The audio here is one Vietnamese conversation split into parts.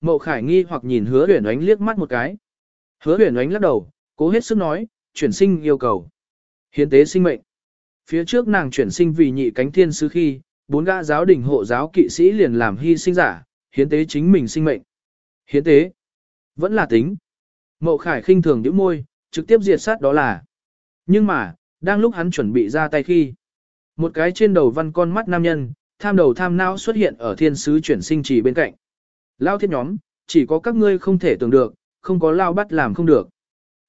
Mậu Khải nghi hoặc nhìn hứa huyền Oánh liếc mắt một cái. Hứa huyền Oánh lắc đầu, cố hết sức nói, chuyển sinh yêu cầu. Hiến tế sinh mệnh. Phía trước nàng chuyển sinh vì nhị cánh thiên sứ khi, bốn gã giáo đình hộ giáo kỵ sĩ liền làm hy sinh giả, hiến tế chính mình sinh mệnh. Hiến tế. Vẫn là tính. Mậu Khải khinh thường nhíu môi, trực tiếp diệt sát đó là. Nhưng mà, đang lúc hắn chuẩn bị ra tay khi, một cái trên đầu văn con mắt nam nhân, tham đầu tham não xuất hiện ở thiên sứ chuyển sinh trì bên cạnh. Lao thiết nhóm, chỉ có các ngươi không thể tưởng được, không có lao bắt làm không được.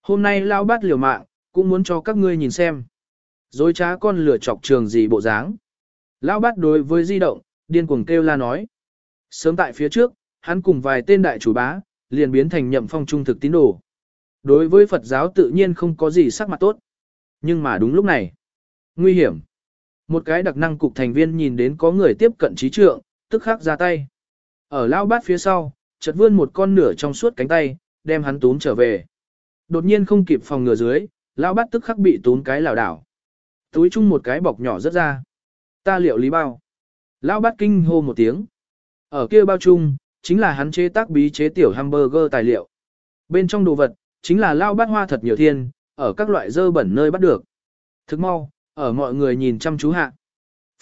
Hôm nay lao bắt liều mạng, cũng muốn cho các ngươi nhìn xem. Rồi trá con lửa chọc trường gì bộ dáng. Lao bắt đối với di động, điên cuồng kêu la nói. Sớm tại phía trước, hắn cùng vài tên đại chủ bá, liền biến thành nhậm phong trung thực tín đồ. Đối với Phật giáo tự nhiên không có gì sắc mặt tốt. Nhưng mà đúng lúc này, nguy hiểm. Một cái đặc năng cục thành viên nhìn đến có người tiếp cận trí trượng, tức khắc ra tay. Ở lao bát phía sau, chợt vươn một con nửa trong suốt cánh tay, đem hắn túm trở về. Đột nhiên không kịp phòng ngừa dưới, lao bát tức khắc bị túm cái lảo đảo. Túi chung một cái bọc nhỏ rất ra. Ta liệu lý bao. Lao bát kinh hô một tiếng. Ở kia bao chung, chính là hắn chế tác bí chế tiểu hamburger tài liệu. Bên trong đồ vật, chính là lao bát hoa thật nhiều thiên, ở các loại dơ bẩn nơi bắt được. Thức mau, ở mọi người nhìn chăm chú hạ.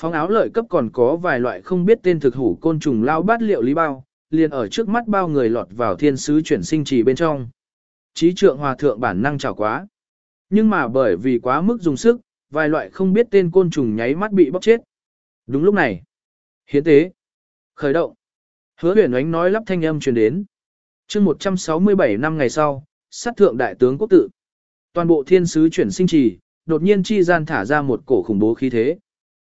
Phóng áo lợi cấp còn có vài loại không biết tên thực hủ côn trùng lao bát liệu lý bao, liền ở trước mắt bao người lọt vào thiên sứ chuyển sinh trì bên trong. Chí trượng hòa thượng bản năng chảo quá. Nhưng mà bởi vì quá mức dùng sức, vài loại không biết tên côn trùng nháy mắt bị bóc chết. Đúng lúc này. Hiến tế. Khởi động. Hứa huyền ánh nói lắp thanh âm truyền đến. chương 167 năm ngày sau, sát thượng đại tướng quốc tự. Toàn bộ thiên sứ chuyển sinh trì, đột nhiên chi gian thả ra một cổ khủng bố khí thế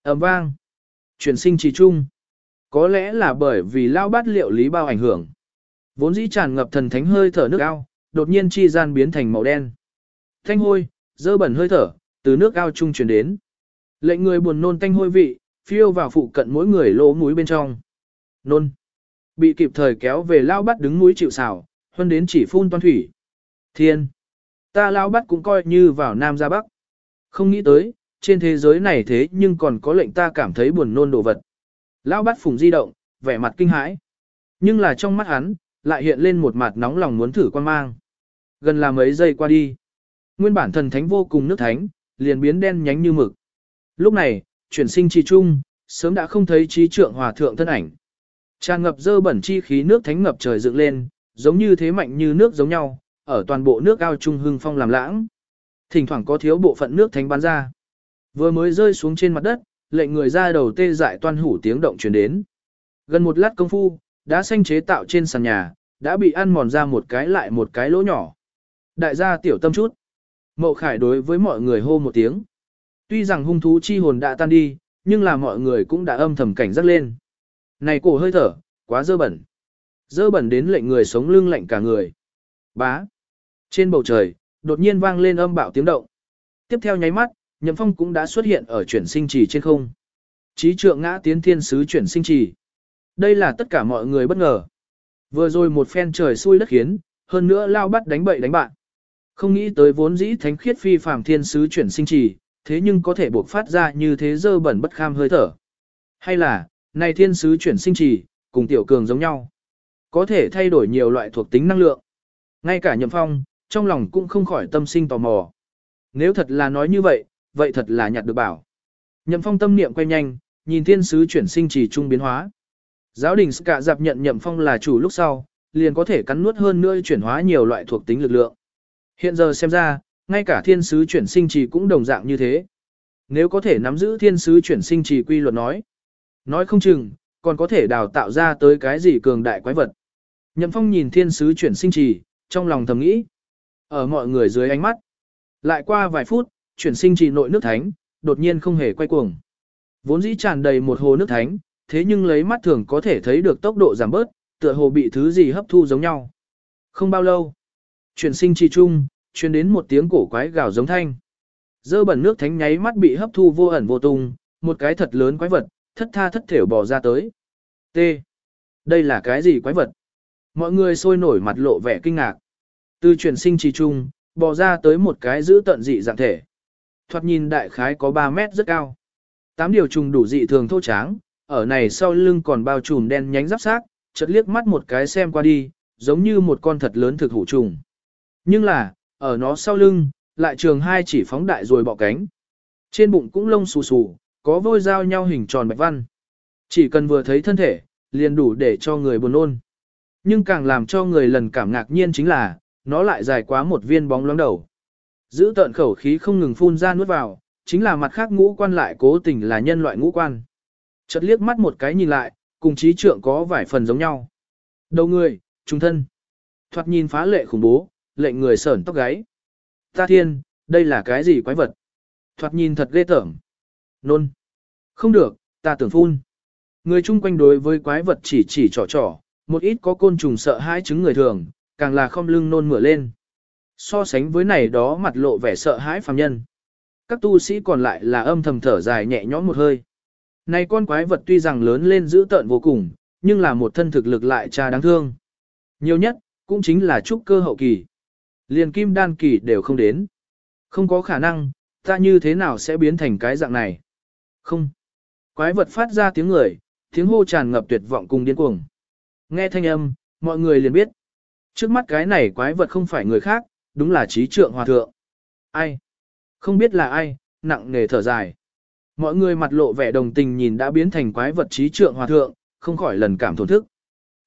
ầm vang. Chuyển sinh trì trung. Có lẽ là bởi vì lao bát liệu lý bao ảnh hưởng. Vốn dĩ tràn ngập thần thánh hơi thở nước ao, đột nhiên chi gian biến thành màu đen. Thanh hôi, dơ bẩn hơi thở, từ nước ao trung truyền đến. Lệnh người buồn nôn thanh hôi vị, phiêu vào phụ cận mỗi người lỗ mũi bên trong. Nôn. Bị kịp thời kéo về lao bắt đứng mũi chịu xào, hơn đến chỉ phun toan thủy. Thiên. Ta lao bắt cũng coi như vào Nam ra Bắc. Không nghĩ tới, trên thế giới này thế nhưng còn có lệnh ta cảm thấy buồn nôn đồ vật. lão bắt phùng di động, vẻ mặt kinh hãi. Nhưng là trong mắt hắn, lại hiện lên một mặt nóng lòng muốn thử quan mang. Gần là mấy giây qua đi. Nguyên bản thần thánh vô cùng nước thánh, liền biến đen nhánh như mực. Lúc này, chuyển sinh trì trung, sớm đã không thấy trí trượng hòa thượng thân ảnh. Tràn ngập dơ bẩn chi khí nước thánh ngập trời dựng lên, giống như thế mạnh như nước giống nhau, ở toàn bộ nước ao trung hưng phong làm lãng. Thỉnh thoảng có thiếu bộ phận nước thánh bắn ra. Vừa mới rơi xuống trên mặt đất, lệnh người ra đầu tê dại toan hủ tiếng động truyền đến. Gần một lát công phu, đã xanh chế tạo trên sàn nhà, đã bị ăn mòn ra một cái lại một cái lỗ nhỏ. Đại gia tiểu tâm chút. Mậu khải đối với mọi người hô một tiếng. Tuy rằng hung thú chi hồn đã tan đi, nhưng là mọi người cũng đã âm thầm cảnh giác lên. Này cổ hơi thở, quá dơ bẩn. Dơ bẩn đến lệnh người sống lưng lạnh cả người. Bá. Trên bầu trời, đột nhiên vang lên âm bạo tiếng động. Tiếp theo nháy mắt, Nhậm Phong cũng đã xuất hiện ở chuyển sinh trì trên không. Chí trượng ngã tiến thiên sứ chuyển sinh trì. Đây là tất cả mọi người bất ngờ. Vừa rồi một phen trời xui đất khiến, hơn nữa lao bắt đánh bậy đánh bạn. Không nghĩ tới vốn dĩ thánh khiết phi phàm thiên sứ chuyển sinh trì, thế nhưng có thể buộc phát ra như thế dơ bẩn bất kham hơi thở. Hay là, này thiên sứ chuyển sinh trì, cùng tiểu cường giống nhau. Có thể thay đổi nhiều loại thuộc tính năng lượng. Ngay cả nhậm phong, trong lòng cũng không khỏi tâm sinh tò mò. Nếu thật là nói như vậy, vậy thật là nhặt được bảo. Nhậm phong tâm niệm quay nhanh, nhìn thiên sứ chuyển sinh trì trung biến hóa. Giáo đình Ska dạp nhận nhậm phong là chủ lúc sau, liền có thể cắn nuốt hơn nữa chuyển hóa nhiều loại thuộc tính lực lượng. Hiện giờ xem ra, ngay cả thiên sứ chuyển sinh trì cũng đồng dạng như thế. Nếu có thể nắm giữ thiên sứ chuyển sinh trì quy luật nói, nói không chừng, còn có thể đào tạo ra tới cái gì cường đại quái vật. Nhậm phong nhìn thiên sứ chuyển sinh trì, trong lòng thầm nghĩ. Ở mọi người dưới ánh mắt. Lại qua vài phút, chuyển sinh trì nội nước thánh, đột nhiên không hề quay cuồng. Vốn dĩ tràn đầy một hồ nước thánh, thế nhưng lấy mắt thường có thể thấy được tốc độ giảm bớt, tựa hồ bị thứ gì hấp thu giống nhau. Không bao lâu, chuyển sinh trì trung, truyền đến một tiếng cổ quái gào giống thanh. Dơ bẩn nước thánh nháy mắt bị hấp thu vô ẩn vô tung, một cái thật lớn quái vật, thất tha thất thểu bò ra tới. T. Đây là cái gì quái vật? Mọi người sôi nổi mặt lộ vẻ kinh ngạc. Từ chuyển sinh trì trung, bò ra tới một cái giữ tận dị dạng thể. Thoạt nhìn đại khái có 3 mét rất cao. Tám điều trùng đủ dị thường thô tráng, ở này sau lưng còn bao trùm đen nhánh giáp xác, chợt liếc mắt một cái xem qua đi, giống như một con thật lớn thực hủ trùng. Nhưng là, ở nó sau lưng, lại trường hai chỉ phóng đại rồi bọ cánh. Trên bụng cũng lông xù xù, có vôi dao nhau hình tròn bạch văn. Chỉ cần vừa thấy thân thể, liền đủ để cho người buồn ôn. Nhưng càng làm cho người lần cảm ngạc nhiên chính là, nó lại dài quá một viên bóng loáng đầu. Giữ tợn khẩu khí không ngừng phun ra nuốt vào, chính là mặt khác ngũ quan lại cố tình là nhân loại ngũ quan. Chợt liếc mắt một cái nhìn lại, cùng trí trượng có vài phần giống nhau. Đầu người, trung thân. Thoạt nhìn phá lệ khủng bố, lệnh người sởn tóc gáy. Ta thiên, đây là cái gì quái vật? Thoạt nhìn thật ghê tởm. Nôn. Không được, ta tưởng phun. Người chung quanh đối với quái vật chỉ chỉ trò trò, một ít có côn trùng sợ hãi chứng người thường, càng là không lưng nôn mửa lên. So sánh với này đó mặt lộ vẻ sợ hãi phàm nhân. Các tu sĩ còn lại là âm thầm thở dài nhẹ nhõm một hơi. Này con quái vật tuy rằng lớn lên dữ tợn vô cùng, nhưng là một thân thực lực lại cha đáng thương. Nhiều nhất, cũng chính là trúc cơ hậu kỳ. Liền kim đan kỳ đều không đến. Không có khả năng, ta như thế nào sẽ biến thành cái dạng này? Không. Quái vật phát ra tiếng người, tiếng hô tràn ngập tuyệt vọng cùng điên cuồng. Nghe thanh âm, mọi người liền biết. Trước mắt cái này quái vật không phải người khác, đúng là trí trượng hòa thượng. Ai? Không biết là ai, nặng nề thở dài. Mọi người mặt lộ vẻ đồng tình nhìn đã biến thành quái vật trí trượng hòa thượng, không khỏi lần cảm thổn thức.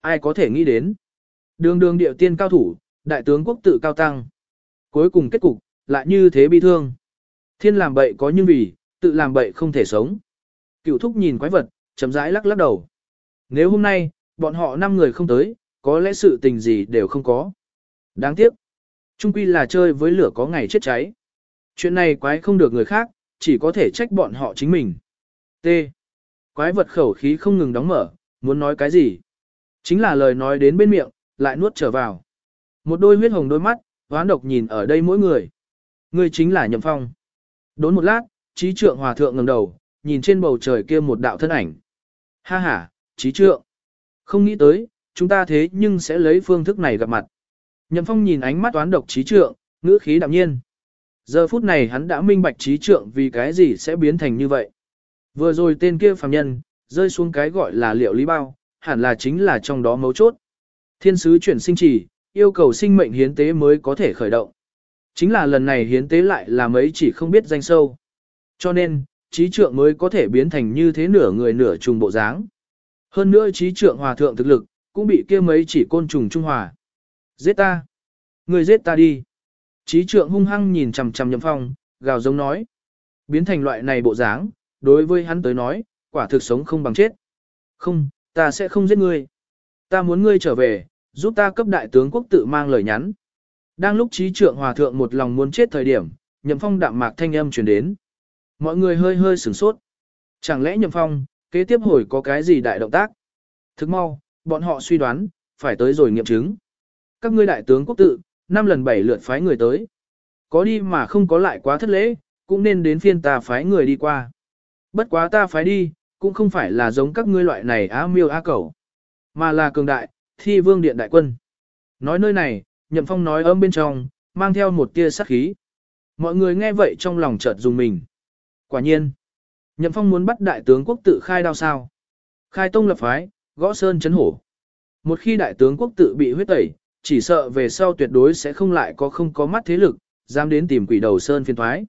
Ai có thể nghĩ đến? Đường đường điệu tiên cao thủ, đại tướng quốc tự cao tăng. Cuối cùng kết cục, lại như thế bi thương. Thiên làm bậy có nhưng vì, tự làm bậy không thể sống. Cựu thúc nhìn quái vật, chấm rãi lắc lắc đầu. Nếu hôm nay, bọn họ 5 người không tới, có lẽ sự tình gì đều không có. Đáng tiếc. Trung quy là chơi với lửa có ngày chết cháy. Chuyện này quái không được người khác, chỉ có thể trách bọn họ chính mình. T. Quái vật khẩu khí không ngừng đóng mở, muốn nói cái gì? Chính là lời nói đến bên miệng, lại nuốt trở vào. Một đôi huyết hồng đôi mắt, hoán độc nhìn ở đây mỗi người. Người chính là Nhậm Phong. Đốn một lát, trí trượng hòa thượng ngẩng đầu, nhìn trên bầu trời kia một đạo thân ảnh. Ha ha, trí trượng. Không nghĩ tới, chúng ta thế nhưng sẽ lấy phương thức này gặp mặt. Nhậm Phong nhìn ánh mắt toán độc trí trượng, ngữ khí đạm nhiên. Giờ phút này hắn đã minh bạch trí trượng vì cái gì sẽ biến thành như vậy. Vừa rồi tên kia phàm nhân, rơi xuống cái gọi là liệu lý bao, hẳn là chính là trong đó mấu chốt. Thiên sứ chuyển sinh chỉ, yêu cầu sinh mệnh hiến tế mới có thể khởi động. Chính là lần này hiến tế lại là mấy chỉ không biết danh sâu. Cho nên, trí trượng mới có thể biến thành như thế nửa người nửa trùng bộ dáng. Hơn nữa trí trượng hòa thượng thực lực, cũng bị kia mấy chỉ côn trùng trung hòa. Giết ta! Người giết ta đi! Trí trượng hung hăng nhìn chằm chằm nhậm phong, gào giống nói. Biến thành loại này bộ dáng, đối với hắn tới nói, quả thực sống không bằng chết. Không, ta sẽ không giết ngươi. Ta muốn ngươi trở về, giúp ta cấp đại tướng quốc tự mang lời nhắn. Đang lúc trí trượng hòa thượng một lòng muốn chết thời điểm, nhậm phong đạm mạc thanh âm truyền đến. Mọi người hơi hơi sửng sốt. Chẳng lẽ nhậm phong, kế tiếp hồi có cái gì đại động tác? Thức mau, bọn họ suy đoán, phải tới rồi nghiệm chứng. Các ngươi đại tướng quốc tự, năm lần bảy lượt phái người tới. Có đi mà không có lại quá thất lễ, cũng nên đến phiên ta phái người đi qua. Bất quá ta phái đi, cũng không phải là giống các ngươi loại này á miêu á cẩu, mà là cường đại, thi vương điện đại quân. Nói nơi này, nhậm phong nói ấm bên trong, mang theo một tia sát khí. Mọi người nghe vậy trong lòng chợt dùng mình. Quả nhiên, nhậm phong muốn bắt đại tướng quốc tự khai đao sao. Khai tông lập phái, gõ sơn chấn hổ. Một khi đại tướng quốc tự bị huyết tẩy, chỉ sợ về sau tuyệt đối sẽ không lại có không có mắt thế lực, dám đến tìm quỷ đầu sơn phiên thoái.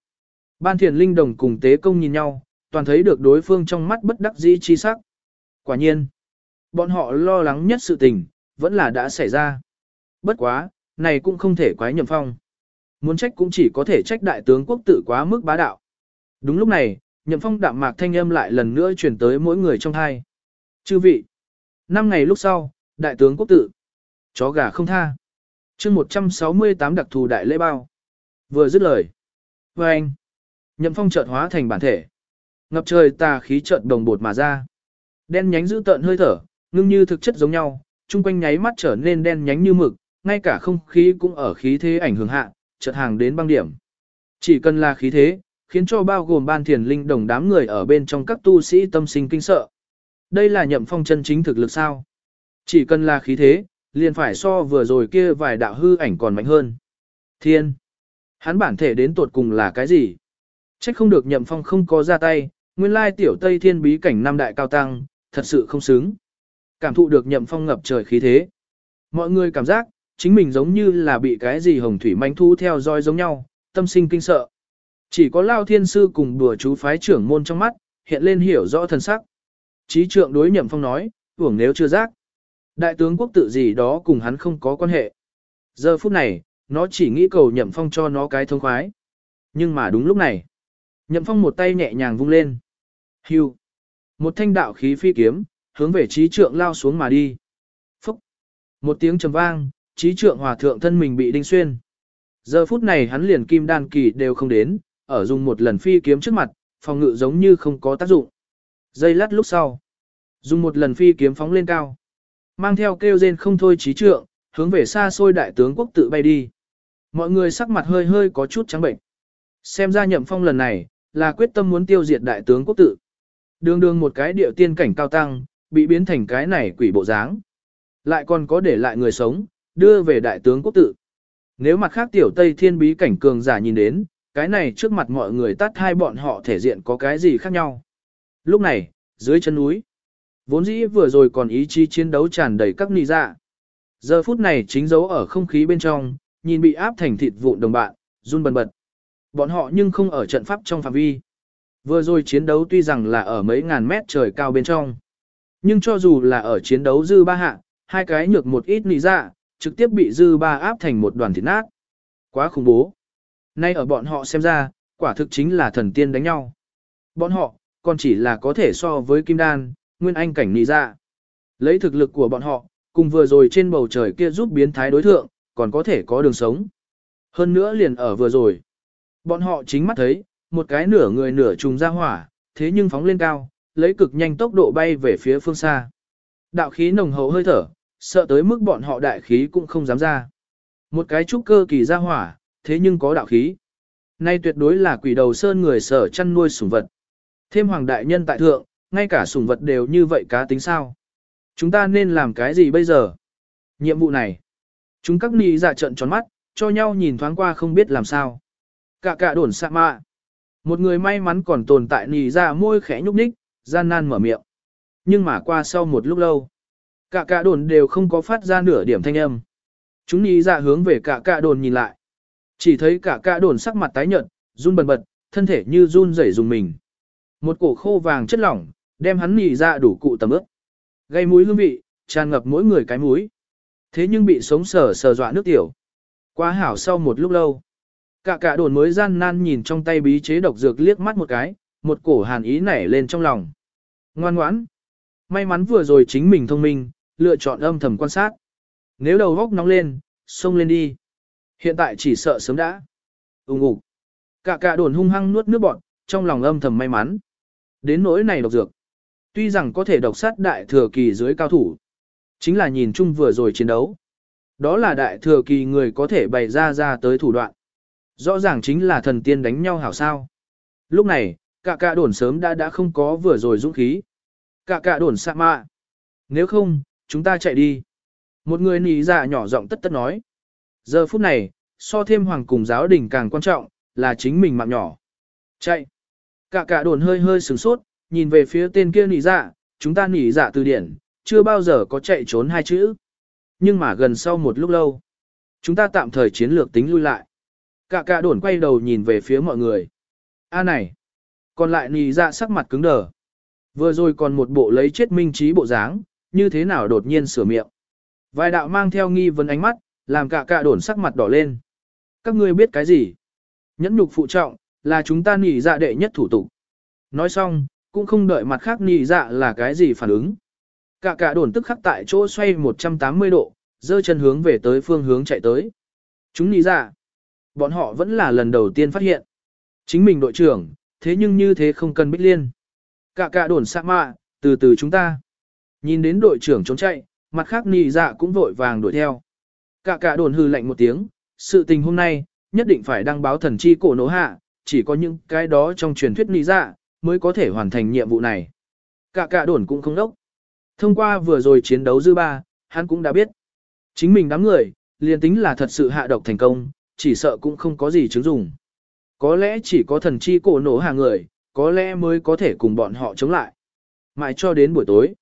Ban thiền linh đồng cùng tế công nhìn nhau, toàn thấy được đối phương trong mắt bất đắc dĩ chi sắc. Quả nhiên, bọn họ lo lắng nhất sự tình, vẫn là đã xảy ra. Bất quá, này cũng không thể quái nhầm phong. Muốn trách cũng chỉ có thể trách đại tướng quốc tử quá mức bá đạo. Đúng lúc này, nhậm phong đạm mạc thanh âm lại lần nữa chuyển tới mỗi người trong hai. Chư vị, năm ngày lúc sau, đại tướng quốc tử chó gà không tha. chương 168 đặc thù đại lễ bao. Vừa dứt lời. Và anh, nhậm phong chợt hóa thành bản thể. Ngập trời tà khí chợt đồng bột mà ra. Đen nhánh giữ tợn hơi thở, ngưng như thực chất giống nhau, chung quanh nháy mắt trở nên đen nhánh như mực, ngay cả không khí cũng ở khí thế ảnh hưởng hạ, chợt hàng đến băng điểm. Chỉ cần là khí thế, khiến cho bao gồm ban thiền linh đồng đám người ở bên trong các tu sĩ tâm sinh kinh sợ. Đây là nhậm phong chân chính thực lực sao? Chỉ cần là khí thế, liền phải so vừa rồi kia vài đạo hư ảnh còn mạnh hơn. Thiên! Hắn bản thể đến tột cùng là cái gì? Trách không được nhậm phong không có ra tay, nguyên lai tiểu Tây Thiên bí cảnh năm đại cao tăng, thật sự không xứng. Cảm thụ được nhậm phong ngập trời khí thế. Mọi người cảm giác, chính mình giống như là bị cái gì hồng thủy manh thu theo dõi giống nhau, tâm sinh kinh sợ. Chỉ có Lao Thiên Sư cùng đùa chú phái trưởng môn trong mắt, hiện lên hiểu rõ thân sắc. Chí trượng đối nhậm phong nói, tưởng nếu chưa giác. Đại tướng quốc tự gì đó cùng hắn không có quan hệ. Giờ phút này, nó chỉ nghĩ cầu nhậm phong cho nó cái thông khoái. Nhưng mà đúng lúc này, nhậm phong một tay nhẹ nhàng vung lên. Hưu. Một thanh đạo khí phi kiếm, hướng về trí trượng lao xuống mà đi. Phúc. Một tiếng trầm vang, trí trượng hòa thượng thân mình bị đinh xuyên. Giờ phút này hắn liền kim đan kỳ đều không đến, ở dùng một lần phi kiếm trước mặt, phòng ngự giống như không có tác dụng. Giây lát lúc sau, dùng một lần phi kiếm phóng lên cao. Mang theo kêu rên không thôi trí trượng, hướng về xa xôi đại tướng quốc tự bay đi. Mọi người sắc mặt hơi hơi có chút trắng bệnh. Xem ra nhậm phong lần này, là quyết tâm muốn tiêu diệt đại tướng quốc tự. Đường đường một cái điệu tiên cảnh cao tăng, bị biến thành cái này quỷ bộ dáng. Lại còn có để lại người sống, đưa về đại tướng quốc tự. Nếu mặt khác tiểu Tây Thiên bí cảnh cường giả nhìn đến, cái này trước mặt mọi người tắt hai bọn họ thể diện có cái gì khác nhau. Lúc này, dưới chân núi, vốn dĩ vừa rồi còn ý chí chiến đấu tràn đầy các nì dạ. Giờ phút này chính dấu ở không khí bên trong, nhìn bị áp thành thịt vụn đồng bạn, run bần bật. Bọn họ nhưng không ở trận pháp trong phạm vi. Vừa rồi chiến đấu tuy rằng là ở mấy ngàn mét trời cao bên trong. Nhưng cho dù là ở chiến đấu dư ba hạ, hai cái nhược một ít nì dạ, trực tiếp bị dư ba áp thành một đoàn thịt nát. Quá khủng bố. Nay ở bọn họ xem ra, quả thực chính là thần tiên đánh nhau. Bọn họ, còn chỉ là có thể so với kim đan, nguyên anh cảnh nị ra. Lấy thực lực của bọn họ, cùng vừa rồi trên bầu trời kia giúp biến thái đối thượng, còn có thể có đường sống. Hơn nữa liền ở vừa rồi. Bọn họ chính mắt thấy, một cái nửa người nửa trùng ra hỏa, thế nhưng phóng lên cao, lấy cực nhanh tốc độ bay về phía phương xa. Đạo khí nồng hậu hơi thở, sợ tới mức bọn họ đại khí cũng không dám ra. Một cái trúc cơ kỳ ra hỏa, thế nhưng có đạo khí. Nay tuyệt đối là quỷ đầu sơn người sở chăn nuôi sủng vật. Thêm hoàng đại nhân tại thượng, ngay cả sủng vật đều như vậy cá tính sao. Chúng ta nên làm cái gì bây giờ? Nhiệm vụ này. Chúng các nì giả dạ trận tròn mắt, cho nhau nhìn thoáng qua không biết làm sao. Cả cả đồn sạ mạ. Một người may mắn còn tồn tại nì ra dạ môi khẽ nhúc nhích, gian nan mở miệng. Nhưng mà qua sau một lúc lâu, cả cả đồn đều không có phát ra nửa điểm thanh âm. Chúng nì ra dạ hướng về cả cả đồn nhìn lại. Chỉ thấy cả cả đồn sắc mặt tái nhợt, run bần bật, thân thể như run rẩy dùng mình. Một cổ khô vàng chất lỏng, đem hắn nì ra dạ đủ cụ tầm ướp. Gây mũi hương vị, tràn ngập mỗi người cái mũi. Thế nhưng bị sống sờ sờ dọa nước tiểu. Quá hảo sau một lúc lâu. Cả cả đồn mới gian nan nhìn trong tay bí chế độc dược liếc mắt một cái, một cổ hàn ý nảy lên trong lòng. Ngoan ngoãn. May mắn vừa rồi chính mình thông minh, lựa chọn âm thầm quan sát. Nếu đầu góc nóng lên, xông lên đi. Hiện tại chỉ sợ sớm đã. Úng ủ. Cả cả đồn hung hăng nuốt nước bọn, trong lòng âm thầm may mắn. Đến nỗi này độc dược. Tuy rằng có thể độc sát đại thừa kỳ dưới cao thủ. Chính là nhìn chung vừa rồi chiến đấu. Đó là đại thừa kỳ người có thể bày ra ra tới thủ đoạn. Rõ ràng chính là thần tiên đánh nhau hảo sao. Lúc này, cả cả đồn sớm đã đã không có vừa rồi dũng khí. Cả cả đồn sạ mạ. Nếu không, chúng ta chạy đi. Một người nỉ dạ nhỏ giọng tất tất nói. Giờ phút này, so thêm hoàng cùng giáo đình càng quan trọng, là chính mình mạng nhỏ. Chạy. Cả cả đồn hơi hơi sửng sốt, nhìn về phía tên kia nỉ dạ, chúng ta nỉ dạ từ điển, chưa bao giờ có chạy trốn hai chữ. Nhưng mà gần sau một lúc lâu, chúng ta tạm thời chiến lược tính lui lại. Cả cả đồn quay đầu nhìn về phía mọi người. A này, còn lại nỉ dạ sắc mặt cứng đờ. Vừa rồi còn một bộ lấy chết minh trí bộ dáng, như thế nào đột nhiên sửa miệng. Vài đạo mang theo nghi vấn ánh mắt, làm cả cả đồn sắc mặt đỏ lên. Các ngươi biết cái gì? Nhẫn nhục phụ trọng, là chúng ta nỉ dạ đệ nhất thủ tục. Nói xong, cũng không đợi mặt khác nỉ dạ là cái gì phản ứng. Cả cả đồn tức khắc tại chỗ xoay 180 độ, dơ chân hướng về tới phương hướng chạy tới. Chúng nỉ dạ. Bọn họ vẫn là lần đầu tiên phát hiện. Chính mình đội trưởng, thế nhưng như thế không cần bích liên. Cả cả đồn sạ mạ, từ từ chúng ta. Nhìn đến đội trưởng trốn chạy, mặt khác nỉ dạ cũng vội vàng đuổi theo. Cả cả đồn hư lạnh một tiếng, sự tình hôm nay, nhất định phải đăng báo thần chi cổ nổ hạ, chỉ có những cái đó trong truyền thuyết nỉ dạ, mới có thể hoàn thành nhiệm vụ này. Cả cả đồn cũng không đốc. Thông qua vừa rồi chiến đấu dư ba, hắn cũng đã biết. Chính mình đám người, liền tính là thật sự hạ độc thành công, chỉ sợ cũng không có gì chứng dùng. Có lẽ chỉ có thần chi cổ nổ hàng người, có lẽ mới có thể cùng bọn họ chống lại. Mãi cho đến buổi tối,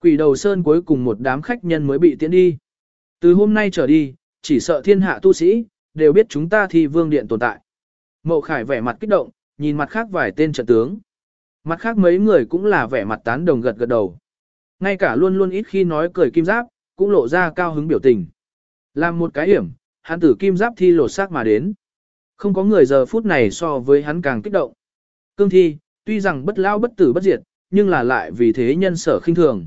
Quỷ đầu sơn cuối cùng một đám khách nhân mới bị tiễn đi. Từ hôm nay trở đi, chỉ sợ thiên hạ tu sĩ, đều biết chúng ta thi vương điện tồn tại. Mậu Khải vẻ mặt kích động, nhìn mặt khác vài tên trận tướng. Mặt khác mấy người cũng là vẻ mặt tán đồng gật gật đầu. Ngay cả luôn luôn ít khi nói cười kim giáp, cũng lộ ra cao hứng biểu tình. Làm một cái hiểm, hắn tử kim giáp thi lột xác mà đến. Không có người giờ phút này so với hắn càng kích động. Cương thi, tuy rằng bất lao bất tử bất diệt, nhưng là lại vì thế nhân sở khinh thường.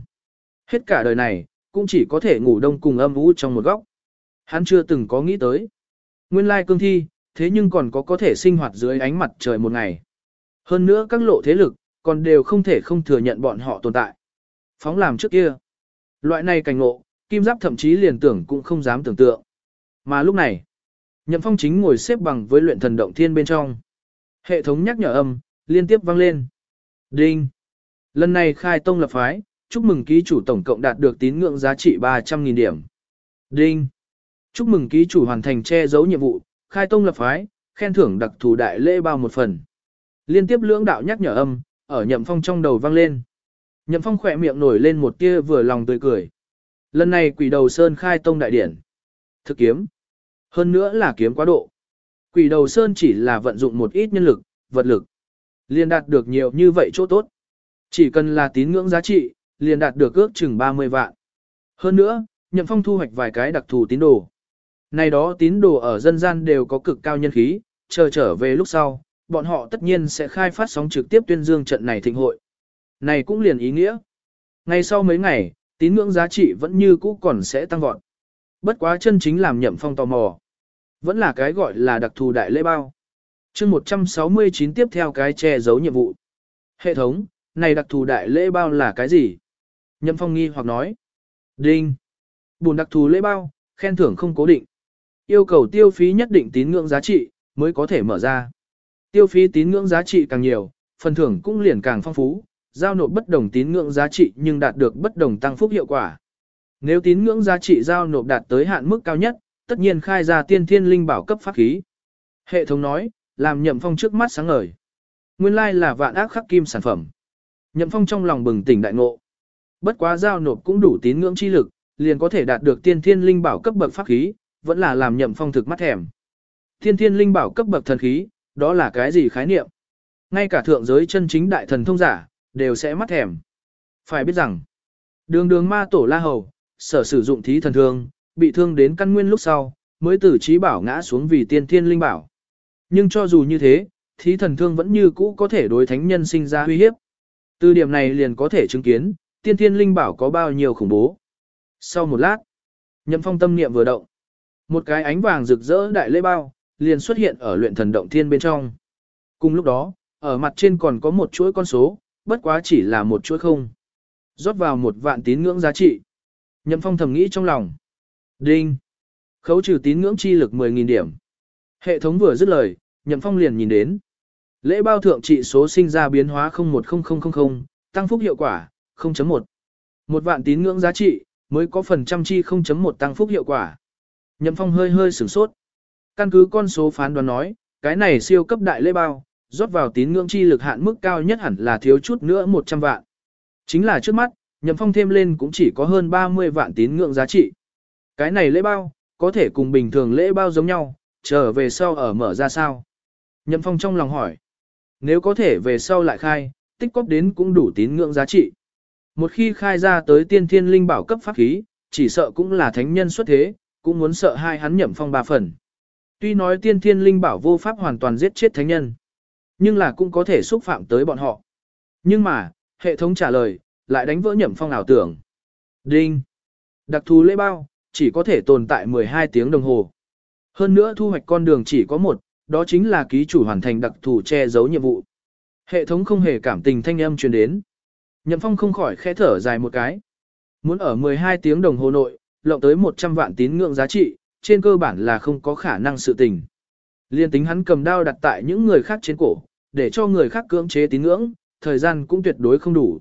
Hết cả đời này, cũng chỉ có thể ngủ đông cùng âm vũ trong một góc. Hắn chưa từng có nghĩ tới. Nguyên lai cương thi, thế nhưng còn có có thể sinh hoạt dưới ánh mặt trời một ngày. Hơn nữa các lộ thế lực, còn đều không thể không thừa nhận bọn họ tồn tại. Phóng làm trước kia. Loại này cảnh ngộ, kim giáp thậm chí liền tưởng cũng không dám tưởng tượng. Mà lúc này, nhậm phong chính ngồi xếp bằng với luyện thần động thiên bên trong. Hệ thống nhắc nhở âm, liên tiếp vang lên. Đinh. Lần này khai tông lập phái, chúc mừng ký chủ tổng cộng đạt được tín ngưỡng giá trị 300.000 điểm. Đinh. Chúc mừng ký chủ hoàn thành che giấu nhiệm vụ, khai tông lập phái, khen thưởng đặc thù đại lễ bao một phần. Liên tiếp lưỡng đạo nhắc nhở âm, ở nhậm phong trong đầu vang lên. Nhậm phong khỏe miệng nổi lên một tia vừa lòng tươi cười. Lần này quỷ đầu sơn khai tông đại điển. Thực kiếm. Hơn nữa là kiếm quá độ. Quỷ đầu sơn chỉ là vận dụng một ít nhân lực, vật lực. Liền đạt được nhiều như vậy chỗ tốt. Chỉ cần là tín ngưỡng giá trị, liền đạt được ước chừng 30 vạn. Hơn nữa, nhậm phong thu hoạch vài cái đặc thù tín đồ. Này đó tín đồ ở dân gian đều có cực cao nhân khí, chờ trở về lúc sau, bọn họ tất nhiên sẽ khai phát sóng trực tiếp tuyên dương trận này thịnh hội. Này cũng liền ý nghĩa. Ngay sau mấy ngày, tín ngưỡng giá trị vẫn như cũ còn sẽ tăng vọt. Bất quá chân chính làm nhậm phong tò mò. Vẫn là cái gọi là đặc thù đại lễ bao. chương 169 tiếp theo cái che giấu nhiệm vụ. Hệ thống, này đặc thù đại lễ bao là cái gì? Nhậm phong nghi hoặc nói. Đinh. Bùn đặc thù lễ bao, khen thưởng không cố định. Yêu cầu tiêu phí nhất định tín ngưỡng giá trị, mới có thể mở ra. Tiêu phí tín ngưỡng giá trị càng nhiều, phần thưởng cũng liền càng phong phú, giao nộp bất đồng tín ngưỡng giá trị nhưng đạt được bất đồng tăng phúc hiệu quả. Nếu tín ngưỡng giá trị giao nộp đạt tới hạn mức cao nhất, tất nhiên khai ra tiên thiên linh bảo cấp pháp khí. Hệ thống nói, làm nhậm phong trước mắt sáng ngời. Nguyên lai là vạn ác khắc kim sản phẩm. Nhậm phong trong lòng bừng tỉnh đại ngộ. Bất quá giao nộp cũng đủ tín ngưỡng chi lực, liền có thể đạt được tiên thiên linh bảo cấp bậc pháp khí, vẫn là làm nhậm phong thực mắt thèm. Tiên thiên linh bảo cấp bậc thần khí, đó là cái gì khái niệm? Ngay cả thượng giới chân chính đại thần thông giả, đều sẽ mắt thèm. Phải biết rằng, đường đường ma tổ la hầu, sở sử dụng thí thần thương, bị thương đến căn nguyên lúc sau, mới tử trí bảo ngã xuống vì tiên thiên linh bảo. Nhưng cho dù như thế, thí thần thương vẫn như cũ có thể đối thánh nhân sinh ra uy hiếp. Từ điểm này liền có thể chứng kiến, tiên thiên linh bảo có bao nhiêu khủng bố. Sau một lát, nhậm phong tâm niệm vừa động. Một cái ánh vàng rực rỡ đại lễ bao, liền xuất hiện ở luyện thần động thiên bên trong. Cùng lúc đó, ở mặt trên còn có một chuỗi con số, bất quá chỉ là một chuỗi không. Rót vào một vạn tín ngưỡng giá trị. Nhậm phong thầm nghĩ trong lòng. Đinh. Khấu trừ tín ngưỡng chi lực 10.000 điểm. Hệ thống vừa dứt lời, nhậm phong liền nhìn đến. Lễ bao thượng trị số sinh ra biến hóa 010000, tăng phúc hiệu quả, 0.1. Một vạn tín ngưỡng giá trị, mới có phần trăm chi 0.1 tăng phúc hiệu quả. Nhậm phong hơi hơi sửng sốt. Căn cứ con số phán đoán nói, cái này siêu cấp đại lễ bao, rót vào tín ngưỡng chi lực hạn mức cao nhất hẳn là thiếu chút nữa 100 vạn. Chính là trước mắt, nhậm phong thêm lên cũng chỉ có hơn 30 vạn tín ngưỡng giá trị. Cái này lễ bao, có thể cùng bình thường lễ bao giống nhau, trở về sau ở mở ra sao? Nhậm phong trong lòng hỏi. Nếu có thể về sau lại khai, tích cóp đến cũng đủ tín ngưỡng giá trị. Một khi khai ra tới tiên thiên linh bảo cấp pháp khí, chỉ sợ cũng là thánh nhân xuất thế, cũng muốn sợ hai hắn nhậm phong ba phần. Tuy nói tiên thiên linh bảo vô pháp hoàn toàn giết chết thánh nhân, nhưng là cũng có thể xúc phạm tới bọn họ. Nhưng mà, hệ thống trả lời, lại đánh vỡ nhậm phong ảo tưởng. Đinh. Đặc thù lễ bao, chỉ có thể tồn tại 12 tiếng đồng hồ. Hơn nữa thu hoạch con đường chỉ có một, đó chính là ký chủ hoàn thành đặc thù che giấu nhiệm vụ. Hệ thống không hề cảm tình thanh âm truyền đến. Nhậm phong không khỏi khẽ thở dài một cái. Muốn ở 12 tiếng đồng hồ nội, lộng tới 100 vạn tín ngưỡng giá trị, trên cơ bản là không có khả năng sự tình. Liên tính hắn cầm đao đặt tại những người khác trên cổ, để cho người khác cưỡng chế tín ngưỡng, thời gian cũng tuyệt đối không đủ.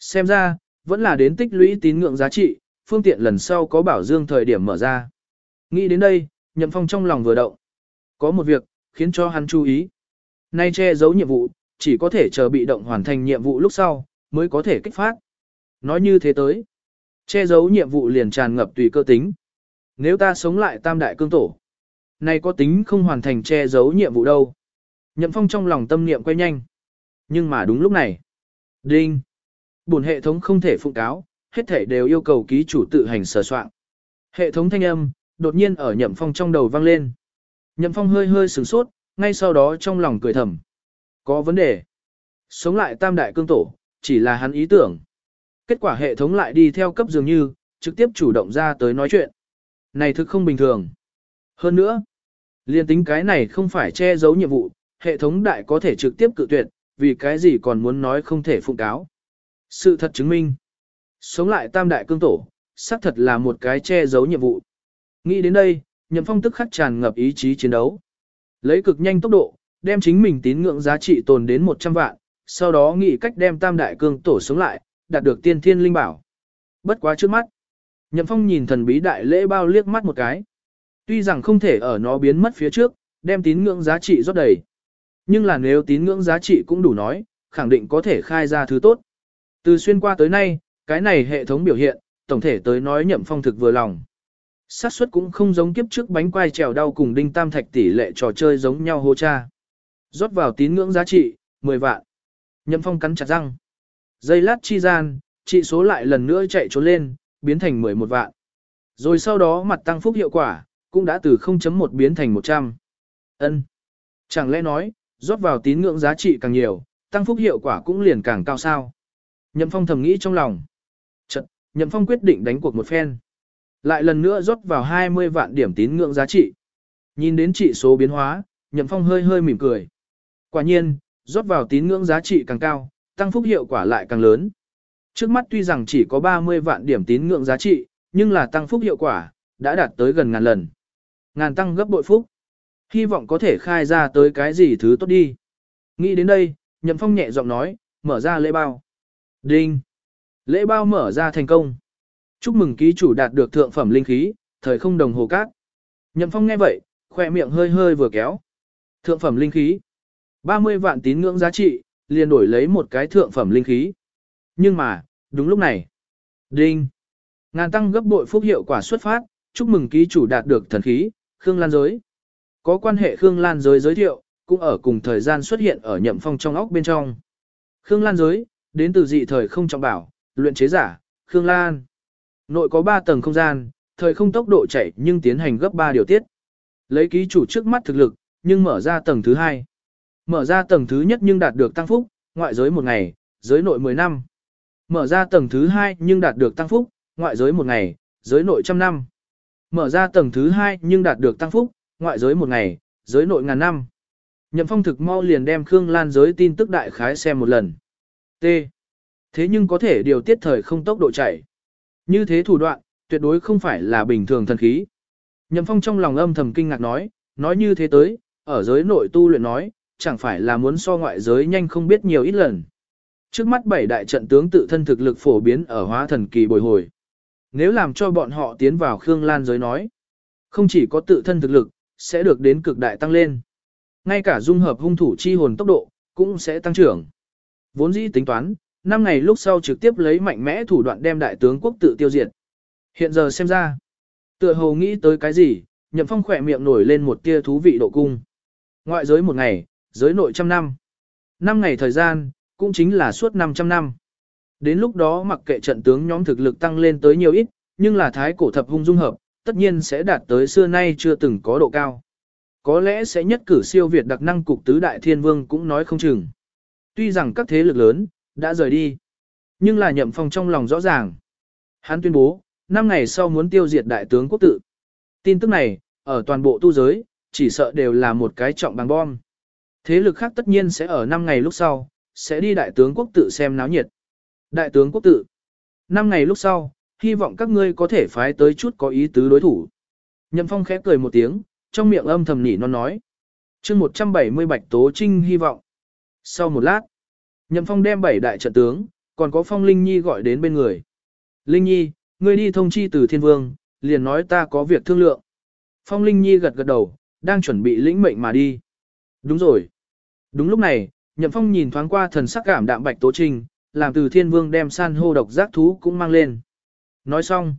Xem ra, vẫn là đến tích lũy tín ngưỡng giá trị, phương tiện lần sau có bảo dương thời điểm mở ra. Nghĩ đến đây, Nhậm Phong trong lòng vừa động. Có một việc, khiến cho hắn chú ý. Nay che giấu nhiệm vụ, chỉ có thể chờ bị động hoàn thành nhiệm vụ lúc sau, mới có thể kích phát. Nói như thế tới, che giấu nhiệm vụ liền tràn ngập tùy cơ tính. Nếu ta sống lại tam đại cương tổ, này có tính không hoàn thành che giấu nhiệm vụ đâu. Nhậm phong trong lòng tâm niệm quay nhanh. Nhưng mà đúng lúc này. Đinh. Bổn hệ thống không thể phụng cáo, hết thể đều yêu cầu ký chủ tự hành sửa soạn. Hệ thống thanh âm, đột nhiên ở nhậm phong trong đầu vang lên. Nhậm phong hơi hơi sửng sốt, ngay sau đó trong lòng cười thầm. Có vấn đề. Sống lại tam đại cương tổ, chỉ là hắn ý tưởng. Kết quả hệ thống lại đi theo cấp dường như, trực tiếp chủ động ra tới nói chuyện. Này thực không bình thường. Hơn nữa, liên tính cái này không phải che giấu nhiệm vụ, hệ thống đại có thể trực tiếp cự tuyệt, vì cái gì còn muốn nói không thể phụng cáo. Sự thật chứng minh, sống lại tam đại cương tổ, xác thật là một cái che giấu nhiệm vụ. Nghĩ đến đây, Nhậm Phong tức khắc tràn ngập ý chí chiến đấu. Lấy cực nhanh tốc độ, đem chính mình tín ngưỡng giá trị tồn đến 100 vạn, sau đó nghĩ cách đem tam đại cương tổ sống lại, đạt được tiên thiên linh bảo. Bất quá trước mắt, Nhậm Phong nhìn thần bí đại lễ bao liếc mắt một cái. Tuy rằng không thể ở nó biến mất phía trước, đem tín ngưỡng giá trị rót đầy. Nhưng là nếu tín ngưỡng giá trị cũng đủ nói, khẳng định có thể khai ra thứ tốt. Từ xuyên qua tới nay, cái này hệ thống biểu hiện, tổng thể tới nói nhậm phong thực vừa lòng. xác suất cũng không giống kiếp trước bánh quai trèo đau cùng đinh tam thạch tỷ lệ trò chơi giống nhau hô cha. Rót vào tín ngưỡng giá trị, 10 vạn. Nhậm phong cắn chặt răng. Dây lát chi gian, trị số lại lần nữa chạy trốn lên, biến thành 11 vạn. Rồi sau đó mặt tăng phúc hiệu quả, cũng đã từ 0.1 biến thành 100. Ân. Chẳng lẽ nói, rót vào tín ngưỡng giá trị càng nhiều, tăng phúc hiệu quả cũng liền càng cao sao. Nhậm Phong thầm nghĩ trong lòng. Chật, Nhậm Phong quyết định đánh cuộc một phen. Lại lần nữa rót vào 20 vạn điểm tín ngưỡng giá trị. Nhìn đến trị số biến hóa, Nhậm Phong hơi hơi mỉm cười. Quả nhiên, rót vào tín ngưỡng giá trị càng cao, tăng phúc hiệu quả lại càng lớn. Trước mắt tuy rằng chỉ có 30 vạn điểm tín ngưỡng giá trị, nhưng là tăng phúc hiệu quả, đã đạt tới gần ngàn lần. Ngàn tăng gấp bội phúc. Hy vọng có thể khai ra tới cái gì thứ tốt đi. Nghĩ đến đây, Nhậm Phong nhẹ giọng nói, mở ra lễ bao. Đinh. Lễ bao mở ra thành công. Chúc mừng ký chủ đạt được thượng phẩm linh khí, thời không đồng hồ cát. Nhậm Phong nghe vậy, khoe miệng hơi hơi vừa kéo. Thượng phẩm linh khí. 30 vạn tín ngưỡng giá trị, liền đổi lấy một cái thượng phẩm linh khí. Nhưng mà, đúng lúc này. Đinh. Ngàn tăng gấp bội phúc hiệu quả xuất phát, chúc mừng ký chủ đạt được thần khí, Khương Lan Giới. Có quan hệ Khương Lan Giới giới thiệu, cũng ở cùng thời gian xuất hiện ở nhậm phong trong óc bên trong. Khương Lan Giới, đến từ dị thời không trọng bảo, luyện chế giả, Khương Lan. Nội có 3 tầng không gian, thời không tốc độ chạy nhưng tiến hành gấp 3 điều tiết. Lấy ký chủ trước mắt thực lực, nhưng mở ra tầng thứ 2. Mở ra tầng thứ nhất nhưng đạt được tăng phúc, ngoại giới một ngày, giới nội 10 năm. Mở ra tầng thứ 2 nhưng đạt được tăng phúc, ngoại giới một ngày, giới nội trăm năm. Mở ra tầng thứ 2 nhưng đạt được tăng phúc, ngoại giới một ngày, giới nội ngàn năm. Nhậm phong thực mau liền đem Khương Lan giới tin tức đại khái xem một lần. T. Thế nhưng có thể điều tiết thời không tốc độ chạy. Như thế thủ đoạn, tuyệt đối không phải là bình thường thần khí. Nhậm phong trong lòng âm thầm kinh ngạc nói, nói như thế tới, ở giới nội tu luyện nói, chẳng phải là muốn so ngoại giới nhanh không biết nhiều ít lần. Trước mắt bảy đại trận tướng tự thân thực lực phổ biến ở hóa thần kỳ bồi hồi. Nếu làm cho bọn họ tiến vào Khương Lan giới nói, không chỉ có tự thân thực lực, sẽ được đến cực đại tăng lên. Ngay cả dung hợp hung thủ chi hồn tốc độ, cũng sẽ tăng trưởng. Vốn dĩ tính toán, 5 ngày lúc sau trực tiếp lấy mạnh mẽ thủ đoạn đem đại tướng quốc tự tiêu diệt. Hiện giờ xem ra, tựa hồ nghĩ tới cái gì, nhậm phong khỏe miệng nổi lên một tia thú vị độ cung. Ngoại giới một ngày, giới nội trăm năm. 5 ngày thời gian, cũng chính là suốt 500 năm. Đến lúc đó mặc kệ trận tướng nhóm thực lực tăng lên tới nhiều ít, nhưng là thái cổ thập hung dung hợp, tất nhiên sẽ đạt tới xưa nay chưa từng có độ cao. Có lẽ sẽ nhất cử siêu việt đặc năng cục tứ đại thiên vương cũng nói không chừng. Tuy rằng các thế lực lớn, đã rời đi. Nhưng là nhậm phong trong lòng rõ ràng. Hắn tuyên bố, 5 ngày sau muốn tiêu diệt đại tướng quốc tự. Tin tức này, ở toàn bộ tu giới, chỉ sợ đều là một cái trọng bằng bom. Thế lực khác tất nhiên sẽ ở 5 ngày lúc sau, sẽ đi đại tướng quốc tự xem náo nhiệt. Đại tướng quốc tự. Năm ngày lúc sau, hy vọng các ngươi có thể phái tới chút có ý tứ đối thủ. Nhậm Phong khẽ cười một tiếng, trong miệng âm thầm nỉ non nói. chương 170 Bạch Tố Trinh hy vọng. Sau một lát, Nhậm Phong đem bảy đại trận tướng, còn có Phong Linh Nhi gọi đến bên người. Linh Nhi, ngươi đi thông chi từ thiên vương, liền nói ta có việc thương lượng. Phong Linh Nhi gật gật đầu, đang chuẩn bị lĩnh mệnh mà đi. Đúng rồi. Đúng lúc này, Nhậm Phong nhìn thoáng qua thần sắc cảm đạm Bạch Tố Trinh, làm từ thiên vương đem san hô độc giác thú cũng mang lên. Nói xong,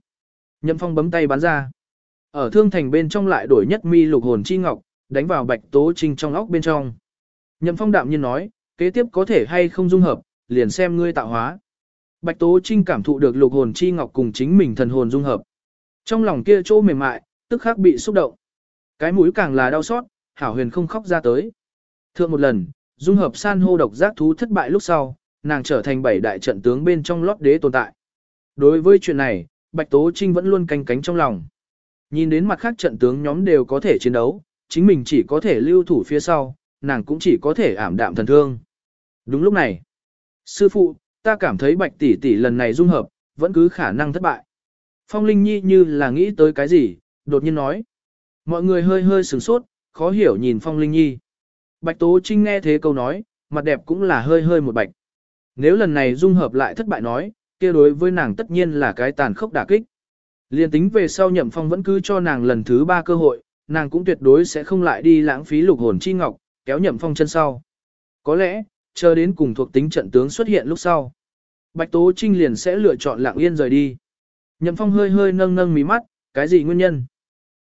nhậm phong bấm tay bắn ra. Ở thương thành bên trong lại đổi nhất mi lục hồn chi ngọc, đánh vào bạch tố trinh trong óc bên trong. Nhậm phong đạm nhiên nói, kế tiếp có thể hay không dung hợp, liền xem ngươi tạo hóa. Bạch tố trinh cảm thụ được lục hồn chi ngọc cùng chính mình thần hồn dung hợp. Trong lòng kia chỗ mềm mại, tức khắc bị xúc động. Cái mũi càng là đau xót, hảo huyền không khóc ra tới. Thượng một lần, dung hợp san hô độc giác thú thất bại lúc sau, nàng trở thành bảy đại trận tướng bên trong lót đế tồn tại. Đối với chuyện này, Bạch Tố Trinh vẫn luôn canh cánh trong lòng. Nhìn đến mặt khác trận tướng nhóm đều có thể chiến đấu, chính mình chỉ có thể lưu thủ phía sau, nàng cũng chỉ có thể ảm đạm thần thương. Đúng lúc này, sư phụ, ta cảm thấy Bạch tỷ tỷ lần này dung hợp, vẫn cứ khả năng thất bại. Phong Linh Nhi như là nghĩ tới cái gì, đột nhiên nói. Mọi người hơi hơi sửng sốt, khó hiểu nhìn Phong Linh Nhi. Bạch Tố Trinh nghe thế câu nói, mặt đẹp cũng là hơi hơi một bạch. Nếu lần này dung hợp lại thất bại nói, kia đối với nàng tất nhiên là cái tàn khốc đả kích. Liên tính về sau nhậm phong vẫn cứ cho nàng lần thứ ba cơ hội, nàng cũng tuyệt đối sẽ không lại đi lãng phí lục hồn chi ngọc, kéo nhậm phong chân sau. Có lẽ, chờ đến cùng thuộc tính trận tướng xuất hiện lúc sau. Bạch Tố Trinh liền sẽ lựa chọn lặng yên rời đi. Nhậm phong hơi hơi nâng nâng mí mắt, cái gì nguyên nhân?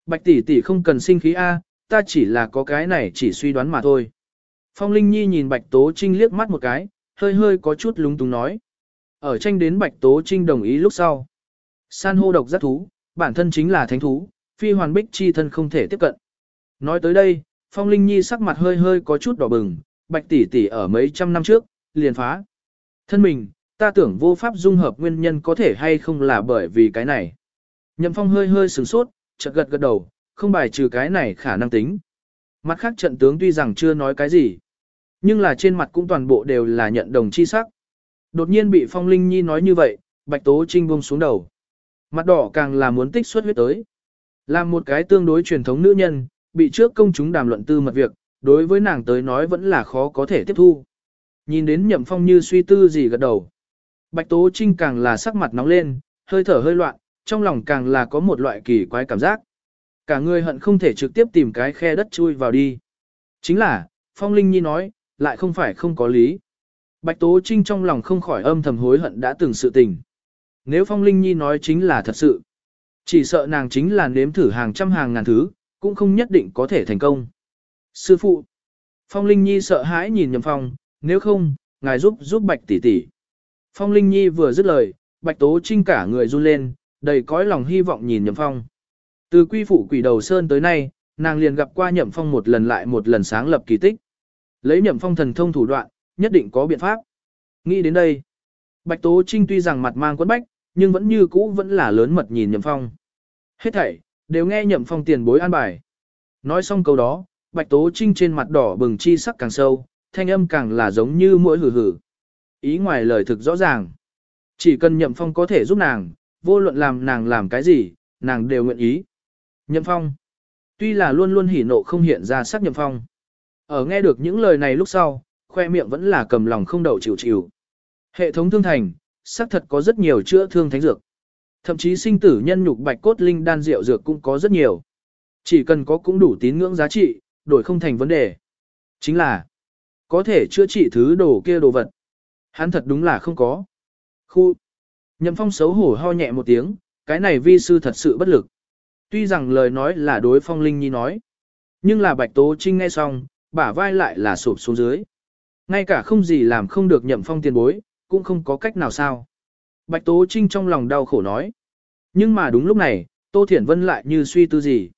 Bạch tỷ tỷ không cần sinh khí A, ta chỉ là có cái này chỉ suy đoán mà thôi. Phong Linh Nhi nhìn Bạch Tố Trinh liếc mắt một cái, hơi hơi có chút lúng túng nói. Ở tranh đến Bạch Tố Trinh đồng ý lúc sau. San hô độc giác thú, bản thân chính là thánh thú, phi hoàn bích chi thân không thể tiếp cận. Nói tới đây, Phong Linh Nhi sắc mặt hơi hơi có chút đỏ bừng, Bạch tỷ tỷ ở mấy trăm năm trước, liền phá. Thân mình, ta tưởng vô pháp dung hợp nguyên nhân có thể hay không là bởi vì cái này. Nhậm Phong hơi hơi sửng sốt, chợt gật gật đầu, không bài trừ cái này khả năng tính. Mặt khác trận tướng tuy rằng chưa nói cái gì, nhưng là trên mặt cũng toàn bộ đều là nhận đồng chi sắc. Đột nhiên bị Phong Linh Nhi nói như vậy, Bạch Tố Trinh buông xuống đầu. Mặt đỏ càng là muốn tích xuất huyết tới. Làm một cái tương đối truyền thống nữ nhân, bị trước công chúng đàm luận tư mật việc, đối với nàng tới nói vẫn là khó có thể tiếp thu. Nhìn đến Nhậm Phong như suy tư gì gật đầu. Bạch Tố Trinh càng là sắc mặt nóng lên, hơi thở hơi loạn, trong lòng càng là có một loại kỳ quái cảm giác. Cả người hận không thể trực tiếp tìm cái khe đất chui vào đi. Chính là, Phong Linh Nhi nói, lại không phải không có lý. Bạch Tố Trinh trong lòng không khỏi âm thầm hối hận đã từng sự tình. Nếu Phong Linh Nhi nói chính là thật sự, chỉ sợ nàng chính là nếm thử hàng trăm hàng ngàn thứ, cũng không nhất định có thể thành công. Sư phụ, Phong Linh Nhi sợ hãi nhìn nhầm Phong, nếu không, ngài giúp giúp Bạch tỷ tỷ. Phong Linh Nhi vừa dứt lời, Bạch Tố Trinh cả người run lên, đầy cõi lòng hy vọng nhìn nhầm Phong. Từ quy phụ quỷ đầu sơn tới nay, nàng liền gặp qua Nhậm Phong một lần lại một lần sáng lập kỳ tích. Lấy Nhậm Phong thần thông thủ đoạn, nhất định có biện pháp. Nghĩ đến đây, Bạch Tố Trinh tuy rằng mặt mang quấn bách, nhưng vẫn như cũ vẫn là lớn mật nhìn Nhậm Phong. Hết thảy, đều nghe Nhậm Phong tiền bối an bài. Nói xong câu đó, Bạch Tố Trinh trên mặt đỏ bừng chi sắc càng sâu, thanh âm càng là giống như mũi hử hử. Ý ngoài lời thực rõ ràng. Chỉ cần Nhậm Phong có thể giúp nàng, vô luận làm nàng làm cái gì, nàng đều nguyện ý. Nhậm Phong. Tuy là luôn luôn hỉ nộ không hiện ra sắc Nhậm Phong. Ở nghe được những lời này lúc sau, khoe miệng vẫn là cầm lòng không đậu chịu chịu. Hệ thống thương thành, xác thật có rất nhiều chữa thương thánh dược. Thậm chí sinh tử nhân nhục bạch cốt linh đan rượu dược cũng có rất nhiều. Chỉ cần có cũng đủ tín ngưỡng giá trị, đổi không thành vấn đề. Chính là, có thể chữa trị thứ đồ kia đồ vật. Hắn thật đúng là không có. Khu. Nhậm phong xấu hổ ho nhẹ một tiếng, cái này vi sư thật sự bất lực. Tuy rằng lời nói là đối phong linh nhi nói. Nhưng là bạch tố trinh nghe xong, bả vai lại là sụp xuống dưới. Ngay cả không gì làm không được nhậm phong tiền bối, cũng không có cách nào sao. Bạch Tố Trinh trong lòng đau khổ nói. Nhưng mà đúng lúc này, Tô Thiển Vân lại như suy tư gì.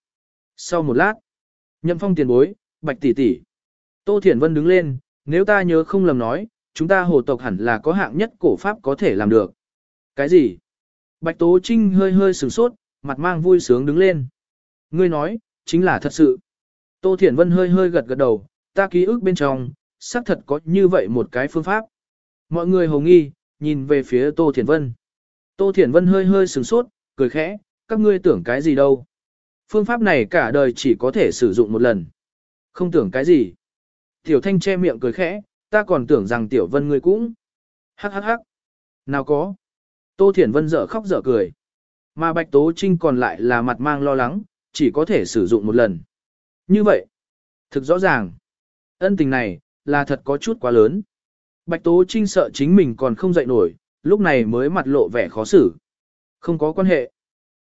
Sau một lát, nhậm phong tiền bối, Bạch tỷ tỷ. Tô Thiển Vân đứng lên, nếu ta nhớ không lầm nói, chúng ta hồ tộc hẳn là có hạng nhất cổ pháp có thể làm được. Cái gì? Bạch Tố Trinh hơi hơi sửng sốt, mặt mang vui sướng đứng lên. Ngươi nói, chính là thật sự. Tô Thiển Vân hơi hơi gật gật đầu, ta ký ức bên trong, xác thật có như vậy một cái phương pháp. Mọi người hồ nghi, nhìn về phía Tô Thiển Vân. Tô Thiển Vân hơi hơi sửng sốt, cười khẽ, các ngươi tưởng cái gì đâu. Phương pháp này cả đời chỉ có thể sử dụng một lần. Không tưởng cái gì. Tiểu Thanh che miệng cười khẽ, ta còn tưởng rằng Tiểu Vân ngươi cũng. Hắc hắc hắc. Nào có. Tô Thiển Vân dở khóc dở cười. Mà Bạch Tố Trinh còn lại là mặt mang lo lắng, chỉ có thể sử dụng một lần. Như vậy, thực rõ ràng, ân tình này, là thật có chút quá lớn. Bạch Tố Trinh sợ chính mình còn không dậy nổi, lúc này mới mặt lộ vẻ khó xử. Không có quan hệ.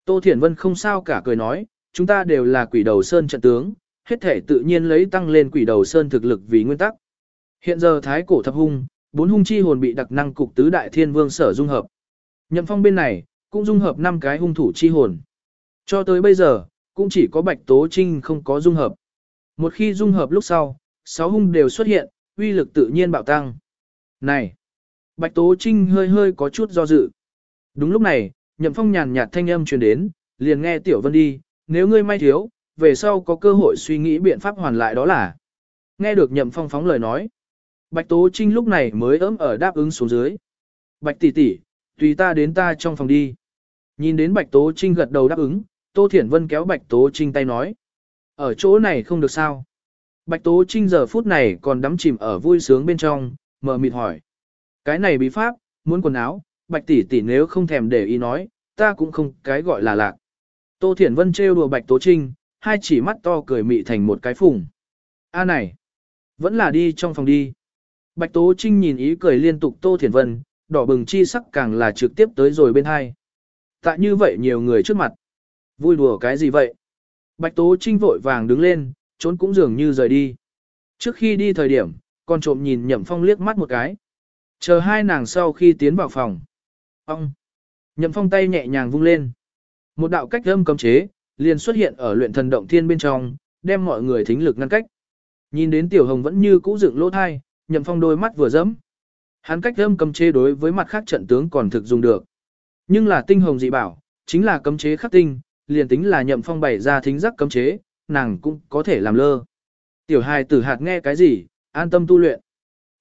Tô Thiển Vân không sao cả cười nói, chúng ta đều là quỷ đầu sơn trận tướng, hết thể tự nhiên lấy tăng lên quỷ đầu sơn thực lực vì nguyên tắc. Hiện giờ thái cổ thập hung, bốn hung chi hồn bị đặc năng cục tứ đại thiên vương sở dung hợp. Nhậm phong bên này, cũng dung hợp 5 cái hung thủ chi hồn. Cho tới bây giờ, cũng chỉ có Bạch Tố Trinh không có dung hợp. Một khi dung hợp lúc sau, 6 hung đều xuất hiện, uy lực tự nhiên bạo tăng. Này! Bạch Tố Trinh hơi hơi có chút do dự. Đúng lúc này, Nhậm Phong nhàn nhạt thanh âm truyền đến, liền nghe Tiểu Vân đi, nếu ngươi may thiếu, về sau có cơ hội suy nghĩ biện pháp hoàn lại đó là. Nghe được Nhậm Phong phóng lời nói. Bạch Tố Trinh lúc này mới ấm ở đáp ứng xuống dưới. Bạch tỷ tỷ, tùy ta đến ta trong phòng đi. Nhìn đến Bạch Tố Trinh gật đầu đáp ứng, Tô Thiển Vân kéo Bạch Tố Trinh tay nói. Ở chỗ này không được sao. Bạch Tố Trinh giờ phút này còn đắm chìm ở vui sướng bên trong, mở mịt hỏi. Cái này bí pháp, muốn quần áo, Bạch tỷ tỷ nếu không thèm để ý nói, ta cũng không cái gọi là lạc. Tô Thiển Vân trêu đùa Bạch Tố Trinh, hai chỉ mắt to cười mị thành một cái phùng. A này, vẫn là đi trong phòng đi. Bạch Tố Trinh nhìn ý cười liên tục Tô Thiển Vân, đỏ bừng chi sắc càng là trực tiếp tới rồi bên hai. Tại như vậy nhiều người trước mặt. Vui đùa cái gì vậy? Bạch Tố Trinh vội vàng đứng lên, trốn cũng dường như rời đi. Trước khi đi thời điểm, con trộm nhìn Nhậm Phong liếc mắt một cái. Chờ hai nàng sau khi tiến vào phòng. Ông! Nhậm Phong tay nhẹ nhàng vung lên. Một đạo cách âm cấm chế, liền xuất hiện ở luyện thần động thiên bên trong, đem mọi người thính lực ngăn cách. Nhìn đến Tiểu Hồng vẫn như cũ dựng lỗ thai, Nhậm Phong đôi mắt vừa dẫm. Hắn cách âm cấm chế đối với mặt khác trận tướng còn thực dùng được. Nhưng là tinh hồng dị bảo, chính là cấm chế khắc tinh, liền tính là Nhậm Phong bày ra thính giác cấm chế, nàng cũng có thể làm lơ. Tiểu hài tử hạt nghe cái gì, an tâm tu luyện.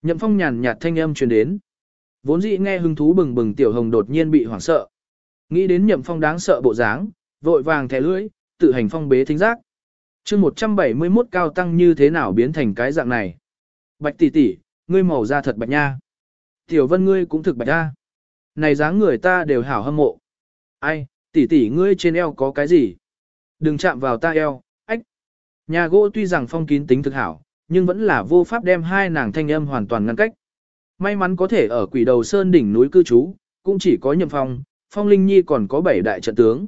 Nhậm Phong nhàn nhạt thanh âm truyền đến. Vốn dĩ nghe hứng thú bừng bừng Tiểu Hồng đột nhiên bị hoảng sợ. Nghĩ đến Nhậm Phong đáng sợ bộ dáng, vội vàng thẻ lưỡi, tự hành phong bế thính giác. chương 171 cao tăng như thế nào biến thành cái dạng này. Bạch tỷ tỷ, ngươi màu da thật bạch nha. Tiểu vân ngươi cũng thực bạch nha. Này dáng người ta đều hảo hâm mộ. Ai, tỷ tỷ ngươi trên eo có cái gì? Đừng chạm vào ta eo, ách. Nhà gỗ tuy rằng phong kín tính thực hảo, nhưng vẫn là vô pháp đem hai nàng thanh âm hoàn toàn ngăn cách. May mắn có thể ở quỷ đầu sơn đỉnh núi cư trú, cũng chỉ có nhậm phong, phong linh nhi còn có bảy đại trận tướng.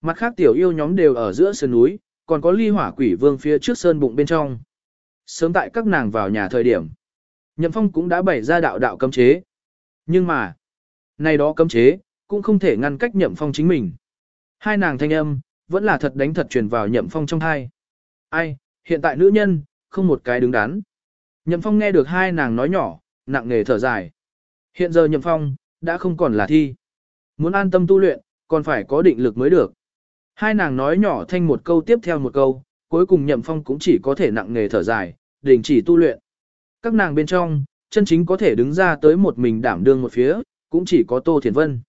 Mặt khác tiểu yêu nhóm đều ở giữa sơn núi, còn có ly hỏa quỷ vương phía trước sơn bụng bên trong. Sớm tại các nàng vào nhà thời điểm, Nhậm Phong cũng đã bày ra đạo đạo cấm chế. Nhưng mà, này đó cấm chế, cũng không thể ngăn cách Nhậm Phong chính mình. Hai nàng thanh âm, vẫn là thật đánh thật truyền vào Nhậm Phong trong hai. Ai, hiện tại nữ nhân, không một cái đứng đắn. Nhậm Phong nghe được hai nàng nói nhỏ, nặng nề thở dài. Hiện giờ Nhậm Phong, đã không còn là thi. Muốn an tâm tu luyện, còn phải có định lực mới được. Hai nàng nói nhỏ thanh một câu tiếp theo một câu, cuối cùng Nhậm Phong cũng chỉ có thể nặng nề thở dài, đình chỉ tu luyện. Các nàng bên trong, chân chính có thể đứng ra tới một mình đảm đương một phía, cũng chỉ có Tô Thiển Vân.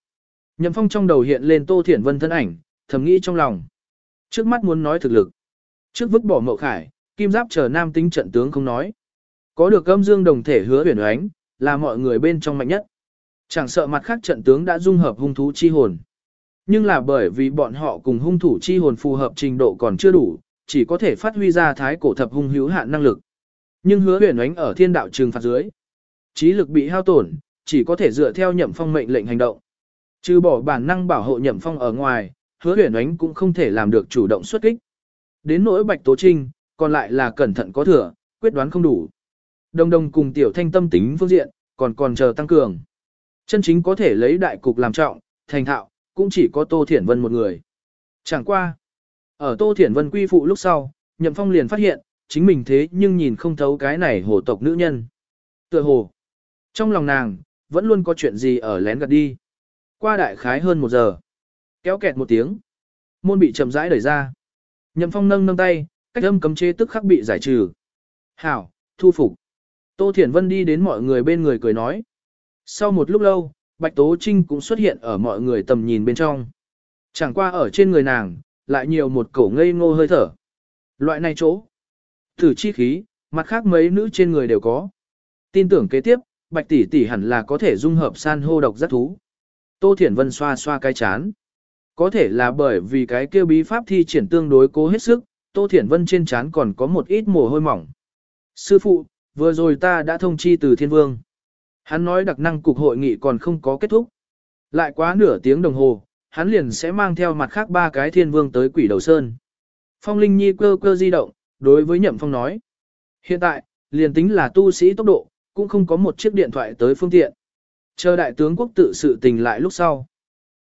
Nhậm Phong trong đầu hiện lên Tô Thiển Vân thân ảnh, thầm nghĩ trong lòng. Trước mắt muốn nói thực lực. Trước vứt bỏ mậu khải, kim giáp chờ nam tính trận tướng không nói. Có được âm dương đồng thể hứa huyền oánh, là mọi người bên trong mạnh nhất. Chẳng sợ mặt khác trận tướng đã dung hợp hung thú chi hồn. Nhưng là bởi vì bọn họ cùng hung thủ chi hồn phù hợp trình độ còn chưa đủ, chỉ có thể phát huy ra thái cổ thập hung hữu hạn năng lực. Nhưng hứa huyền ánh ở thiên đạo trường phạt dưới. Trí lực bị hao tổn, chỉ có thể dựa theo nhậm phong mệnh lệnh hành động. Trừ bỏ bản năng bảo hộ nhậm phong ở ngoài, hứa huyền ánh cũng không thể làm được chủ động xuất kích. Đến nỗi bạch tố trinh, còn lại là cẩn thận có thừa, quyết đoán không đủ. Đồng đồng cùng tiểu thanh tâm tính phương diện, còn còn chờ tăng cường. Chân chính có thể lấy đại cục làm trọng, thành thạo, cũng chỉ có Tô Thiển Vân một người. Chẳng qua. Ở Tô Thiển Vân quy phụ lúc sau, Nhậm Phong liền phát hiện, chính mình thế nhưng nhìn không thấu cái này hồ tộc nữ nhân. Tựa hồ. Trong lòng nàng, vẫn luôn có chuyện gì ở lén gạt đi. Qua đại khái hơn một giờ. Kéo kẹt một tiếng. Môn bị chậm rãi đẩy ra. Nhậm Phong nâng nâng tay, cách âm cấm chế tức khắc bị giải trừ. Hảo, thu phục. Tô Thiển Vân đi đến mọi người bên người cười nói. Sau một lúc lâu, Bạch Tố Trinh cũng xuất hiện ở mọi người tầm nhìn bên trong. Chẳng qua ở trên người nàng, lại nhiều một cổ ngây ngô hơi thở. Loại này chỗ. Thử chi khí, mặt khác mấy nữ trên người đều có. Tin tưởng kế tiếp, Bạch tỷ tỷ hẳn là có thể dung hợp san hô độc giác thú. Tô Thiển Vân xoa xoa cái chán. Có thể là bởi vì cái kêu bí pháp thi triển tương đối cố hết sức, Tô Thiển Vân trên chán còn có một ít mồ hôi mỏng. Sư phụ, vừa rồi ta đã thông chi từ thiên vương. Hắn nói đặc năng cục hội nghị còn không có kết thúc. Lại quá nửa tiếng đồng hồ, hắn liền sẽ mang theo mặt khác ba cái thiên vương tới quỷ đầu sơn. Phong Linh Nhi cơ cơ di động, đối với Nhậm Phong nói. Hiện tại, liền tính là tu sĩ tốc độ, cũng không có một chiếc điện thoại tới phương tiện. Chờ đại tướng quốc tự sự tình lại lúc sau.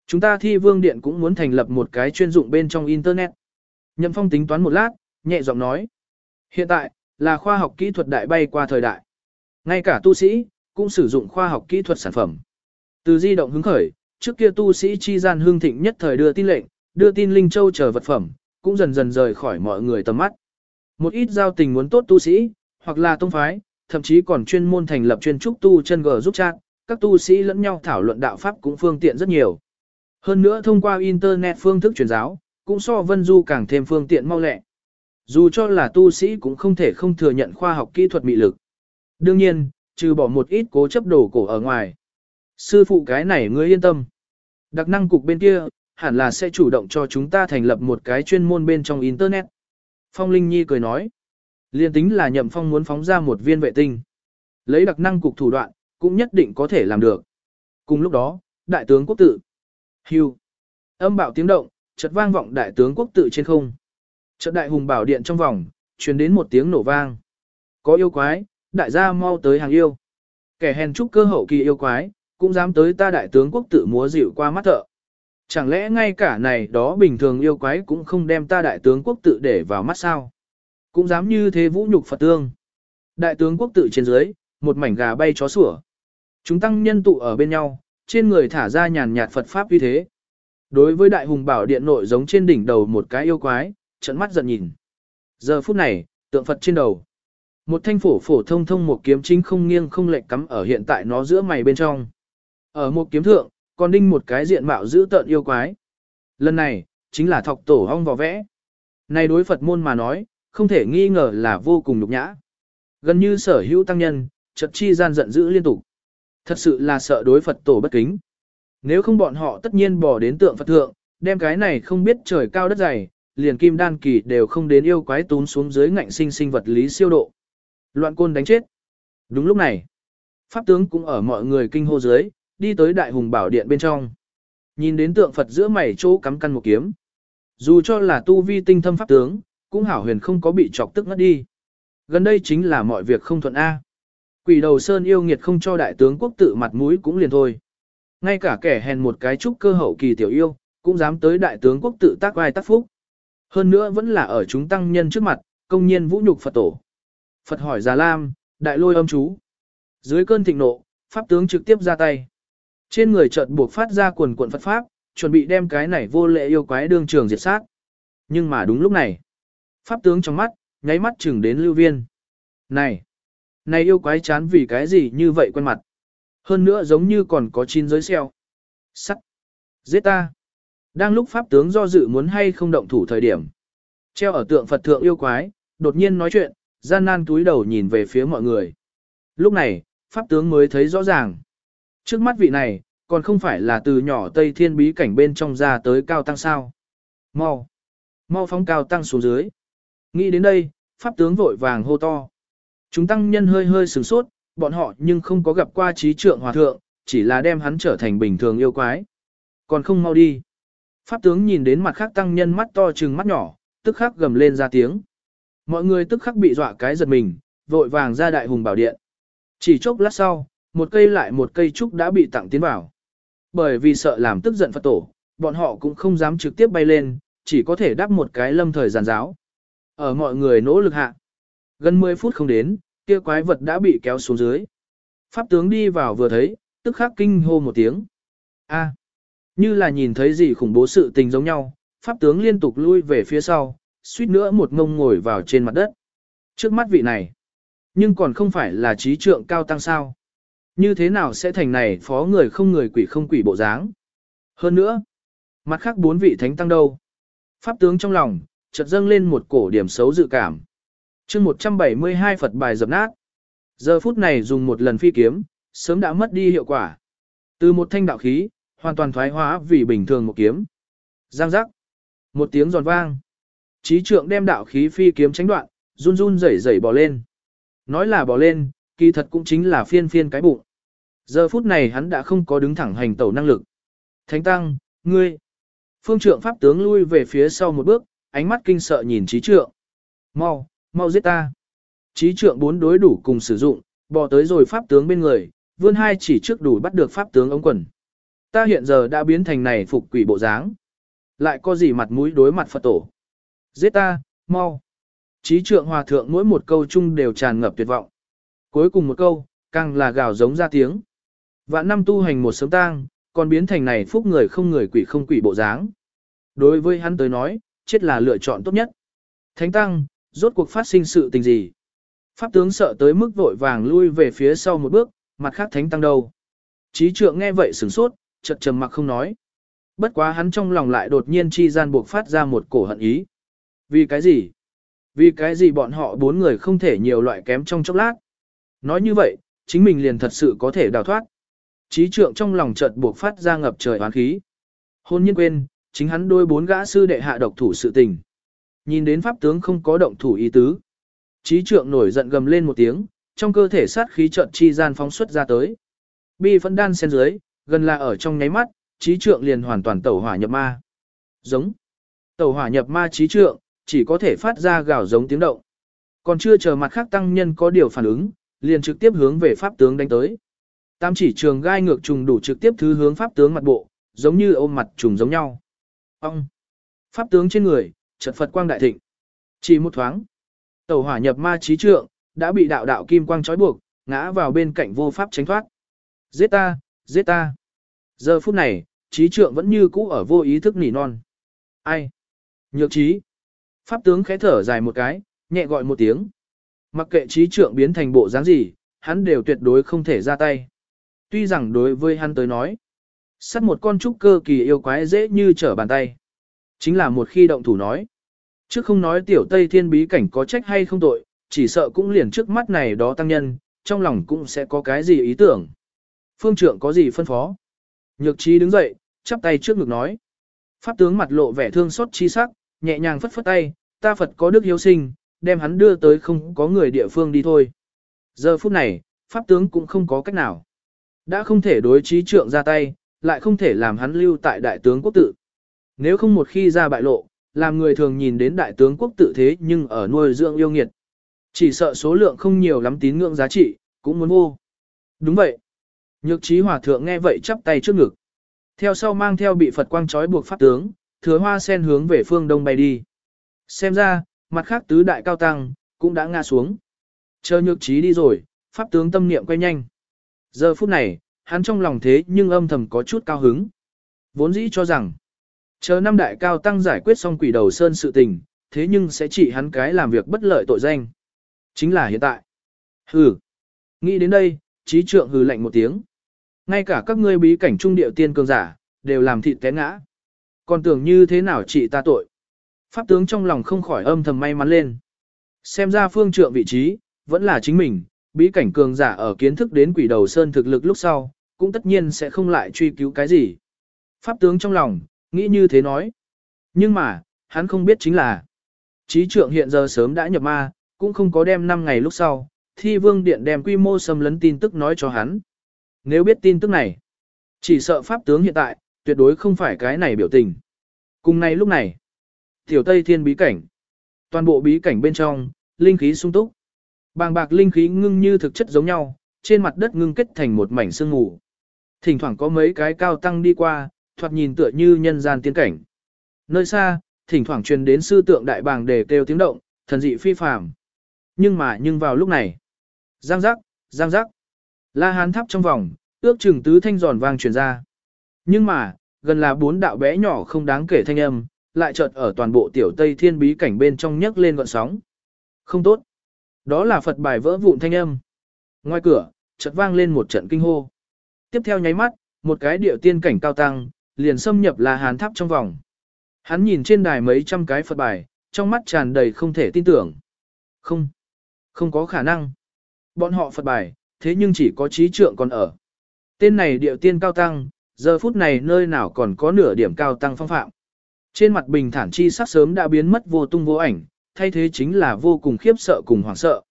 Chúng ta thi vương điện cũng muốn thành lập một cái chuyên dụng bên trong Internet. Nhậm Phong tính toán một lát, nhẹ giọng nói. Hiện tại, là khoa học kỹ thuật đại bay qua thời đại. Ngay cả tu sĩ, cũng sử dụng khoa học kỹ thuật sản phẩm. Từ di động hứng khởi, trước kia tu sĩ chi gian hương thịnh nhất thời đưa tin lệnh, đưa tin linh châu chờ vật phẩm, cũng dần dần rời khỏi mọi người tầm mắt. Một ít giao tình muốn tốt tu sĩ, hoặc là tông phái, thậm chí còn chuyên môn thành lập chuyên trúc tu chân gờ giúp chat, các tu sĩ lẫn nhau thảo luận đạo pháp cũng phương tiện rất nhiều. Hơn nữa thông qua internet phương thức truyền giáo, cũng so vân du càng thêm phương tiện mau lẹ. Dù cho là tu sĩ cũng không thể không thừa nhận khoa học kỹ thuật mị lực. Đương nhiên, trừ bỏ một ít cố chấp đồ cổ ở ngoài. Sư phụ cái này ngươi yên tâm. Đặc năng cục bên kia, hẳn là sẽ chủ động cho chúng ta thành lập một cái chuyên môn bên trong Internet. Phong Linh Nhi cười nói. Liên tính là nhậm phong muốn phóng ra một viên vệ tinh. Lấy đặc năng cục thủ đoạn, cũng nhất định có thể làm được. Cùng lúc đó, đại tướng quốc tự. Hưu. Âm bạo tiếng động, chợt vang vọng đại tướng quốc tự trên không. Chợt đại hùng bảo điện trong vòng, truyền đến một tiếng nổ vang. Có yêu quái, đại gia mau tới hàng yêu. Kẻ hèn trúc cơ hậu kỳ yêu quái, cũng dám tới ta đại tướng quốc tự múa dịu qua mắt thợ. Chẳng lẽ ngay cả này đó bình thường yêu quái cũng không đem ta đại tướng quốc tự để vào mắt sao? Cũng dám như thế vũ nhục Phật tương. Đại tướng quốc tự trên dưới, một mảnh gà bay chó sủa. Chúng tăng nhân tụ ở bên nhau, trên người thả ra nhàn nhạt Phật Pháp uy thế. Đối với đại hùng bảo điện nội giống trên đỉnh đầu một cái yêu quái, trận mắt giận nhìn. Giờ phút này, tượng Phật trên đầu. Một thanh phổ phổ thông thông một kiếm chính không nghiêng không lệch cắm ở hiện tại nó giữa mày bên trong. Ở một kiếm thượng, còn đinh một cái diện mạo giữ tợn yêu quái. Lần này, chính là thọc tổ hong vò vẽ. Này đối Phật môn mà nói, không thể nghi ngờ là vô cùng nhục nhã. Gần như sở hữu tăng nhân, chật chi gian giận dữ liên tục. Thật sự là sợ đối Phật tổ bất kính. Nếu không bọn họ tất nhiên bỏ đến tượng Phật thượng, đem cái này không biết trời cao đất dày, liền kim đan kỳ đều không đến yêu quái tún xuống dưới ngạnh sinh sinh vật lý siêu độ. Loạn côn đánh chết. Đúng lúc này, Pháp tướng cũng ở mọi người kinh hô dưới, đi tới đại hùng bảo điện bên trong. Nhìn đến tượng Phật giữa mày chỗ cắm căn một kiếm. Dù cho là tu vi tinh thâm Pháp tướng, cũng hảo huyền không có bị chọc tức ngất đi. Gần đây chính là mọi việc không thuận A. Quỷ đầu sơn yêu nghiệt không cho đại tướng quốc tự mặt mũi cũng liền thôi. Ngay cả kẻ hèn một cái trúc cơ hậu kỳ tiểu yêu, cũng dám tới đại tướng quốc tự tác vai tác phúc. Hơn nữa vẫn là ở chúng tăng nhân trước mặt, công nhiên vũ nhục Phật tổ. Phật hỏi Già Lam, đại lôi âm chú. Dưới cơn thịnh nộ, Pháp tướng trực tiếp ra tay. Trên người chợt buộc phát ra quần quần Phật Pháp, chuẩn bị đem cái này vô lệ yêu quái đương trường diệt sát. Nhưng mà đúng lúc này, Pháp tướng trong mắt, nháy mắt chừng đến lưu viên. Này! Này yêu quái chán vì cái gì như vậy quen mặt. Hơn nữa giống như còn có chín giới xeo. Sắt! Giết ta! Đang lúc Pháp tướng do dự muốn hay không động thủ thời điểm. Treo ở tượng Phật thượng yêu quái, đột nhiên nói chuyện, gian nan túi đầu nhìn về phía mọi người. Lúc này, Pháp tướng mới thấy rõ ràng. Trước mắt vị này, còn không phải là từ nhỏ Tây Thiên bí cảnh bên trong ra tới cao tăng sao. Mau! Mau phóng cao tăng xuống dưới. Nghĩ đến đây, Pháp tướng vội vàng hô to. Chúng tăng nhân hơi hơi sửng sốt, bọn họ nhưng không có gặp qua trí trượng hòa thượng, chỉ là đem hắn trở thành bình thường yêu quái. Còn không mau đi. Pháp tướng nhìn đến mặt khác tăng nhân mắt to trừng mắt nhỏ, tức khắc gầm lên ra tiếng. Mọi người tức khắc bị dọa cái giật mình, vội vàng ra đại hùng bảo điện. Chỉ chốc lát sau, một cây lại một cây trúc đã bị tặng tiến vào. Bởi vì sợ làm tức giận Phật tổ, bọn họ cũng không dám trực tiếp bay lên, chỉ có thể đắp một cái lâm thời giàn giáo. Ở mọi người nỗ lực hạ, gần 10 phút không đến, kia quái vật đã bị kéo xuống dưới. Pháp tướng đi vào vừa thấy, tức khắc kinh hô một tiếng. A, như là nhìn thấy gì khủng bố sự tình giống nhau, pháp tướng liên tục lui về phía sau, suýt nữa một ngông ngồi vào trên mặt đất. Trước mắt vị này, nhưng còn không phải là trí trượng cao tăng sao. Như thế nào sẽ thành này phó người không người quỷ không quỷ bộ dáng. Hơn nữa, mặt khác bốn vị thánh tăng đâu. Pháp tướng trong lòng, chợt dâng lên một cổ điểm xấu dự cảm. chương 172 Phật bài dập nát. Giờ phút này dùng một lần phi kiếm, sớm đã mất đi hiệu quả. Từ một thanh đạo khí, hoàn toàn thoái hóa vì bình thường một kiếm. Giang giác. Một tiếng giòn vang. Trí trượng đem đạo khí phi kiếm tránh đoạn, run run rẩy rẩy bò lên. Nói là bò lên, kỳ thật cũng chính là phiên phiên cái bụng. Giờ phút này hắn đã không có đứng thẳng hành tẩu năng lực. Thánh tăng, ngươi. Phương trượng pháp tướng lui về phía sau một bước, ánh mắt kinh sợ nhìn trí trượng. Mau, mau giết ta. Trí trượng bốn đối đủ cùng sử dụng, bò tới rồi pháp tướng bên người, vươn hai chỉ trước đủ bắt được pháp tướng ống quần. Ta hiện giờ đã biến thành này phục quỷ bộ dáng. Lại có gì mặt mũi đối mặt Phật tổ. Giết ta, mau. Trí trượng hòa thượng mỗi một câu chung đều tràn ngập tuyệt vọng. Cuối cùng một câu, càng là gào giống ra tiếng. Vạn năm tu hành một sớm tang, còn biến thành này phúc người không người quỷ không quỷ bộ dáng. Đối với hắn tới nói, chết là lựa chọn tốt nhất. Thánh tăng, rốt cuộc phát sinh sự tình gì? Pháp tướng sợ tới mức vội vàng lui về phía sau một bước, mặt khác thánh tăng đâu. Trí trượng nghe vậy sửng sốt, chợt trầm mặc không nói. Bất quá hắn trong lòng lại đột nhiên chi gian buộc phát ra một cổ hận ý. Vì cái gì? Vì cái gì bọn họ bốn người không thể nhiều loại kém trong chốc lát? Nói như vậy, chính mình liền thật sự có thể đào thoát. Trí trượng trong lòng chợt buộc phát ra ngập trời oán khí. Hôn nhiên quên, chính hắn đôi bốn gã sư đệ hạ độc thủ sự tình. Nhìn đến pháp tướng không có động thủ ý tứ. Trí trượng nổi giận gầm lên một tiếng, trong cơ thể sát khí trận chi gian phóng xuất ra tới. Bi phân đan sen dưới, gần là ở trong nháy mắt, trí trượng liền hoàn toàn tẩu hỏa nhập ma. Giống. Tẩu hỏa nhập ma trí trượng, chỉ có thể phát ra gào giống tiếng động. Còn chưa chờ mặt khác tăng nhân có điều phản ứng, liền trực tiếp hướng về pháp tướng đánh tới. Tam chỉ trường gai ngược trùng đủ trực tiếp thứ hướng pháp tướng mặt bộ, giống như ôm mặt trùng giống nhau. Ông! Pháp tướng trên người, chợt Phật quang đại thịnh. Chỉ một thoáng, tẩu hỏa nhập ma trí trượng, đã bị đạo đạo kim quang trói buộc, ngã vào bên cạnh vô pháp tránh thoát. Giết ta, giết ta. Giờ phút này, trí trượng vẫn như cũ ở vô ý thức nỉ non. Ai? Nhược trí. Pháp tướng khẽ thở dài một cái, nhẹ gọi một tiếng. Mặc kệ trí trượng biến thành bộ dáng gì, hắn đều tuyệt đối không thể ra tay. Tuy rằng đối với hắn tới nói, sắt một con trúc cơ kỳ yêu quái dễ như trở bàn tay. Chính là một khi động thủ nói. Trước không nói tiểu Tây Thiên bí cảnh có trách hay không tội, chỉ sợ cũng liền trước mắt này đó tăng nhân, trong lòng cũng sẽ có cái gì ý tưởng. Phương trượng có gì phân phó? Nhược trí đứng dậy, chắp tay trước ngực nói. Pháp tướng mặt lộ vẻ thương xót chi sắc, nhẹ nhàng phất phất tay, ta Phật có đức hiếu sinh, đem hắn đưa tới không có người địa phương đi thôi. Giờ phút này, Pháp tướng cũng không có cách nào. Đã không thể đối trí trượng ra tay, lại không thể làm hắn lưu tại đại tướng quốc tự. Nếu không một khi ra bại lộ, làm người thường nhìn đến đại tướng quốc tự thế nhưng ở nuôi dưỡng yêu nghiệt. Chỉ sợ số lượng không nhiều lắm tín ngưỡng giá trị, cũng muốn vô. Đúng vậy. Nhược trí hòa thượng nghe vậy chắp tay trước ngực. Theo sau mang theo bị Phật quang trói buộc pháp tướng, thừa hoa sen hướng về phương đông bay đi. Xem ra, mặt khác tứ đại cao tăng, cũng đã ngã xuống. Chờ nhược trí đi rồi, pháp tướng tâm niệm quay nhanh. Giờ phút này, hắn trong lòng thế nhưng âm thầm có chút cao hứng. Vốn dĩ cho rằng, chờ năm đại cao tăng giải quyết xong quỷ đầu sơn sự tình, thế nhưng sẽ chỉ hắn cái làm việc bất lợi tội danh. Chính là hiện tại. Hừ. Nghĩ đến đây, trí trượng hừ lạnh một tiếng. Ngay cả các ngươi bí cảnh trung điệu tiên cường giả, đều làm thịt té ngã. Còn tưởng như thế nào trị ta tội. Pháp tướng trong lòng không khỏi âm thầm may mắn lên. Xem ra phương trượng vị trí, vẫn là chính mình, bí cảnh cường giả ở kiến thức đến quỷ đầu sơn thực lực lúc sau, cũng tất nhiên sẽ không lại truy cứu cái gì. Pháp tướng trong lòng, nghĩ như thế nói. Nhưng mà, hắn không biết chính là, trí trượng hiện giờ sớm đã nhập ma, cũng không có đem 5 ngày lúc sau, thi vương điện đem quy mô xâm lấn tin tức nói cho hắn. Nếu biết tin tức này, chỉ sợ pháp tướng hiện tại, tuyệt đối không phải cái này biểu tình. Cùng nay lúc này, tiểu Tây Thiên bí cảnh, toàn bộ bí cảnh bên trong, linh khí sung túc. Bàng bạc linh khí ngưng như thực chất giống nhau, trên mặt đất ngưng kết thành một mảnh sương mù. Thỉnh thoảng có mấy cái cao tăng đi qua, thoạt nhìn tựa như nhân gian tiên cảnh. Nơi xa, thỉnh thoảng truyền đến sư tượng đại bàng để kêu tiếng động, thần dị phi phàm. Nhưng mà nhưng vào lúc này, giang giác, giang giác, la hán thắp trong vòng, ước chừng tứ thanh giòn vang truyền ra. Nhưng mà, gần là bốn đạo bé nhỏ không đáng kể thanh âm, lại chợt ở toàn bộ tiểu Tây Thiên bí cảnh bên trong nhấc lên gọn sóng. Không tốt. Đó là Phật bài vỡ vụn thanh âm. Ngoài cửa, chợt vang lên một trận kinh hô. Tiếp theo nháy mắt, một cái điệu tiên cảnh cao tăng, liền xâm nhập là hán tháp trong vòng. Hắn nhìn trên đài mấy trăm cái Phật bài, trong mắt tràn đầy không thể tin tưởng. Không, không có khả năng. Bọn họ Phật bài, thế nhưng chỉ có trí trượng còn ở. Tên này điệu tiên cao tăng, giờ phút này nơi nào còn có nửa điểm cao tăng phong phạm. Trên mặt bình thản chi sắc sớm đã biến mất vô tung vô ảnh, thay thế chính là vô cùng khiếp sợ cùng hoảng sợ.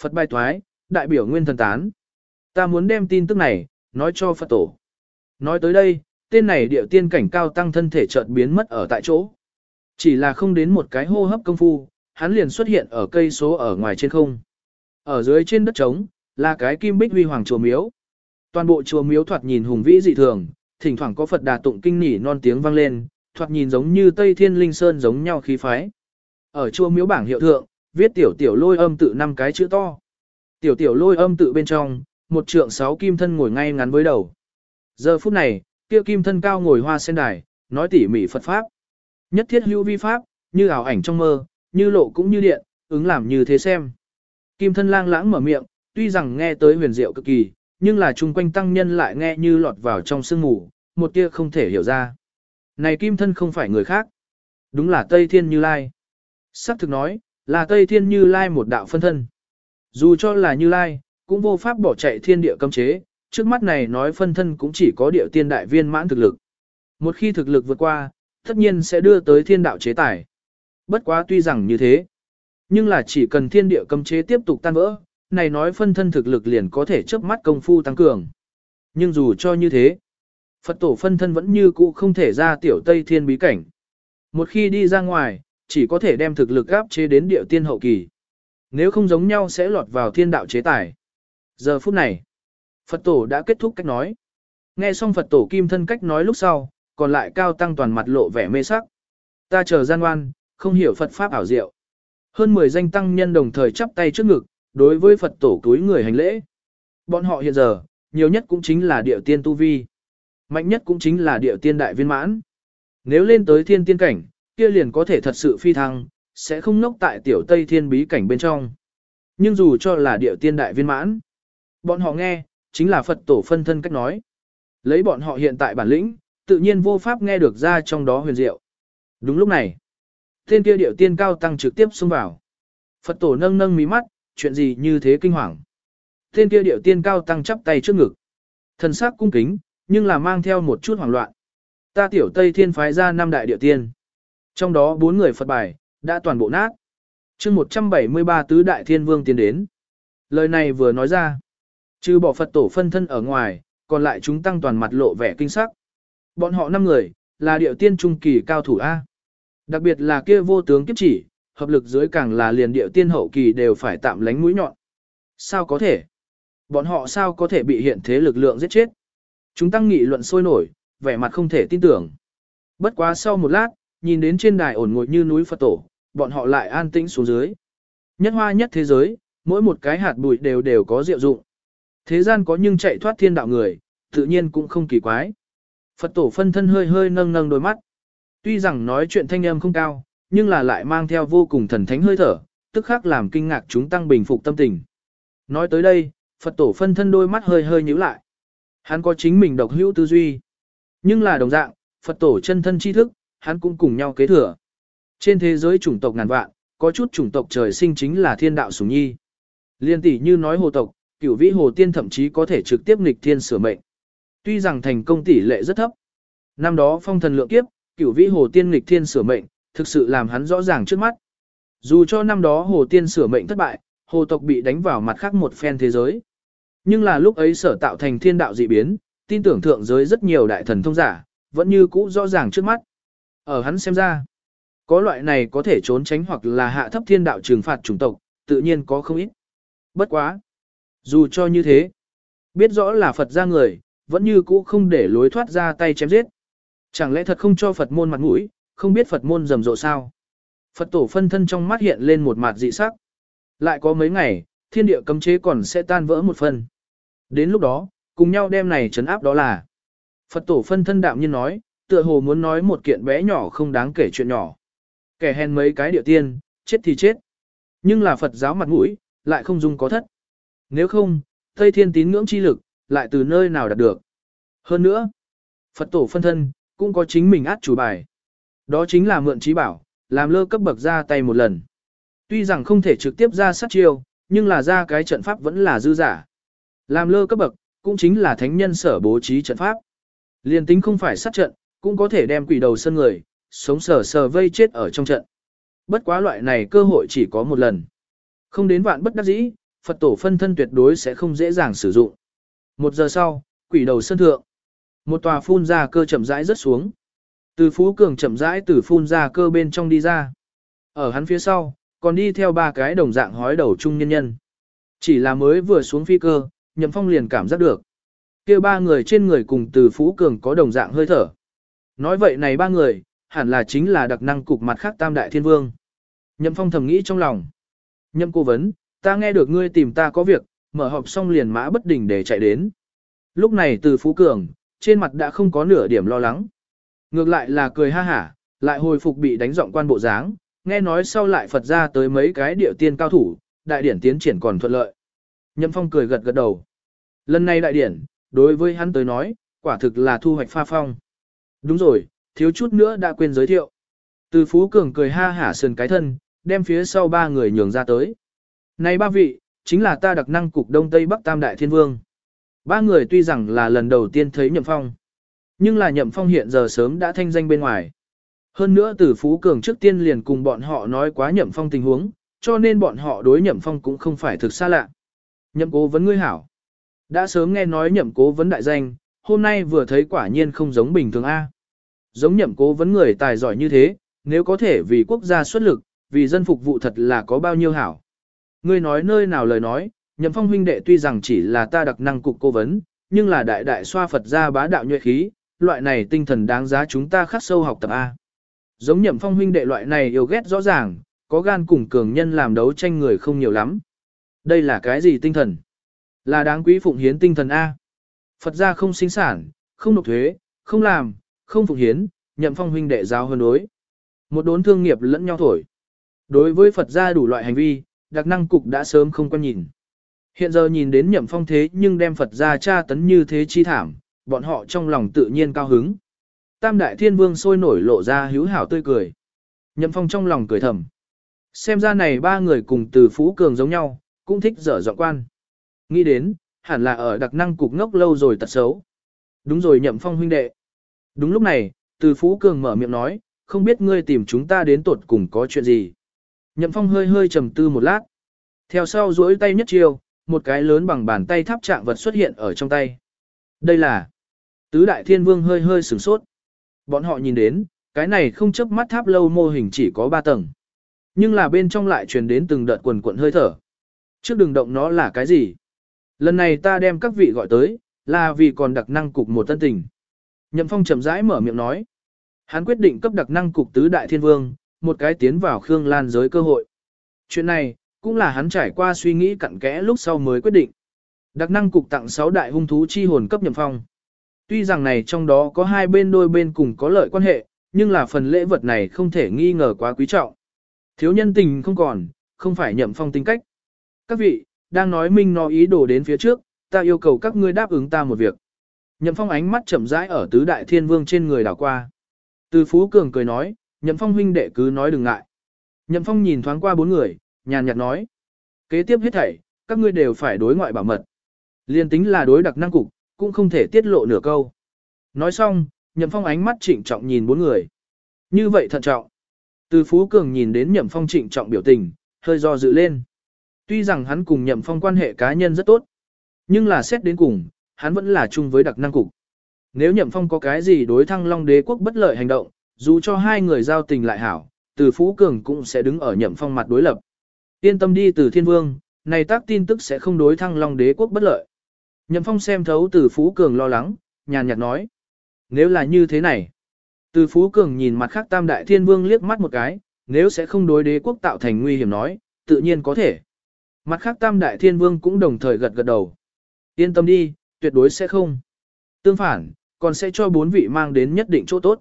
Phật bài thoái, đại biểu nguyên thần tán. Ta muốn đem tin tức này, nói cho Phật tổ. Nói tới đây, tên này điệu tiên cảnh cao tăng thân thể chợt biến mất ở tại chỗ. Chỉ là không đến một cái hô hấp công phu, hắn liền xuất hiện ở cây số ở ngoài trên không. Ở dưới trên đất trống, là cái kim bích huy hoàng chùa miếu. Toàn bộ chùa miếu thoạt nhìn hùng vĩ dị thường, thỉnh thoảng có Phật đà tụng kinh nỉ non tiếng vang lên, thoạt nhìn giống như Tây Thiên Linh Sơn giống nhau khí phái. Ở chùa miếu bảng hiệu thượng, viết tiểu tiểu lôi âm tự năm cái chữ to. Tiểu tiểu lôi âm tự bên trong, một trượng sáu kim thân ngồi ngay ngắn với đầu. Giờ phút này, kia kim thân cao ngồi hoa sen đài, nói tỉ mỉ Phật Pháp. Nhất thiết hữu vi Pháp, như ảo ảnh trong mơ, như lộ cũng như điện, ứng làm như thế xem. Kim thân lang lãng mở miệng, tuy rằng nghe tới huyền diệu cực kỳ, nhưng là chung quanh tăng nhân lại nghe như lọt vào trong sương mù, một tia không thể hiểu ra. Này kim thân không phải người khác. Đúng là Tây Thiên Như Lai. Sắc thực nói, là Tây Thiên Như Lai một đạo phân thân. Dù cho là Như Lai, cũng vô pháp bỏ chạy thiên địa cấm chế, trước mắt này nói phân thân cũng chỉ có địa tiên đại viên mãn thực lực. Một khi thực lực vượt qua, tất nhiên sẽ đưa tới thiên đạo chế tài. Bất quá tuy rằng như thế, nhưng là chỉ cần thiên địa cấm chế tiếp tục tan vỡ, này nói phân thân thực lực liền có thể chớp mắt công phu tăng cường. Nhưng dù cho như thế, Phật tổ phân thân vẫn như cũ không thể ra tiểu Tây Thiên bí cảnh. Một khi đi ra ngoài, chỉ có thể đem thực lực áp chế đến địa tiên hậu kỳ. Nếu không giống nhau sẽ lọt vào thiên đạo chế tài. Giờ phút này, Phật tổ đã kết thúc cách nói. Nghe xong Phật tổ kim thân cách nói lúc sau, còn lại cao tăng toàn mặt lộ vẻ mê sắc. Ta chờ gian ngoan, không hiểu Phật Pháp ảo diệu. Hơn 10 danh tăng nhân đồng thời chắp tay trước ngực, đối với Phật tổ túi người hành lễ. Bọn họ hiện giờ, nhiều nhất cũng chính là địa tiên tu vi. Mạnh nhất cũng chính là địa tiên đại viên mãn. Nếu lên tới thiên tiên cảnh, kia liền có thể thật sự phi thăng, sẽ không nốc tại tiểu Tây Thiên bí cảnh bên trong. Nhưng dù cho là địa tiên đại viên mãn, bọn họ nghe, chính là Phật tổ phân thân cách nói. Lấy bọn họ hiện tại bản lĩnh, tự nhiên vô pháp nghe được ra trong đó huyền diệu. Đúng lúc này, tên kia điệu tiên cao tăng trực tiếp xông vào. Phật tổ nâng nâng mí mắt, chuyện gì như thế kinh hoàng. Tên kia điệu tiên cao tăng chắp tay trước ngực. Thần sắc cung kính, nhưng là mang theo một chút hoảng loạn. Ta tiểu Tây Thiên phái ra năm đại điệu tiên. Trong đó bốn người Phật bài, đã toàn bộ nát. chương 173 tứ đại thiên vương tiến đến. Lời này vừa nói ra. Trừ bỏ Phật tổ phân thân ở ngoài, còn lại chúng tăng toàn mặt lộ vẻ kinh sắc. Bọn họ năm người, là điệu tiên trung kỳ cao thủ A. Đặc biệt là kia vô tướng kiếp chỉ, hợp lực dưới càng là liền điệu tiên hậu kỳ đều phải tạm lánh mũi nhọn. Sao có thể? Bọn họ sao có thể bị hiện thế lực lượng giết chết? Chúng tăng nghị luận sôi nổi, vẻ mặt không thể tin tưởng. Bất quá sau một lát, nhìn đến trên đài ổn ngồi như núi Phật tổ, bọn họ lại an tĩnh xuống dưới. Nhất hoa nhất thế giới, mỗi một cái hạt bụi đều đều có diệu dụng. Thế gian có nhưng chạy thoát thiên đạo người, tự nhiên cũng không kỳ quái. Phật tổ phân thân hơi hơi nâng nâng đôi mắt. Tuy rằng nói chuyện thanh âm không cao, nhưng là lại mang theo vô cùng thần thánh hơi thở, tức khắc làm kinh ngạc chúng tăng bình phục tâm tình. Nói tới đây, Phật tổ phân thân đôi mắt hơi hơi nhíu lại. Hắn có chính mình độc hữu tư duy. Nhưng là đồng dạng, Phật tổ chân thân tri thức, hắn cũng cùng nhau kế thừa. Trên thế giới chủng tộc ngàn vạn, có chút chủng tộc trời sinh chính là thiên đạo sủng nhi. Liên tỷ như nói hồ tộc, cửu vĩ hồ tiên thậm chí có thể trực tiếp nghịch thiên sửa mệnh. Tuy rằng thành công tỷ lệ rất thấp. Năm đó phong thần lượng kiếp, cửu vĩ hồ tiên nghịch thiên sửa mệnh, thực sự làm hắn rõ ràng trước mắt. Dù cho năm đó hồ tiên sửa mệnh thất bại, hồ tộc bị đánh vào mặt khác một phen thế giới. Nhưng là lúc ấy sở tạo thành thiên đạo dị biến, tin tưởng thượng giới rất nhiều đại thần thông giả, vẫn như cũ rõ ràng trước mắt. Ở hắn xem ra, có loại này có thể trốn tránh hoặc là hạ thấp thiên đạo trừng phạt chủng tộc, tự nhiên có không ít. Bất quá. Dù cho như thế, biết rõ là Phật ra người, vẫn như cũ không để lối thoát ra tay chém giết. Chẳng lẽ thật không cho Phật môn mặt mũi, không biết Phật môn rầm rộ sao? Phật tổ phân thân trong mắt hiện lên một mặt dị sắc. Lại có mấy ngày, thiên địa cấm chế còn sẽ tan vỡ một phần. Đến lúc đó, cùng nhau đem này trấn áp đó là. Phật tổ phân thân đạm nhiên nói, tựa hồ muốn nói một kiện bé nhỏ không đáng kể chuyện nhỏ. Kẻ hèn mấy cái địa tiên, chết thì chết. Nhưng là Phật giáo mặt mũi, lại không dung có thất. Nếu không, Tây Thiên tín ngưỡng chi lực, lại từ nơi nào đạt được. Hơn nữa, Phật tổ phân thân, cũng có chính mình át chủ bài. Đó chính là mượn trí bảo, làm lơ cấp bậc ra tay một lần. Tuy rằng không thể trực tiếp ra sát chiêu, nhưng là ra cái trận pháp vẫn là dư giả. Làm lơ cấp bậc, cũng chính là thánh nhân sở bố trí trận pháp. Liên tính không phải sát trận, cũng có thể đem quỷ đầu sân người, sống sờ sờ vây chết ở trong trận. Bất quá loại này cơ hội chỉ có một lần. Không đến vạn bất đắc dĩ, Phật tổ phân thân tuyệt đối sẽ không dễ dàng sử dụng. Một giờ sau, quỷ đầu sơn thượng. Một tòa phun ra cơ chậm rãi rớt xuống. Từ Phú Cường chậm rãi từ phun ra cơ bên trong đi ra. Ở hắn phía sau, còn đi theo ba cái đồng dạng hói đầu trung nhân nhân. Chỉ là mới vừa xuống phi cơ, Nhậm Phong liền cảm giác được. kia ba người trên người cùng từ Phú Cường có đồng dạng hơi thở. Nói vậy này ba người, hẳn là chính là đặc năng cục mặt khác Tam Đại Thiên Vương. Nhậm Phong thầm nghĩ trong lòng. Nhậm cố vấn, ta nghe được ngươi tìm ta có việc, mở họp xong liền mã bất đình để chạy đến. Lúc này từ Phú Cường, trên mặt đã không có nửa điểm lo lắng. Ngược lại là cười ha hả, lại hồi phục bị đánh giọng quan bộ dáng, nghe nói sau lại Phật ra tới mấy cái điệu tiên cao thủ, đại điển tiến triển còn thuận lợi. Nhậm Phong cười gật gật đầu. Lần này đại điển, đối với hắn tới nói, quả thực là thu hoạch pha phong. Đúng rồi, thiếu chút nữa đã quên giới thiệu. Từ Phú Cường cười ha hả sườn cái thân, đem phía sau ba người nhường ra tới. Này ba vị, chính là ta đặc năng cục Đông Tây Bắc Tam Đại Thiên Vương. Ba người tuy rằng là lần đầu tiên thấy Nhậm Phong, nhưng là Nhậm Phong hiện giờ sớm đã thanh danh bên ngoài. Hơn nữa từ Phú Cường trước tiên liền cùng bọn họ nói quá Nhậm Phong tình huống, cho nên bọn họ đối Nhậm Phong cũng không phải thực xa lạ. Nhậm cố vấn ngươi hảo. Đã sớm nghe nói Nhậm cố vấn đại danh, hôm nay vừa thấy quả nhiên không giống bình thường A. Giống Nhậm cố vấn người tài giỏi như thế, nếu có thể vì quốc gia xuất lực, vì dân phục vụ thật là có bao nhiêu hảo. Ngươi nói nơi nào lời nói, Nhậm Phong huynh đệ tuy rằng chỉ là ta đặc năng cục cố vấn, nhưng là đại đại xoa Phật gia bá đạo nhuệ khí, loại này tinh thần đáng giá chúng ta khắc sâu học tập A. Giống Nhậm Phong huynh đệ loại này yêu ghét rõ ràng, có gan cùng cường nhân làm đấu tranh người không nhiều lắm. Đây là cái gì tinh thần? Là đáng quý phụng hiến tinh thần A. Phật gia không sinh sản, không nộp thuế, không làm, không phụng hiến, Nhậm Phong huynh đệ giáo hơn đối. Một đốn thương nghiệp lẫn nhau thổi. Đối với Phật gia đủ loại hành vi, đặc năng cục đã sớm không quan nhìn. Hiện giờ nhìn đến nhậm phong thế nhưng đem Phật ra tra tấn như thế chi thảm, bọn họ trong lòng tự nhiên cao hứng. Tam đại thiên vương sôi nổi lộ ra hữu hảo tươi cười. Nhậm phong trong lòng cười thầm. Xem ra này ba người cùng từ Phú Cường giống nhau, cũng thích dở dọn quan. Nghĩ đến, hẳn là ở đặc năng cục ngốc lâu rồi tật xấu. Đúng rồi nhậm phong huynh đệ. Đúng lúc này, từ Phú Cường mở miệng nói, không biết ngươi tìm chúng ta đến tột cùng có chuyện gì. Nhậm phong hơi hơi trầm tư một lát. Theo sau duỗi tay nhất chiêu, một cái lớn bằng bàn tay tháp trạng vật xuất hiện ở trong tay. Đây là tứ đại thiên vương hơi hơi sửng sốt. Bọn họ nhìn đến, cái này không chấp mắt tháp lâu mô hình chỉ có 3 tầng. Nhưng là bên trong lại truyền đến từng đợt quần quần hơi thở. Trước đường động nó là cái gì? Lần này ta đem các vị gọi tới, là vì còn đặc năng cục một tân tình. Nhậm phong chậm rãi mở miệng nói. Hắn quyết định cấp đặc năng cục tứ đại thiên vương, một cái tiến vào Khương Lan giới cơ hội. Chuyện này, cũng là hắn trải qua suy nghĩ cặn kẽ lúc sau mới quyết định. Đặc năng cục tặng 6 đại hung thú chi hồn cấp nhậm phong. Tuy rằng này trong đó có hai bên đôi bên cùng có lợi quan hệ, nhưng là phần lễ vật này không thể nghi ngờ quá quý trọng. Thiếu nhân tình không còn, không phải nhậm phong tính cách. Các vị, đang nói minh nó ý đồ đến phía trước, ta yêu cầu các ngươi đáp ứng ta một việc. Nhậm phong ánh mắt chậm rãi ở tứ đại thiên vương trên người đảo qua. Từ Phú Cường cười nói, nhậm phong huynh đệ cứ nói đừng ngại. Nhậm phong nhìn thoáng qua bốn người, nhàn nhạt nói. Kế tiếp hết thảy, các ngươi đều phải đối ngoại bảo mật. Liên tính là đối đặc năng cục, cũng không thể tiết lộ nửa câu. Nói xong, Nhậm Phong ánh mắt trịnh trọng nhìn bốn người. Như vậy thận trọng. Từ Phú Cường nhìn đến Nhậm Phong trịnh trọng biểu tình, hơi do dự lên. Tuy rằng hắn cùng Nhậm Phong quan hệ cá nhân rất tốt, nhưng là xét đến cùng, hắn vẫn là chung với đặc năng cục. Nếu Nhậm Phong có cái gì đối thăng Long đế quốc bất lợi hành động, dù cho hai người giao tình lại hảo, từ Phú Cường cũng sẽ đứng ở Nhậm Phong mặt đối lập. Yên tâm đi từ thiên vương, này tác tin tức sẽ không đối thăng long đế quốc bất lợi. Nhậm phong xem thấu từ Phú Cường lo lắng, nhàn nhạt nói. Nếu là như thế này, từ Phú Cường nhìn mặt khác tam đại thiên vương liếc mắt một cái, nếu sẽ không đối đế quốc tạo thành nguy hiểm nói, tự nhiên có thể. Mặt khác tam đại thiên vương cũng đồng thời gật gật đầu. Yên tâm đi, tuyệt đối sẽ không. Tương phản, còn sẽ cho bốn vị mang đến nhất định chỗ tốt.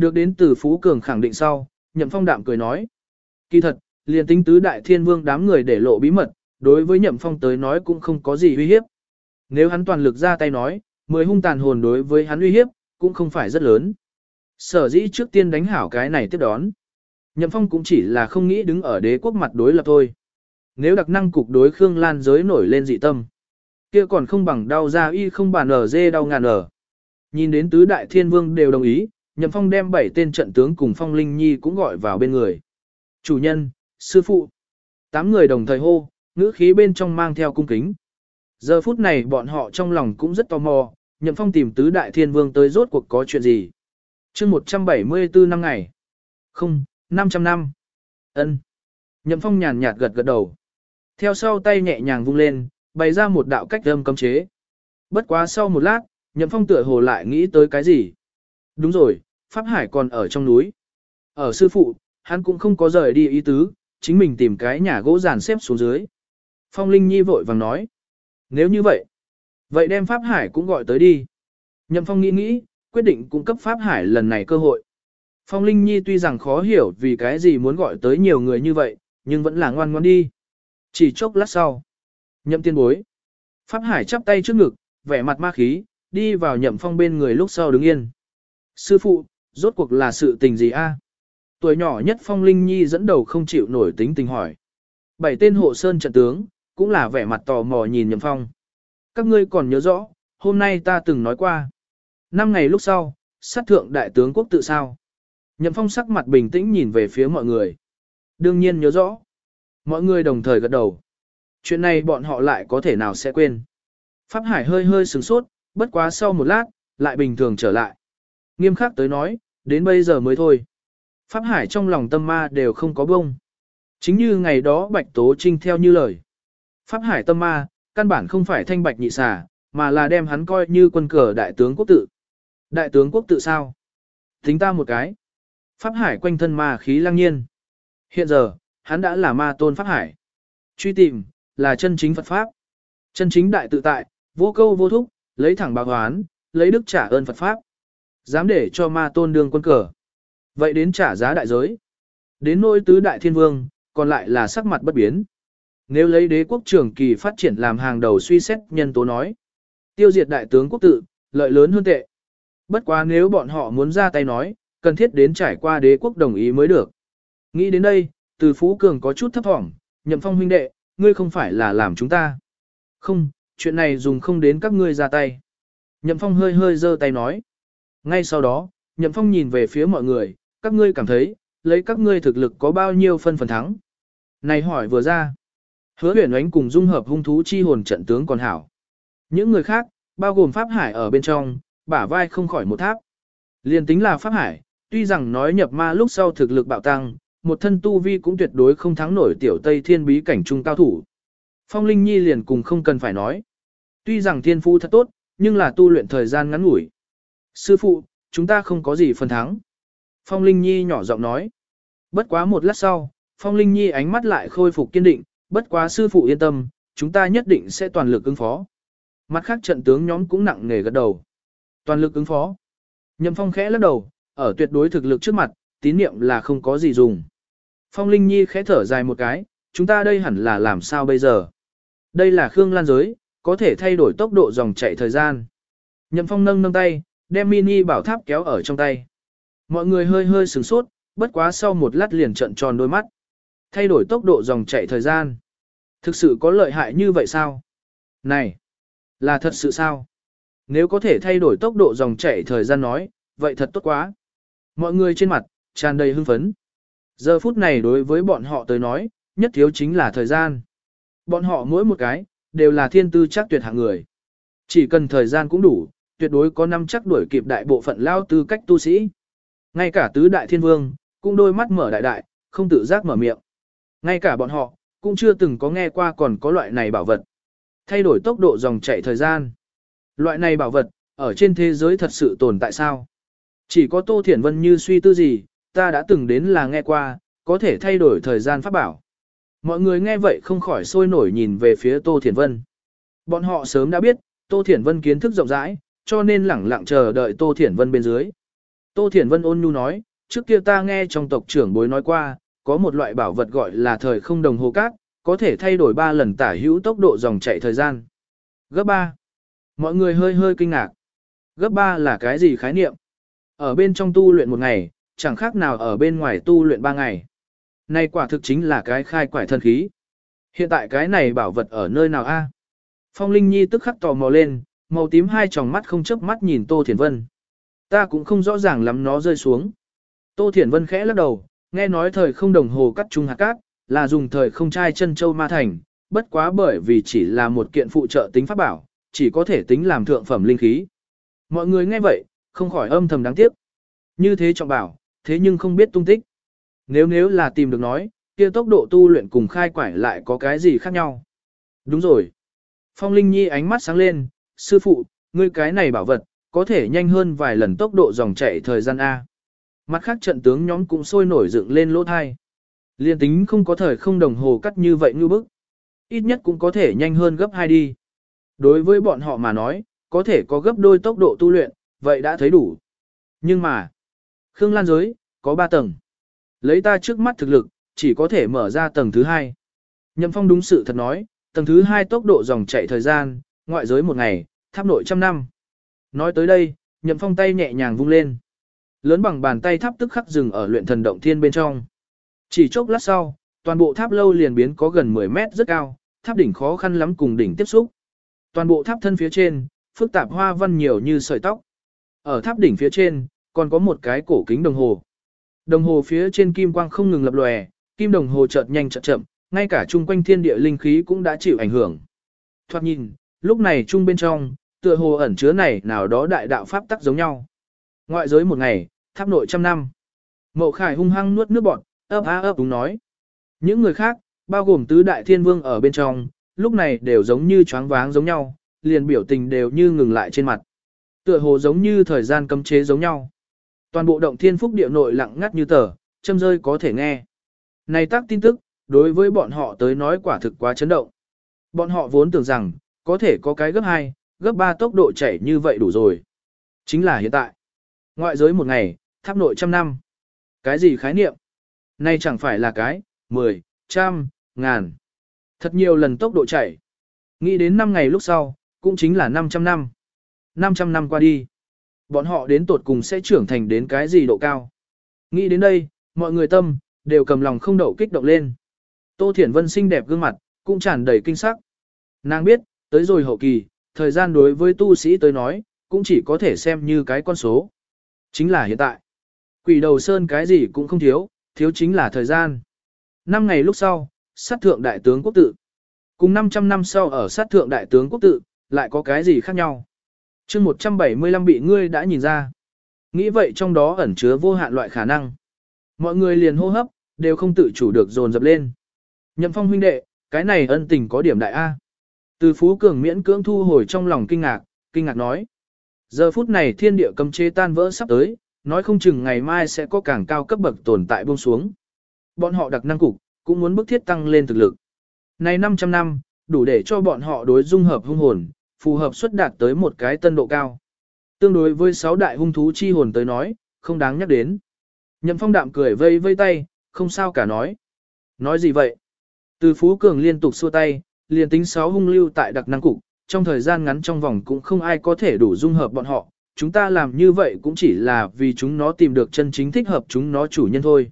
Được đến từ Phú Cường khẳng định sau, Nhậm Phong đạm cười nói. Kỳ thật, liền tính tứ đại thiên vương đám người để lộ bí mật, đối với nhậm phong tới nói cũng không có gì uy hiếp. Nếu hắn toàn lực ra tay nói, mười hung tàn hồn đối với hắn uy hiếp, cũng không phải rất lớn. Sở dĩ trước tiên đánh hảo cái này tiếp đón. Nhậm phong cũng chỉ là không nghĩ đứng ở đế quốc mặt đối lập thôi. Nếu đặc năng cục đối Khương Lan giới nổi lên dị tâm, kia còn không bằng đau ra y không bàn ở dê đau ngàn ở. Nhìn đến tứ đại thiên vương đều đồng ý, Nhậm Phong đem bảy tên trận tướng cùng Phong Linh Nhi cũng gọi vào bên người. Chủ nhân, sư phụ. Tám người đồng thời hô, ngữ khí bên trong mang theo cung kính. Giờ phút này bọn họ trong lòng cũng rất tò mò, Nhậm Phong tìm tứ đại thiên vương tới rốt cuộc có chuyện gì. chương 174 năm ngày. Không, 500 năm. ân Nhậm Phong nhàn nhạt gật gật đầu. Theo sau tay nhẹ nhàng vung lên, bày ra một đạo cách âm cấm chế. Bất quá sau một lát, Nhậm Phong tựa hồ lại nghĩ tới cái gì. Đúng rồi, Pháp Hải còn ở trong núi. Ở sư phụ, hắn cũng không có rời đi ý tứ, chính mình tìm cái nhà gỗ giàn xếp xuống dưới. Phong Linh Nhi vội vàng nói. Nếu như vậy, vậy đem Pháp Hải cũng gọi tới đi. Nhậm Phong nghĩ nghĩ, quyết định cung cấp Pháp Hải lần này cơ hội. Phong Linh Nhi tuy rằng khó hiểu vì cái gì muốn gọi tới nhiều người như vậy, nhưng vẫn là ngoan ngoan đi. Chỉ chốc lát sau. Nhậm tiên bối. Pháp Hải chắp tay trước ngực, vẻ mặt ma khí, đi vào nhậm phong bên người lúc sau đứng yên. Sư phụ, rốt cuộc là sự tình gì a? Tuổi nhỏ nhất Phong Linh Nhi dẫn đầu không chịu nổi tính tình hỏi. Bảy tên hộ sơn trận tướng, cũng là vẻ mặt tò mò nhìn nhậm phong. Các ngươi còn nhớ rõ, hôm nay ta từng nói qua. Năm ngày lúc sau, sát thượng đại tướng quốc tự sao. Nhậm phong sắc mặt bình tĩnh nhìn về phía mọi người. Đương nhiên nhớ rõ. Mọi người đồng thời gật đầu. Chuyện này bọn họ lại có thể nào sẽ quên. Pháp Hải hơi hơi sừng sốt, bất quá sau một lát, lại bình thường trở lại. Nghiêm khắc tới nói, đến bây giờ mới thôi. Pháp Hải trong lòng tâm ma đều không có bông. Chính như ngày đó Bạch Tố Trinh theo như lời. Pháp Hải tâm ma, căn bản không phải thanh bạch nhị xà, mà là đem hắn coi như quân cờ đại tướng quốc tự. Đại tướng quốc tự sao? Tính ta một cái. Pháp Hải quanh thân ma khí lăng nhiên. Hiện giờ, hắn đã là ma tôn Pháp Hải. Truy tìm, là chân chính Phật Pháp. Chân chính đại tự tại, vô câu vô thúc, lấy thẳng bạc hoán, lấy đức trả ơn Phật Pháp. Dám để cho ma tôn đương quân cờ. Vậy đến trả giá đại giới. Đến nỗi tứ đại thiên vương, còn lại là sắc mặt bất biến. Nếu lấy đế quốc trưởng kỳ phát triển làm hàng đầu suy xét nhân tố nói. Tiêu diệt đại tướng quốc tự, lợi lớn hơn tệ. Bất quá nếu bọn họ muốn ra tay nói, cần thiết đến trải qua đế quốc đồng ý mới được. Nghĩ đến đây, từ Phú Cường có chút thấp thỏm, nhậm phong huynh đệ, ngươi không phải là làm chúng ta. Không, chuyện này dùng không đến các ngươi ra tay. Nhậm phong hơi hơi giơ tay nói. Ngay sau đó, nhậm phong nhìn về phía mọi người, các ngươi cảm thấy, lấy các ngươi thực lực có bao nhiêu phân phần thắng. Này hỏi vừa ra. Hứa huyền ánh cùng dung hợp hung thú chi hồn trận tướng còn hảo. Những người khác, bao gồm Pháp Hải ở bên trong, bả vai không khỏi một tháp. Liên tính là Pháp Hải, tuy rằng nói nhập ma lúc sau thực lực bạo tăng, một thân tu vi cũng tuyệt đối không thắng nổi tiểu Tây Thiên bí cảnh trung cao thủ. Phong Linh Nhi liền cùng không cần phải nói. Tuy rằng thiên phu thật tốt, nhưng là tu luyện thời gian ngắn ngủi. Sư phụ, chúng ta không có gì phần thắng. Phong Linh Nhi nhỏ giọng nói. Bất quá một lát sau, Phong Linh Nhi ánh mắt lại khôi phục kiên định, bất quá sư phụ yên tâm, chúng ta nhất định sẽ toàn lực ứng phó. Mặt khác trận tướng nhóm cũng nặng nề gật đầu. Toàn lực ứng phó. Nhậm Phong khẽ lắc đầu, ở tuyệt đối thực lực trước mặt, tín niệm là không có gì dùng. Phong Linh Nhi khẽ thở dài một cái, chúng ta đây hẳn là làm sao bây giờ? Đây là Khương Lan giới, có thể thay đổi tốc độ dòng chảy thời gian. Nhậm Phong nâng nâng tay, đem mini bảo tháp kéo ở trong tay. Mọi người hơi hơi sửng sốt, bất quá sau một lát liền trận tròn đôi mắt. Thay đổi tốc độ dòng chảy thời gian. Thực sự có lợi hại như vậy sao? Này, là thật sự sao? Nếu có thể thay đổi tốc độ dòng chảy thời gian nói, vậy thật tốt quá. Mọi người trên mặt, tràn đầy hưng phấn. Giờ phút này đối với bọn họ tới nói, nhất thiếu chính là thời gian. Bọn họ mỗi một cái, đều là thiên tư chắc tuyệt hạng người. Chỉ cần thời gian cũng đủ, tuyệt đối có năm chắc đuổi kịp đại bộ phận lao tư cách tu sĩ. Ngay cả tứ đại thiên vương, cũng đôi mắt mở đại đại, không tự giác mở miệng. Ngay cả bọn họ, cũng chưa từng có nghe qua còn có loại này bảo vật. Thay đổi tốc độ dòng chảy thời gian. Loại này bảo vật, ở trên thế giới thật sự tồn tại sao? Chỉ có Tô Thiển Vân như suy tư gì, ta đã từng đến là nghe qua, có thể thay đổi thời gian pháp bảo. Mọi người nghe vậy không khỏi sôi nổi nhìn về phía Tô Thiển Vân. Bọn họ sớm đã biết, Tô Thiển Vân kiến thức rộng rãi, cho nên lẳng lặng chờ đợi Tô Thiển Vân bên dưới. Tô Thiển Vân ôn nhu nói, trước kia ta nghe trong tộc trưởng bối nói qua, có một loại bảo vật gọi là thời không đồng hồ cát, có thể thay đổi 3 lần tả hữu tốc độ dòng chạy thời gian. Gấp 3. Mọi người hơi hơi kinh ngạc. Gấp 3 là cái gì khái niệm? Ở bên trong tu luyện một ngày, chẳng khác nào ở bên ngoài tu luyện 3 ngày. Này quả thực chính là cái khai quải thân khí. Hiện tại cái này bảo vật ở nơi nào a? Phong Linh Nhi tức khắc tò mò lên, màu tím hai tròng mắt không chớp mắt nhìn Tô Thiển Vân. Ta cũng không rõ ràng lắm nó rơi xuống. Tô Thiển Vân khẽ lắc đầu, nghe nói thời không đồng hồ cắt trung hạt cát, là dùng thời không trai chân châu ma thành, bất quá bởi vì chỉ là một kiện phụ trợ tính pháp bảo, chỉ có thể tính làm thượng phẩm linh khí. Mọi người nghe vậy, không khỏi âm thầm đáng tiếc. Như thế trọng bảo, thế nhưng không biết tung tích. Nếu nếu là tìm được nói, kia tốc độ tu luyện cùng khai quải lại có cái gì khác nhau. Đúng rồi. Phong Linh Nhi ánh mắt sáng lên, sư phụ, ngươi cái này bảo vật, có thể nhanh hơn vài lần tốc độ dòng chạy thời gian A. Mặt khác trận tướng nhóm cũng sôi nổi dựng lên lỗ thai. Liên tính không có thời không đồng hồ cắt như vậy như bức. Ít nhất cũng có thể nhanh hơn gấp 2 đi. Đối với bọn họ mà nói, có thể có gấp đôi tốc độ tu luyện, vậy đã thấy đủ. Nhưng mà, Khương Lan giới, có 3 tầng. Lấy ta trước mắt thực lực, chỉ có thể mở ra tầng thứ 2. Nhậm Phong đúng sự thật nói, tầng thứ 2 tốc độ dòng chạy thời gian, ngoại giới một ngày, tháp nội trăm năm. Nói tới đây, Nhậm Phong tay nhẹ nhàng vung lên. Lớn bằng bàn tay tháp tức khắc dừng ở luyện thần động thiên bên trong. Chỉ chốc lát sau, toàn bộ tháp lâu liền biến có gần 10 mét rất cao, tháp đỉnh khó khăn lắm cùng đỉnh tiếp xúc. Toàn bộ tháp thân phía trên, phức tạp hoa văn nhiều như sợi tóc. Ở tháp đỉnh phía trên, còn có một cái cổ kính đồng hồ. Đồng hồ phía trên kim quang không ngừng lập lòe, kim đồng hồ chợt nhanh chợt chậm, ngay cả chung quanh thiên địa linh khí cũng đã chịu ảnh hưởng. Thoạt nhìn, lúc này chung bên trong, tựa hồ ẩn chứa này nào đó đại đạo pháp tắc giống nhau. Ngoại giới một ngày, tháp nội trăm năm. mộ Khải hung hăng nuốt nước bọt, ấp á ấp đúng nói. Những người khác, bao gồm tứ đại thiên vương ở bên trong, lúc này đều giống như choáng váng giống nhau, liền biểu tình đều như ngừng lại trên mặt. Tựa hồ giống như thời gian cấm chế giống nhau. Toàn bộ động thiên phúc địa nội lặng ngắt như tờ, châm rơi có thể nghe. Này tác tin tức, đối với bọn họ tới nói quả thực quá chấn động. Bọn họ vốn tưởng rằng, có thể có cái gấp 2, gấp 3 tốc độ chảy như vậy đủ rồi. Chính là hiện tại. Ngoại giới một ngày, tháp nội trăm năm. Cái gì khái niệm? nay chẳng phải là cái, 10, trăm, ngàn. Thật nhiều lần tốc độ chảy. Nghĩ đến 5 ngày lúc sau, cũng chính là 500 năm. 500 năm qua đi. Bọn họ đến tột cùng sẽ trưởng thành đến cái gì độ cao. Nghĩ đến đây, mọi người tâm, đều cầm lòng không đậu kích động lên. Tô Thiển Vân xinh đẹp gương mặt, cũng tràn đầy kinh sắc. Nàng biết, tới rồi hậu kỳ, thời gian đối với tu sĩ tới nói, cũng chỉ có thể xem như cái con số. Chính là hiện tại. Quỷ đầu sơn cái gì cũng không thiếu, thiếu chính là thời gian. Năm ngày lúc sau, sát thượng đại tướng quốc tự. Cùng 500 năm sau ở sát thượng đại tướng quốc tự, lại có cái gì khác nhau. chương 175 bị ngươi đã nhìn ra. Nghĩ vậy trong đó ẩn chứa vô hạn loại khả năng. Mọi người liền hô hấp, đều không tự chủ được dồn dập lên. Nhậm phong huynh đệ, cái này ân tình có điểm đại A. Từ Phú Cường miễn cưỡng thu hồi trong lòng kinh ngạc, kinh ngạc nói. Giờ phút này thiên địa cầm chế tan vỡ sắp tới, nói không chừng ngày mai sẽ có càng cao cấp bậc tồn tại buông xuống. Bọn họ đặc năng cục, cũng muốn bức thiết tăng lên thực lực. Này 500 năm, đủ để cho bọn họ đối dung hợp hung hồn, phù hợp xuất đạt tới một cái tân độ cao. Tương đối với sáu đại hung thú chi hồn tới nói, không đáng nhắc đến. Nhậm phong đạm cười vây vây tay, không sao cả nói. Nói gì vậy? Từ Phú Cường liên tục xua tay, liền tính sáu hung lưu tại đặc năng cục, trong thời gian ngắn trong vòng cũng không ai có thể đủ dung hợp bọn họ. Chúng ta làm như vậy cũng chỉ là vì chúng nó tìm được chân chính thích hợp chúng nó chủ nhân thôi.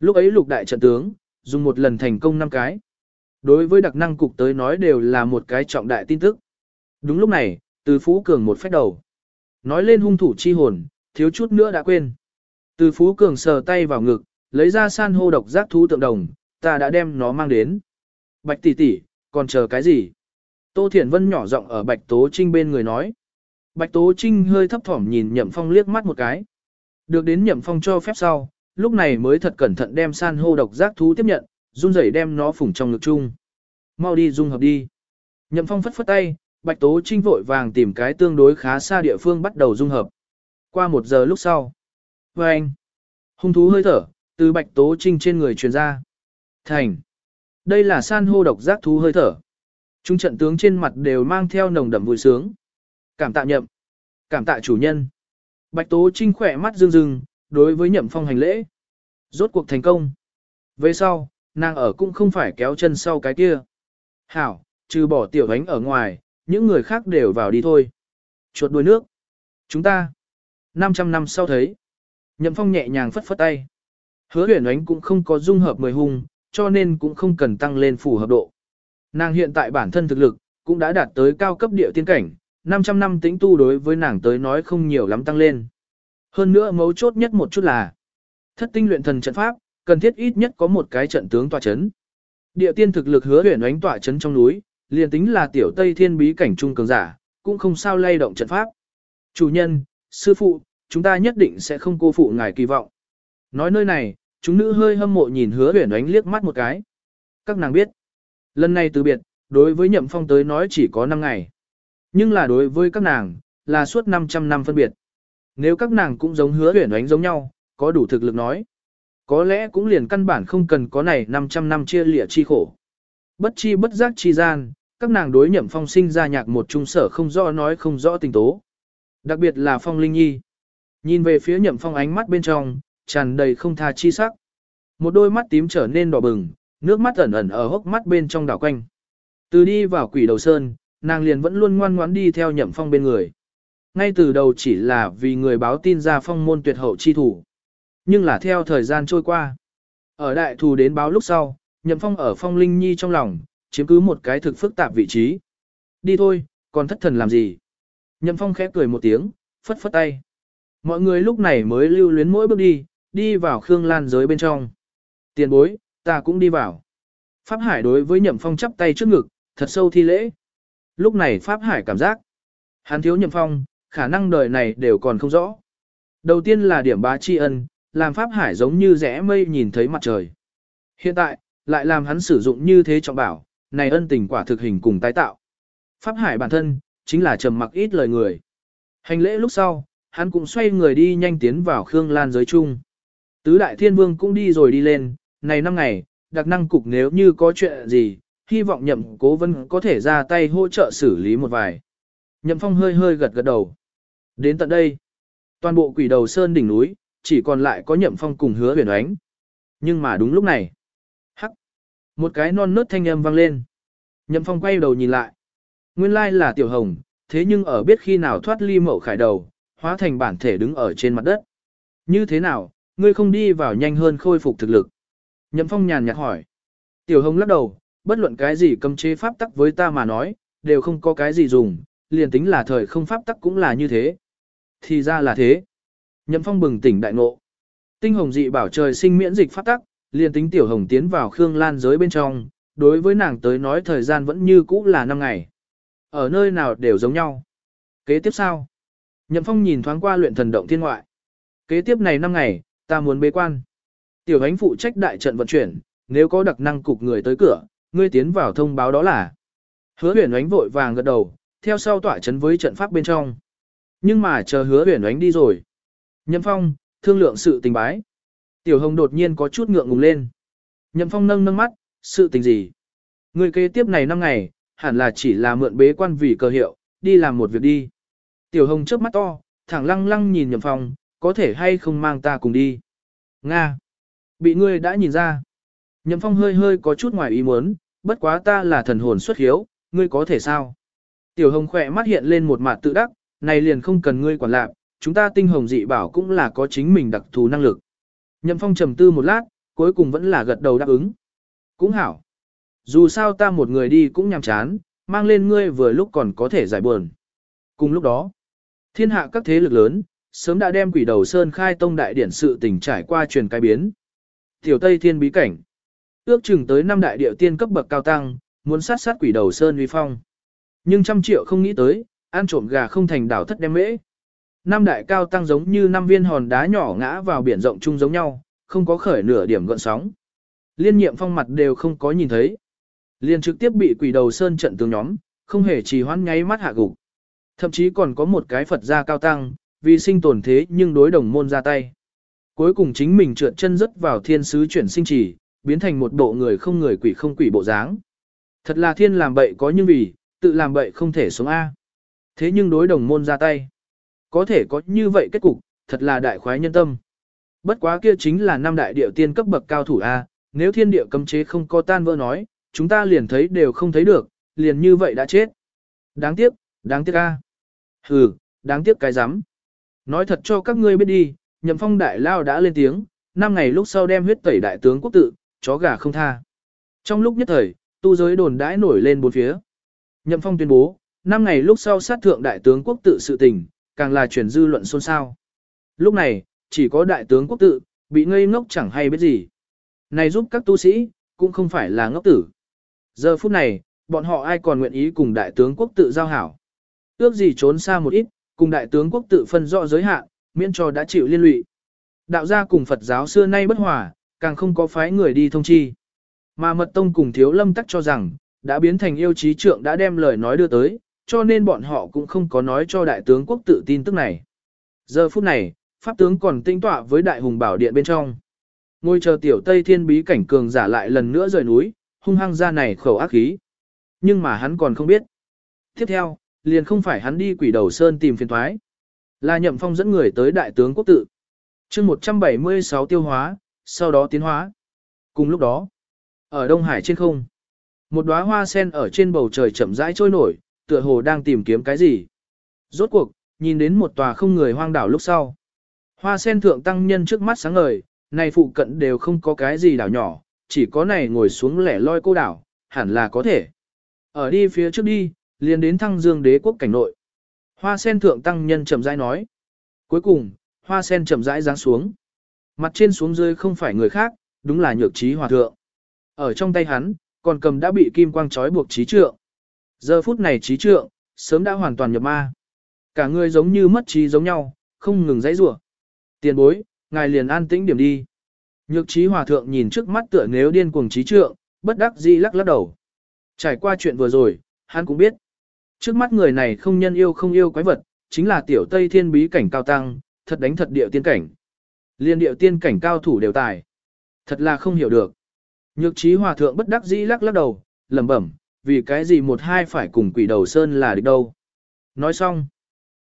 Lúc ấy lục đại trận tướng, dùng một lần thành công năm cái. Đối với đặc năng cục tới nói đều là một cái trọng đại tin tức. Đúng lúc này, từ Phú Cường một phép đầu. Nói lên hung thủ chi hồn, thiếu chút nữa đã quên. Từ Phú Cường sờ tay vào ngực, lấy ra san hô độc giác thú tượng đồng, ta đã đem nó mang đến. Bạch tỷ tỷ, còn chờ cái gì? Tô Thiển Vân nhỏ giọng ở Bạch Tố Trinh bên người nói. Bạch Tố Trinh hơi thấp thỏm nhìn Nhậm Phong liếc mắt một cái. Được đến Nhậm Phong cho phép sau, lúc này mới thật cẩn thận đem san hô độc giác thú tiếp nhận, run rẩy đem nó phủng trong ngực chung. Mau đi dung hợp đi. Nhậm Phong phất phất tay, Bạch Tố Trinh vội vàng tìm cái tương đối khá xa địa phương bắt đầu dung hợp. Qua một giờ lúc sau. Và anh, hung thú hơi thở, từ Bạch Tố Trinh trên người truyền ra. Thành. Đây là san hô độc giác thú hơi thở. chúng trận tướng trên mặt đều mang theo nồng đậm vui sướng. Cảm tạ nhậm. Cảm tạ chủ nhân. Bạch Tố Trinh khỏe mắt rưng rưng, đối với nhậm phong hành lễ. Rốt cuộc thành công. Về sau, nàng ở cũng không phải kéo chân sau cái kia. Hảo, trừ bỏ tiểu ánh ở ngoài, những người khác đều vào đi thôi. Chuột đuôi nước. Chúng ta. 500 năm sau thấy. Nhậm phong nhẹ nhàng phất phất tay. Hứa huyền ánh cũng không có dung hợp mười hung, cho nên cũng không cần tăng lên phù hợp độ. Nàng hiện tại bản thân thực lực, cũng đã đạt tới cao cấp địa tiên cảnh, 500 năm tính tu đối với nàng tới nói không nhiều lắm tăng lên. Hơn nữa mấu chốt nhất một chút là, thất tinh luyện thần trận pháp, cần thiết ít nhất có một cái trận tướng tọa chấn. Địa tiên thực lực hứa huyền ánh tọa chấn trong núi, liền tính là tiểu Tây Thiên bí cảnh trung cường giả, cũng không sao lay động trận pháp. Chủ nhân, sư phụ, chúng ta nhất định sẽ không cô phụ ngài kỳ vọng. Nói nơi này, chúng nữ hơi hâm mộ nhìn hứa huyền ánh liếc mắt một cái. Các nàng biết, lần này từ biệt, đối với nhậm phong tới nói chỉ có 5 ngày. Nhưng là đối với các nàng, là suốt 500 năm phân biệt. Nếu các nàng cũng giống hứa huyền ánh giống nhau, có đủ thực lực nói. Có lẽ cũng liền căn bản không cần có này 500 năm chia lịa chi khổ. Bất chi bất giác chi gian, các nàng đối nhậm phong sinh ra nhạc một trung sở không rõ nói không rõ tình tố. Đặc biệt là phong linh nhi. Nhìn về phía nhậm phong ánh mắt bên trong, tràn đầy không tha chi sắc. Một đôi mắt tím trở nên đỏ bừng, nước mắt ẩn ẩn ở hốc mắt bên trong đảo quanh. Từ đi vào quỷ đầu sơn, nàng liền vẫn luôn ngoan ngoãn đi theo nhậm phong bên người. Ngay từ đầu chỉ là vì người báo tin ra phong môn tuyệt hậu chi thủ. Nhưng là theo thời gian trôi qua. Ở đại thù đến báo lúc sau, nhậm phong ở phong linh nhi trong lòng, chiếm cứ một cái thực phức tạp vị trí. Đi thôi, còn thất thần làm gì? Nhậm phong khẽ cười một tiếng, phất phất tay. Mọi người lúc này mới lưu luyến mỗi bước đi, đi vào Khương Lan giới bên trong. Tiền bối, ta cũng đi vào. Pháp Hải đối với Nhậm Phong chắp tay trước ngực, thật sâu thi lễ. Lúc này Pháp Hải cảm giác, hắn thiếu Nhậm Phong, khả năng đời này đều còn không rõ. Đầu tiên là điểm bá tri ân, làm Pháp Hải giống như rẽ mây nhìn thấy mặt trời. Hiện tại, lại làm hắn sử dụng như thế trọng bảo, này ân tình quả thực hình cùng tái tạo. Pháp Hải bản thân, chính là trầm mặc ít lời người. Hành lễ lúc sau, hắn cũng xoay người đi nhanh tiến vào Khương Lan giới chung. Tứ đại thiên vương cũng đi rồi đi lên, này năm ngày, đặc năng cục nếu như có chuyện gì, hy vọng nhậm cố vân có thể ra tay hỗ trợ xử lý một vài. Nhậm phong hơi hơi gật gật đầu. Đến tận đây, toàn bộ quỷ đầu sơn đỉnh núi, chỉ còn lại có nhậm phong cùng hứa huyền ánh. Nhưng mà đúng lúc này, hắc, một cái non nớt thanh âm vang lên. Nhậm phong quay đầu nhìn lại. Nguyên lai là tiểu hồng, thế nhưng ở biết khi nào thoát ly mậu khải đầu, hóa thành bản thể đứng ở trên mặt đất. Như thế nào, ngươi không đi vào nhanh hơn khôi phục thực lực? Nhậm Phong nhàn nhạt hỏi. Tiểu Hồng lắc đầu, bất luận cái gì cấm chế pháp tắc với ta mà nói, đều không có cái gì dùng, liền tính là thời không pháp tắc cũng là như thế. Thì ra là thế. Nhậm Phong bừng tỉnh đại ngộ. Tinh Hồng dị bảo trời sinh miễn dịch pháp tắc, liền tính Tiểu Hồng tiến vào Khương Lan giới bên trong, đối với nàng tới nói thời gian vẫn như cũ là 5 ngày. Ở nơi nào đều giống nhau. Kế tiếp sao? Nhậm Phong nhìn thoáng qua luyện thần động thiên ngoại. Kế tiếp này 5 ngày, ta muốn bế quan. Tiểu ánh phụ trách đại trận vận chuyển, nếu có đặc năng cục người tới cửa, ngươi tiến vào thông báo đó là. Hứa huyền ánh vội vàng gật đầu, theo sau tỏa chấn với trận pháp bên trong. Nhưng mà chờ hứa huyền ánh đi rồi. Nhậm Phong, thương lượng sự tình bái. Tiểu hồng đột nhiên có chút ngượng ngùng lên. Nhậm Phong nâng nâng mắt, sự tình gì? Người kế tiếp này 5 ngày, hẳn là chỉ là mượn bế quan vì cơ hiệu, đi làm một việc đi. Tiểu hồng chớp mắt to, thẳng lăng lăng nhìn Nhậm Phong, có thể hay không mang ta cùng đi. Nga. Bị ngươi đã nhìn ra. Nhậm Phong hơi hơi có chút ngoài ý muốn, bất quá ta là thần hồn xuất hiếu, ngươi có thể sao? Tiểu hồng khỏe mắt hiện lên một mặt tự đắc, này liền không cần ngươi quản lạc, chúng ta tinh hồng dị bảo cũng là có chính mình đặc thù năng lực. Nhậm Phong trầm tư một lát, cuối cùng vẫn là gật đầu đáp ứng. Cũng hảo. Dù sao ta một người đi cũng nhàm chán, mang lên ngươi vừa lúc còn có thể giải buồn. Cùng lúc đó, thiên hạ các thế lực lớn, sớm đã đem quỷ đầu sơn khai tông đại điển sự tình trải qua truyền cái biến. Tiểu Tây Thiên bí cảnh. Ước chừng tới năm đại điệu tiên cấp bậc cao tăng, muốn sát sát quỷ đầu sơn uy phong. Nhưng trăm triệu không nghĩ tới, ăn trộm gà không thành đảo thất đem mễ. Năm đại cao tăng giống như năm viên hòn đá nhỏ ngã vào biển rộng chung giống nhau, không có khởi nửa điểm gợn sóng. Liên nhiệm phong mặt đều không có nhìn thấy. Liên trực tiếp bị quỷ đầu sơn trận tướng nhóm, không hề trì hoãn nháy mắt hạ gục. Thậm chí còn có một cái Phật gia cao tăng, vì sinh tồn thế nhưng đối đồng môn ra tay. Cuối cùng chính mình trượt chân rất vào thiên sứ chuyển sinh chỉ, biến thành một bộ người không người quỷ không quỷ bộ dáng. Thật là thiên làm bậy có nhưng vì, tự làm bậy không thể sống A. Thế nhưng đối đồng môn ra tay. Có thể có như vậy kết cục, thật là đại khoái nhân tâm. Bất quá kia chính là năm đại điệu tiên cấp bậc cao thủ A, nếu thiên địa cấm chế không có tan vỡ nói, chúng ta liền thấy đều không thấy được, liền như vậy đã chết. Đáng tiếc, đáng tiếc A. Hừ, đáng tiếc cái rắm Nói thật cho các ngươi biết đi, nhậm phong đại lao đã lên tiếng, năm ngày lúc sau đem huyết tẩy đại tướng quốc tự, chó gà không tha. Trong lúc nhất thời, tu giới đồn đãi nổi lên bốn phía. Nhậm phong tuyên bố, năm ngày lúc sau sát thượng đại tướng quốc tự sự tình, càng là chuyển dư luận xôn xao. Lúc này, chỉ có đại tướng quốc tự, bị ngây ngốc chẳng hay biết gì. Này giúp các tu sĩ, cũng không phải là ngốc tử. Giờ phút này, bọn họ ai còn nguyện ý cùng đại tướng quốc tự giao hảo. Ước gì trốn xa một ít, cùng đại tướng quốc tự phân rõ giới hạn, miễn cho đã chịu liên lụy. Đạo gia cùng Phật giáo xưa nay bất hòa, càng không có phái người đi thông chi. Mà mật tông cùng thiếu lâm tắc cho rằng, đã biến thành yêu trí trượng đã đem lời nói đưa tới, cho nên bọn họ cũng không có nói cho đại tướng quốc tự tin tức này. Giờ phút này, pháp tướng còn tinh tọa với đại hùng bảo điện bên trong. Ngôi chờ tiểu Tây Thiên bí cảnh cường giả lại lần nữa rời núi, hung hăng ra này khẩu ác khí. Nhưng mà hắn còn không biết. Tiếp theo, liền không phải hắn đi quỷ đầu sơn tìm phiền thoái. Là nhậm phong dẫn người tới đại tướng quốc tự. chương 176 tiêu hóa, sau đó tiến hóa. Cùng lúc đó, ở Đông Hải trên không, một đóa hoa sen ở trên bầu trời chậm rãi trôi nổi, tựa hồ đang tìm kiếm cái gì. Rốt cuộc, nhìn đến một tòa không người hoang đảo lúc sau. Hoa sen thượng tăng nhân trước mắt sáng ngời, này phụ cận đều không có cái gì đảo nhỏ, chỉ có này ngồi xuống lẻ loi cô đảo, hẳn là có thể. Ở đi phía trước đi, liền đến thăng dương đế quốc cảnh nội. Hoa sen thượng tăng nhân chậm rãi nói. Cuối cùng, hoa sen chậm rãi giáng xuống. Mặt trên xuống dưới không phải người khác, đúng là nhược trí hòa thượng. Ở trong tay hắn, còn cầm đã bị kim quang trói buộc trí trượng. Giờ phút này trí trượng, sớm đã hoàn toàn nhập ma. Cả người giống như mất trí giống nhau, không ngừng dãy rủa. Tiền bối, ngài liền an tĩnh điểm đi. Nhược trí hòa thượng nhìn trước mắt tựa nếu điên cuồng trí trượng, bất đắc dĩ lắc lắc đầu. Trải qua chuyện vừa rồi, hắn cũng biết. Trước mắt người này không nhân yêu không yêu quái vật, chính là tiểu Tây Thiên bí cảnh cao tăng, thật đánh thật điệu tiên cảnh. Liên điệu tiên cảnh cao thủ đều tài. Thật là không hiểu được. Nhược trí hòa thượng bất đắc dĩ lắc lắc đầu, lẩm bẩm, vì cái gì một hai phải cùng quỷ đầu sơn là địch đâu. Nói xong.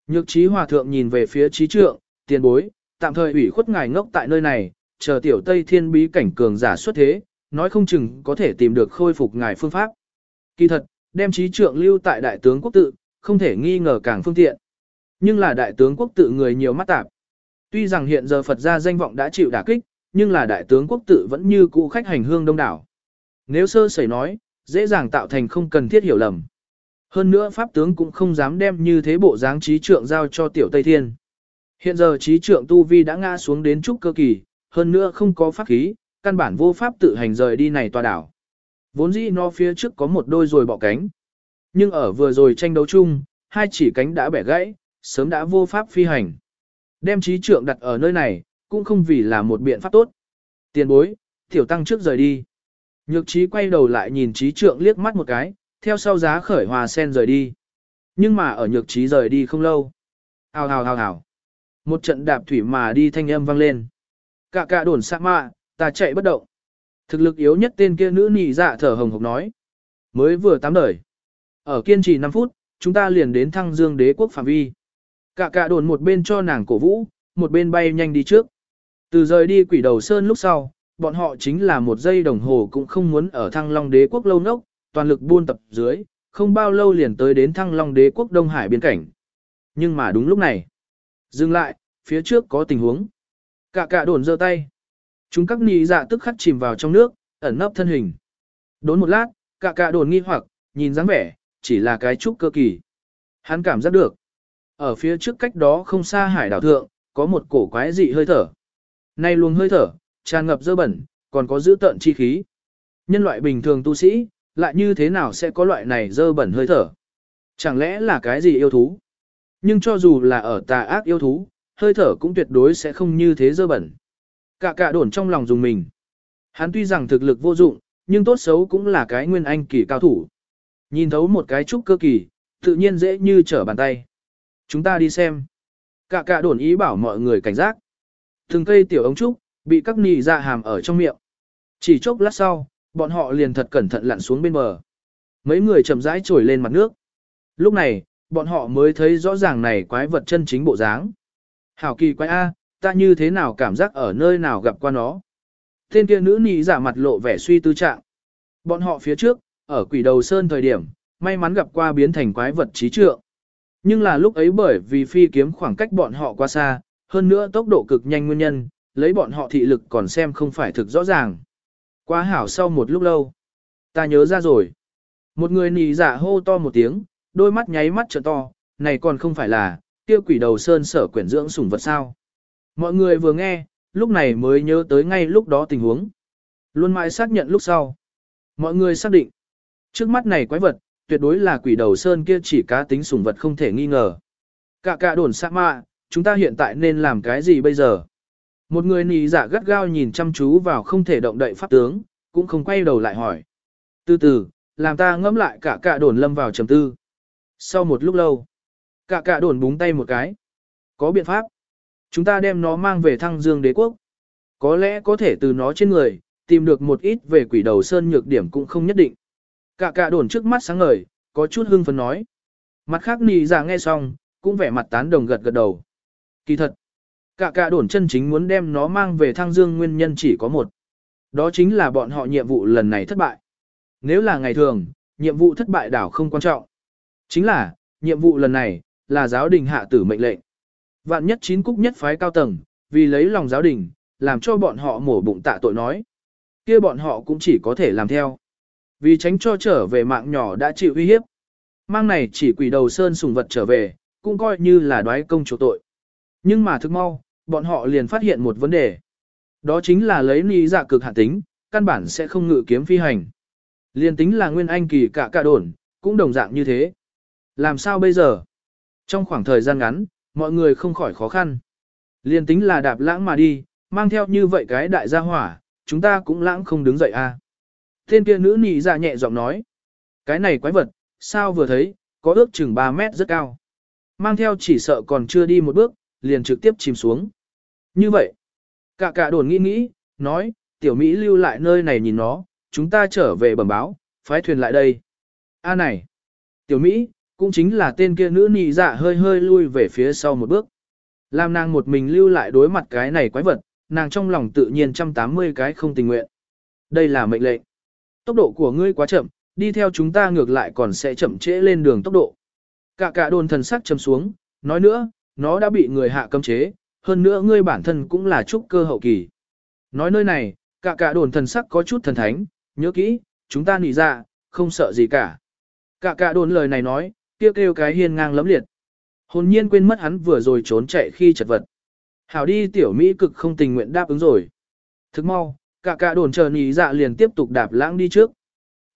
Nhược trí hòa thượng nhìn về phía trí trượng, tiền bối, tạm thời ủy khuất ngài ngốc tại nơi này, chờ tiểu Tây Thiên bí cảnh cường giả xuất thế, nói không chừng có thể tìm được khôi phục ngài phương pháp. Kỳ thật, đem trí trượng lưu tại đại tướng quốc tự, không thể nghi ngờ càng phương tiện. Nhưng là đại tướng quốc tự người nhiều mắt tạp. Tuy rằng hiện giờ Phật gia danh vọng đã chịu đả kích, nhưng là đại tướng quốc tự vẫn như cũ khách hành hương đông đảo. Nếu sơ sẩy nói, dễ dàng tạo thành không cần thiết hiểu lầm. Hơn nữa pháp tướng cũng không dám đem như thế bộ dáng trí trượng giao cho tiểu Tây Thiên. Hiện giờ trí trượng tu vi đã ngã xuống đến trúc cơ kỳ, hơn nữa không có pháp khí, căn bản vô pháp tự hành rời đi này tòa đảo. Vốn dĩ nó phía trước có một đôi rồi bọ cánh. Nhưng ở vừa rồi tranh đấu chung, hai chỉ cánh đã bẻ gãy, sớm đã vô pháp phi hành. Đem trí trượng đặt ở nơi này, cũng không vì là một biện pháp tốt. Tiền bối, tiểu tăng trước rời đi. Nhược trí quay đầu lại nhìn trí trượng liếc mắt một cái, theo sau giá khởi hòa sen rời đi. Nhưng mà ở nhược trí rời đi không lâu. Hào hào hào hào. Một trận đạp thủy mà đi thanh âm vang lên. Cả cả đồn sạ mạ, ta chạy bất động. Thực lực yếu nhất tên kia nữ nị dạ thở hồng hộc nói. Mới vừa tám đời. Ở kiên trì 5 phút, chúng ta liền đến thăng dương đế quốc phạm vi. Cả cả đồn một bên cho nàng cổ vũ, một bên bay nhanh đi trước. Từ rời đi quỷ đầu sơn lúc sau, bọn họ chính là một giây đồng hồ cũng không muốn ở thăng long đế quốc lâu nốc, toàn lực buôn tập dưới, không bao lâu liền tới đến thăng long đế quốc Đông Hải biên cảnh. Nhưng mà đúng lúc này, dừng lại, phía trước có tình huống. Cả cả đồn giơ tay. Chúng các nị dạ tức khắc chìm vào trong nước, ẩn nấp thân hình. Đốn một lát, cả cả đồn nghi hoặc, nhìn dáng vẻ, chỉ là cái trúc cơ kỳ. Hắn cảm giác được. Ở phía trước cách đó không xa hải đảo thượng, có một cổ quái dị hơi thở. Nay luồng hơi thở, tràn ngập dơ bẩn, còn có giữ tợn chi khí. Nhân loại bình thường tu sĩ, lại như thế nào sẽ có loại này dơ bẩn hơi thở? Chẳng lẽ là cái gì yêu thú? Nhưng cho dù là ở tà ác yêu thú, hơi thở cũng tuyệt đối sẽ không như thế dơ bẩn. Cả cả đồn trong lòng dùng mình. Hắn tuy rằng thực lực vô dụng, nhưng tốt xấu cũng là cái nguyên anh kỳ cao thủ. Nhìn thấu một cái trúc cơ kỳ, tự nhiên dễ như trở bàn tay. Chúng ta đi xem. Cả cả đồn ý bảo mọi người cảnh giác. Từng cây tiểu ống trúc, bị các nì ra hàm ở trong miệng. Chỉ chốc lát sau, bọn họ liền thật cẩn thận lặn xuống bên bờ. Mấy người chậm rãi trồi lên mặt nước. Lúc này, bọn họ mới thấy rõ ràng này quái vật chân chính bộ dáng. Hảo kỳ quái A, ta như thế nào cảm giác ở nơi nào gặp qua nó. Tên kia nữ nị giả mặt lộ vẻ suy tư trạng. Bọn họ phía trước, ở quỷ đầu sơn thời điểm, may mắn gặp qua biến thành quái vật trí trượng. Nhưng là lúc ấy bởi vì phi kiếm khoảng cách bọn họ quá xa, hơn nữa tốc độ cực nhanh nguyên nhân, lấy bọn họ thị lực còn xem không phải thực rõ ràng. Quá hảo sau một lúc lâu. Ta nhớ ra rồi. Một người nì giả hô to một tiếng, đôi mắt nháy mắt trợ to, này còn không phải là, kia quỷ đầu sơn sở quyển dưỡng sủng vật sao. Mọi người vừa nghe, lúc này mới nhớ tới ngay lúc đó tình huống. Luôn mãi xác nhận lúc sau. Mọi người xác định, trước mắt này quái vật, tuyệt đối là quỷ đầu sơn kia chỉ cá tính sủng vật không thể nghi ngờ. Cả cả đồn sạ mạ, chúng ta hiện tại nên làm cái gì bây giờ? Một người nì giả gắt gao nhìn chăm chú vào không thể động đậy pháp tướng, cũng không quay đầu lại hỏi. Từ từ, làm ta ngẫm lại cả cả đồn lâm vào trầm tư. Sau một lúc lâu, cả cả đồn búng tay một cái. Có biện pháp. Chúng ta đem nó mang về thăng dương đế quốc. Có lẽ có thể từ nó trên người, tìm được một ít về quỷ đầu sơn nhược điểm cũng không nhất định. Cả cả đồn trước mắt sáng ngời, có chút hưng phấn nói. Mặt khác nì giả nghe xong, cũng vẻ mặt tán đồng gật gật đầu. Kỳ thật, cả cả đồn chân chính muốn đem nó mang về thăng dương nguyên nhân chỉ có một. Đó chính là bọn họ nhiệm vụ lần này thất bại. Nếu là ngày thường, nhiệm vụ thất bại đảo không quan trọng. Chính là, nhiệm vụ lần này, là giáo đình hạ tử mệnh lệnh. Vạn nhất chín cúc nhất phái cao tầng, vì lấy lòng giáo đình, làm cho bọn họ mổ bụng tạ tội nói. kia bọn họ cũng chỉ có thể làm theo. Vì tránh cho trở về mạng nhỏ đã chịu uy hiếp. Mang này chỉ quỷ đầu sơn sùng vật trở về, cũng coi như là đoái công chủ tội. Nhưng mà thức mau, bọn họ liền phát hiện một vấn đề. Đó chính là lấy ni dạ cực hạn tính, căn bản sẽ không ngự kiếm phi hành. liền tính là nguyên anh kỳ cả cả đồn, cũng đồng dạng như thế. Làm sao bây giờ? Trong khoảng thời gian ngắn, mọi người không khỏi khó khăn. Liên tính là đạp lãng mà đi, mang theo như vậy cái đại gia hỏa, chúng ta cũng lãng không đứng dậy a. À. Tên kia nữ nị ra dạ nhẹ giọng nói. Cái này quái vật, sao vừa thấy, có ước chừng 3 mét rất cao. Mang theo chỉ sợ còn chưa đi một bước, liền trực tiếp chìm xuống. Như vậy, cả cả đồn nghĩ nghĩ, nói, tiểu Mỹ lưu lại nơi này nhìn nó, chúng ta trở về bẩm báo, phái thuyền lại đây. A này, tiểu Mỹ, cũng chính là tên kia nữ nị dạ hơi hơi lui về phía sau một bước. Làm nàng một mình lưu lại đối mặt cái này quái vật, nàng trong lòng tự nhiên 180 cái không tình nguyện. Đây là mệnh lệnh. Tốc độ của ngươi quá chậm, đi theo chúng ta ngược lại còn sẽ chậm trễ lên đường tốc độ. Cả cả đồn thần sắc chấm xuống, nói nữa, nó đã bị người hạ cấm chế, hơn nữa ngươi bản thân cũng là trúc cơ hậu kỳ. Nói nơi này, cả cả đồn thần sắc có chút thần thánh, nhớ kỹ, chúng ta nỉ dạ không sợ gì cả. Cả cả đồn lời này nói, kêu kêu cái hiên ngang lấm liệt. Hồn nhiên quên mất hắn vừa rồi trốn chạy khi chật vật. Hảo đi tiểu Mỹ cực không tình nguyện đáp ứng rồi. Thức mau, cả cả đồn chờ nhí dạ liền tiếp tục đạp lãng đi trước.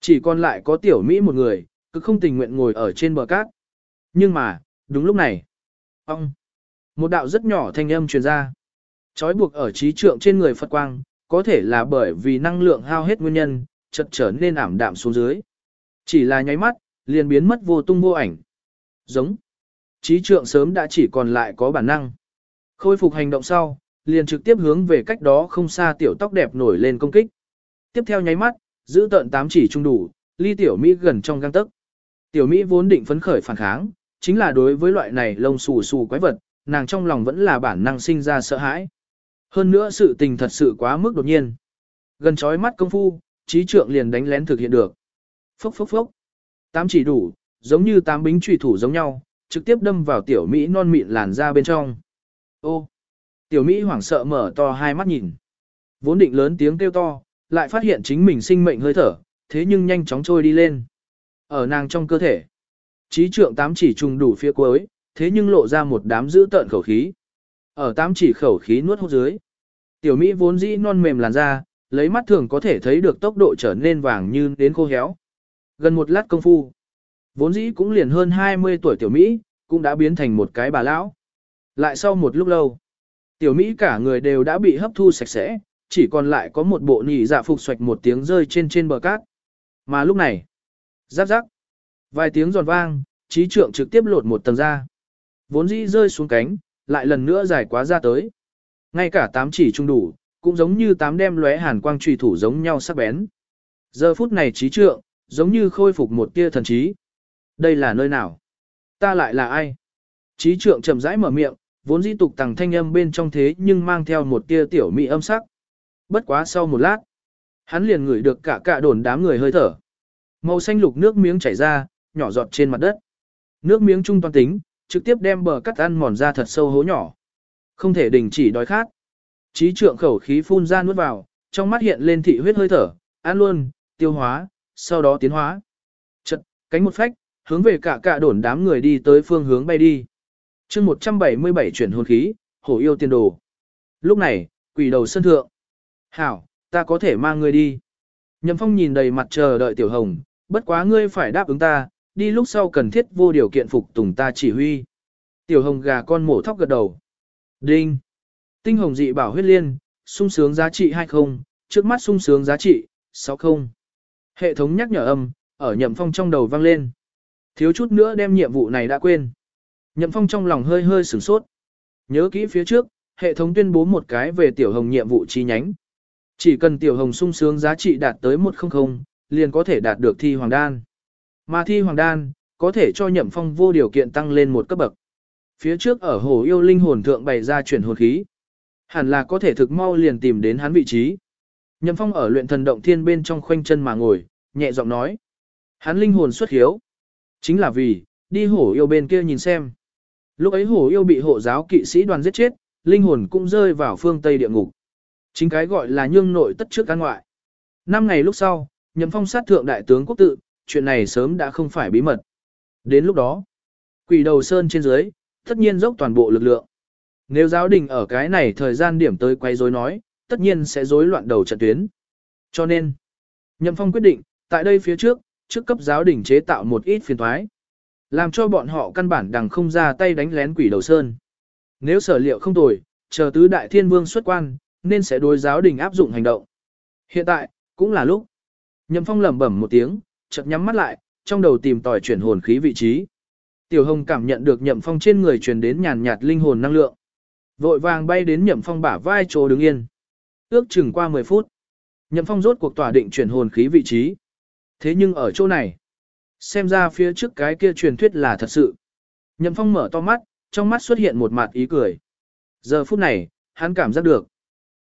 Chỉ còn lại có tiểu Mỹ một người, cực không tình nguyện ngồi ở trên bờ cát. Nhưng mà, đúng lúc này, ông, một đạo rất nhỏ thanh âm truyền ra. Chói buộc ở trí trượng trên người Phật Quang, có thể là bởi vì năng lượng hao hết nguyên nhân, chật trở nên ảm đạm xuống dưới. Chỉ là nháy mắt, liền biến mất vô tung vô ảnh. Giống. Trí trượng sớm đã chỉ còn lại có bản năng. Khôi phục hành động sau, liền trực tiếp hướng về cách đó không xa tiểu tóc đẹp nổi lên công kích. Tiếp theo nháy mắt, giữ tận tám chỉ trung đủ, ly tiểu Mỹ gần trong găng tấc. Tiểu Mỹ vốn định phấn khởi phản kháng, chính là đối với loại này lông xù xù quái vật, nàng trong lòng vẫn là bản năng sinh ra sợ hãi. Hơn nữa sự tình thật sự quá mức đột nhiên. Gần chói mắt công phu, trí trượng liền đánh lén thực hiện được. Phốc phốc phốc. Tám chỉ đủ, giống như tám bính trùy thủ giống nhau, trực tiếp đâm vào tiểu Mỹ non mịn làn ra bên trong. Ô! Tiểu Mỹ hoảng sợ mở to hai mắt nhìn. Vốn định lớn tiếng kêu to, lại phát hiện chính mình sinh mệnh hơi thở, thế nhưng nhanh chóng trôi đi lên. Ở nàng trong cơ thể, trí trượng tám chỉ trùng đủ phía cuối, thế nhưng lộ ra một đám giữ tợn khẩu khí. Ở tám chỉ khẩu khí nuốt hút dưới. Tiểu Mỹ vốn dĩ non mềm làn da, lấy mắt thường có thể thấy được tốc độ trở nên vàng như đến khô héo. Gần một lát công phu, vốn dĩ cũng liền hơn 20 tuổi tiểu Mỹ, cũng đã biến thành một cái bà lão. Lại sau một lúc lâu, tiểu Mỹ cả người đều đã bị hấp thu sạch sẽ, chỉ còn lại có một bộ nhị dạ phục xoạch một tiếng rơi trên trên bờ cát. Mà lúc này, giáp giáp, vài tiếng giòn vang, trí trượng trực tiếp lột một tầng ra. Vốn dĩ rơi xuống cánh, lại lần nữa dài quá ra tới. Ngay cả tám chỉ trung đủ, cũng giống như tám đem lóe hàn quang trùy thủ giống nhau sắc bén. Giờ phút này trí trượng, giống như khôi phục một tia thần trí. Đây là nơi nào? Ta lại là ai? Trí trượng chậm rãi mở miệng, vốn dĩ tục tằng thanh âm bên trong thế nhưng mang theo một tia tiểu mỹ âm sắc. Bất quá sau một lát, hắn liền ngửi được cả cả đồn đám người hơi thở. Màu xanh lục nước miếng chảy ra, nhỏ giọt trên mặt đất. Nước miếng trung toàn tính, trực tiếp đem bờ cắt ăn mòn ra thật sâu hố nhỏ. Không thể đình chỉ đói khát. Trí trượng khẩu khí phun ra nuốt vào, trong mắt hiện lên thị huyết hơi thở, ăn luôn, tiêu hóa, sau đó tiến hóa. Chật, cánh một phách, hướng về cả cả đồn đám người đi tới phương hướng bay đi. chương 177 chuyển hồn khí, hổ yêu tiền đồ. Lúc này, quỷ đầu sân thượng. Hảo, ta có thể mang ngươi đi. Nhậm phong nhìn đầy mặt chờ đợi tiểu hồng, bất quá ngươi phải đáp ứng ta, đi lúc sau cần thiết vô điều kiện phục tùng ta chỉ huy. Tiểu hồng gà con mổ thóc gật đầu. Đinh. Tinh hồng dị bảo huyết liên, sung sướng giá trị 20, trước mắt sung sướng giá trị 60. Hệ thống nhắc nhở âm, ở nhậm phong trong đầu vang lên. Thiếu chút nữa đem nhiệm vụ này đã quên. Nhậm phong trong lòng hơi hơi sửng sốt. Nhớ kỹ phía trước, hệ thống tuyên bố một cái về tiểu hồng nhiệm vụ chi nhánh. Chỉ cần tiểu hồng sung sướng giá trị đạt tới 100, liền có thể đạt được thi hoàng đan. Mà thi hoàng đan, có thể cho nhậm phong vô điều kiện tăng lên một cấp bậc. Phía trước ở hồ yêu linh hồn thượng bày ra chuyển hồn khí. Hẳn là có thể thực mau liền tìm đến hắn vị trí. Nhậm phong ở luyện thần động thiên bên trong khoanh chân mà ngồi, nhẹ giọng nói. Hắn linh hồn xuất hiếu. Chính là vì, đi hổ yêu bên kia nhìn xem. Lúc ấy hổ yêu bị hộ giáo kỵ sĩ đoàn giết chết, linh hồn cũng rơi vào phương Tây địa ngục. Chính cái gọi là nhương nội tất trước căn ngoại. Năm ngày lúc sau, nhậm phong sát thượng đại tướng quốc tự, chuyện này sớm đã không phải bí mật. Đến lúc đó, quỷ đầu sơn trên dưới, tất nhiên dốc toàn bộ lực lượng. Nếu giáo đình ở cái này thời gian điểm tới quay rối nói, tất nhiên sẽ rối loạn đầu trận tuyến. Cho nên, Nhậm Phong quyết định, tại đây phía trước, trước cấp giáo đình chế tạo một ít phiền thoái. Làm cho bọn họ căn bản đằng không ra tay đánh lén quỷ đầu sơn. Nếu sở liệu không tồi, chờ tứ đại thiên vương xuất quan, nên sẽ đối giáo đình áp dụng hành động. Hiện tại, cũng là lúc. Nhậm Phong lẩm bẩm một tiếng, chợt nhắm mắt lại, trong đầu tìm tòi chuyển hồn khí vị trí. Tiểu Hồng cảm nhận được Nhậm Phong trên người truyền đến nhàn nhạt linh hồn năng lượng. Vội vàng bay đến Nhậm Phong bả vai chỗ đứng yên. Ước chừng qua 10 phút. Nhậm Phong rốt cuộc tỏa định chuyển hồn khí vị trí. Thế nhưng ở chỗ này, xem ra phía trước cái kia truyền thuyết là thật sự. Nhậm Phong mở to mắt, trong mắt xuất hiện một mặt ý cười. Giờ phút này, hắn cảm giác được.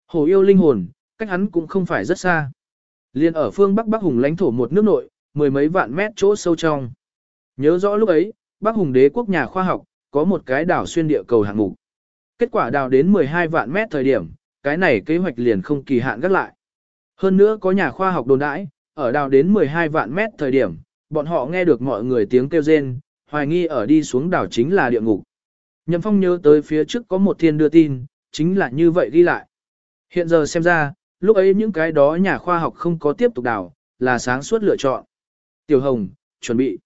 Hồ yêu linh hồn, cách hắn cũng không phải rất xa. Liên ở phương Bắc Bắc Hùng lãnh thổ một nước nội, mười mấy vạn mét chỗ sâu trong. Nhớ rõ lúc ấy, Bắc Hùng đế quốc nhà khoa học, có một cái đảo xuyên địa cầu hạng mục. Kết quả đào đến 12 vạn mét thời điểm, cái này kế hoạch liền không kỳ hạn gắt lại. Hơn nữa có nhà khoa học đồn đãi, ở đào đến 12 vạn mét thời điểm, bọn họ nghe được mọi người tiếng kêu rên, hoài nghi ở đi xuống đảo chính là địa ngục. Nhậm Phong nhớ tới phía trước có một thiên đưa tin, chính là như vậy ghi lại. Hiện giờ xem ra, lúc ấy những cái đó nhà khoa học không có tiếp tục đào, là sáng suốt lựa chọn. Tiểu Hồng, chuẩn bị.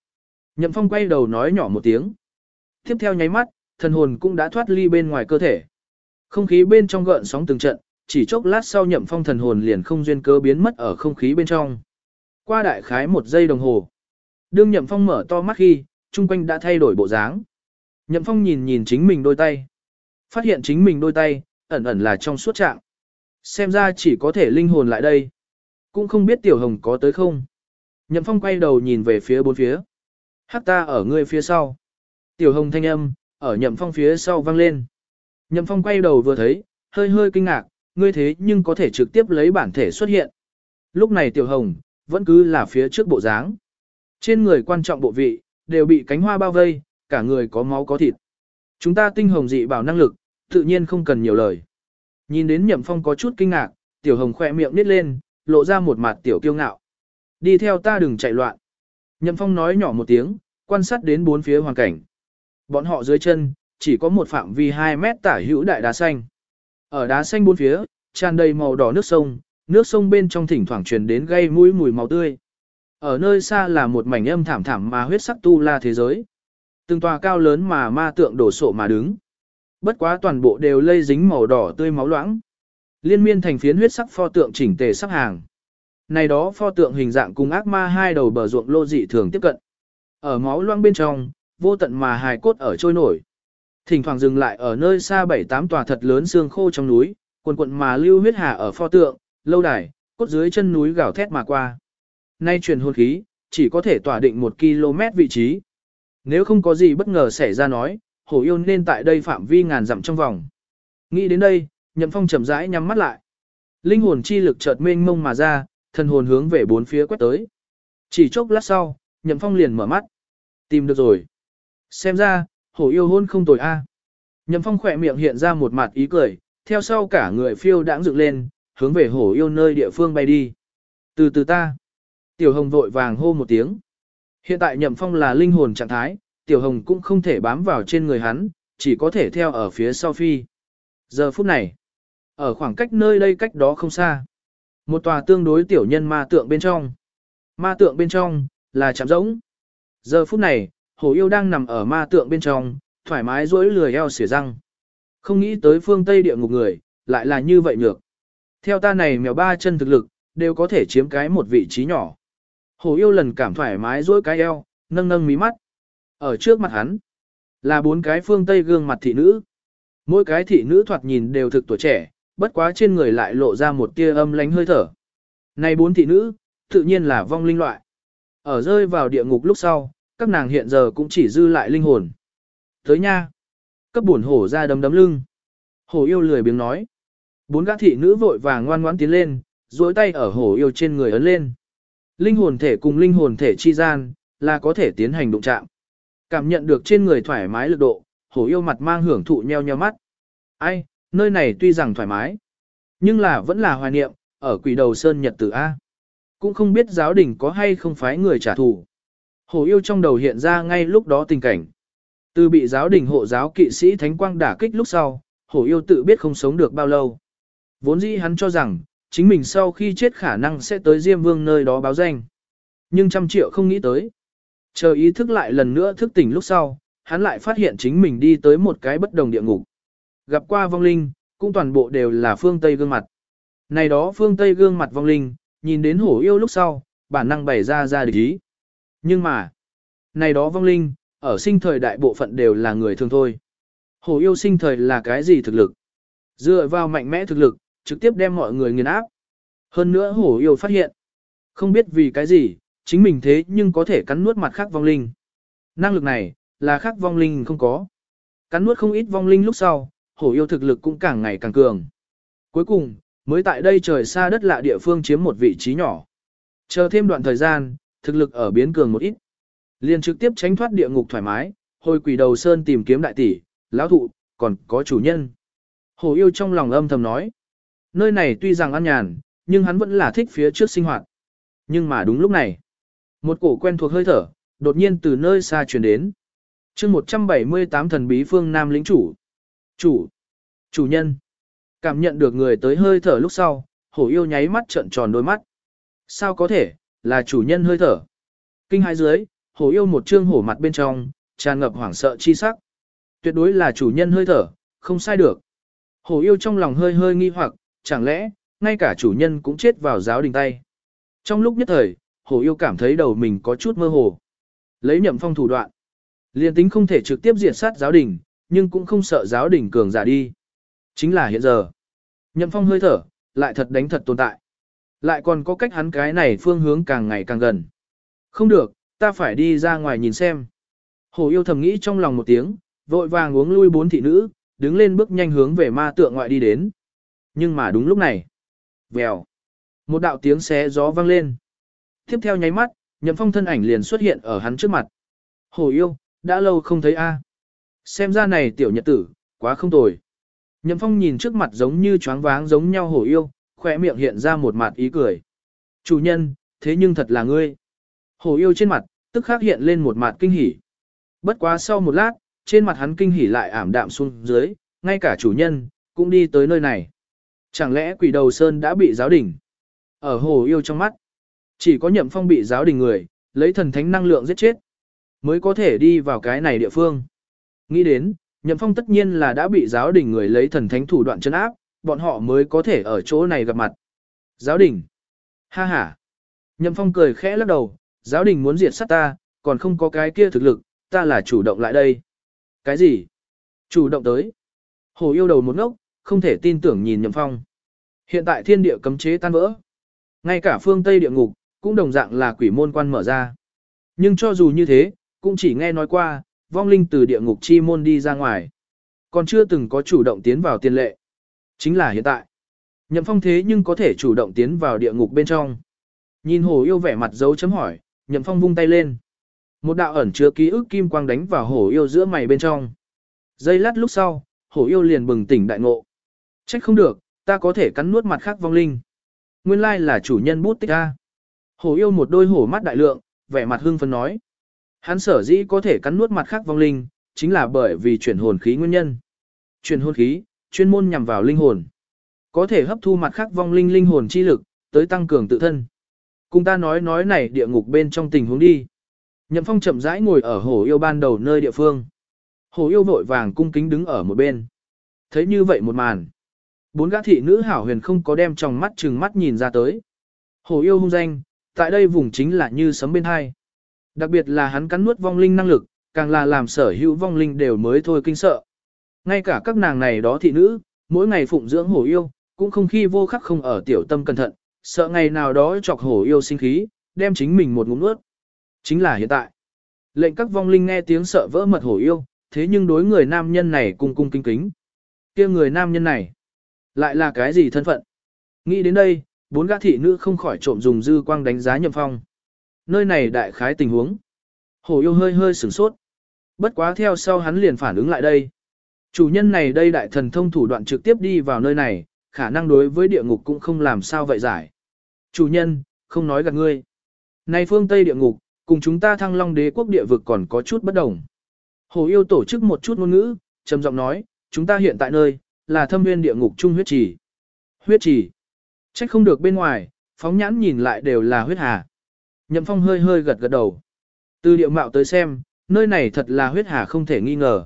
Nhậm Phong quay đầu nói nhỏ một tiếng. Tiếp theo nháy mắt, thần hồn cũng đã thoát ly bên ngoài cơ thể. Không khí bên trong gợn sóng từng trận, chỉ chốc lát sau Nhậm Phong thần hồn liền không duyên cớ biến mất ở không khí bên trong. Qua đại khái một giây đồng hồ. Đương Nhậm Phong mở to mắt khi, chung quanh đã thay đổi bộ dáng. Nhậm Phong nhìn nhìn chính mình đôi tay. Phát hiện chính mình đôi tay, ẩn ẩn là trong suốt trạng. Xem ra chỉ có thể linh hồn lại đây. Cũng không biết Tiểu Hồng có tới không. Nhậm Phong quay đầu nhìn về phía bốn phía. Hắc ta ở ngươi phía sau. Tiểu Hồng thanh âm, ở Nhậm Phong phía sau vang lên. Nhậm Phong quay đầu vừa thấy, hơi hơi kinh ngạc, ngươi thế nhưng có thể trực tiếp lấy bản thể xuất hiện. Lúc này Tiểu Hồng, vẫn cứ là phía trước bộ dáng. Trên người quan trọng bộ vị, đều bị cánh hoa bao vây, cả người có máu có thịt. Chúng ta tinh hồng dị bảo năng lực, tự nhiên không cần nhiều lời. Nhìn đến Nhậm Phong có chút kinh ngạc, Tiểu Hồng khỏe miệng nít lên, lộ ra một mặt tiểu kiêu ngạo. Đi theo ta đừng chạy loạn. Nhậm Phong nói nhỏ một tiếng, quan sát đến bốn phía hoàn cảnh. Bọn họ dưới chân, chỉ có một phạm vi 2 mét tả hữu đại đá xanh. Ở đá xanh bốn phía, tràn đầy màu đỏ nước sông, nước sông bên trong thỉnh thoảng truyền đến gây mũi mùi màu tươi. Ở nơi xa là một mảnh âm thảm thảm mà huyết sắc tu la thế giới. Từng tòa cao lớn mà ma tượng đổ sộ mà đứng. Bất quá toàn bộ đều lây dính màu đỏ tươi máu loãng. Liên miên thành phiến huyết sắc pho tượng chỉnh tề sắp hàng. Này đó pho tượng hình dạng cùng ác ma hai đầu bờ ruộng lô dị thường tiếp cận. Ở máu loãng bên trong, vô tận mà hài cốt ở trôi nổi. Thỉnh thoảng dừng lại ở nơi xa bảy tám tòa thật lớn xương khô trong núi, quần quận mà lưu huyết hà ở pho tượng, lâu đài, cốt dưới chân núi gào thét mà qua. Nay truyền hồn khí, chỉ có thể tỏa định một km vị trí. Nếu không có gì bất ngờ xảy ra nói, hổ yêu nên tại đây phạm vi ngàn dặm trong vòng. Nghĩ đến đây, nhậm phong chậm rãi nhắm mắt lại. Linh hồn chi lực chợt mênh mông mà ra, thần hồn hướng về bốn phía quét tới. Chỉ chốc lát sau, nhậm phong liền mở mắt. Tìm được rồi. Xem ra, hổ yêu hôn không tồi a. Nhậm phong khỏe miệng hiện ra một mặt ý cười, theo sau cả người phiêu đãng dựng lên, hướng về hổ yêu nơi địa phương bay đi. Từ từ ta. Tiểu hồng vội vàng hô một tiếng. Hiện tại nhậm phong là linh hồn trạng thái, tiểu hồng cũng không thể bám vào trên người hắn, chỉ có thể theo ở phía sau phi. Giờ phút này, ở khoảng cách nơi đây cách đó không xa. Một tòa tương đối tiểu nhân ma tượng bên trong. Ma tượng bên trong, là chạm rỗng. Giờ phút này, hổ yêu đang nằm ở ma tượng bên trong, thoải mái dỗi lười eo xỉa răng. Không nghĩ tới phương Tây địa ngục người, lại là như vậy nhược. Theo ta này mèo ba chân thực lực, đều có thể chiếm cái một vị trí nhỏ. Hổ yêu lần cảm thoải mái dỗi cái eo, nâng nâng mí mắt. Ở trước mặt hắn, là bốn cái phương Tây gương mặt thị nữ. Mỗi cái thị nữ thoạt nhìn đều thực tuổi trẻ, bất quá trên người lại lộ ra một tia âm lánh hơi thở. Này bốn thị nữ, tự nhiên là vong linh loại. Ở rơi vào địa ngục lúc sau, các nàng hiện giờ cũng chỉ dư lại linh hồn. Tới nha. Cấp buồn hổ ra đấm đấm lưng. Hổ yêu lười biếng nói. Bốn gã thị nữ vội vàng ngoan ngoãn tiến lên, duỗi tay ở hổ yêu trên người ấn lên. Linh hồn thể cùng linh hồn thể chi gian, là có thể tiến hành đụng chạm. Cảm nhận được trên người thoải mái lực độ, hổ yêu mặt mang hưởng thụ nheo nheo mắt. Ai, nơi này tuy rằng thoải mái, nhưng là vẫn là hoài niệm, ở quỷ đầu sơn nhật tử A. Cũng không biết giáo đình có hay không phái người trả thù. Hổ yêu trong đầu hiện ra ngay lúc đó tình cảnh. Từ bị giáo đình hộ giáo kỵ sĩ Thánh Quang đả kích lúc sau, hổ yêu tự biết không sống được bao lâu. Vốn dĩ hắn cho rằng, chính mình sau khi chết khả năng sẽ tới Diêm Vương nơi đó báo danh. Nhưng trăm triệu không nghĩ tới. Chờ ý thức lại lần nữa thức tỉnh lúc sau, hắn lại phát hiện chính mình đi tới một cái bất đồng địa ngục. Gặp qua vong linh, cũng toàn bộ đều là phương Tây gương mặt. Này đó phương Tây gương mặt vong linh, nhìn đến hổ yêu lúc sau, bản năng bày ra ra địch ý. Nhưng mà, này đó vong linh, ở sinh thời đại bộ phận đều là người thường thôi. Hổ yêu sinh thời là cái gì thực lực? Dựa vào mạnh mẽ thực lực, trực tiếp đem mọi người nghiền áp. Hơn nữa hổ yêu phát hiện, không biết vì cái gì, chính mình thế nhưng có thể cắn nuốt mặt khác vong linh. Năng lực này, là khác vong linh không có. Cắn nuốt không ít vong linh lúc sau, hổ yêu thực lực cũng càng ngày càng cường. Cuối cùng, mới tại đây trời xa đất lạ địa phương chiếm một vị trí nhỏ. Chờ thêm đoạn thời gian, thực lực ở biến cường một ít. Liền trực tiếp tránh thoát địa ngục thoải mái, hồi quỷ đầu sơn tìm kiếm đại tỷ, lão thụ, còn có chủ nhân. Hổ yêu trong lòng âm thầm nói. Nơi này tuy rằng an nhàn, nhưng hắn vẫn là thích phía trước sinh hoạt. Nhưng mà đúng lúc này, một cổ quen thuộc hơi thở, đột nhiên từ nơi xa truyền đến. chương 178 thần bí phương Nam lĩnh chủ. Chủ. Chủ nhân. Cảm nhận được người tới hơi thở lúc sau, hổ yêu nháy mắt trợn tròn đôi mắt. Sao có thể, là chủ nhân hơi thở. Kinh hai dưới, hổ yêu một trương hổ mặt bên trong, tràn ngập hoảng sợ chi sắc. Tuyệt đối là chủ nhân hơi thở, không sai được. Hổ yêu trong lòng hơi hơi nghi hoặc, chẳng lẽ, ngay cả chủ nhân cũng chết vào giáo đình tay. Trong lúc nhất thời, hổ yêu cảm thấy đầu mình có chút mơ hồ. Lấy nhậm phong thủ đoạn. liền tính không thể trực tiếp diệt sát giáo đình, nhưng cũng không sợ giáo đình cường giả đi. Chính là hiện giờ. Nhậm phong hơi thở, lại thật đánh thật tồn tại. Lại còn có cách hắn cái này phương hướng càng ngày càng gần. Không được, ta phải đi ra ngoài nhìn xem. hồ yêu thầm nghĩ trong lòng một tiếng, vội vàng uống lui bốn thị nữ, đứng lên bước nhanh hướng về ma tượng ngoại đi đến. Nhưng mà đúng lúc này, vèo, một đạo tiếng xé gió vang lên. Tiếp theo nháy mắt, nhậm phong thân ảnh liền xuất hiện ở hắn trước mặt. hồ yêu, đã lâu không thấy a. Xem ra này tiểu nhật tử, quá không tồi. Nhậm phong nhìn trước mặt giống như choáng váng giống nhau hồ yêu, khỏe miệng hiện ra một mặt ý cười. Chủ nhân, thế nhưng thật là ngươi. Hổ yêu trên mặt, tức khắc hiện lên một mặt kinh hỉ. Bất quá sau một lát, trên mặt hắn kinh hỉ lại ảm đạm xuống dưới, ngay cả chủ nhân, cũng đi tới nơi này. Chẳng lẽ quỷ đầu sơn đã bị giáo đình? Ở hồ yêu trong mắt, chỉ có nhậm phong bị giáo đình người, lấy thần thánh năng lượng giết chết, mới có thể đi vào cái này địa phương. Nghĩ đến, nhậm phong tất nhiên là đã bị giáo đình người lấy thần thánh thủ đoạn chân áp, bọn họ mới có thể ở chỗ này gặp mặt. Giáo đình. Ha ha. Nhậm phong cười khẽ lắc đầu, giáo đình muốn diệt sát ta, còn không có cái kia thực lực, ta là chủ động lại đây. Cái gì? Chủ động tới. Hồ yêu đầu một ngốc, không thể tin tưởng nhìn Nhậm Phong. Hiện tại thiên địa cấm chế tan vỡ. Ngay cả phương Tây địa ngục, cũng đồng dạng là quỷ môn quan mở ra. Nhưng cho dù như thế, cũng chỉ nghe nói qua, vong linh từ địa ngục chi môn đi ra ngoài. Còn chưa từng có chủ động tiến vào tiền lệ. Chính là hiện tại. Nhậm phong thế nhưng có thể chủ động tiến vào địa ngục bên trong. Nhìn hồ yêu vẻ mặt dấu chấm hỏi, nhậm phong vung tay lên. Một đạo ẩn chứa ký ức kim quang đánh vào hổ yêu giữa mày bên trong. Giây lát lúc sau, hổ yêu liền bừng tỉnh đại ngộ. Trách không được, ta có thể cắn nuốt mặt khác vong linh. Nguyên lai là chủ nhân bút tích ta. Hổ yêu một đôi hổ mắt đại lượng, vẻ mặt hưng phấn nói. Hắn sở dĩ có thể cắn nuốt mặt khác vong linh, chính là bởi vì chuyển hồn khí nguyên nhân. Chuyển hồn khí, chuyên môn nhằm vào linh hồn. Có thể hấp thu mặt khác vong linh linh hồn chi lực, tới tăng cường tự thân. Cùng ta nói nói này địa ngục bên trong tình huống đi. Nhậm Phong chậm rãi ngồi ở hồ yêu ban đầu nơi địa phương. Hồ yêu vội vàng cung kính đứng ở một bên. Thấy như vậy một màn. Bốn gã thị nữ hảo huyền không có đem trong mắt chừng mắt nhìn ra tới. Hồ yêu hung danh, tại đây vùng chính là như sấm bên hai. Đặc biệt là hắn cắn nuốt vong linh năng lực, càng là làm sở hữu vong linh đều mới thôi kinh sợ. Ngay cả các nàng này đó thị nữ, mỗi ngày phụng dưỡng hổ yêu, cũng không khi vô khắc không ở tiểu tâm cẩn thận, sợ ngày nào đó chọc hổ yêu sinh khí, đem chính mình một ngụm nuốt. Chính là hiện tại. Lệnh các vong linh nghe tiếng sợ vỡ mật hổ yêu, thế nhưng đối người nam nhân này cung cung kính kính. kia người nam nhân này, lại là cái gì thân phận? Nghĩ đến đây, bốn gã thị nữ không khỏi trộm dùng dư quang đánh giá nhậm phong. Nơi này đại khái tình huống. Hổ yêu hơi hơi sửng sốt. Bất quá theo sau hắn liền phản ứng lại đây. Chủ nhân này đây đại thần thông thủ đoạn trực tiếp đi vào nơi này, khả năng đối với địa ngục cũng không làm sao vậy giải. Chủ nhân, không nói gạt ngươi. Này phương Tây địa ngục, cùng chúng ta thăng long đế quốc địa vực còn có chút bất đồng. Hồ yêu tổ chức một chút ngôn ngữ, trầm giọng nói, chúng ta hiện tại nơi, là thâm viên địa ngục trung huyết trì. Huyết trì. Trách không được bên ngoài, phóng nhãn nhìn lại đều là huyết hà. Nhậm phong hơi hơi gật gật đầu. Từ địa mạo tới xem, nơi này thật là huyết hà không thể nghi ngờ.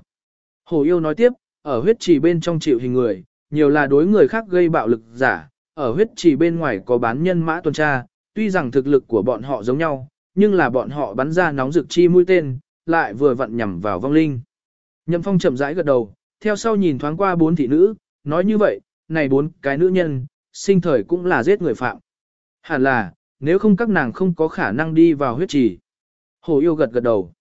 Hồ yêu nói tiếp, ở huyết trì bên trong chịu hình người, nhiều là đối người khác gây bạo lực giả, ở huyết trì bên ngoài có bán nhân mã tuần tra, tuy rằng thực lực của bọn họ giống nhau, nhưng là bọn họ bắn ra nóng rực chi mũi tên, lại vừa vặn nhằm vào vong linh. Nhậm phong chậm rãi gật đầu, theo sau nhìn thoáng qua bốn thị nữ, nói như vậy, này bốn cái nữ nhân, sinh thời cũng là giết người phạm. Hẳn là, nếu không các nàng không có khả năng đi vào huyết trì. Hổ yêu gật gật đầu.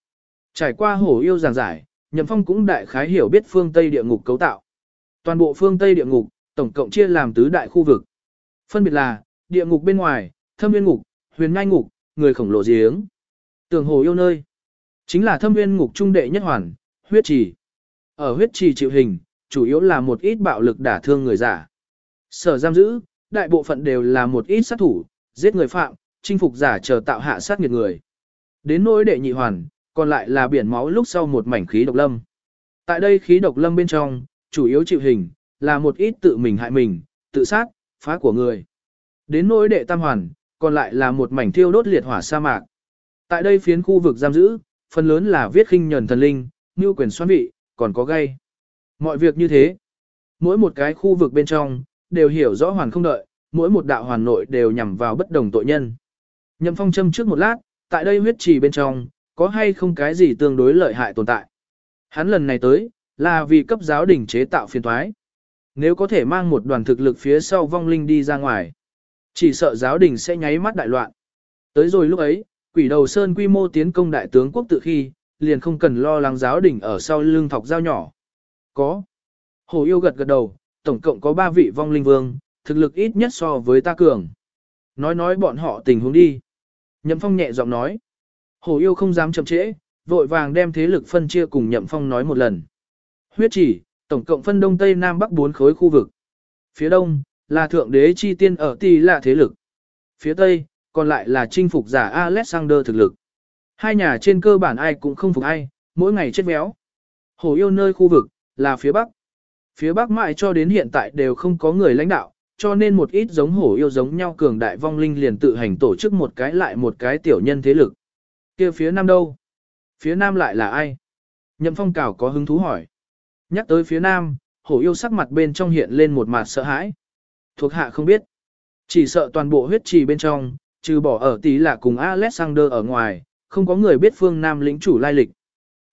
Trải qua hổ yêu giảng giải, Nhậm Phong cũng đại khái hiểu biết phương Tây địa ngục cấu tạo. Toàn bộ phương Tây địa ngục, tổng cộng chia làm tứ đại khu vực. Phân biệt là, địa ngục bên ngoài, thâm nguyên ngục, huyền ngai ngục, người khổng lồ giếng. Tường hồ yêu nơi. Chính là thâm nguyên ngục trung đệ nhất hoàn, huyết trì. Ở huyết trì chịu hình, chủ yếu là một ít bạo lực đả thương người giả. Sở giam giữ, đại bộ phận đều là một ít sát thủ, giết người phạm, chinh phục giả chờ tạo hạ sát nghiệt người. Đến nỗi đệ nhị hoàn, còn lại là biển máu lúc sau một mảnh khí độc lâm. Tại đây khí độc lâm bên trong, chủ yếu chịu hình, là một ít tự mình hại mình, tự sát, phá của người. Đến nỗi đệ tam hoàn, còn lại là một mảnh thiêu đốt liệt hỏa sa mạc. Tại đây phiến khu vực giam giữ, phần lớn là viết khinh nhẫn thần linh, như quyền xoan vị, còn có gây. Mọi việc như thế, mỗi một cái khu vực bên trong, đều hiểu rõ hoàn không đợi, mỗi một đạo hoàn nội đều nhằm vào bất đồng tội nhân. Nhậm phong châm trước một lát, tại đây huyết trì bên trong, có hay không cái gì tương đối lợi hại tồn tại. Hắn lần này tới, là vì cấp giáo đỉnh chế tạo phiên thoái. Nếu có thể mang một đoàn thực lực phía sau vong linh đi ra ngoài, chỉ sợ giáo đình sẽ nháy mắt đại loạn. Tới rồi lúc ấy, quỷ đầu sơn quy mô tiến công đại tướng quốc tự khi, liền không cần lo lắng giáo đình ở sau lưng thọc dao nhỏ. Có. Hồ yêu gật gật đầu, tổng cộng có 3 vị vong linh vương, thực lực ít nhất so với ta cường. Nói nói bọn họ tình huống đi. Nhậm phong nhẹ giọng nói. Hồ yêu không dám chậm trễ, vội vàng đem thế lực phân chia cùng nhậm phong nói một lần. Huyết chỉ, tổng cộng phân đông tây nam bắc bốn khối khu vực. Phía đông, là thượng đế chi tiên ở tì là thế lực. Phía tây, còn lại là chinh phục giả Alexander thực lực. Hai nhà trên cơ bản ai cũng không phục ai, mỗi ngày chết béo. Hồ yêu nơi khu vực, là phía bắc. Phía bắc mãi cho đến hiện tại đều không có người lãnh đạo, cho nên một ít giống hổ yêu giống nhau cường đại vong linh liền tự hành tổ chức một cái lại một cái tiểu nhân thế lực kia phía nam đâu? Phía nam lại là ai? Nhậm phong cảo có hứng thú hỏi. Nhắc tới phía nam, hổ yêu sắc mặt bên trong hiện lên một mặt sợ hãi. Thuộc hạ không biết. Chỉ sợ toàn bộ huyết trì bên trong, trừ bỏ ở tí là cùng Alexander ở ngoài, không có người biết phương nam lĩnh chủ lai lịch.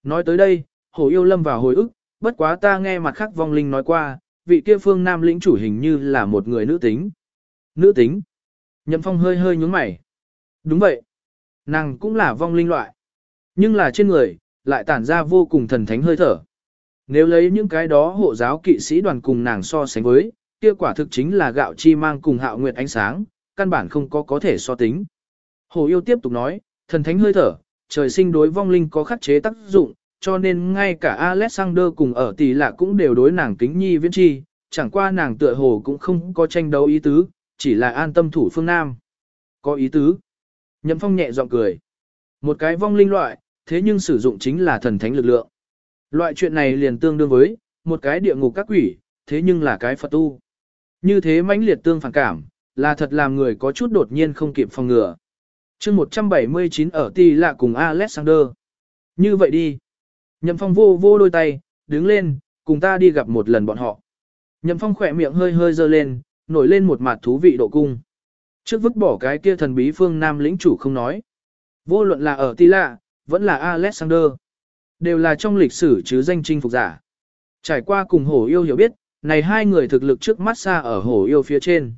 Nói tới đây, hổ yêu lâm vào hồi ức, bất quá ta nghe mặt khác vong linh nói qua, vị kia phương nam lĩnh chủ hình như là một người nữ tính. Nữ tính? Nhậm phong hơi hơi nhúng mày. Đúng vậy. Nàng cũng là vong linh loại. Nhưng là trên người, lại tản ra vô cùng thần thánh hơi thở. Nếu lấy những cái đó hộ giáo kỵ sĩ đoàn cùng nàng so sánh với, kia quả thực chính là gạo chi mang cùng hạo nguyệt ánh sáng, căn bản không có có thể so tính. Hồ yêu tiếp tục nói, thần thánh hơi thở, trời sinh đối vong linh có khắc chế tác dụng, cho nên ngay cả Alexander cùng ở tỷ lạ cũng đều đối nàng kính nhi viễn chi, chẳng qua nàng tựa hồ cũng không có tranh đấu ý tứ, chỉ là an tâm thủ phương Nam. Có ý tứ. Nhậm phong nhẹ giọng cười. Một cái vong linh loại, thế nhưng sử dụng chính là thần thánh lực lượng. Loại chuyện này liền tương đương với, một cái địa ngục các quỷ, thế nhưng là cái Phật tu. Như thế mãnh liệt tương phản cảm, là thật làm người có chút đột nhiên không kịp phòng ngừa. chương 179 ở ti lạ cùng Alexander. Như vậy đi. Nhậm phong vô vô đôi tay, đứng lên, cùng ta đi gặp một lần bọn họ. Nhậm phong khỏe miệng hơi hơi dơ lên, nổi lên một mặt thú vị độ cung. Trước vứt bỏ cái kia thần bí phương nam lĩnh chủ không nói. Vô luận là ở Tila, vẫn là Alexander. Đều là trong lịch sử chứ danh chinh phục giả. Trải qua cùng hổ yêu hiểu biết, này hai người thực lực trước mắt xa ở hổ yêu phía trên.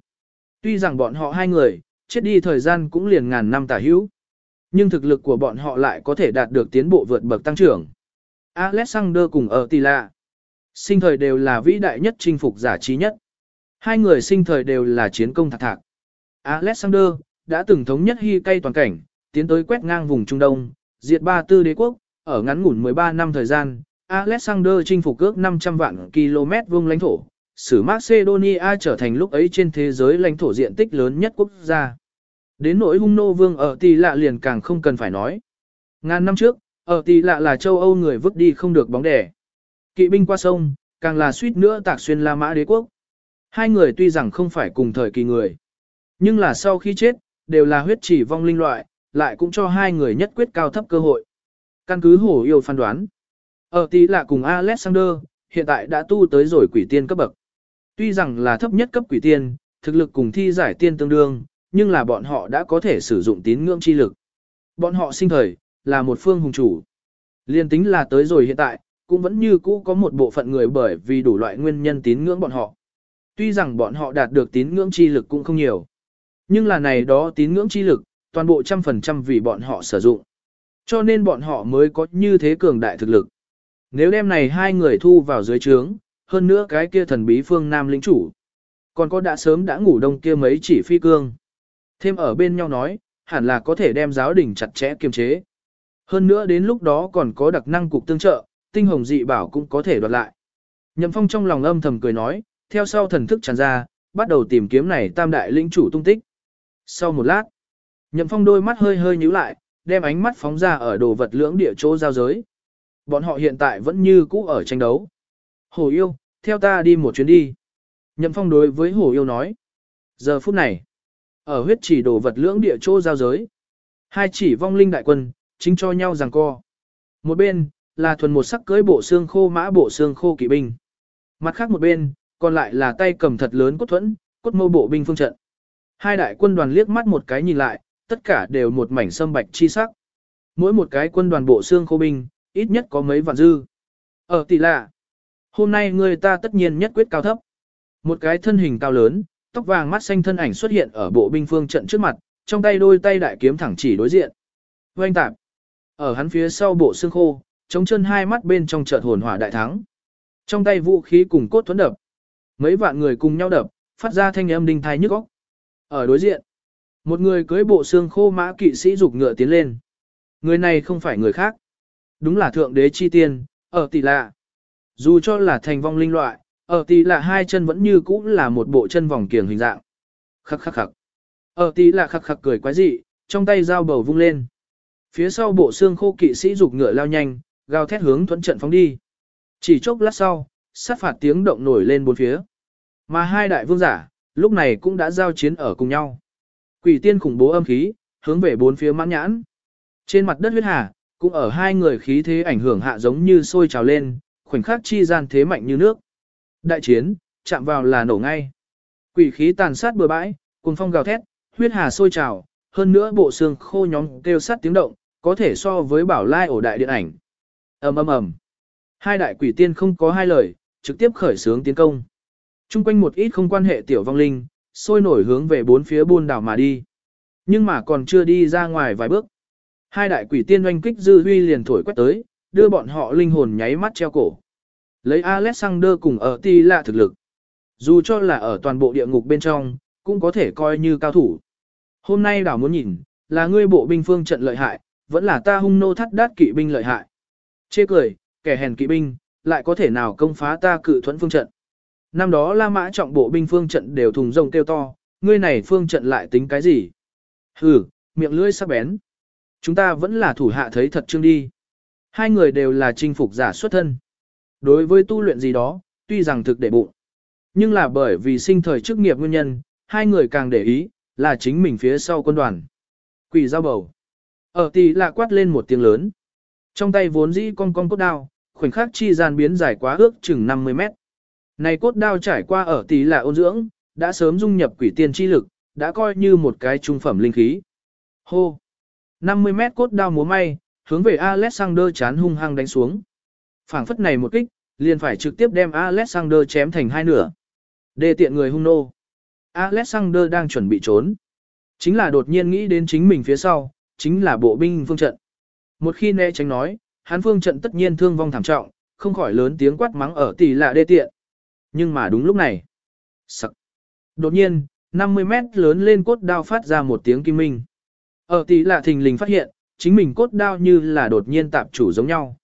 Tuy rằng bọn họ hai người, chết đi thời gian cũng liền ngàn năm tả hữu. Nhưng thực lực của bọn họ lại có thể đạt được tiến bộ vượt bậc tăng trưởng. Alexander cùng ở Tila. Sinh thời đều là vĩ đại nhất chinh phục giả trí nhất. Hai người sinh thời đều là chiến công thạc thạc. Alexander, đã từng thống nhất hy cây toàn cảnh, tiến tới quét ngang vùng Trung Đông, diệt ba tư đế quốc, ở ngắn ngủn 13 năm thời gian, Alexander chinh phục ước 500 vạn km vuông lãnh thổ, sử Macedonia trở thành lúc ấy trên thế giới lãnh thổ diện tích lớn nhất quốc gia. Đến nỗi hung nô vương ở tỷ lạ liền càng không cần phải nói. Ngàn năm trước, ở tỷ lạ là châu Âu người vứt đi không được bóng đẻ. Kỵ binh qua sông, càng là suýt nữa tạc xuyên La Mã đế quốc. Hai người tuy rằng không phải cùng thời kỳ người, nhưng là sau khi chết, đều là huyết chỉ vong linh loại, lại cũng cho hai người nhất quyết cao thấp cơ hội. Căn cứ hổ yêu phán đoán. Ở tỷ là cùng Alexander, hiện tại đã tu tới rồi quỷ tiên cấp bậc. Tuy rằng là thấp nhất cấp quỷ tiên, thực lực cùng thi giải tiên tương đương, nhưng là bọn họ đã có thể sử dụng tín ngưỡng chi lực. Bọn họ sinh thời, là một phương hùng chủ. Liên tính là tới rồi hiện tại, cũng vẫn như cũ có một bộ phận người bởi vì đủ loại nguyên nhân tín ngưỡng bọn họ. Tuy rằng bọn họ đạt được tín ngưỡng chi lực cũng không nhiều. Nhưng là này đó tín ngưỡng chi lực, toàn bộ trăm phần trăm vì bọn họ sử dụng. Cho nên bọn họ mới có như thế cường đại thực lực. Nếu đem này hai người thu vào dưới trướng, hơn nữa cái kia thần bí phương nam lĩnh chủ. Còn có đã sớm đã ngủ đông kia mấy chỉ phi cương. Thêm ở bên nhau nói, hẳn là có thể đem giáo đình chặt chẽ kiềm chế. Hơn nữa đến lúc đó còn có đặc năng cục tương trợ, tinh hồng dị bảo cũng có thể đoạt lại. Nhậm phong trong lòng âm thầm cười nói, theo sau thần thức tràn ra, bắt đầu tìm kiếm này tam đại lĩnh chủ tung tích. Sau một lát, nhậm phong đôi mắt hơi hơi nhíu lại, đem ánh mắt phóng ra ở đồ vật lưỡng địa chỗ giao giới. Bọn họ hiện tại vẫn như cũ ở tranh đấu. Hồ yêu, theo ta đi một chuyến đi. Nhậm phong đối với hồ yêu nói. Giờ phút này, ở huyết chỉ đồ vật lưỡng địa chỗ giao giới. Hai chỉ vong linh đại quân, chính cho nhau giằng co. Một bên, là thuần một sắc cưới bộ xương khô mã bộ xương khô kỵ binh. Mặt khác một bên, còn lại là tay cầm thật lớn cốt thuẫn, cốt mâu bộ binh phương trận. Hai đại quân đoàn liếc mắt một cái nhìn lại, tất cả đều một mảnh sâm bạch chi sắc. Mỗi một cái quân đoàn bộ xương khô binh, ít nhất có mấy vạn dư. Ở tỷ lạ, hôm nay người ta tất nhiên nhất quyết cao thấp. Một cái thân hình cao lớn, tóc vàng mắt xanh thân ảnh xuất hiện ở bộ binh phương trận trước mặt, trong tay đôi tay đại kiếm thẳng chỉ đối diện. Oanh tạp. Ở hắn phía sau bộ xương khô, chống chân hai mắt bên trong chợt hồn hỏa đại thắng. Trong tay vũ khí cùng cốt thuẫn đập. Mấy vạn người cùng nhau đập, phát ra thanh âm đinh thai nhức óc. Ở đối diện, một người cưới bộ xương khô mã kỵ sĩ dục ngựa tiến lên. Người này không phải người khác. Đúng là thượng đế chi tiên, ở tỷ lạ. Dù cho là thành vong linh loại, ở tỷ lạ hai chân vẫn như cũ là một bộ chân vòng kiềng hình dạng. Khắc khắc khắc. Ở tỷ lạ khắc khắc cười quái dị, trong tay dao bầu vung lên. Phía sau bộ xương khô kỵ sĩ dục ngựa lao nhanh, gào thét hướng thuẫn trận phóng đi. Chỉ chốc lát sau, sát phạt tiếng động nổi lên bốn phía. Mà hai đại vương giả, lúc này cũng đã giao chiến ở cùng nhau. Quỷ tiên khủng bố âm khí, hướng về bốn phía mãn nhãn. Trên mặt đất huyết hà, cũng ở hai người khí thế ảnh hưởng hạ giống như sôi trào lên, khoảnh khắc chi gian thế mạnh như nước. Đại chiến, chạm vào là nổ ngay. Quỷ khí tàn sát bừa bãi, cùng phong gào thét, huyết hà sôi trào, hơn nữa bộ xương khô nhóm kêu sát tiếng động, có thể so với bảo lai ổ đại điện ảnh. ầm ầm ầm. Hai đại quỷ tiên không có hai lời, trực tiếp khởi xướng tiến công. Trung quanh một ít không quan hệ tiểu vong linh, sôi nổi hướng về bốn phía buôn đảo mà đi. Nhưng mà còn chưa đi ra ngoài vài bước. Hai đại quỷ tiên oanh kích dư huy liền thổi quét tới, đưa bọn họ linh hồn nháy mắt treo cổ. Lấy Alexander cùng ở ti lạ thực lực. Dù cho là ở toàn bộ địa ngục bên trong, cũng có thể coi như cao thủ. Hôm nay đảo muốn nhìn, là ngươi bộ binh phương trận lợi hại, vẫn là ta hung nô thắt đát kỵ binh lợi hại. Chê cười, kẻ hèn kỵ binh, lại có thể nào công phá ta cự thuẫn phương trận. Năm đó La Mã trọng bộ binh phương trận đều thùng rồng kêu to, ngươi này phương trận lại tính cái gì? Hừ, miệng lưỡi sắc bén. Chúng ta vẫn là thủ hạ thấy thật trương đi. Hai người đều là chinh phục giả xuất thân. Đối với tu luyện gì đó, tuy rằng thực để bụng. Nhưng là bởi vì sinh thời chức nghiệp nguyên nhân, hai người càng để ý, là chính mình phía sau quân đoàn. Quỷ giao bầu. Ở tỷ lạ quát lên một tiếng lớn. Trong tay vốn dĩ cong cong cốt đao, khoảnh khắc chi gian biến dài quá ước chừng 50 mét. Này cốt đao trải qua ở tỷ là ôn dưỡng, đã sớm dung nhập quỷ tiên chi lực, đã coi như một cái trung phẩm linh khí. Hô! 50 mét cốt đao múa may, hướng về Alexander chán hung hăng đánh xuống. phảng phất này một kích, liền phải trực tiếp đem Alexander chém thành hai nửa. Đề tiện người hung nô. Alexander đang chuẩn bị trốn. Chính là đột nhiên nghĩ đến chính mình phía sau, chính là bộ binh phương trận. Một khi né tránh nói, hắn phương trận tất nhiên thương vong thảm trọng, không khỏi lớn tiếng quát mắng ở tỷ lạ đê tiện. Nhưng mà đúng lúc này, sặc. Đột nhiên, 50 mét lớn lên cốt đao phát ra một tiếng kim minh. Ở tỷ lạ thình lình phát hiện, chính mình cốt đao như là đột nhiên tạp chủ giống nhau.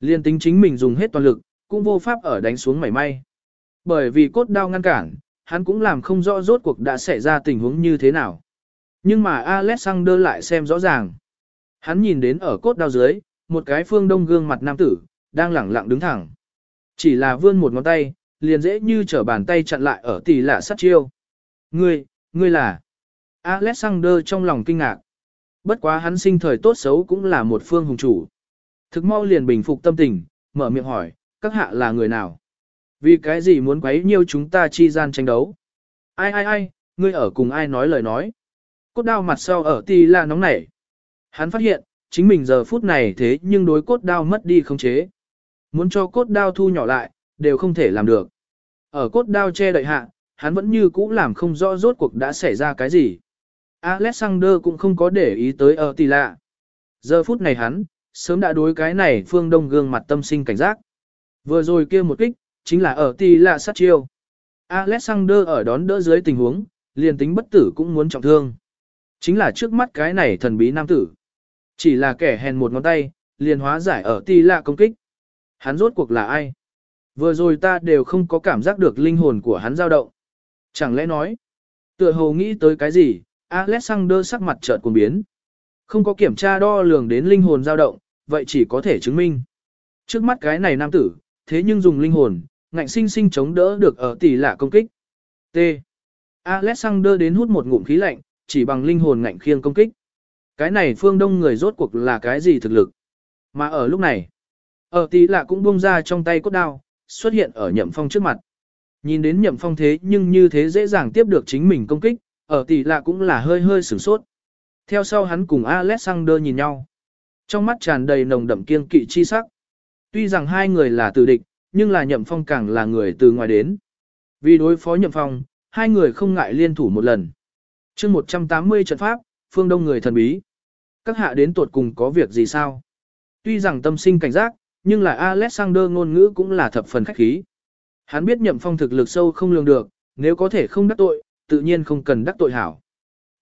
Liên tính chính mình dùng hết toàn lực, cũng vô pháp ở đánh xuống mảy may. Bởi vì cốt đao ngăn cản, hắn cũng làm không rõ rốt cuộc đã xảy ra tình huống như thế nào. Nhưng mà Alexander lại xem rõ ràng. Hắn nhìn đến ở cốt đao dưới, một cái phương đông gương mặt nam tử, đang lẳng lặng đứng thẳng. Chỉ là vươn một ngón tay, liền dễ như trở bàn tay chặn lại ở tỷ lạ sát chiêu. Ngươi, ngươi là... Alexander trong lòng kinh ngạc. Bất quá hắn sinh thời tốt xấu cũng là một phương hùng chủ. Thực mau liền bình phục tâm tình, mở miệng hỏi, các hạ là người nào? Vì cái gì muốn quấy nhiêu chúng ta chi gian tranh đấu? Ai ai ai, ngươi ở cùng ai nói lời nói? Cốt đao mặt sau ở tỷ là nóng nảy. Hắn phát hiện, chính mình giờ phút này thế nhưng đối cốt đao mất đi không chế. Muốn cho cốt đao thu nhỏ lại, đều không thể làm được. Ở cốt đao che đậy hạ, hắn vẫn như cũ làm không rõ rốt cuộc đã xảy ra cái gì. Alexander cũng không có để ý tới ở tỷ lạ. Giờ phút này hắn, sớm đã đối cái này phương đông gương mặt tâm sinh cảnh giác. Vừa rồi kia một kích, chính là ở tỷ lạ sát chiêu. Alexander ở đón đỡ dưới tình huống, liền tính bất tử cũng muốn trọng thương. Chính là trước mắt cái này thần bí nam tử. Chỉ là kẻ hèn một ngón tay, liền hóa giải ở tỷ lạ công kích. Hắn rốt cuộc là ai? Vừa rồi ta đều không có cảm giác được linh hồn của hắn dao động. Chẳng lẽ nói, tựa hồ nghĩ tới cái gì, Alexander sắc mặt chợt cuồng biến. Không có kiểm tra đo lường đến linh hồn dao động, vậy chỉ có thể chứng minh. Trước mắt cái này nam tử, thế nhưng dùng linh hồn, ngạnh sinh sinh chống đỡ được ở tỷ lạ công kích. T. Alexander đến hút một ngụm khí lạnh, chỉ bằng linh hồn ngạnh khiêng công kích. Cái này phương đông người rốt cuộc là cái gì thực lực. Mà ở lúc này, ở tỷ lạ cũng buông ra trong tay cốt đao, xuất hiện ở nhậm phong trước mặt. Nhìn đến nhậm phong thế nhưng như thế dễ dàng tiếp được chính mình công kích, ở tỷ lạ cũng là hơi hơi sửng sốt. Theo sau hắn cùng Alexander nhìn nhau. Trong mắt tràn đầy nồng đậm kiên kỵ chi sắc. Tuy rằng hai người là tử địch, nhưng là nhậm phong càng là người từ ngoài đến. Vì đối phó nhậm phong, hai người không ngại liên thủ một lần. chương 180 trận pháp, phương đông người thần bí. Các hạ đến tuột cùng có việc gì sao? Tuy rằng tâm sinh cảnh giác, nhưng là Alexander ngôn ngữ cũng là thập phần khách khí. Hắn biết nhậm phong thực lực sâu không lường được, nếu có thể không đắc tội, tự nhiên không cần đắc tội hảo.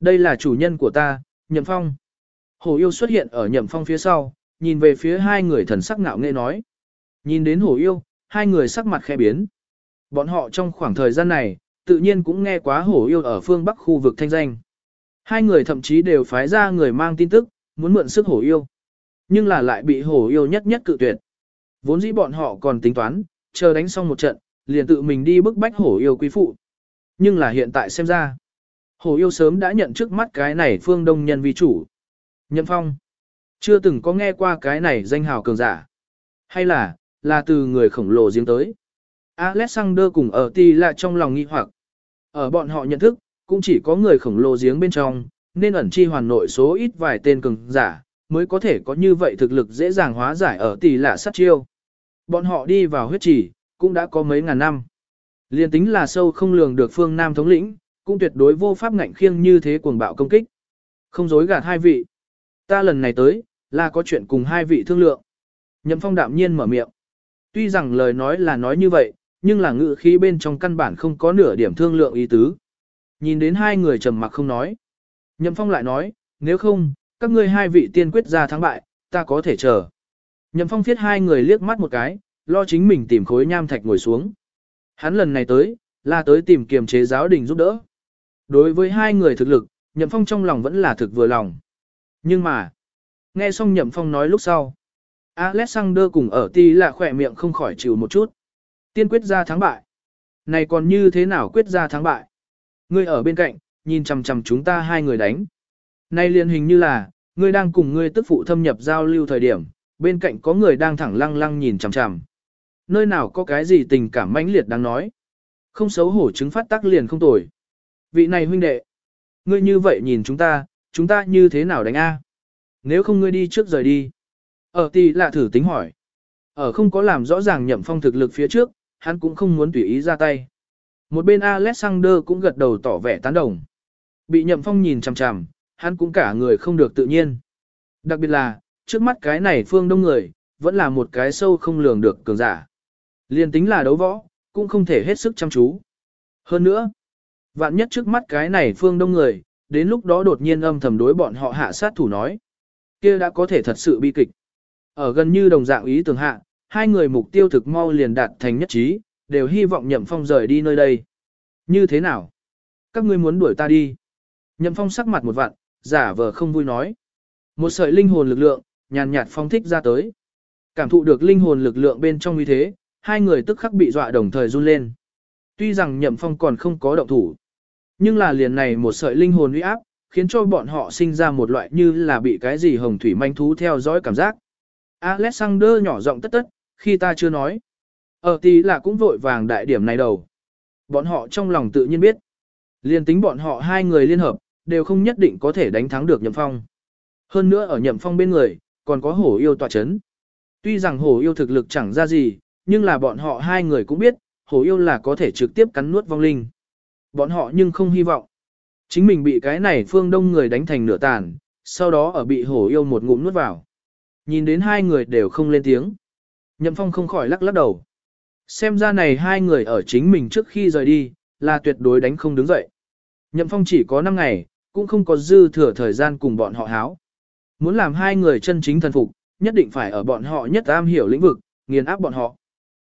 Đây là chủ nhân của ta, nhậm phong. Hổ yêu xuất hiện ở nhậm phong phía sau, nhìn về phía hai người thần sắc ngạo nghệ nói. Nhìn đến hổ yêu, hai người sắc mặt khẽ biến. Bọn họ trong khoảng thời gian này, tự nhiên cũng nghe quá hổ yêu ở phương Bắc khu vực thanh danh. Hai người thậm chí đều phái ra người mang tin tức, muốn mượn sức hổ yêu. Nhưng là lại bị hổ yêu nhất nhất cự tuyệt. Vốn dĩ bọn họ còn tính toán, chờ đánh xong một trận, liền tự mình đi bức bách hổ yêu quý phụ. Nhưng là hiện tại xem ra, hổ yêu sớm đã nhận trước mắt cái này phương đông nhân vi chủ. Nhậm phong, chưa từng có nghe qua cái này danh hào cường giả. Hay là, là từ người khổng lồ riêng tới. Alexander cùng ở ti là trong lòng nghi hoặc. Ở bọn họ nhận thức, cũng chỉ có người khổng lồ giếng bên trong, nên ẩn chi hoàn nội số ít vài tên cường giả, mới có thể có như vậy thực lực dễ dàng hóa giải ở tỷ lạ sát chiêu. Bọn họ đi vào huyết trì, cũng đã có mấy ngàn năm. Liên tính là sâu không lường được phương Nam thống lĩnh, cũng tuyệt đối vô pháp ngạnh khiêng như thế cuồng bạo công kích. Không dối gạt hai vị. Ta lần này tới, là có chuyện cùng hai vị thương lượng. Nhậm phong đạm nhiên mở miệng. Tuy rằng lời nói là nói như vậy, nhưng là ngữ khí bên trong căn bản không có nửa điểm thương lượng ý tứ. Nhìn đến hai người trầm mặc không nói. Nhậm phong lại nói, nếu không, các ngươi hai vị tiên quyết ra thắng bại, ta có thể chờ. Nhậm phong phiết hai người liếc mắt một cái, lo chính mình tìm khối nham thạch ngồi xuống. Hắn lần này tới, là tới tìm kiềm chế giáo đình giúp đỡ. Đối với hai người thực lực, Nhậm Phong trong lòng vẫn là thực vừa lòng. Nhưng mà, nghe xong Nhậm Phong nói lúc sau, Alexander cùng ở ti là khỏe miệng không khỏi chịu một chút. Tiên quyết ra thắng bại. Này còn như thế nào quyết ra thắng bại? Ngươi ở bên cạnh, nhìn chằm chằm chúng ta hai người đánh. Nay liên hình như là, ngươi đang cùng ngươi tức phụ thâm nhập giao lưu thời điểm, bên cạnh có người đang thẳng lăng lăng nhìn chằm chằm. Nơi nào có cái gì tình cảm mãnh liệt đang nói. Không xấu hổ chứng phát tác liền không tồi. Vị này huynh đệ, ngươi như vậy nhìn chúng ta, chúng ta như thế nào đánh a? Nếu không ngươi đi trước rời đi. Ở tỷ là thử tính hỏi. Ở không có làm rõ ràng nhậm phong thực lực phía trước, hắn cũng không muốn tùy ý ra tay. Một bên Alexander cũng gật đầu tỏ vẻ tán đồng. Bị nhậm phong nhìn chằm chằm, hắn cũng cả người không được tự nhiên. Đặc biệt là, trước mắt cái này phương đông người, vẫn là một cái sâu không lường được cường giả. Liên tính là đấu võ, cũng không thể hết sức chăm chú. Hơn nữa, vạn nhất trước mắt cái này phương đông người, đến lúc đó đột nhiên âm thầm đối bọn họ hạ sát thủ nói. kia đã có thể thật sự bi kịch. Ở gần như đồng dạng ý tưởng hạ, hai người mục tiêu thực mau liền đạt thành nhất trí, đều hy vọng Nhậm Phong rời đi nơi đây. Như thế nào? Các ngươi muốn đuổi ta đi. Nhậm Phong sắc mặt một vạn giả vờ không vui nói. Một sợi linh hồn lực lượng, nhàn nhạt phong thích ra tới. Cảm thụ được linh hồn lực lượng bên trong như thế, hai người tức khắc bị dọa đồng thời run lên. Tuy rằng Nhậm Phong còn không có động thủ, nhưng là liền này một sợi linh hồn uy áp, khiến cho bọn họ sinh ra một loại như là bị cái gì hồng thủy manh thú theo dõi cảm giác. Alexander nhỏ giọng tất tất, khi ta chưa nói. Ở tí là cũng vội vàng đại điểm này đầu. Bọn họ trong lòng tự nhiên biết. Liên tính bọn họ hai người liên hợp, đều không nhất định có thể đánh thắng được nhậm phong. Hơn nữa ở nhậm phong bên người, còn có hổ yêu tọa chấn. Tuy rằng hổ yêu thực lực chẳng ra gì, nhưng là bọn họ hai người cũng biết, hổ yêu là có thể trực tiếp cắn nuốt vong linh. Bọn họ nhưng không hy vọng. Chính mình bị cái này phương đông người đánh thành nửa tàn, sau đó ở bị hổ yêu một ngụm nuốt vào. Nhìn đến hai người đều không lên tiếng. Nhậm phong không khỏi lắc lắc đầu. Xem ra này hai người ở chính mình trước khi rời đi, là tuyệt đối đánh không đứng dậy. Nhậm phong chỉ có 5 ngày, cũng không có dư thừa thời gian cùng bọn họ háo. Muốn làm hai người chân chính thần phục, nhất định phải ở bọn họ nhất am hiểu lĩnh vực, nghiền áp bọn họ.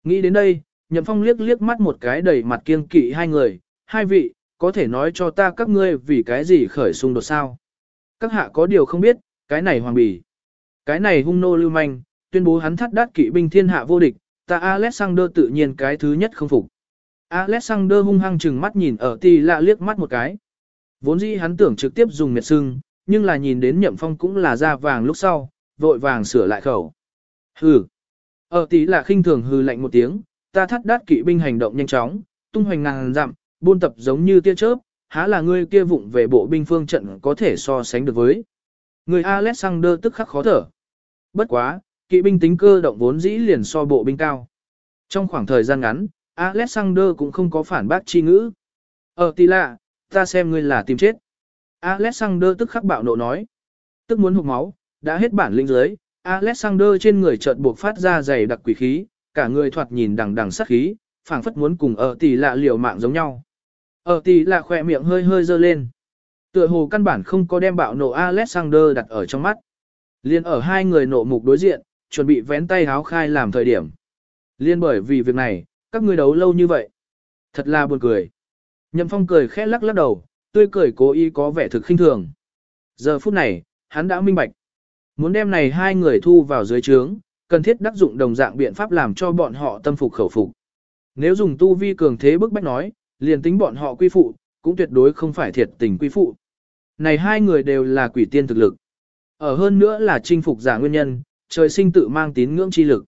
Nghĩ đến đây, Nhậm Phong liếc liếc mắt một cái đầy mặt kiêng kỵ hai người, hai vị, có thể nói cho ta các ngươi vì cái gì khởi xung đột sao. Các hạ có điều không biết, cái này hoàng bì. Cái này hung nô lưu manh, tuyên bố hắn thắt đát kỵ binh thiên hạ vô địch, ta Alexander tự nhiên cái thứ nhất không phục. Alexander hung hăng chừng mắt nhìn ở tì lạ liếc mắt một cái. Vốn dĩ hắn tưởng trực tiếp dùng miệt sưng, nhưng là nhìn đến nhậm phong cũng là da vàng lúc sau, vội vàng sửa lại khẩu. Hừ. Ở tì là khinh thường hừ lạnh một tiếng, ta thắt đát kỵ binh hành động nhanh chóng, tung hoành ngàn dặm, buôn tập giống như tia chớp, há là ngươi kia vụng về bộ binh phương trận có thể so sánh được với. Người Alexander tức khắc khó thở. Bất quá, kỵ binh tính cơ động vốn dĩ liền so bộ binh cao. Trong khoảng thời gian ngắn, Alexander cũng không có phản bác chi ngữ. Ờ, ở tỷ lạ, ta xem ngươi là tìm chết. Alexander tức khắc bạo nộ nói. Tức muốn hụt máu, đã hết bản lĩnh giới. Alexander trên người chợt buộc phát ra dày đặc quỷ khí, cả người thoạt nhìn đằng đằng sát khí, phảng phất muốn cùng ờ, ở tỷ lạ liều mạng giống nhau. Ờ, ở tỷ lạ khỏe miệng hơi hơi dơ lên. Tựa hồ căn bản không có đem bạo nộ Alexander đặt ở trong mắt. Liên ở hai người nộ mục đối diện, chuẩn bị vén tay háo khai làm thời điểm. Liên bởi vì việc này, các ngươi đấu lâu như vậy. Thật là buồn cười. Nhậm phong cười khẽ lắc lắc đầu, tươi cười cố ý có vẻ thực khinh thường. Giờ phút này, hắn đã minh bạch. Muốn đem này hai người thu vào dưới trướng, cần thiết đắc dụng đồng dạng biện pháp làm cho bọn họ tâm phục khẩu phục. Nếu dùng tu vi cường thế bức bách nói, liền tính bọn họ quy phụ, cũng tuyệt đối không phải thiệt tình quy phụ. Này hai người đều là quỷ tiên thực lực. Ở hơn nữa là chinh phục giả nguyên nhân, trời sinh tự mang tín ngưỡng chi lực.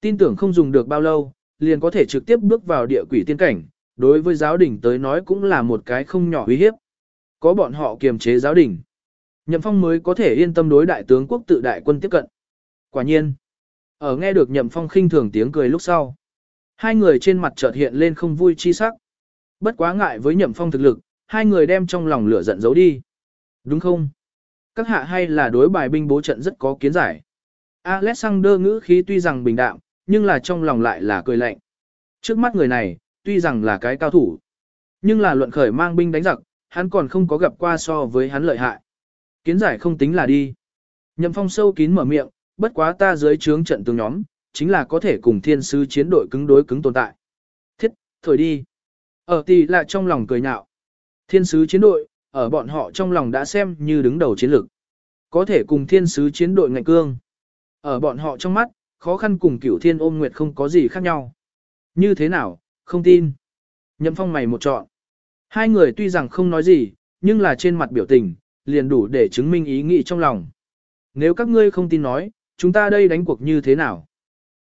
Tin tưởng không dùng được bao lâu, liền có thể trực tiếp bước vào địa quỷ tiên cảnh, đối với giáo đình tới nói cũng là một cái không nhỏ uy hiếp. Có bọn họ kiềm chế giáo đình. Nhậm Phong mới có thể yên tâm đối đại tướng quốc tự đại quân tiếp cận. Quả nhiên, ở nghe được Nhậm Phong khinh thường tiếng cười lúc sau, hai người trên mặt chợt hiện lên không vui chi sắc. Bất quá ngại với Nhậm Phong thực lực, hai người đem trong lòng lửa giận giấu đi. Đúng không? Các hạ hay là đối bài binh bố trận rất có kiến giải. Alexander ngữ khí tuy rằng bình đạm, nhưng là trong lòng lại là cười lạnh. Trước mắt người này, tuy rằng là cái cao thủ, nhưng là luận khởi mang binh đánh giặc, hắn còn không có gặp qua so với hắn lợi hại. Kiến giải không tính là đi. Nhậm phong sâu kín mở miệng, bất quá ta dưới trướng trận tướng nhóm, chính là có thể cùng thiên sứ chiến đội cứng đối cứng tồn tại. Thiết, thổi đi. Ở tỷ là trong lòng cười nhạo. Thiên sứ chiến đội, ở bọn họ trong lòng đã xem như đứng đầu chiến lược. Có thể cùng thiên sứ chiến đội ngạnh cương. Ở bọn họ trong mắt, khó khăn cùng cửu thiên ôm nguyệt không có gì khác nhau. Như thế nào, không tin. Nhậm phong mày một chọn. Hai người tuy rằng không nói gì, nhưng là trên mặt biểu tình, liền đủ để chứng minh ý nghĩ trong lòng. Nếu các ngươi không tin nói, chúng ta đây đánh cuộc như thế nào?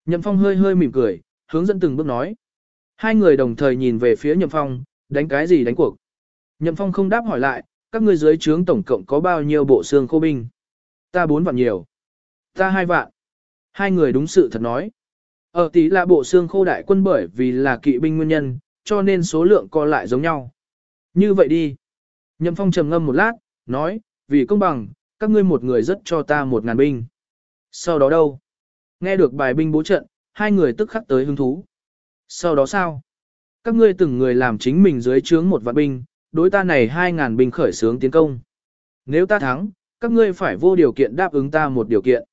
Nhậm Phong hơi hơi mỉm cười, hướng dẫn từng bước nói. Hai người đồng thời nhìn về phía Nhậm Phong, đánh cái gì đánh cuộc? Nhậm Phong không đáp hỏi lại, các ngươi dưới trướng tổng cộng có bao nhiêu bộ xương khô binh? Ta bốn vạn nhiều. Ta hai vạn. Hai người đúng sự thật nói. Ở tỷ là bộ xương khô đại quân bởi vì là kỵ binh nguyên nhân, cho nên số lượng co lại giống nhau. Như vậy đi. Nhậm Phong trầm ngâm một lát, nói, vì công bằng, các ngươi một người rất cho ta một ngàn binh. Sau đó đâu? Nghe được bài binh bố trận, hai người tức khắc tới hứng thú. Sau đó sao? Các ngươi từng người làm chính mình dưới trướng một vạn binh, đối ta này hai ngàn binh khởi sướng tiến công. Nếu ta thắng, các ngươi phải vô điều kiện đáp ứng ta một điều kiện.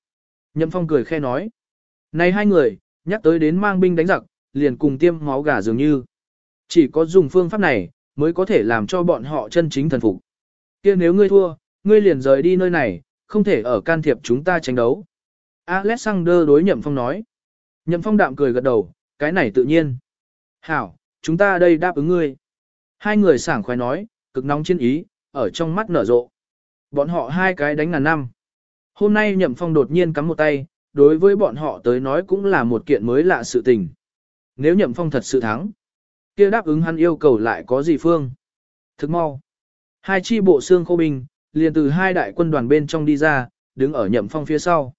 Nhậm Phong cười khe nói. Này hai người, nhắc tới đến mang binh đánh giặc, liền cùng tiêm máu gà dường như. Chỉ có dùng phương pháp này, mới có thể làm cho bọn họ chân chính thần phục. kia nếu ngươi thua, ngươi liền rời đi nơi này, không thể ở can thiệp chúng ta tranh đấu. Alexander đối Nhậm Phong nói. Nhậm Phong đạm cười gật đầu, cái này tự nhiên. Hảo, chúng ta đây đáp ứng ngươi. Hai người sảng khoái nói, cực nóng chiến ý, ở trong mắt nở rộ. Bọn họ hai cái đánh ngàn năm. Hôm nay Nhậm Phong đột nhiên cắm một tay, đối với bọn họ tới nói cũng là một kiện mới lạ sự tình. Nếu Nhậm Phong thật sự thắng, kia đáp ứng hắn yêu cầu lại có gì phương? Thức mau. Hai chi bộ xương khô binh, liền từ hai đại quân đoàn bên trong đi ra, đứng ở Nhậm Phong phía sau.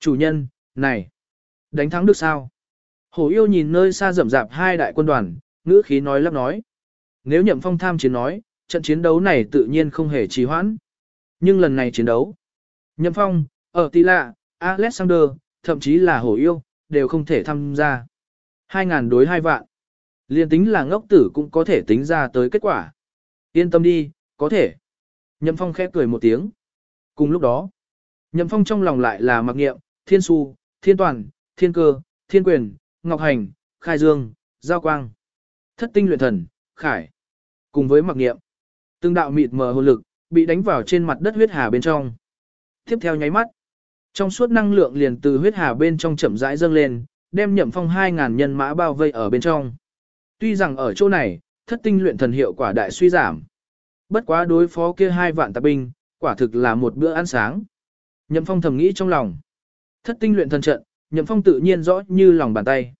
Chủ nhân, này, đánh thắng được sao? Hổ yêu nhìn nơi xa rậm rạp hai đại quân đoàn, ngữ khí nói lắp nói. Nếu Nhậm Phong tham chiến nói, trận chiến đấu này tự nhiên không hề trì hoãn. Nhưng lần này chiến đấu, Nhậm Phong, ở Tì Lạ, Alexander, thậm chí là Hổ Yêu, đều không thể tham gia. Hai ngàn đối hai vạn. Liên tính là ngốc tử cũng có thể tính ra tới kết quả. Yên tâm đi, có thể. Nhậm Phong khẽ cười một tiếng. Cùng lúc đó, Nhậm Phong trong lòng lại là mặc nghiệm, Thiên Su, Thiên Toàn, Thiên Cơ, Thiên Quyền, Ngọc Hành, Khai Dương, Giao Quang. Thất tinh luyện thần, Khải. Cùng với mặc nghiệm. tương đạo mịt mờ hồn lực, bị đánh vào trên mặt đất huyết hà bên trong. Tiếp theo nháy mắt. Trong suốt năng lượng liền từ huyết hà bên trong chậm rãi dâng lên, đem nhậm phong 2.000 nhân mã bao vây ở bên trong. Tuy rằng ở chỗ này, thất tinh luyện thần hiệu quả đại suy giảm. Bất quá đối phó kia hai vạn tạp binh, quả thực là một bữa ăn sáng. Nhậm phong thầm nghĩ trong lòng. Thất tinh luyện thần trận, nhậm phong tự nhiên rõ như lòng bàn tay.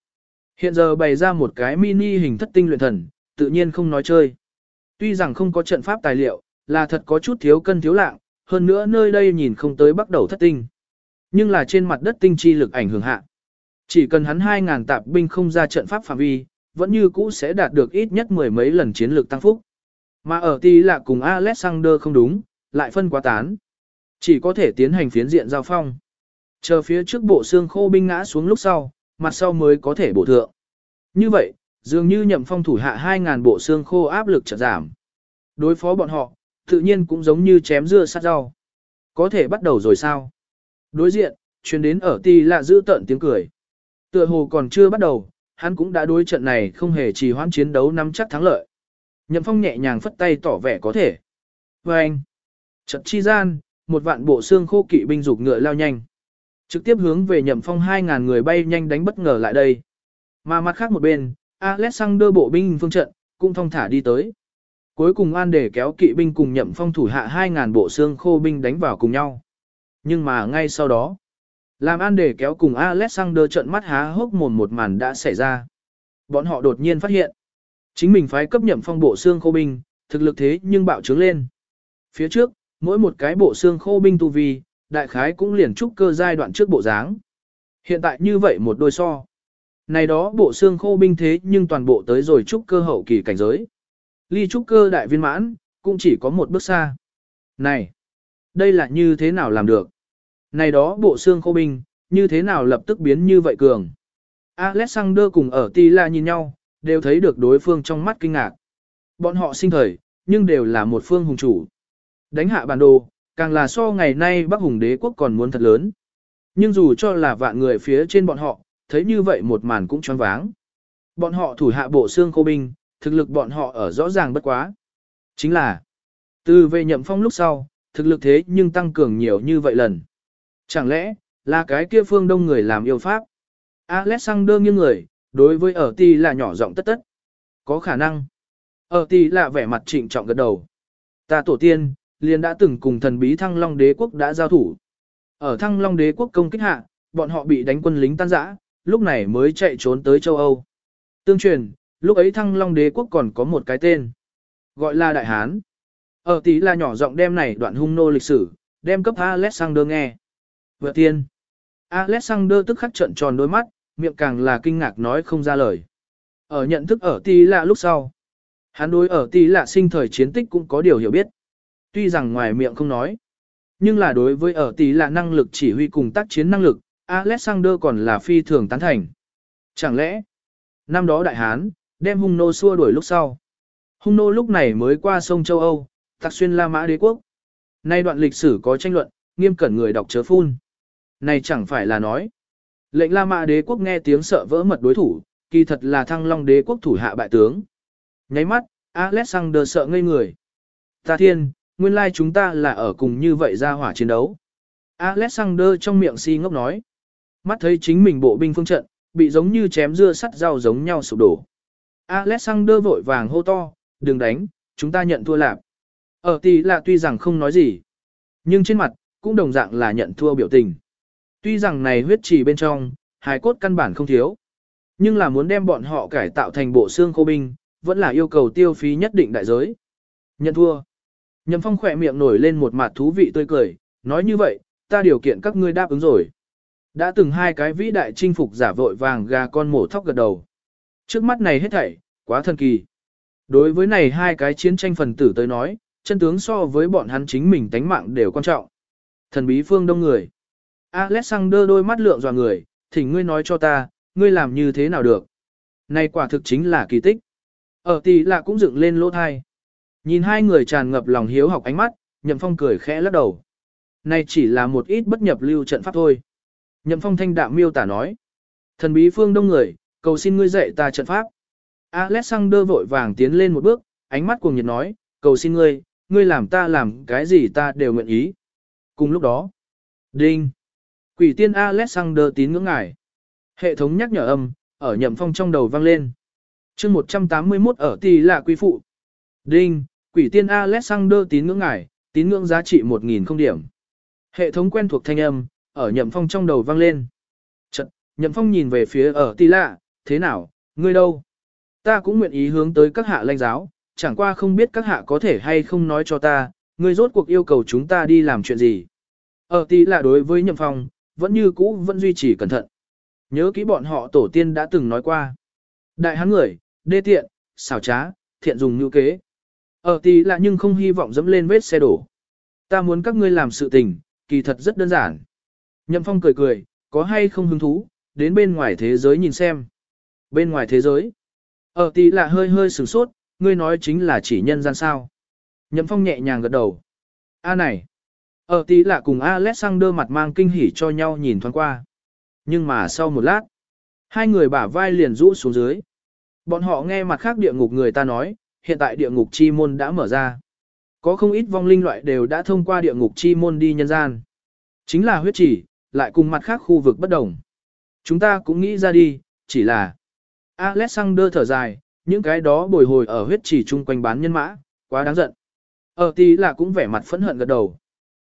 Hiện giờ bày ra một cái mini hình thất tinh luyện thần, tự nhiên không nói chơi. Tuy rằng không có trận pháp tài liệu, là thật có chút thiếu cân thiếu lạng, hơn nữa nơi đây nhìn không tới bắt đầu thất tinh. Nhưng là trên mặt đất tinh chi lực ảnh hưởng hạ. Chỉ cần hắn 2.000 tạp binh không ra trận pháp phạm vi, vẫn như cũ sẽ đạt được ít nhất mười mấy lần chiến lược tăng phúc. Mà ở ti là cùng Alexander không đúng, lại phân quá tán. Chỉ có thể tiến hành phiến diện giao phong. Chờ phía trước bộ xương khô binh ngã xuống lúc sau, mặt sau mới có thể bổ thượng. Như vậy, dường như nhậm phong thủ hạ 2.000 bộ xương khô áp lực chợt giảm. Đối phó bọn họ, tự nhiên cũng giống như chém dưa sát rau. Có thể bắt đầu rồi sao? Đối diện, chuyến đến ở ti lạ giữ tận tiếng cười. Tựa hồ còn chưa bắt đầu, hắn cũng đã đối trận này không hề trì hoãn chiến đấu nắm chắc thắng lợi. Nhậm phong nhẹ nhàng phất tay tỏ vẻ có thể. Và anh, trận chi gian, một vạn bộ xương khô kỵ binh dục ngựa lao nhanh. Trực tiếp hướng về nhậm phong 2.000 người bay nhanh đánh bất ngờ lại đây. Mà mặt khác một bên, Alexander bộ binh phương trận, cũng thông thả đi tới. Cuối cùng An để kéo kỵ binh cùng nhậm phong thủ hạ 2.000 bộ xương khô binh đánh vào cùng nhau. Nhưng mà ngay sau đó, làm An để kéo cùng Alexander trận mắt há hốc mồm một màn đã xảy ra. Bọn họ đột nhiên phát hiện, chính mình phái cấp nhậm phong bộ xương khô binh, thực lực thế nhưng bạo trướng lên. Phía trước, mỗi một cái bộ xương khô binh tu vi, đại khái cũng liền trúc cơ giai đoạn trước bộ dáng. Hiện tại như vậy một đôi so. Này đó bộ xương khô binh thế nhưng toàn bộ tới rồi trúc cơ hậu kỳ cảnh giới. Ly trúc cơ đại viên mãn, cũng chỉ có một bước xa. Này, đây là như thế nào làm được? Này đó bộ xương khô binh, như thế nào lập tức biến như vậy cường? Alexander cùng ở Tila nhìn nhau, đều thấy được đối phương trong mắt kinh ngạc. Bọn họ sinh thời, nhưng đều là một phương hùng chủ. Đánh hạ bản đồ, càng là so ngày nay Bắc Hùng đế quốc còn muốn thật lớn. Nhưng dù cho là vạn người phía trên bọn họ, thấy như vậy một màn cũng choáng váng. Bọn họ thủ hạ bộ xương khô binh, thực lực bọn họ ở rõ ràng bất quá. Chính là, từ về nhậm phong lúc sau, thực lực thế nhưng tăng cường nhiều như vậy lần. Chẳng lẽ, là cái kia phương đông người làm yêu pháp? Alexander nghiêng người, đối với ở ti là nhỏ giọng tất tất. Có khả năng. Ở ti là vẻ mặt trịnh trọng gật đầu. Ta tổ tiên, liền đã từng cùng thần bí thăng long đế quốc đã giao thủ. Ở thăng long đế quốc công kích hạ, bọn họ bị đánh quân lính tan rã, lúc này mới chạy trốn tới châu Âu. Tương truyền, lúc ấy thăng long đế quốc còn có một cái tên, gọi là Đại Hán. Ở tí là nhỏ giọng đem này đoạn hung nô lịch sử, đem cấp Alexander nghe. Vợ tiên. Alexander tức khắc trận tròn đôi mắt, miệng càng là kinh ngạc nói không ra lời. Ở nhận thức ở tí lạ lúc sau. Hắn đối ở tí lạ sinh thời chiến tích cũng có điều hiểu biết. Tuy rằng ngoài miệng không nói. Nhưng là đối với ở tí lạ năng lực chỉ huy cùng tác chiến năng lực, Alexander còn là phi thường tán thành. Chẳng lẽ, năm đó đại hán, đem hung nô xua đuổi lúc sau. Hung nô lúc này mới qua sông châu Âu, tạc xuyên La Mã đế quốc. Nay đoạn lịch sử có tranh luận, nghiêm cẩn người đọc chớ phun. Này chẳng phải là nói. Lệnh La Mã đế quốc nghe tiếng sợ vỡ mật đối thủ, kỳ thật là thăng long đế quốc thủ hạ bại tướng. Nháy mắt, Alexander sợ ngây người. Ta thiên, nguyên lai chúng ta là ở cùng như vậy ra hỏa chiến đấu. Alexander trong miệng si ngốc nói. Mắt thấy chính mình bộ binh phương trận, bị giống như chém dưa sắt rau giống nhau sụp đổ. Alexander vội vàng hô to, đừng đánh, chúng ta nhận thua lạc. Ở tỷ là tuy rằng không nói gì, nhưng trên mặt, cũng đồng dạng là nhận thua biểu tình. Tuy rằng này huyết trì bên trong, hài cốt căn bản không thiếu. Nhưng là muốn đem bọn họ cải tạo thành bộ xương khô binh, vẫn là yêu cầu tiêu phí nhất định đại giới. Nhận thua. Nhậm phong khỏe miệng nổi lên một mặt thú vị tươi cười, nói như vậy, ta điều kiện các ngươi đáp ứng rồi. Đã từng hai cái vĩ đại chinh phục giả vội vàng gà con mổ thóc gật đầu. Trước mắt này hết thảy, quá thần kỳ. Đối với này hai cái chiến tranh phần tử tới nói, chân tướng so với bọn hắn chính mình tánh mạng đều quan trọng. Thần bí phương đông người. Alexander đôi mắt lượng dò người, thỉnh ngươi nói cho ta, ngươi làm như thế nào được. Này quả thực chính là kỳ tích. Ở tỷ lạ cũng dựng lên lỗ thai. Nhìn hai người tràn ngập lòng hiếu học ánh mắt, nhậm phong cười khẽ lắc đầu. Này chỉ là một ít bất nhập lưu trận pháp thôi. Nhậm phong thanh đạm miêu tả nói. Thần bí phương đông người, cầu xin ngươi dạy ta trận pháp. Alexander vội vàng tiến lên một bước, ánh mắt cuồng nhiệt nói, cầu xin ngươi, ngươi làm ta làm cái gì ta đều nguyện ý. Cùng lúc đó, đinh, quỷ tiên Alexander tín ngưỡng ngài. Hệ thống nhắc nhở âm, ở nhậm phong trong đầu vang lên. chương 181 ở tỷ là quý phụ. Đinh, quỷ tiên Alexander tín ngưỡng ngài, tín ngưỡng giá trị 1.000 không điểm. Hệ thống quen thuộc thanh âm, ở nhậm phong trong đầu vang lên. Chật, nhậm phong nhìn về phía ở tỷ lạ, thế nào, ngươi đâu? Ta cũng nguyện ý hướng tới các hạ lãnh giáo, chẳng qua không biết các hạ có thể hay không nói cho ta, ngươi rốt cuộc yêu cầu chúng ta đi làm chuyện gì. Ở tí là đối với nhậm phong, vẫn như cũ vẫn duy trì cẩn thận. Nhớ kỹ bọn họ tổ tiên đã từng nói qua. Đại hán người, đê tiện, xảo trá, thiện dùng như kế. Ở tí là nhưng không hy vọng dẫm lên vết xe đổ. Ta muốn các ngươi làm sự tình, kỳ thật rất đơn giản. Nhậm phong cười cười, có hay không hứng thú, đến bên ngoài thế giới nhìn xem. Bên ngoài thế giới. Ờ, Ở tỷ lạ hơi hơi sửng sốt, ngươi nói chính là chỉ nhân gian sao. Nhậm phong nhẹ nhàng gật đầu. A này. Ờ, Ở tỷ lạ cùng Alexander mặt mang kinh hỉ cho nhau nhìn thoáng qua. Nhưng mà sau một lát, hai người bả vai liền rũ xuống dưới. Bọn họ nghe mặt khác địa ngục người ta nói, hiện tại địa ngục chi môn đã mở ra. Có không ít vong linh loại đều đã thông qua địa ngục chi môn đi nhân gian. Chính là huyết chỉ, lại cùng mặt khác khu vực bất đồng. Chúng ta cũng nghĩ ra đi, chỉ là Alexander thở dài, những cái đó bồi hồi ở huyết chỉ chung quanh bán nhân mã, quá đáng giận. Ở tí là cũng vẻ mặt phẫn hận gật đầu.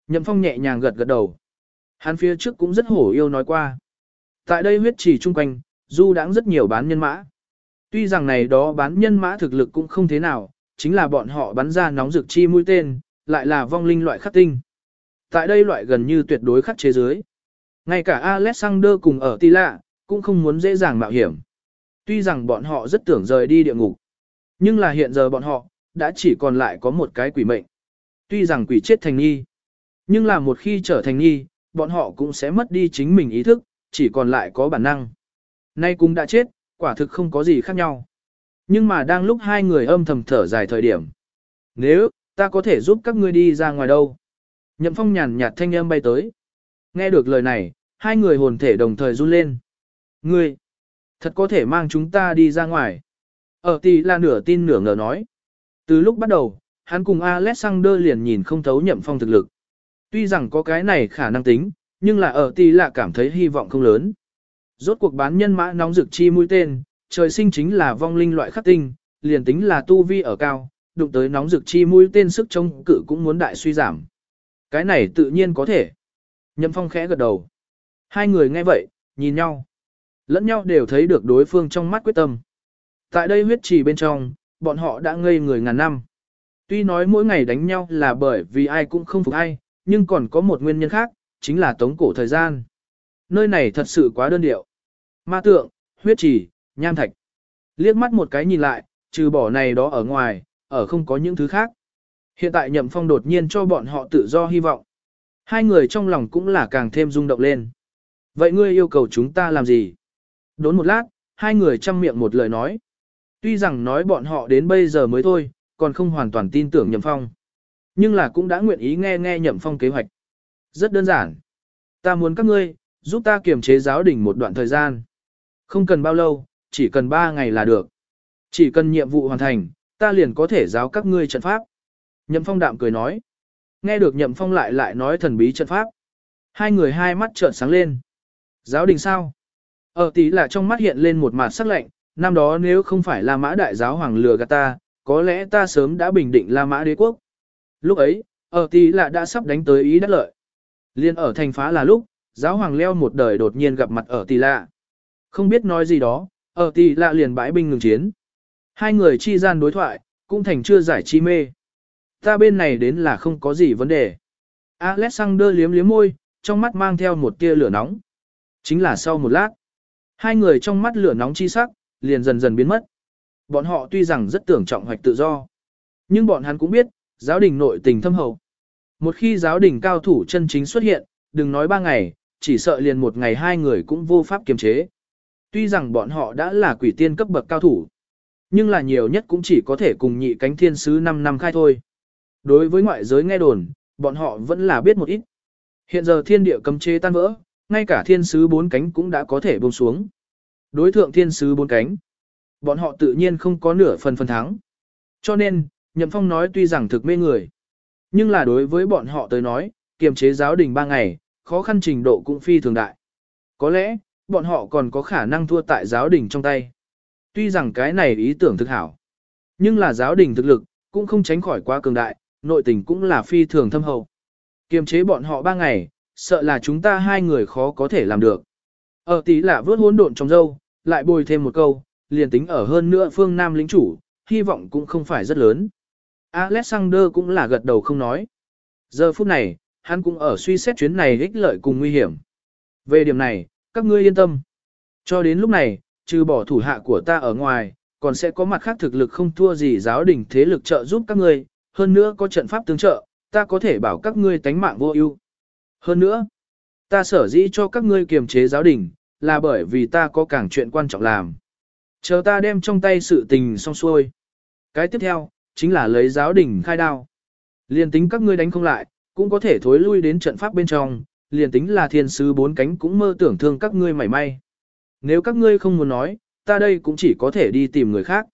Nhậm phong nhẹ nhàng gật gật đầu. Hắn phía trước cũng rất hổ yêu nói qua. Tại đây huyết chỉ chung quanh, du đáng rất nhiều bán nhân mã. Tuy rằng này đó bán nhân mã thực lực cũng không thế nào, chính là bọn họ bắn ra nóng rực chi mũi tên, lại là vong linh loại khắc tinh. Tại đây loại gần như tuyệt đối khắc chế dưới. Ngay cả Alexander cùng ở Tila, cũng không muốn dễ dàng mạo hiểm. Tuy rằng bọn họ rất tưởng rời đi địa ngục, nhưng là hiện giờ bọn họ, đã chỉ còn lại có một cái quỷ mệnh. Tuy rằng quỷ chết thành nghi, nhưng là một khi trở thành nghi, bọn họ cũng sẽ mất đi chính mình ý thức, chỉ còn lại có bản năng. Nay cũng đã chết, quả thực không có gì khác nhau. Nhưng mà đang lúc hai người âm thầm thở dài thời điểm. Nếu, ta có thể giúp các ngươi đi ra ngoài đâu? Nhậm phong nhàn nhạt thanh âm bay tới. Nghe được lời này, hai người hồn thể đồng thời run lên. Ngươi, thật có thể mang chúng ta đi ra ngoài. Ở tỷ là nửa tin nửa ngờ nói. Từ lúc bắt đầu, hắn cùng Alexander liền nhìn không thấu nhậm phong thực lực. Tuy rằng có cái này khả năng tính, nhưng là ở tỷ là cảm thấy hy vọng không lớn. Rốt cuộc bán nhân mã nóng rực chi mũi tên, trời sinh chính là vong linh loại khắc tinh, liền tính là tu vi ở cao, đụng tới nóng rực chi mũi tên sức chống cự cũng muốn đại suy giảm. Cái này tự nhiên có thể. Nhậm phong khẽ gật đầu. Hai người nghe vậy, nhìn nhau. Lẫn nhau đều thấy được đối phương trong mắt quyết tâm. Tại đây huyết trì bên trong, bọn họ đã ngây người ngàn năm. Tuy nói mỗi ngày đánh nhau là bởi vì ai cũng không phục ai, nhưng còn có một nguyên nhân khác, chính là tống cổ thời gian. Nơi này thật sự quá đơn điệu. Ma tượng, huyết trì, nham thạch. Liếc mắt một cái nhìn lại, trừ bỏ này đó ở ngoài, ở không có những thứ khác. Hiện tại nhậm phong đột nhiên cho bọn họ tự do hy vọng. Hai người trong lòng cũng là càng thêm rung động lên. Vậy ngươi yêu cầu chúng ta làm gì? Đốn một lát, hai người chăm miệng một lời nói. Tuy rằng nói bọn họ đến bây giờ mới thôi, còn không hoàn toàn tin tưởng nhậm phong. Nhưng là cũng đã nguyện ý nghe nghe nhậm phong kế hoạch. Rất đơn giản. Ta muốn các ngươi, giúp ta kiềm chế giáo đình một đoạn thời gian. Không cần bao lâu, chỉ cần ba ngày là được. Chỉ cần nhiệm vụ hoàn thành, ta liền có thể giáo các ngươi trận pháp. Nhậm phong đạm cười nói. Nghe được nhậm phong lại lại nói thần bí trận pháp. Hai người hai mắt trợn sáng lên. Giáo đình sao? Ở tí là trong mắt hiện lên một mặt sắc lạnh, năm đó nếu không phải La Mã đại giáo hoàng lừa gạt ta, có lẽ ta sớm đã bình định La Mã đế quốc. Lúc ấy, ở tí là đã sắp đánh tới ý đất lợi. Liên ở thành phá là lúc, giáo hoàng leo một đời đột nhiên gặp mặt ở tỷ lạ. Không biết nói gì đó, ờ, ở tỷ lạ liền bãi binh ngừng chiến. Hai người chi gian đối thoại, cũng thành chưa giải chi mê. Ta bên này đến là không có gì vấn đề. Alexander liếm liếm môi, trong mắt mang theo một tia lửa nóng. Chính là sau một lát, hai người trong mắt lửa nóng chi sắc, liền dần dần biến mất. Bọn họ tuy rằng rất tưởng trọng hoạch tự do, nhưng bọn hắn cũng biết, giáo đình nội tình thâm hậu. Một khi giáo đình cao thủ chân chính xuất hiện, đừng nói ba ngày, chỉ sợ liền một ngày hai người cũng vô pháp kiềm chế. Tuy rằng bọn họ đã là quỷ tiên cấp bậc cao thủ, nhưng là nhiều nhất cũng chỉ có thể cùng nhị cánh thiên sứ 5 năm khai thôi. Đối với ngoại giới nghe đồn, bọn họ vẫn là biết một ít. Hiện giờ thiên địa cấm chế tan vỡ, ngay cả thiên sứ bốn cánh cũng đã có thể buông xuống. Đối thượng thiên sứ bốn cánh, bọn họ tự nhiên không có nửa phần phần thắng. Cho nên, Nhậm Phong nói tuy rằng thực mê người, nhưng là đối với bọn họ tới nói, kiềm chế giáo đình ba ngày, khó khăn trình độ cũng phi thường đại. Có lẽ, bọn họ còn có khả năng thua tại giáo đình trong tay. Tuy rằng cái này ý tưởng thực hảo, nhưng là giáo đình thực lực, cũng không tránh khỏi quá cường đại, nội tình cũng là phi thường thâm hậu. Kiềm chế bọn họ ba ngày, sợ là chúng ta hai người khó có thể làm được. Ở tí là vớt hỗn độn trong dâu, lại bồi thêm một câu, liền tính ở hơn nữa phương Nam lĩnh chủ, hy vọng cũng không phải rất lớn. Alexander cũng là gật đầu không nói. Giờ phút này, hắn cũng ở suy xét chuyến này ích lợi cùng nguy hiểm. Về điểm này, các ngươi yên tâm. Cho đến lúc này, trừ bỏ thủ hạ của ta ở ngoài, còn sẽ có mặt khác thực lực không thua gì giáo đình thế lực trợ giúp các ngươi, hơn nữa có trận pháp tương trợ, ta có thể bảo các ngươi tánh mạng vô ưu. Hơn nữa, ta sở dĩ cho các ngươi kiềm chế giáo đình, là bởi vì ta có càng chuyện quan trọng làm. Chờ ta đem trong tay sự tình xong xuôi. Cái tiếp theo, chính là lấy giáo đình khai đao. Liên tính các ngươi đánh không lại, cũng có thể thối lui đến trận pháp bên trong, liền tính là thiên sứ bốn cánh cũng mơ tưởng thương các ngươi mảy may. Nếu các ngươi không muốn nói, ta đây cũng chỉ có thể đi tìm người khác.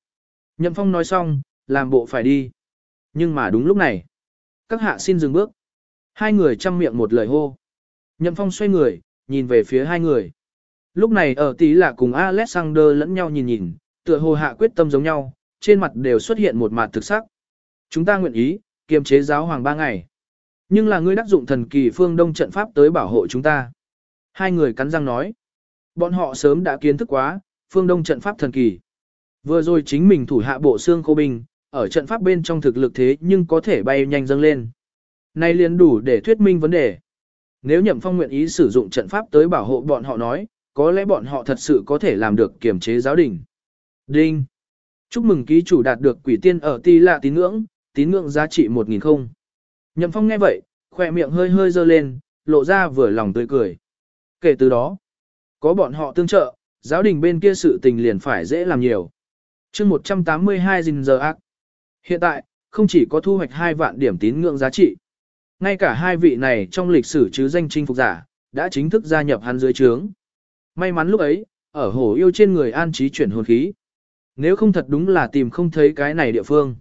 Nhậm Phong nói xong, làm bộ phải đi. Nhưng mà đúng lúc này, các hạ xin dừng bước. Hai người chăm miệng một lời hô. Nhậm Phong xoay người, nhìn về phía hai người. Lúc này ở tí là cùng Alexander lẫn nhau nhìn nhìn, tựa hồ hạ quyết tâm giống nhau, trên mặt đều xuất hiện một mặt thực sắc. Chúng ta nguyện ý, kiềm chế giáo hoàng ba ngày. Nhưng là ngươi đắc dụng thần kỳ phương đông trận pháp tới bảo hộ chúng ta. Hai người cắn răng nói. Bọn họ sớm đã kiến thức quá, phương đông trận pháp thần kỳ. Vừa rồi chính mình thủ hạ bộ xương khô binh, ở trận pháp bên trong thực lực thế nhưng có thể bay nhanh dâng lên nay liền đủ để thuyết minh vấn đề. Nếu nhậm phong nguyện ý sử dụng trận pháp tới bảo hộ bọn họ nói, có lẽ bọn họ thật sự có thể làm được kiểm chế giáo đình. Đinh! Chúc mừng ký chủ đạt được quỷ tiên ở ti lạ tín ngưỡng, tín ngưỡng giá trị 1.000 không. Nhậm phong nghe vậy, khỏe miệng hơi hơi dơ lên, lộ ra vừa lòng tươi cười. Kể từ đó, có bọn họ tương trợ, giáo đình bên kia sự tình liền phải dễ làm nhiều. chương 182 dình giờ ác. Hiện tại, không chỉ có thu hoạch 2 vạn điểm tín ngưỡng giá trị. Ngay cả hai vị này trong lịch sử chứ danh chinh phục giả, đã chính thức gia nhập hắn dưới trướng. May mắn lúc ấy, ở hồ yêu trên người an trí chuyển hồn khí. Nếu không thật đúng là tìm không thấy cái này địa phương.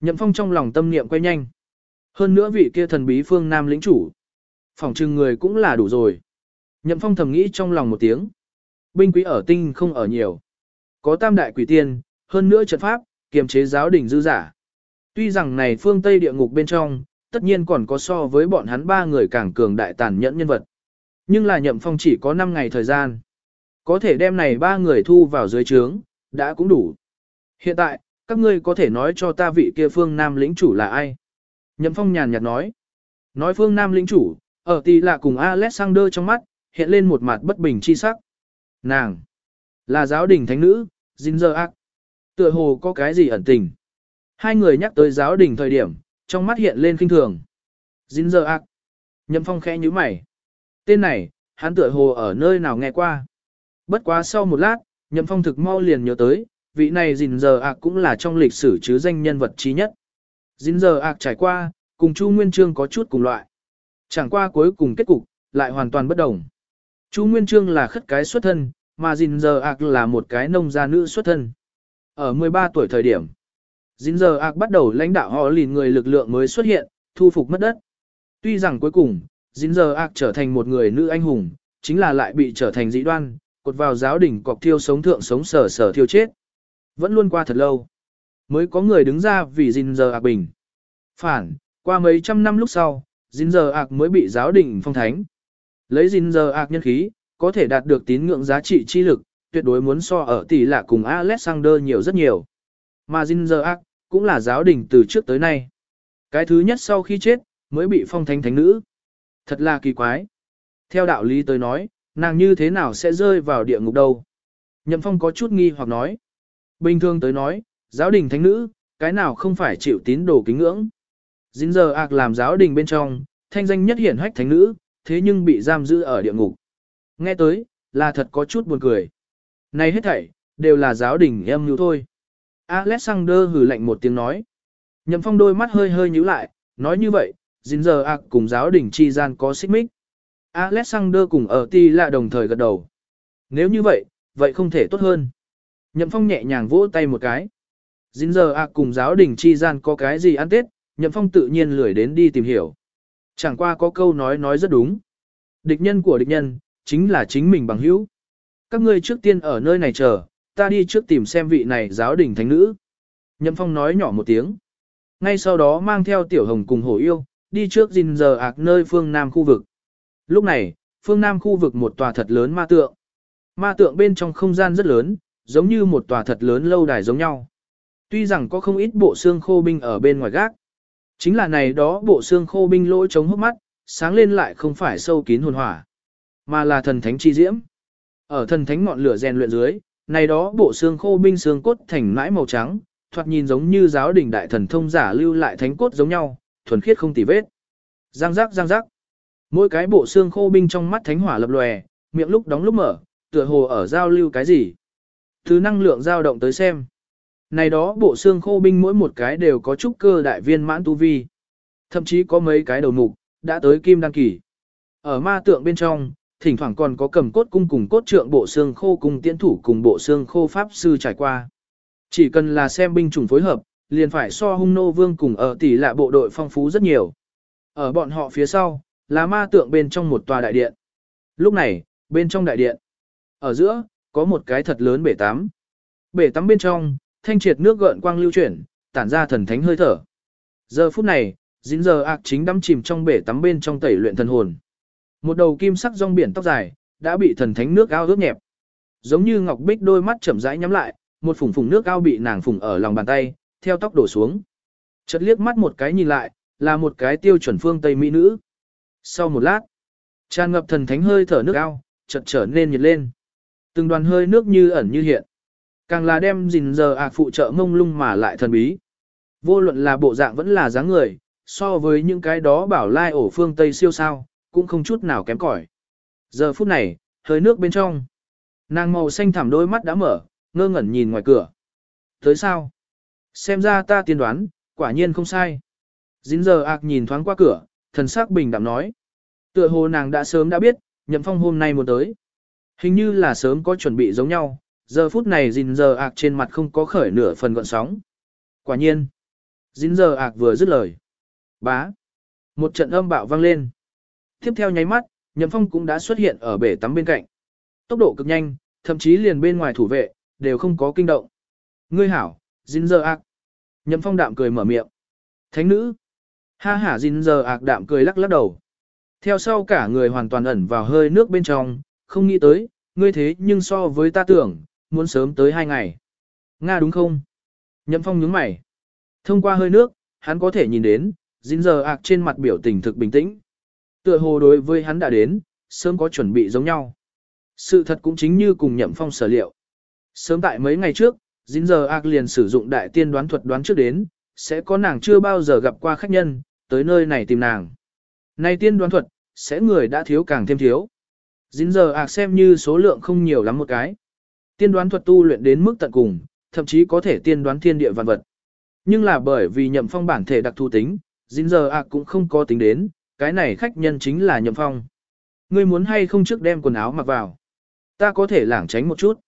Nhậm phong trong lòng tâm niệm quay nhanh. Hơn nữa vị kia thần bí phương nam lĩnh chủ. Phòng trừng người cũng là đủ rồi. Nhậm phong thầm nghĩ trong lòng một tiếng. Binh quý ở tinh không ở nhiều. Có tam đại quỷ tiên, hơn nữa trận pháp, kiềm chế giáo đỉnh dư giả. Tuy rằng này phương Tây địa ngục bên trong, tất nhiên còn có so với bọn hắn ba người càng cường đại tàn nhẫn nhân vật. Nhưng là nhậm phong chỉ có 5 ngày thời gian. Có thể đem này ba người thu vào dưới trướng, đã cũng đủ. Hiện tại, các ngươi có thể nói cho ta vị kia phương nam lĩnh chủ là ai? Nhậm phong nhàn nhạt nói. Nói phương nam lĩnh chủ, ở tỷ lạ cùng Alexander trong mắt, hiện lên một mặt bất bình chi sắc. Nàng, là giáo đình thánh nữ, Ginger Ark. Tựa hồ có cái gì ẩn tình. Hai người nhắc tới giáo đình thời điểm, trong mắt hiện lên kinh thường. Dính giờ ác. Nhậm phong khẽ như mày. Tên này, hắn tựa hồ ở nơi nào nghe qua. Bất quá sau một lát, Nhậm phong thực mau liền nhớ tới, vị này Dìn giờ ạc cũng là trong lịch sử chứ danh nhân vật trí nhất. Dìn giờ ạc trải qua, cùng Chu Nguyên Trương có chút cùng loại. Chẳng qua cuối cùng kết cục, lại hoàn toàn bất đồng. Chu Nguyên Trương là khất cái xuất thân, mà Dìn giờ ạc là một cái nông gia nữ xuất thân. Ở 13 tuổi thời điểm, Dính giờ ạc bắt đầu lãnh đạo họ lìn người lực lượng mới xuất hiện, thu phục mất đất. Tuy rằng cuối cùng, dính giờ ạc trở thành một người nữ anh hùng, chính là lại bị trở thành dĩ đoan, cột vào giáo đỉnh cọc thiêu sống thượng sống sở sở thiêu chết. Vẫn luôn qua thật lâu, mới có người đứng ra vì dính giờ ạc bình. Phản, qua mấy trăm năm lúc sau, dính giờ ạc mới bị giáo đỉnh phong thánh. Lấy dính giờ ạc nhân khí, có thể đạt được tín ngưỡng giá trị chi lực, tuyệt đối muốn so ở tỷ lạ cùng Alexander nhiều rất nhiều. Mà Ginger Ark, cũng là giáo đình từ trước tới nay. Cái thứ nhất sau khi chết, mới bị phong thánh thánh nữ. Thật là kỳ quái. Theo đạo lý tới nói, nàng như thế nào sẽ rơi vào địa ngục đâu? Nhậm phong có chút nghi hoặc nói. Bình thường tới nói, giáo đình thánh nữ, cái nào không phải chịu tín đồ kính ngưỡng. Ginger Ark làm giáo đình bên trong, thanh danh nhất hiển hách thánh nữ, thế nhưng bị giam giữ ở địa ngục. Nghe tới, là thật có chút buồn cười. Này hết thảy, đều là giáo đình em như thôi. Alexander hừ lạnh một tiếng nói. Nhậm phong đôi mắt hơi hơi nhíu lại, nói như vậy, dính giờ ạc cùng giáo đình chi gian có xích mích. Alexander cùng ở ti là đồng thời gật đầu. Nếu như vậy, vậy không thể tốt hơn. Nhậm phong nhẹ nhàng vỗ tay một cái. Dính giờ ạc cùng giáo đình chi gian có cái gì ăn tết, nhậm phong tự nhiên lười đến đi tìm hiểu. Chẳng qua có câu nói nói rất đúng. Địch nhân của địch nhân, chính là chính mình bằng hữu. Các ngươi trước tiên ở nơi này chờ, ta đi trước tìm xem vị này giáo đình thánh nữ. Nhậm Phong nói nhỏ một tiếng. Ngay sau đó mang theo Tiểu Hồng cùng Hổ Yêu, đi trước dình giờ ạc nơi phương Nam khu vực. Lúc này, phương Nam khu vực một tòa thật lớn ma tượng. Ma tượng bên trong không gian rất lớn, giống như một tòa thật lớn lâu đài giống nhau. Tuy rằng có không ít bộ xương khô binh ở bên ngoài gác. Chính là này đó bộ xương khô binh lỗ chống hốc mắt, sáng lên lại không phải sâu kín hồn hỏa, mà là thần thánh chi diễm. Ở thần thánh ngọn lửa rèn luyện dưới, này đó bộ xương khô binh xương cốt thành mãi màu trắng, thoạt nhìn giống như giáo đình đại thần thông giả lưu lại thánh cốt giống nhau, thuần khiết không tì vết. Giang giác giang giác. Mỗi cái bộ xương khô binh trong mắt thánh hỏa lập lòe, miệng lúc đóng lúc mở, tựa hồ ở giao lưu cái gì. Thứ năng lượng dao động tới xem. Này đó bộ xương khô binh mỗi một cái đều có trúc cơ đại viên mãn tu vi. Thậm chí có mấy cái đầu mục, đã tới kim đăng kỳ. Ở ma tượng bên trong, thỉnh thoảng còn có cầm cốt cung cùng cốt trượng bộ xương khô cùng tiễn thủ cùng bộ xương khô pháp sư trải qua. Chỉ cần là xem binh chủng phối hợp, liền phải so hung nô vương cùng ở tỷ lạ bộ đội phong phú rất nhiều. Ở bọn họ phía sau, là ma tượng bên trong một tòa đại điện. Lúc này, bên trong đại điện, ở giữa, có một cái thật lớn bể tắm. Bể tắm bên trong, thanh triệt nước gợn quang lưu chuyển, tản ra thần thánh hơi thở. Giờ phút này, dính giờ ạc chính đắm chìm trong bể tắm bên trong tẩy luyện thần hồn. Một đầu kim sắc rong biển tóc dài, đã bị thần thánh nước ao ướt nhẹp. Giống như ngọc bích đôi mắt chậm rãi nhắm lại, một phùng phùng nước ao bị nàng phùng ở lòng bàn tay, theo tóc đổ xuống. Chợt liếc mắt một cái nhìn lại, là một cái tiêu chuẩn phương Tây Mỹ nữ. Sau một lát, tràn ngập thần thánh hơi thở nước ao, chợt trở nên nhiệt lên. Từng đoàn hơi nước như ẩn như hiện. Càng là đem gìn giờ ạc phụ trợ mông lung mà lại thần bí. Vô luận là bộ dạng vẫn là dáng người, so với những cái đó bảo lai ổ phương Tây siêu sao, cũng không chút nào kém cỏi. Giờ phút này, hơi nước bên trong. Nàng màu xanh thẳm đôi mắt đã mở, ngơ ngẩn nhìn ngoài cửa. Tới sao? Xem ra ta tiên đoán, quả nhiên không sai. Dính giờ ạc nhìn thoáng qua cửa, thần sắc bình đạm nói. Tựa hồ nàng đã sớm đã biết, nhậm phong hôm nay muốn tới. Hình như là sớm có chuẩn bị giống nhau, giờ phút này dính giờ ạc trên mặt không có khởi nửa phần gọn sóng. Quả nhiên. Dính giờ ạc vừa dứt lời. Bá. Một trận âm bạo vang lên. Tiếp theo nháy mắt, Nhậm Phong cũng đã xuất hiện ở bể tắm bên cạnh. Tốc độ cực nhanh, thậm chí liền bên ngoài thủ vệ, đều không có kinh động. Ngươi hảo, Jin giờ ạc. Nhậm Phong đạm cười mở miệng. Thánh nữ. Ha ha Jin giờ ạc đạm cười lắc lắc đầu. Theo sau cả người hoàn toàn ẩn vào hơi nước bên trong, không nghĩ tới, ngươi thế nhưng so với ta tưởng, muốn sớm tới hai ngày. Nga đúng không? Nhậm phong nhướng mày. Thông qua hơi nước, hắn có thể nhìn đến, dính giờ ạc trên mặt biểu tình thực bình tĩnh. Tựa hồ đối với hắn đã đến, sớm có chuẩn bị giống nhau. Sự thật cũng chính như cùng nhậm phong sở liệu. Sớm tại mấy ngày trước, dính giờ Ác liền sử dụng đại tiên đoán thuật đoán trước đến, sẽ có nàng chưa bao giờ gặp qua khách nhân, tới nơi này tìm nàng. Nay tiên đoán thuật, sẽ người đã thiếu càng thêm thiếu. Dính giờ ạc xem như số lượng không nhiều lắm một cái. Tiên đoán thuật tu luyện đến mức tận cùng, thậm chí có thể tiên đoán thiên địa vạn vật. Nhưng là bởi vì nhậm phong bản thể đặc thù tính, dính giờ ạc cũng không có tính đến, cái này khách nhân chính là nhậm phong. Ngươi muốn hay không trước đem quần áo mặc vào. Ta có thể lảng tránh một chút.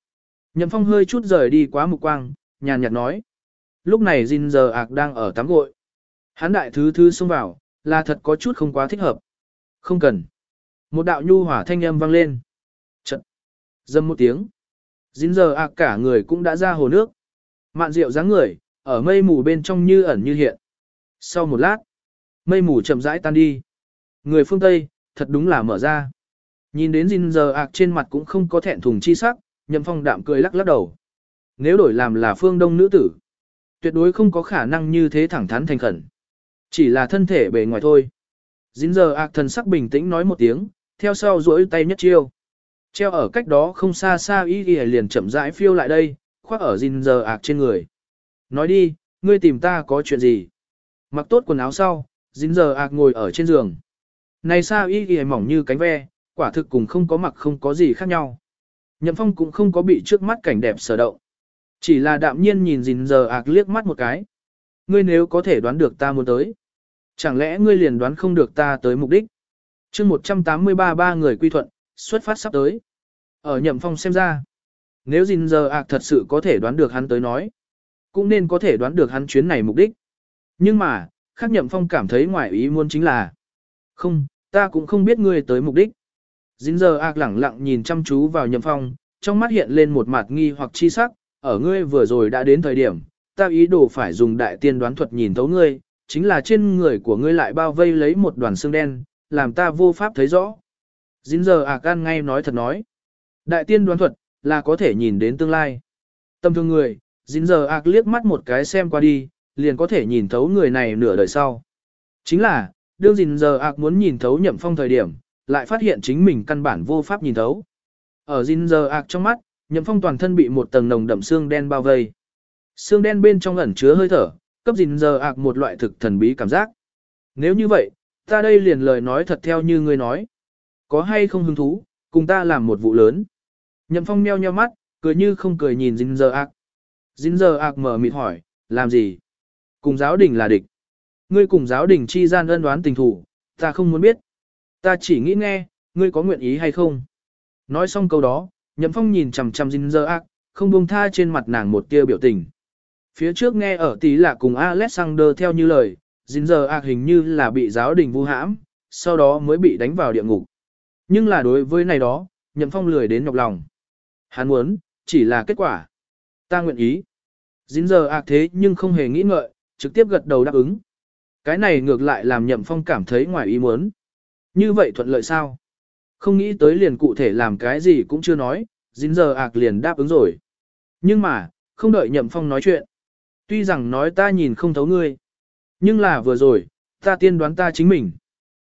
Nhậm phong hơi chút rời đi quá mục quang, nhàn nhạt nói. Lúc này Jin giờ ạc đang ở tắm gội. Hắn đại thứ thứ xông vào, là thật có chút không quá thích hợp. Không cần. Một đạo nhu hỏa thanh âm vang lên. Trận. Dâm một tiếng. Jin giờ ạc cả người cũng đã ra hồ nước. Mạn rượu dáng người, ở mây mù bên trong như ẩn như hiện. Sau một lát, mây mù chậm rãi tan đi. Người phương Tây, thật đúng là mở ra. Nhìn đến Jin giờ ạc trên mặt cũng không có thẹn thùng chi sắc, nhậm phong đạm cười lắc lắc đầu. Nếu đổi làm là phương đông nữ tử, tuyệt đối không có khả năng như thế thẳng thắn thành khẩn. Chỉ là thân thể bề ngoài thôi. Jin giờ ạc thần sắc bình tĩnh nói một tiếng, theo sau duỗi tay nhất chiêu. Treo ở cách đó không xa xa y ghi liền chậm rãi phiêu lại đây, khoác ở Jin giờ ạc trên người. Nói đi, ngươi tìm ta có chuyện gì? Mặc tốt quần áo sau, Jin giờ ạc ngồi ở trên giường. Này sao y y mỏng như cánh ve, quả thực cùng không có mặc không có gì khác nhau. Nhậm phong cũng không có bị trước mắt cảnh đẹp sở động. Chỉ là đạm nhiên nhìn gìn giờ ạc liếc mắt một cái. Ngươi nếu có thể đoán được ta muốn tới. Chẳng lẽ ngươi liền đoán không được ta tới mục đích? chương 183 ba người quy thuận, xuất phát sắp tới. Ở nhậm phong xem ra, nếu gìn giờ ạc thật sự có thể đoán được hắn tới nói, cũng nên có thể đoán được hắn chuyến này mục đích. Nhưng mà, khác nhậm phong cảm thấy ngoài ý muốn chính là, không, ta cũng không biết ngươi tới mục đích. Jin giờ ạc lẳng lặng nhìn chăm chú vào nhậm phong, trong mắt hiện lên một mặt nghi hoặc chi sắc, ở ngươi vừa rồi đã đến thời điểm, ta ý đồ phải dùng đại tiên đoán thuật nhìn thấu ngươi, chính là trên người của ngươi lại bao vây lấy một đoàn xương đen, làm ta vô pháp thấy rõ. Dính giờ ạc an ngay nói thật nói. Đại tiên đoán thuật, là có thể nhìn đến tương lai. Tâm thương người, dính giờ ạc liếc mắt một cái xem qua đi, liền có thể nhìn thấu người này nửa đời sau. Chính là, đương dính giờ ạc muốn nhìn thấu nhậm phong thời điểm, lại phát hiện chính mình căn bản vô pháp nhìn thấu. Ở dính giờ ạc trong mắt, nhậm phong toàn thân bị một tầng nồng đậm xương đen bao vây. Xương đen bên trong ẩn chứa hơi thở, cấp dính giờ ạc một loại thực thần bí cảm giác. Nếu như vậy, ta đây liền lời nói thật theo như ngươi nói. Có hay không hứng thú, cùng ta làm một vụ lớn. Nhậm phong meo nheo mắt, cười như không cười nhìn Dinh giờ ạc. Dinh giờ ạc mở mịt hỏi, làm gì? Cùng giáo đình là địch. Ngươi cùng giáo đình chi gian ân đoán tình thủ, ta không muốn biết. Ta chỉ nghĩ nghe, ngươi có nguyện ý hay không? Nói xong câu đó, nhậm phong nhìn chằm chằm Dinh giờ không buông tha trên mặt nàng một tia biểu tình. Phía trước nghe ở tí là cùng Alexander theo như lời, dính giờ hình như là bị giáo đình vu hãm, sau đó mới bị đánh vào địa ngục. Nhưng là đối với này đó, nhậm phong lười đến nhọc lòng. Hắn muốn, chỉ là kết quả. Ta nguyện ý. Dính giờ ạc thế nhưng không hề nghĩ ngợi, trực tiếp gật đầu đáp ứng. Cái này ngược lại làm nhậm phong cảm thấy ngoài ý muốn. Như vậy thuận lợi sao? Không nghĩ tới liền cụ thể làm cái gì cũng chưa nói, dính giờ ạc liền đáp ứng rồi. Nhưng mà, không đợi nhậm phong nói chuyện. Tuy rằng nói ta nhìn không thấu ngươi. Nhưng là vừa rồi, ta tiên đoán ta chính mình.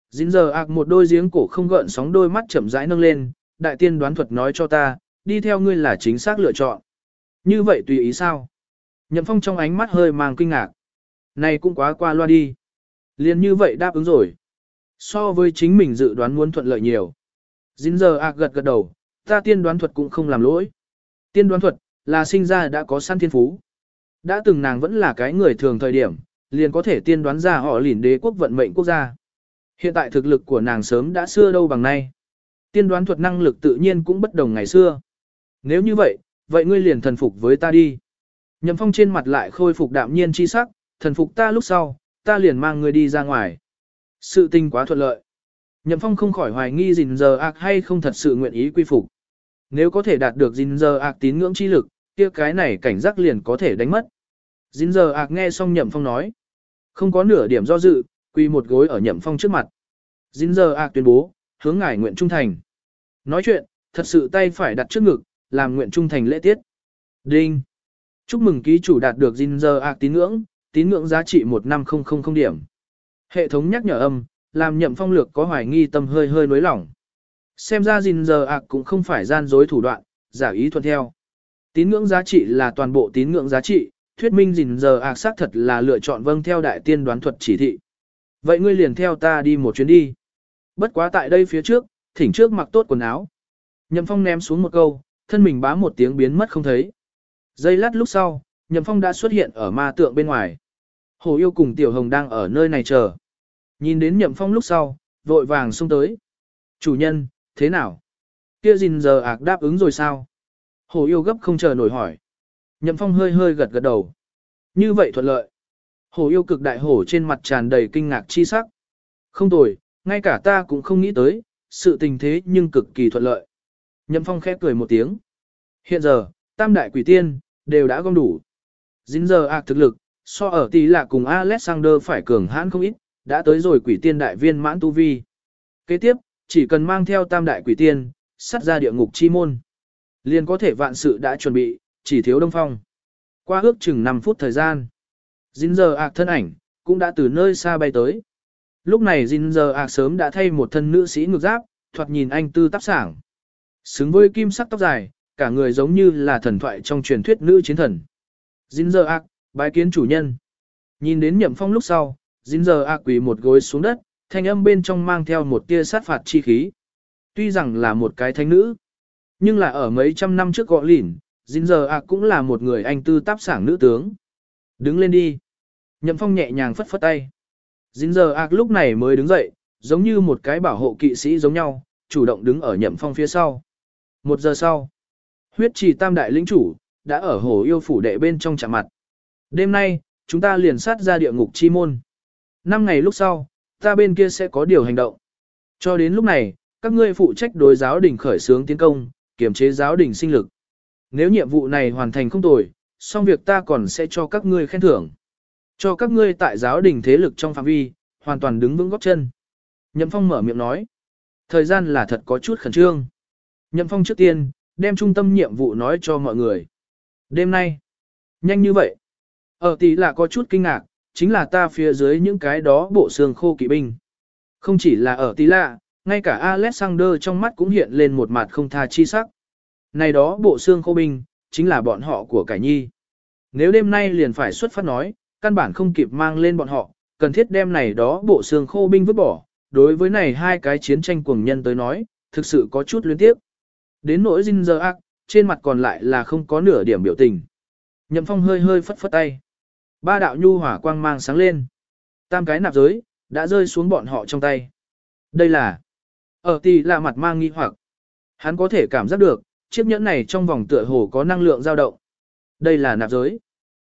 Dính giờ ạc một đôi giếng cổ không gợn sóng đôi mắt chậm rãi nâng lên, đại tiên đoán thuật nói cho ta, đi theo ngươi là chính xác lựa chọn. Như vậy tùy ý sao? Nhậm phong trong ánh mắt hơi mang kinh ngạc. Này cũng quá qua loa đi. Liên như vậy đáp ứng rồi. So với chính mình dự đoán muốn thuận lợi nhiều. Dính giờ ạc gật gật đầu, ta tiên đoán thuật cũng không làm lỗi. Tiên đoán thuật, là sinh ra đã có săn thiên phú. Đã từng nàng vẫn là cái người thường thời điểm, liền có thể tiên đoán ra họ lỉn đế quốc vận mệnh quốc gia. Hiện tại thực lực của nàng sớm đã xưa đâu bằng nay. Tiên đoán thuật năng lực tự nhiên cũng bất đồng ngày xưa. Nếu như vậy, vậy ngươi liền thần phục với ta đi. Nhậm phong trên mặt lại khôi phục đạm nhiên chi sắc, thần phục ta lúc sau, ta liền mang ngươi đi ra ngoài. Sự tình quá thuận lợi. Nhậm phong không khỏi hoài nghi gìn giờ ạc hay không thật sự nguyện ý quy phục. Nếu có thể đạt được gìn giờ ạc tín ngưỡng chi lực, kia cái này cảnh giác liền có thể đánh mất. Gìn giờ ạc nghe xong nhậm phong nói. Không có nửa điểm do dự, quy một gối ở nhậm phong trước mặt. Dính giờ ạc tuyên bố, hướng ngài nguyện trung thành. Nói chuyện, thật sự tay phải đặt trước ngực, làm nguyện trung thành lễ tiết. Đinh. Chúc mừng ký chủ đạt được Dính giờ ạc tín ngưỡng, tín ngưỡng giá trị 15000 điểm. Hệ thống nhắc nhở âm, làm nhậm phong lược có hoài nghi tâm hơi hơi nối lỏng. Xem ra gìn giờ ạc cũng không phải gian dối thủ đoạn, giả ý thuận theo. Tín ngưỡng giá trị là toàn bộ tín ngưỡng giá trị, thuyết minh gìn giờ ạc xác thật là lựa chọn vâng theo đại tiên đoán thuật chỉ thị. Vậy ngươi liền theo ta đi một chuyến đi. Bất quá tại đây phía trước, thỉnh trước mặc tốt quần áo. Nhậm Phong ném xuống một câu, thân mình bá một tiếng biến mất không thấy. Giây lát lúc sau, Nhậm Phong đã xuất hiện ở ma tượng bên ngoài. Hồ yêu cùng Tiểu Hồng đang ở nơi này chờ. Nhìn đến Nhậm Phong lúc sau, vội vàng xông tới. Chủ nhân, thế nào? Kia gìn giờ ạc đáp ứng rồi sao? Hồ yêu gấp không chờ nổi hỏi. Nhậm Phong hơi hơi gật gật đầu. Như vậy thuận lợi. Hồ yêu cực đại hổ trên mặt tràn đầy kinh ngạc chi sắc. Không tồi, ngay cả ta cũng không nghĩ tới, sự tình thế nhưng cực kỳ thuận lợi. Nhậm Phong khẽ cười một tiếng. Hiện giờ, tam đại quỷ tiên, đều đã gom đủ. Dính giờ ạc thực lực, so ở tỷ lạ cùng Alexander phải cường hãn không ít, đã tới rồi quỷ tiên đại viên mãn tu vi. Kế tiếp, chỉ cần mang theo tam đại quỷ tiên, sắt ra địa ngục chi môn. Liền có thể vạn sự đã chuẩn bị, chỉ thiếu đông phong. Qua ước chừng 5 phút thời gian. Dính giờ ạc thân ảnh, cũng đã từ nơi xa bay tới. Lúc này Jin giờ ạc sớm đã thay một thân nữ sĩ ngược giáp, thoạt nhìn anh tư tác sảng. Xứng với kim sắc tóc dài, cả người giống như là thần thoại trong truyền thuyết nữ chiến thần. Jin giờ ạc, bái kiến chủ nhân. Nhìn đến nhậm phong lúc sau, dính giờ ạc quỳ một gối xuống đất, thanh âm bên trong mang theo một tia sát phạt chi khí. Tuy rằng là một cái thánh nữ, nhưng là ở mấy trăm năm trước gọi lỉn, dính giờ ạc cũng là một người anh tư táp sảng nữ tướng. Đứng lên đi. Nhậm phong nhẹ nhàng phất phất tay. Dính giờ ác lúc này mới đứng dậy, giống như một cái bảo hộ kỵ sĩ giống nhau, chủ động đứng ở nhậm phong phía sau. Một giờ sau, huyết trì tam đại lĩnh chủ, đã ở hồ yêu phủ đệ bên trong chạm mặt. Đêm nay, chúng ta liền sát ra địa ngục chi môn. Năm ngày lúc sau, ta bên kia sẽ có điều hành động. Cho đến lúc này, các ngươi phụ trách đối giáo đình khởi xướng tiến công, kiểm chế giáo đình sinh lực. Nếu nhiệm vụ này hoàn thành không tồi, xong việc ta còn sẽ cho các ngươi khen thưởng. Cho các ngươi tại giáo đình thế lực trong phạm vi, hoàn toàn đứng vững góc chân. Nhậm Phong mở miệng nói. Thời gian là thật có chút khẩn trương. Nhậm Phong trước tiên, đem trung tâm nhiệm vụ nói cho mọi người. Đêm nay, nhanh như vậy. Ờ, ở tỷ là có chút kinh ngạc, chính là ta phía dưới những cái đó bộ xương khô kỵ binh. Không chỉ là ở tỷ lạ, ngay cả Alexander trong mắt cũng hiện lên một mặt không tha chi sắc. Này đó bộ xương khô binh, chính là bọn họ của cải nhi. Nếu đêm nay liền phải xuất phát nói, căn bản không kịp mang lên bọn họ, cần thiết đem này đó bộ xương khô binh vứt bỏ. Đối với này hai cái chiến tranh cuồng nhân tới nói, thực sự có chút liên tiếp. Đến nỗi Jinzer Ak, trên mặt còn lại là không có nửa điểm biểu tình. Nhậm phong hơi hơi phất phất tay. Ba đạo nhu hỏa quang mang sáng lên. Tam cái nạp giới, đã rơi xuống bọn họ trong tay. Đây là... Ở tỷ là mặt mang nghi hoặc. Hắn có thể cảm giác được, chiếc nhẫn này trong vòng tựa hồ có năng lượng dao động. Đây là nạp giới.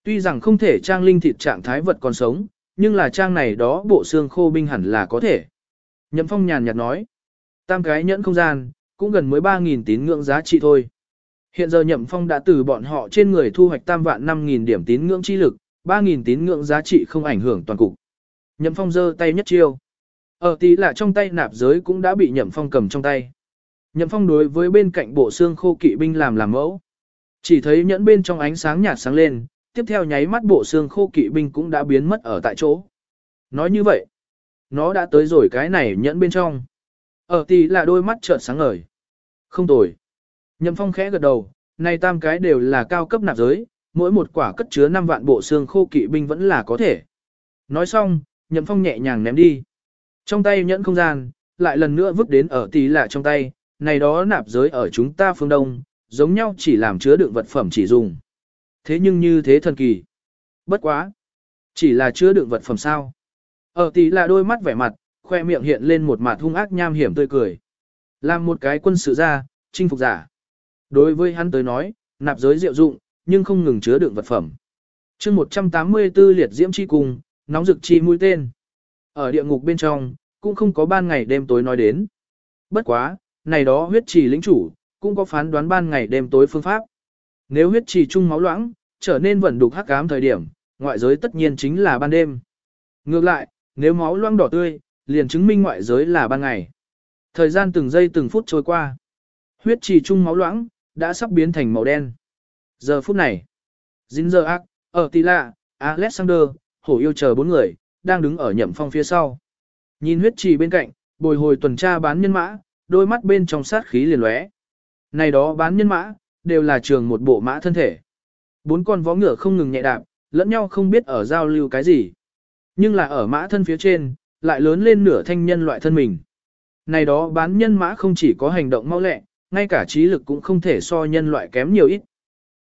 Tuy rằng không thể trang linh thịt trạng thái vật còn sống, nhưng là trang này đó bộ xương khô binh hẳn là có thể. Nhậm Phong nhàn nhạt nói, tam cái nhẫn không gian, cũng gần mới 3.000 tín ngưỡng giá trị thôi. Hiện giờ Nhậm Phong đã từ bọn họ trên người thu hoạch tam vạn 5.000 điểm tín ngưỡng chi lực, 3.000 tín ngưỡng giá trị không ảnh hưởng toàn cục. Nhậm Phong giơ tay nhất chiêu. Ở tí là trong tay nạp giới cũng đã bị Nhậm Phong cầm trong tay. Nhậm Phong đối với bên cạnh bộ xương khô kỵ binh làm làm mẫu. Chỉ thấy nhẫn bên trong ánh sáng nhạt sáng lên, tiếp theo nháy mắt bộ xương khô kỵ binh cũng đã biến mất ở tại chỗ. Nói như vậy, nó đã tới rồi cái này nhẫn bên trong. Ở tí là đôi mắt trợn sáng ngời. Không tồi. Nhậm phong khẽ gật đầu, này tam cái đều là cao cấp nạp giới, mỗi một quả cất chứa 5 vạn bộ xương khô kỵ binh vẫn là có thể. Nói xong, nhậm phong nhẹ nhàng ném đi. Trong tay nhẫn không gian, lại lần nữa vứt đến ở tỷ lạ trong tay, này đó nạp giới ở chúng ta phương Đông, giống nhau chỉ làm chứa đựng vật phẩm chỉ dùng. Thế nhưng như thế thần kỳ. Bất quá. Chỉ là chứa đựng vật phẩm sao. Ở tỷ là đôi mắt vẻ mặt, khoe miệng hiện lên một mặt hung ác nham hiểm tươi cười. Làm một cái quân sự gia, chinh phục giả. Đối với hắn tới nói, nạp giới diệu dụng, nhưng không ngừng chứa đựng vật phẩm. chương 184 liệt diễm chi cùng, nóng rực chi mũi tên. Ở địa ngục bên trong, cũng không có ban ngày đêm tối nói đến. Bất quá, này đó huyết trì lĩnh chủ, cũng có phán đoán ban ngày đêm tối phương pháp. Nếu huyết trì chung máu loãng, trở nên vẩn đục hắc ám thời điểm, ngoại giới tất nhiên chính là ban đêm. Ngược lại, nếu máu loãng đỏ tươi, liền chứng minh ngoại giới là ban ngày. Thời gian từng giây từng phút trôi qua. Huyết trì trung máu loãng, đã sắp biến thành màu đen. Giờ phút này, Ginger Ác, ở Tì Lạ, Alexander, hổ yêu chờ bốn người, đang đứng ở nhậm phong phía sau. Nhìn huyết trì bên cạnh, bồi hồi tuần tra bán nhân mã, đôi mắt bên trong sát khí liền lóe. Này đó bán nhân mã, đều là trường một bộ mã thân thể. Bốn con vó ngựa không ngừng nhẹ đạp, lẫn nhau không biết ở giao lưu cái gì. Nhưng là ở mã thân phía trên, lại lớn lên nửa thanh nhân loại thân mình. Này đó bán nhân mã không chỉ có hành động mau lẹ, ngay cả trí lực cũng không thể so nhân loại kém nhiều ít.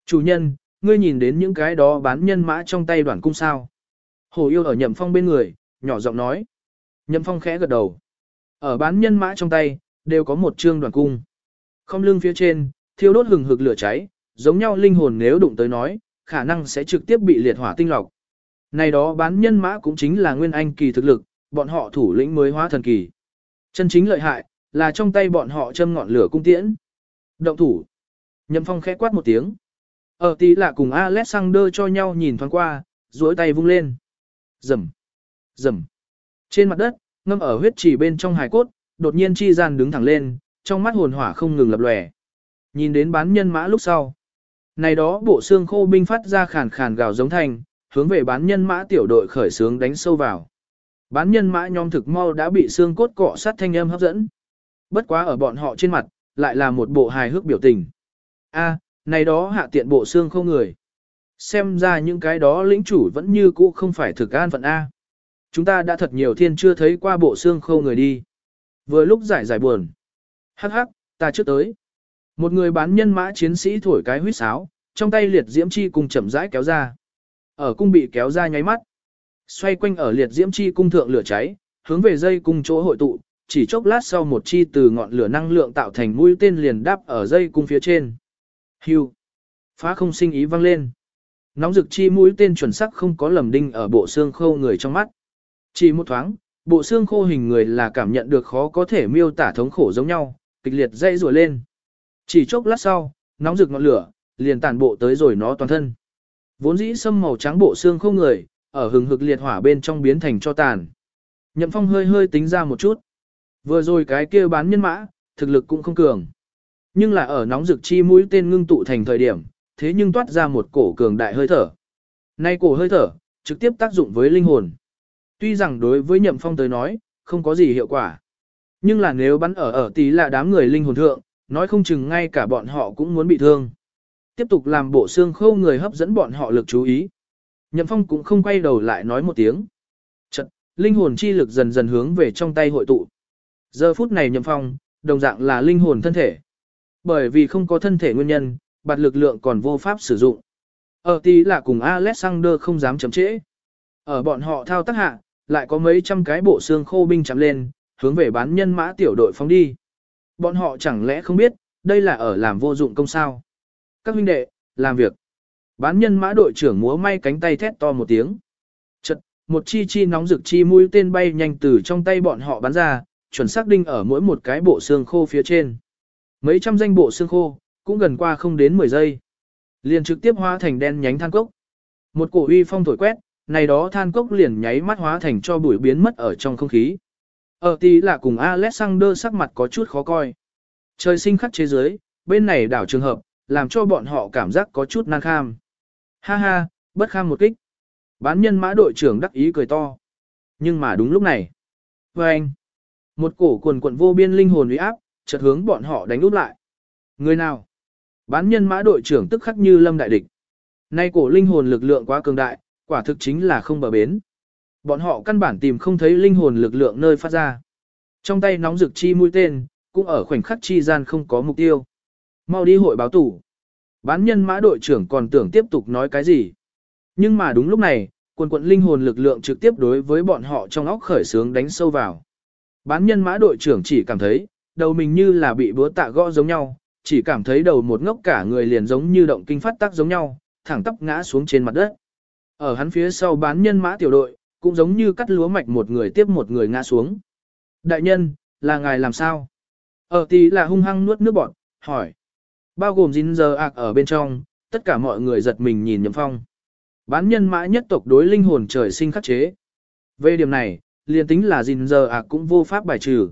Chủ nhân, ngươi nhìn đến những cái đó bán nhân mã trong tay đoàn cung sao. Hồ yêu ở nhậm phong bên người, nhỏ giọng nói. Nhậm phong khẽ gật đầu. Ở bán nhân mã trong tay, đều có một trương đoàn cung. Không lưng phía trên, thiêu đốt hừng hực lửa cháy, giống nhau linh hồn nếu đụng tới nói, khả năng sẽ trực tiếp bị liệt hỏa tinh lọc. Này đó bán nhân mã cũng chính là nguyên anh kỳ thực lực, bọn họ thủ lĩnh mới hóa thần kỳ. Chân chính lợi hại, là trong tay bọn họ châm ngọn lửa cung tiễn. Động thủ. Nhậm phong khẽ quát một tiếng. Ở tí lạ cùng Alexander cho nhau nhìn thoáng qua, duỗi tay vung lên. Rầm. Rầm. Trên mặt đất, ngâm ở huyết chỉ bên trong hài cốt, đột nhiên chi gian đứng thẳng lên, trong mắt hồn hỏa không ngừng lập lòe. Nhìn đến bán nhân mã lúc sau. Này đó bộ xương khô binh phát ra khàn khàn gào giống thành, hướng về bán nhân mã tiểu đội khởi sướng đánh sâu vào. Bán nhân mã nhóm thực mau đã bị xương cốt cọ sát thanh âm hấp dẫn. Bất quá ở bọn họ trên mặt, lại là một bộ hài hước biểu tình. A, này đó hạ tiện bộ xương khô người. Xem ra những cái đó lĩnh chủ vẫn như cũ không phải thực an phận A. Chúng ta đã thật nhiều thiên chưa thấy qua bộ xương khô người đi. Vừa lúc giải giải buồn. Hắc hắc, ta trước tới. Một người bán nhân mã chiến sĩ thổi cái huýt sáo, trong tay liệt diễm chi cùng chậm rãi kéo ra. Ở cung bị kéo ra nháy mắt. Xoay quanh ở liệt diễm chi cung thượng lửa cháy, hướng về dây cung chỗ hội tụ, chỉ chốc lát sau một chi từ ngọn lửa năng lượng tạo thành mũi tên liền đáp ở dây cung phía trên. Hưu. Phá không sinh ý vang lên. Nóng rực chi mũi tên chuẩn sắc không có lầm đinh ở bộ xương khô người trong mắt. Chỉ một thoáng, bộ xương khô hình người là cảm nhận được khó có thể miêu tả thống khổ giống nhau, kịch liệt dây rùa lên. Chỉ chốc lát sau, nóng rực ngọn lửa, liền tàn bộ tới rồi nó toàn thân. Vốn dĩ sâm màu trắng bộ xương khô người, ở hừng hực liệt hỏa bên trong biến thành cho tàn. Nhậm phong hơi hơi tính ra một chút. Vừa rồi cái kia bán nhân mã, thực lực cũng không cường. Nhưng là ở nóng rực chi mũi tên ngưng tụ thành thời điểm, thế nhưng toát ra một cổ cường đại hơi thở. Nay cổ hơi thở, trực tiếp tác dụng với linh hồn. Tuy rằng đối với nhậm phong tới nói, không có gì hiệu quả. Nhưng là nếu bắn ở ở tí là đám người linh hồn thượng, nói không chừng ngay cả bọn họ cũng muốn bị thương. Tiếp tục làm bộ xương khâu người hấp dẫn bọn họ lực chú ý. Nhậm phong cũng không quay đầu lại nói một tiếng. Chật, linh hồn chi lực dần dần hướng về trong tay hội tụ. Giờ phút này nhậm phong, đồng dạng là linh hồn thân thể. Bởi vì không có thân thể nguyên nhân, bạt lực lượng còn vô pháp sử dụng. Ở tí là cùng Alexander không dám chậm trễ. Ở bọn họ thao tác hạ, lại có mấy trăm cái bộ xương khô binh chạm lên, hướng về bán nhân mã tiểu đội phóng đi. Bọn họ chẳng lẽ không biết, đây là ở làm vô dụng công sao. Các huynh đệ, làm việc. Bán nhân mã đội trưởng múa may cánh tay thét to một tiếng. Chật, một chi chi nóng rực chi mũi tên bay nhanh từ trong tay bọn họ bắn ra, chuẩn xác đinh ở mỗi một cái bộ xương khô phía trên. Mấy trăm danh bộ xương khô, cũng gần qua không đến 10 giây. Liền trực tiếp hóa thành đen nhánh than cốc. Một cổ uy phong thổi quét, này đó than cốc liền nháy mắt hóa thành cho bụi biến mất ở trong không khí. Ở tí là cùng Alexander sắc mặt có chút khó coi. Trời sinh khắc chế giới, bên này đảo trường hợp, làm cho bọn họ cảm giác có chút nan kham. Ha ha, bất kham một kích. Bán nhân mã đội trưởng đắc ý cười to. Nhưng mà đúng lúc này. Và anh, một cổ quần quận vô biên linh hồn uy áp, chợt hướng bọn họ đánh úp lại. Người nào? Bán nhân mã đội trưởng tức khắc như lâm đại địch. Nay cổ linh hồn lực lượng quá cường đại, quả thực chính là không bờ bến. Bọn họ căn bản tìm không thấy linh hồn lực lượng nơi phát ra. Trong tay nóng rực chi mũi tên, cũng ở khoảnh khắc chi gian không có mục tiêu. Mau đi hội báo tủ. Bán nhân mã đội trưởng còn tưởng tiếp tục nói cái gì. Nhưng mà đúng lúc này, quần quận linh hồn lực lượng trực tiếp đối với bọn họ trong óc khởi sướng đánh sâu vào. Bán nhân mã đội trưởng chỉ cảm thấy, đầu mình như là bị búa tạ gõ giống nhau, chỉ cảm thấy đầu một ngốc cả người liền giống như động kinh phát tác giống nhau, thẳng tóc ngã xuống trên mặt đất. Ở hắn phía sau bán nhân mã tiểu đội, cũng giống như cắt lúa mạch một người tiếp một người ngã xuống. Đại nhân, là ngài làm sao? Ở tí là hung hăng nuốt nước bọt, hỏi. Bao gồm dính giờ ạc ở bên trong, tất cả mọi người giật mình nhìn nhậm phong. Bán nhân mã nhất tộc đối linh hồn trời sinh khắc chế. Về điểm này, liền tính là gìn giờ ạc cũng vô pháp bài trừ.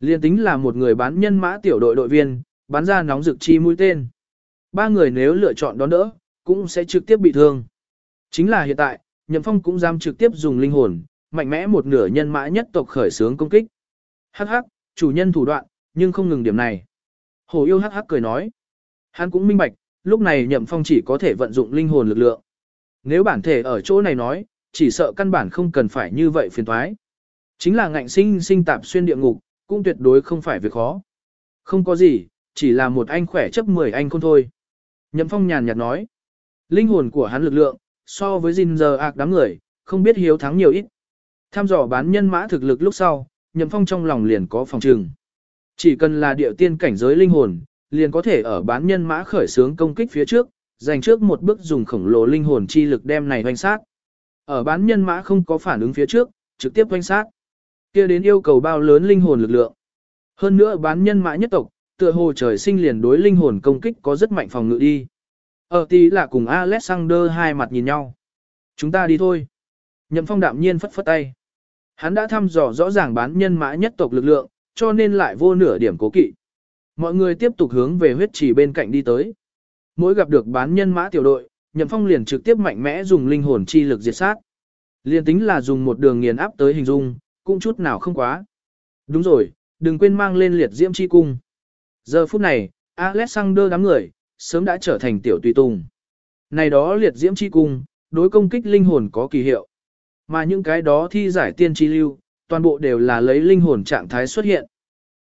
Liên tính là một người bán nhân mã tiểu đội đội viên, bán ra nóng rực chi mũi tên. Ba người nếu lựa chọn đón đỡ, cũng sẽ trực tiếp bị thương. Chính là hiện tại, Nhậm Phong cũng dám trực tiếp dùng linh hồn, mạnh mẽ một nửa nhân mã nhất tộc khởi sướng công kích. Hắc hắc, chủ nhân thủ đoạn, nhưng không ngừng điểm này. Hồ yêu hắc hắc cười nói. Hắn cũng minh bạch, lúc này Nhậm Phong chỉ có thể vận dụng linh hồn lực lượng. Nếu bản thể ở chỗ này nói, chỉ sợ căn bản không cần phải như vậy phiền toái. Chính là ngạnh sinh sinh tạp xuyên địa ngục, cũng tuyệt đối không phải việc khó. Không có gì, chỉ là một anh khỏe chấp 10 anh con thôi. Nhậm Phong nhàn nhạt nói. Linh hồn của hắn lực lượng, so với Jin giờ ạc đám người, không biết hiếu thắng nhiều ít. Tham dò bán nhân mã thực lực lúc sau, Nhậm Phong trong lòng liền có phòng trừng. Chỉ cần là điệu tiên cảnh giới linh hồn, liền có thể ở bán nhân mã khởi sướng công kích phía trước, dành trước một bước dùng khổng lồ linh hồn chi lực đem này hoành sát. Ở bán nhân mã không có phản ứng phía trước, trực tiếp hoành sát kia đến yêu cầu bao lớn linh hồn lực lượng. Hơn nữa bán nhân mã nhất tộc, tựa hồ trời sinh liền đối linh hồn công kích có rất mạnh phòng ngự đi. Ở tí là cùng Alexander hai mặt nhìn nhau. Chúng ta đi thôi. Nhậm phong đạm nhiên phất phất tay. Hắn đã thăm dò rõ ràng bán nhân mã nhất tộc lực lượng, cho nên lại vô nửa điểm cố kỵ. Mọi người tiếp tục hướng về huyết trì bên cạnh đi tới. Mỗi gặp được bán nhân mã tiểu đội, Nhậm Phong liền trực tiếp mạnh mẽ dùng linh hồn chi lực diệt sát. Liên tính là dùng một đường nghiền áp tới hình dung, cũng chút nào không quá. Đúng rồi, đừng quên mang lên liệt diễm chi cung. Giờ phút này, Alexander đám người, sớm đã trở thành tiểu tùy tùng. Này đó liệt diễm chi cung, đối công kích linh hồn có kỳ hiệu. Mà những cái đó thi giải tiên chi lưu, toàn bộ đều là lấy linh hồn trạng thái xuất hiện.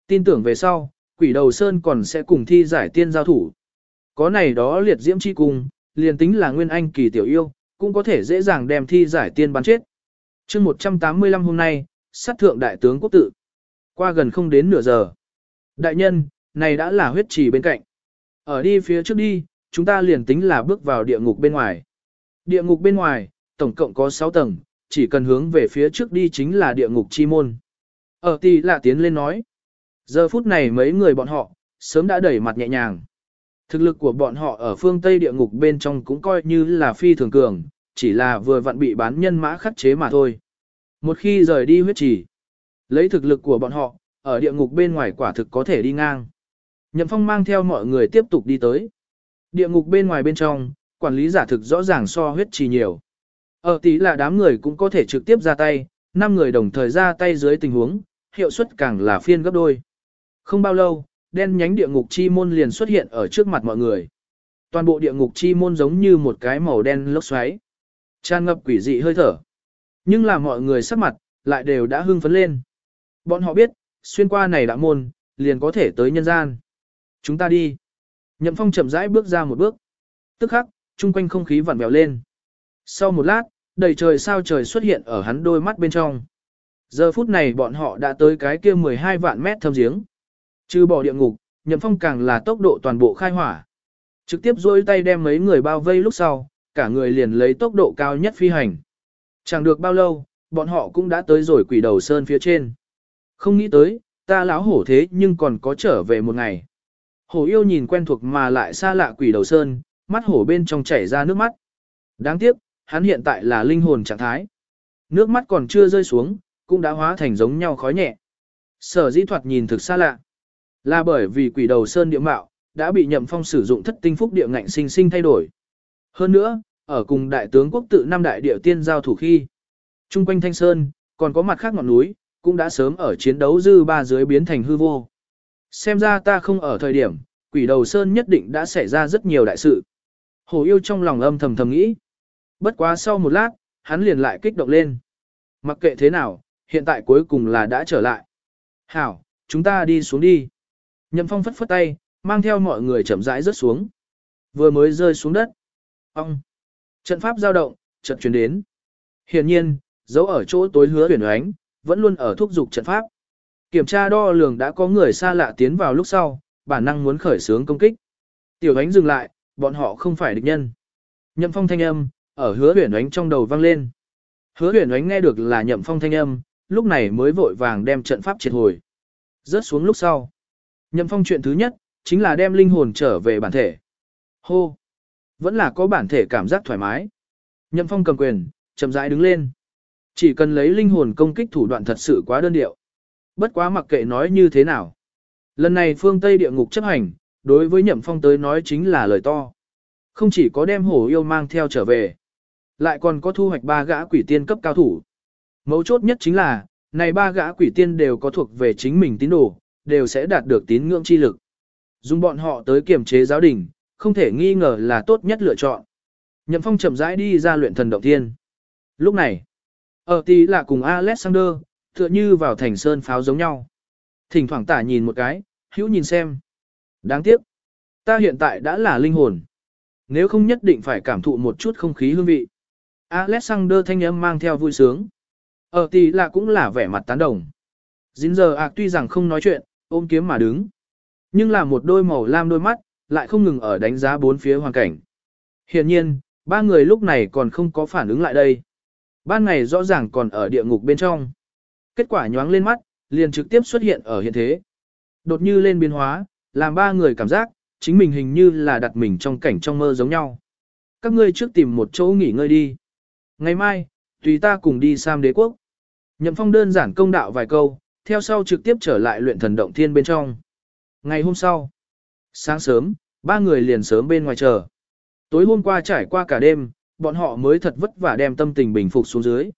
Tin tưởng về sau, quỷ đầu sơn còn sẽ cùng thi giải tiên giao thủ. Có này đó liệt diễm chi cung, liền tính là nguyên anh kỳ tiểu yêu, cũng có thể dễ dàng đem thi giải tiên bắn chết. chương 185 hôm nay, sát thượng đại tướng quốc tự. Qua gần không đến nửa giờ. Đại nhân, này đã là huyết trì bên cạnh. Ở đi phía trước đi, chúng ta liền tính là bước vào địa ngục bên ngoài. Địa ngục bên ngoài, tổng cộng có 6 tầng, chỉ cần hướng về phía trước đi chính là địa ngục chi môn. Ở tì lạ tiến lên nói. Giờ phút này mấy người bọn họ, sớm đã đẩy mặt nhẹ nhàng. Thực lực của bọn họ ở phương Tây địa ngục bên trong cũng coi như là phi thường cường, chỉ là vừa vặn bị bán nhân mã khắc chế mà thôi. Một khi rời đi huyết trì, lấy thực lực của bọn họ, ở địa ngục bên ngoài quả thực có thể đi ngang. Nhậm Phong mang theo mọi người tiếp tục đi tới. Địa ngục bên ngoài bên trong, quản lý giả thực rõ ràng so huyết trì nhiều. Ở tí là đám người cũng có thể trực tiếp ra tay, 5 người đồng thời ra tay dưới tình huống, hiệu suất càng là phiên gấp đôi. Không bao lâu, đen nhánh địa ngục chi môn liền xuất hiện ở trước mặt mọi người. Toàn bộ địa ngục chi môn giống như một cái màu đen lốc xoáy. Tràn ngập quỷ dị hơi thở. Nhưng là mọi người sắc mặt, lại đều đã hưng phấn lên. Bọn họ biết, xuyên qua này đã môn, liền có thể tới nhân gian. Chúng ta đi. Nhậm phong chậm rãi bước ra một bước. Tức khắc, chung quanh không khí vặn vẹo lên. Sau một lát, đầy trời sao trời xuất hiện ở hắn đôi mắt bên trong. Giờ phút này bọn họ đã tới cái kia 12 vạn mét thâm giếng. Trừ bỏ địa ngục, nhậm phong càng là tốc độ toàn bộ khai hỏa. Trực tiếp dôi tay đem mấy người bao vây lúc sau, cả người liền lấy tốc độ cao nhất phi hành. Chẳng được bao lâu, bọn họ cũng đã tới rồi quỷ đầu sơn phía trên. Không nghĩ tới, ta lão hổ thế nhưng còn có trở về một ngày. Hổ yêu nhìn quen thuộc mà lại xa lạ quỷ đầu sơn, mắt hổ bên trong chảy ra nước mắt. Đáng tiếc, hắn hiện tại là linh hồn trạng thái. Nước mắt còn chưa rơi xuống, cũng đã hóa thành giống nhau khói nhẹ. Sở dĩ thoạt nhìn thực xa lạ. Là bởi vì quỷ đầu sơn địa mạo, đã bị nhậm phong sử dụng thất tinh phúc địa ngạnh sinh sinh thay đổi. Hơn nữa, ở cùng đại tướng quốc tự năm đại địa tiên giao thủ khi. Trung quanh thanh sơn, còn có mặt khác ngọn núi, cũng đã sớm ở chiến đấu dư ba dưới biến thành hư vô. Xem ra ta không ở thời điểm, quỷ đầu sơn nhất định đã xảy ra rất nhiều đại sự. Hồ yêu trong lòng âm thầm thầm nghĩ. Bất quá sau một lát, hắn liền lại kích động lên. Mặc kệ thế nào, hiện tại cuối cùng là đã trở lại. Hảo, chúng ta đi xuống đi. Nhậm phong phất phất tay, mang theo mọi người chậm rãi rớt xuống. Vừa mới rơi xuống đất. Ông! Trận pháp giao động, trận chuyển đến. Hiển nhiên, dấu ở chỗ tối hứa huyền ánh, vẫn luôn ở thúc dục trận pháp. Kiểm tra đo lường đã có người xa lạ tiến vào lúc sau, bản năng muốn khởi xướng công kích. Tiểu ánh dừng lại, bọn họ không phải địch nhân. Nhậm phong thanh âm, ở hứa huyền ánh trong đầu vang lên. Hứa huyền ánh nghe được là nhậm phong thanh âm, lúc này mới vội vàng đem trận pháp triệt hồi. Rớt xuống lúc sau. Nhậm phong chuyện thứ nhất, chính là đem linh hồn trở về bản thể. Hô! Vẫn là có bản thể cảm giác thoải mái. Nhậm phong cầm quyền, chậm rãi đứng lên. Chỉ cần lấy linh hồn công kích thủ đoạn thật sự quá đơn điệu. Bất quá mặc kệ nói như thế nào. Lần này phương Tây địa ngục chấp hành, đối với nhậm phong tới nói chính là lời to. Không chỉ có đem hổ yêu mang theo trở về, lại còn có thu hoạch ba gã quỷ tiên cấp cao thủ. Mấu chốt nhất chính là, này ba gã quỷ tiên đều có thuộc về chính mình tín đồ, đều sẽ đạt được tín ngưỡng chi lực. Dùng bọn họ tới kiểm chế giáo đình, không thể nghi ngờ là tốt nhất lựa chọn. Nhậm Phong chậm rãi đi ra luyện thần động thiên. Lúc này, ở tí là cùng Alexander, tựa như vào thành sơn pháo giống nhau. Thỉnh thoảng tả nhìn một cái, hữu nhìn xem. Đáng tiếc, ta hiện tại đã là linh hồn. Nếu không nhất định phải cảm thụ một chút không khí hương vị. Alexander thanh âm mang theo vui sướng. Ở tí là cũng là vẻ mặt tán đồng. Dính giờ ạc tuy rằng không nói chuyện, ôm kiếm mà đứng. Nhưng là một đôi màu lam đôi mắt, lại không ngừng ở đánh giá bốn phía hoàn cảnh. Hiện nhiên, ba người lúc này còn không có phản ứng lại đây. Ban ngày rõ ràng còn ở địa ngục bên trong. Kết quả nhoáng lên mắt, liền trực tiếp xuất hiện ở hiện thế. Đột như lên biến hóa, làm ba người cảm giác, chính mình hình như là đặt mình trong cảnh trong mơ giống nhau. Các ngươi trước tìm một chỗ nghỉ ngơi đi. Ngày mai, tùy ta cùng đi Sam đế quốc. Nhậm phong đơn giản công đạo vài câu, theo sau trực tiếp trở lại luyện thần động thiên bên trong. Ngày hôm sau, sáng sớm, ba người liền sớm bên ngoài chờ. Tối hôm qua trải qua cả đêm, bọn họ mới thật vất vả đem tâm tình bình phục xuống dưới.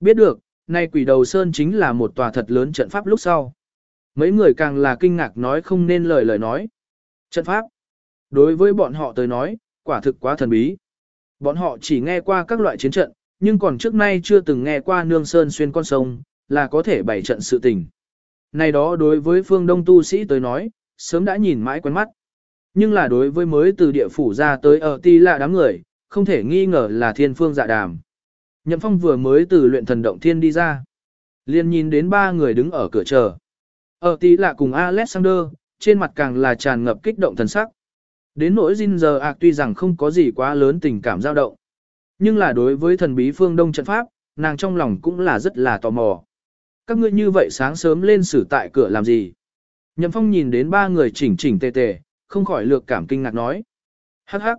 Biết được, nay quỷ đầu sơn chính là một tòa thật lớn trận pháp lúc sau. Mấy người càng là kinh ngạc nói không nên lời lời nói. Trận pháp. Đối với bọn họ tới nói, quả thực quá thần bí. Bọn họ chỉ nghe qua các loại chiến trận, nhưng còn trước nay chưa từng nghe qua nương sơn xuyên con sông, là có thể bày trận sự tình. Này đó đối với phương đông tu sĩ tới nói, sớm đã nhìn mãi quen mắt. Nhưng là đối với mới từ địa phủ ra tới ở ti lạ đám người, không thể nghi ngờ là thiên phương dạ đàm. Nhậm phong vừa mới từ luyện thần động thiên đi ra. liền nhìn đến ba người đứng ở cửa chờ. Ở tí lạ cùng Alexander, trên mặt càng là tràn ngập kích động thần sắc. Đến nỗi Jin giờ ạc tuy rằng không có gì quá lớn tình cảm dao động. Nhưng là đối với thần bí phương đông trận pháp, nàng trong lòng cũng là rất là tò mò. Các ngươi như vậy sáng sớm lên xử tại cửa làm gì? Nhậm phong nhìn đến ba người chỉnh chỉnh tề tề, không khỏi lược cảm kinh ngạc nói. Hắc hắc.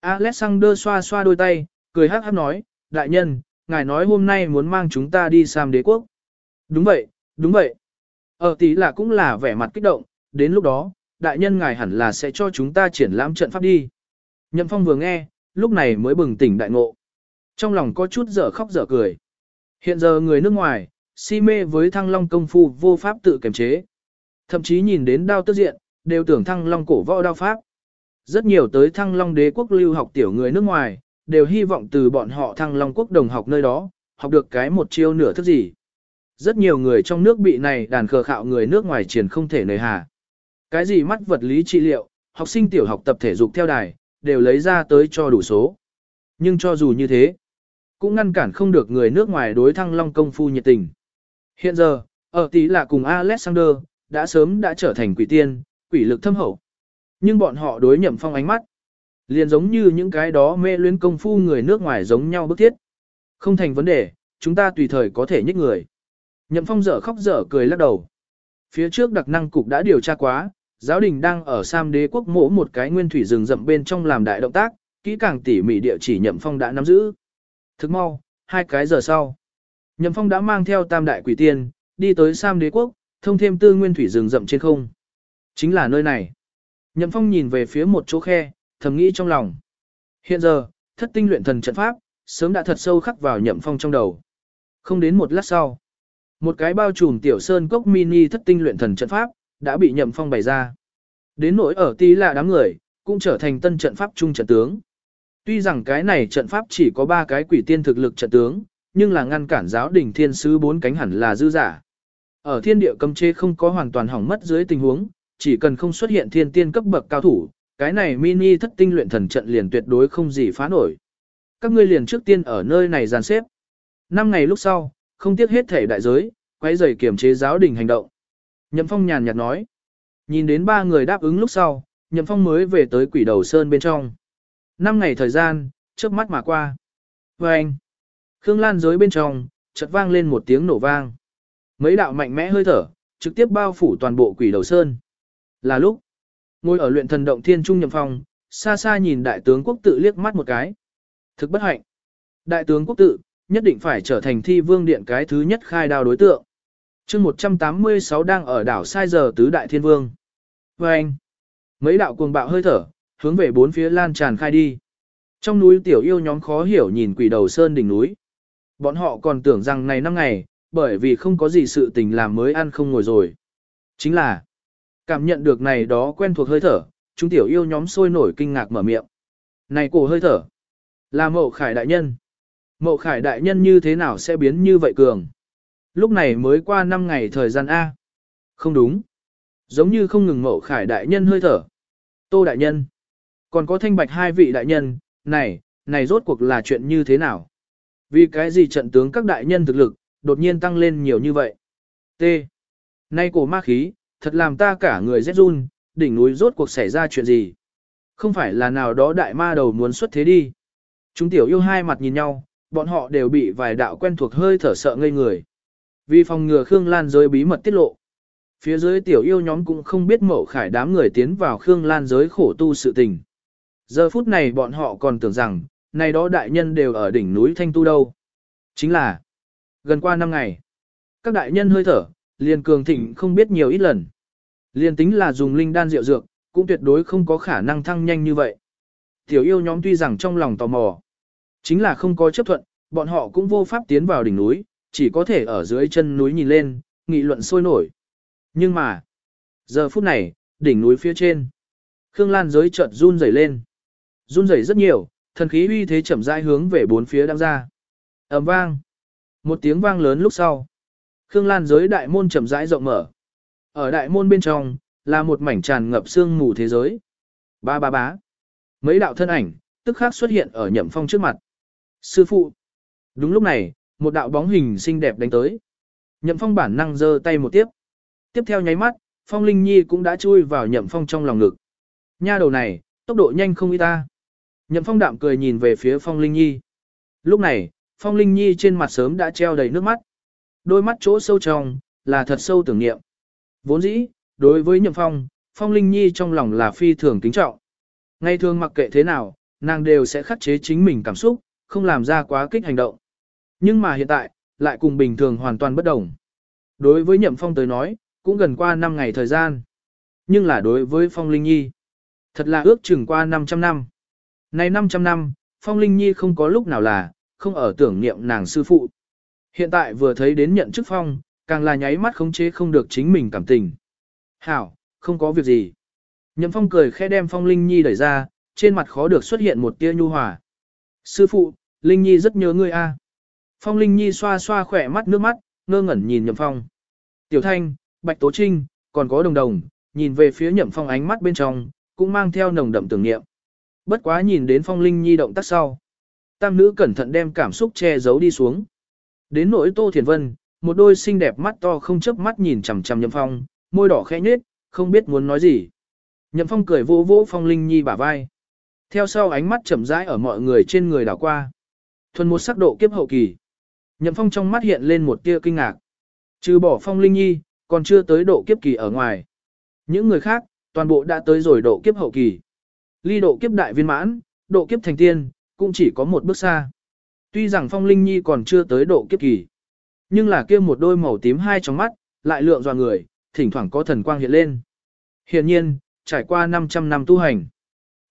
Alexander xoa xoa đôi tay, cười hắc hắc nói, đại nhân, ngài nói hôm nay muốn mang chúng ta đi Sam đế quốc. Đúng vậy, đúng vậy. Ở tí là cũng là vẻ mặt kích động, đến lúc đó, đại nhân ngài hẳn là sẽ cho chúng ta triển lãm trận pháp đi. Nhậm phong vừa nghe, lúc này mới bừng tỉnh đại ngộ. Trong lòng có chút dở khóc dở cười. Hiện giờ người nước ngoài, si mê với thăng long công phu vô pháp tự kiềm chế. Thậm chí nhìn đến đao tức diện, đều tưởng thăng long cổ võ đao pháp. Rất nhiều tới thăng long đế quốc lưu học tiểu người nước ngoài, đều hy vọng từ bọn họ thăng long quốc đồng học nơi đó, học được cái một chiêu nửa thức gì. Rất nhiều người trong nước bị này đàn khờ khạo người nước ngoài triển không thể nời hà. Cái gì mắt vật lý trị liệu, học sinh tiểu học tập thể dục theo đài, đều lấy ra tới cho đủ số. Nhưng cho dù như thế, cũng ngăn cản không được người nước ngoài đối thăng long công phu nhiệt tình. Hiện giờ, ở tí là cùng Alexander, đã sớm đã trở thành quỷ tiên, quỷ lực thâm hậu. Nhưng bọn họ đối nhậm phong ánh mắt, liền giống như những cái đó mê luyến công phu người nước ngoài giống nhau bức thiết. Không thành vấn đề, chúng ta tùy thời có thể nhích người. Nhậm phong dở khóc dở cười lắc đầu. Phía trước đặc năng cục đã điều tra quá, giáo đình đang ở Sam đế quốc mổ một cái nguyên thủy rừng rậm bên trong làm đại động tác, kỹ càng tỉ mỉ địa chỉ nhậm phong đã nắm giữ. Thức mau, hai cái giờ sau. Nhậm phong đã mang theo tam đại quỷ tiên, đi tới Sam đế quốc, thông thêm tư nguyên thủy rừng rậm trên không. Chính là nơi này. Nhậm phong nhìn về phía một chỗ khe, thầm nghĩ trong lòng. Hiện giờ, thất tinh luyện thần trận pháp, sớm đã thật sâu khắc vào nhậm phong trong đầu. Không đến một lát sau, một cái bao trùm tiểu sơn cốc mini thất tinh luyện thần trận pháp, đã bị nhậm phong bày ra. Đến nỗi ở tí là đám người, cũng trở thành tân trận pháp trung trận tướng. Tuy rằng cái này trận pháp chỉ có ba cái quỷ tiên thực lực trận tướng, nhưng là ngăn cản giáo đình thiên sứ bốn cánh hẳn là dư giả. Ở thiên địa cấm chế không có hoàn toàn hỏng mất dưới tình huống, chỉ cần không xuất hiện thiên tiên cấp bậc cao thủ, cái này mini thất tinh luyện thần trận liền tuyệt đối không gì phá nổi. Các ngươi liền trước tiên ở nơi này dàn xếp. Năm ngày lúc sau, không tiếc hết thể đại giới, quay rời kiểm chế giáo đình hành động. Nhậm Phong nhàn nhạt nói. Nhìn đến ba người đáp ứng lúc sau, Nhậm Phong mới về tới quỷ đầu sơn bên trong. Năm ngày thời gian, trước mắt mà qua. Và anh, Khương Lan giới bên trong, chợt vang lên một tiếng nổ vang. Mấy đạo mạnh mẽ hơi thở, trực tiếp bao phủ toàn bộ quỷ đầu sơn. Là lúc, ngồi ở luyện thần động thiên trung Nhậm Phong, xa xa nhìn đại tướng quốc tự liếc mắt một cái. Thực bất hạnh. Đại tướng quốc tự, nhất định phải trở thành thi vương điện cái thứ nhất khai đao đối tượng. chương 186 đang ở đảo sai giờ tứ đại thiên vương. Và anh, mấy đạo cuồng bạo hơi thở, hướng về bốn phía lan tràn khai đi. Trong núi tiểu yêu nhóm khó hiểu nhìn quỷ đầu sơn đỉnh núi. Bọn họ còn tưởng rằng này năm ngày, bởi vì không có gì sự tình làm mới ăn không ngồi rồi. Chính là, cảm nhận được này đó quen thuộc hơi thở, chúng tiểu yêu nhóm sôi nổi kinh ngạc mở miệng. Này cổ hơi thở, là mậu khải đại nhân. Mậu khải đại nhân như thế nào sẽ biến như vậy cường? Lúc này mới qua 5 ngày thời gian A. Không đúng. Giống như không ngừng mậu khải đại nhân hơi thở. Tô đại nhân. Còn có thanh bạch hai vị đại nhân, này, này rốt cuộc là chuyện như thế nào? Vì cái gì trận tướng các đại nhân thực lực, đột nhiên tăng lên nhiều như vậy? T. Nay cổ ma khí, thật làm ta cả người rét run, đỉnh núi rốt cuộc xảy ra chuyện gì? Không phải là nào đó đại ma đầu muốn xuất thế đi. Chúng tiểu yêu hai mặt nhìn nhau, bọn họ đều bị vài đạo quen thuộc hơi thở sợ ngây người. Vì phòng ngừa Khương Lan giới bí mật tiết lộ. Phía dưới tiểu yêu nhóm cũng không biết mẫu khải đám người tiến vào Khương Lan giới khổ tu sự tình. Giờ phút này bọn họ còn tưởng rằng, này đó đại nhân đều ở đỉnh núi Thanh Tu đâu. Chính là, gần qua năm ngày, các đại nhân hơi thở, liền cường thịnh không biết nhiều ít lần. Liền tính là dùng linh đan rượu dược, cũng tuyệt đối không có khả năng thăng nhanh như vậy. Tiểu yêu nhóm tuy rằng trong lòng tò mò, chính là không có chấp thuận, bọn họ cũng vô pháp tiến vào đỉnh núi, chỉ có thể ở dưới chân núi nhìn lên, nghị luận sôi nổi. Nhưng mà, giờ phút này, đỉnh núi phía trên, Khương Lan giới chợt run rẩy lên. Run rẩy rất nhiều, thần khí uy thế chậm rãi hướng về bốn phía đang ra. ầm vang. Một tiếng vang lớn lúc sau. Khương Lan giới đại môn chậm rãi rộng mở. Ở đại môn bên trong, là một mảnh tràn ngập sương mù thế giới. Ba ba bá. Mấy đạo thân ảnh, tức khắc xuất hiện ở nhậm phong trước mặt. Sư phụ. Đúng lúc này, một đạo bóng hình xinh đẹp đánh tới. Nhậm phong bản năng giơ tay một tiếp. Tiếp theo nháy mắt, phong linh nhi cũng đã chui vào nhậm phong trong lòng ngực. Nha đầu này, tốc độ nhanh không y ta. Nhậm phong đạm cười nhìn về phía phong linh nhi. Lúc này, phong linh nhi trên mặt sớm đã treo đầy nước mắt. Đôi mắt chỗ sâu trong, là thật sâu tưởng niệm. Vốn dĩ, đối với nhậm phong, phong linh nhi trong lòng là phi thường kính trọng. Ngay thường mặc kệ thế nào, nàng đều sẽ khắc chế chính mình cảm xúc, không làm ra quá kích hành động. Nhưng mà hiện tại, lại cùng bình thường hoàn toàn bất đồng. Đối với nhậm phong tới nói, cũng gần qua 5 ngày thời gian. Nhưng là đối với phong linh nhi, thật là ước chừng qua 500 năm. Này 500 năm, phong linh nhi không có lúc nào là, không ở tưởng niệm nàng sư phụ. Hiện tại vừa thấy đến nhận chức phong, càng là nháy mắt khống chế không được chính mình cảm tình. Hảo, không có việc gì. Nhậm phong cười khẽ đem phong linh nhi đẩy ra, trên mặt khó được xuất hiện một tia nhu hòa. Sư phụ, linh nhi rất nhớ ngươi a. Phong linh nhi xoa xoa khỏe mắt nước mắt, ngơ ngẩn nhìn nhậm phong. Tiểu thanh, bạch tố trinh, còn có đồng đồng, nhìn về phía nhậm phong ánh mắt bên trong, cũng mang theo nồng đậm tưởng niệm. Bất quá nhìn đến phong linh nhi động tác sau. Tam nữ cẩn thận đem cảm xúc che giấu đi xuống. Đến nỗi tô thiền vân, một đôi xinh đẹp mắt to không chớp mắt nhìn chằm chằm nhậm phong, môi đỏ khẽ nhếch, không biết muốn nói gì. Nhậm phong cười vỗ vỗ phong linh nhi bả vai. Theo sau ánh mắt chậm rãi ở mọi người trên người đảo qua. Thuần một sắc độ kiếp hậu kỳ. Nhậm phong trong mắt hiện lên một tia kinh ngạc. Trừ bỏ phong linh nhi, còn chưa tới độ kiếp kỳ ở ngoài. Những người khác, toàn bộ đã tới rồi độ kiếp hậu kỳ. Ly độ kiếp đại viên mãn, độ kiếp thành tiên, cũng chỉ có một bước xa. Tuy rằng phong linh nhi còn chưa tới độ kiếp kỳ. Nhưng là kia một đôi màu tím hai trong mắt, lại lượng dò người, thỉnh thoảng có thần quang hiện lên. Hiện nhiên, trải qua 500 năm tu hành.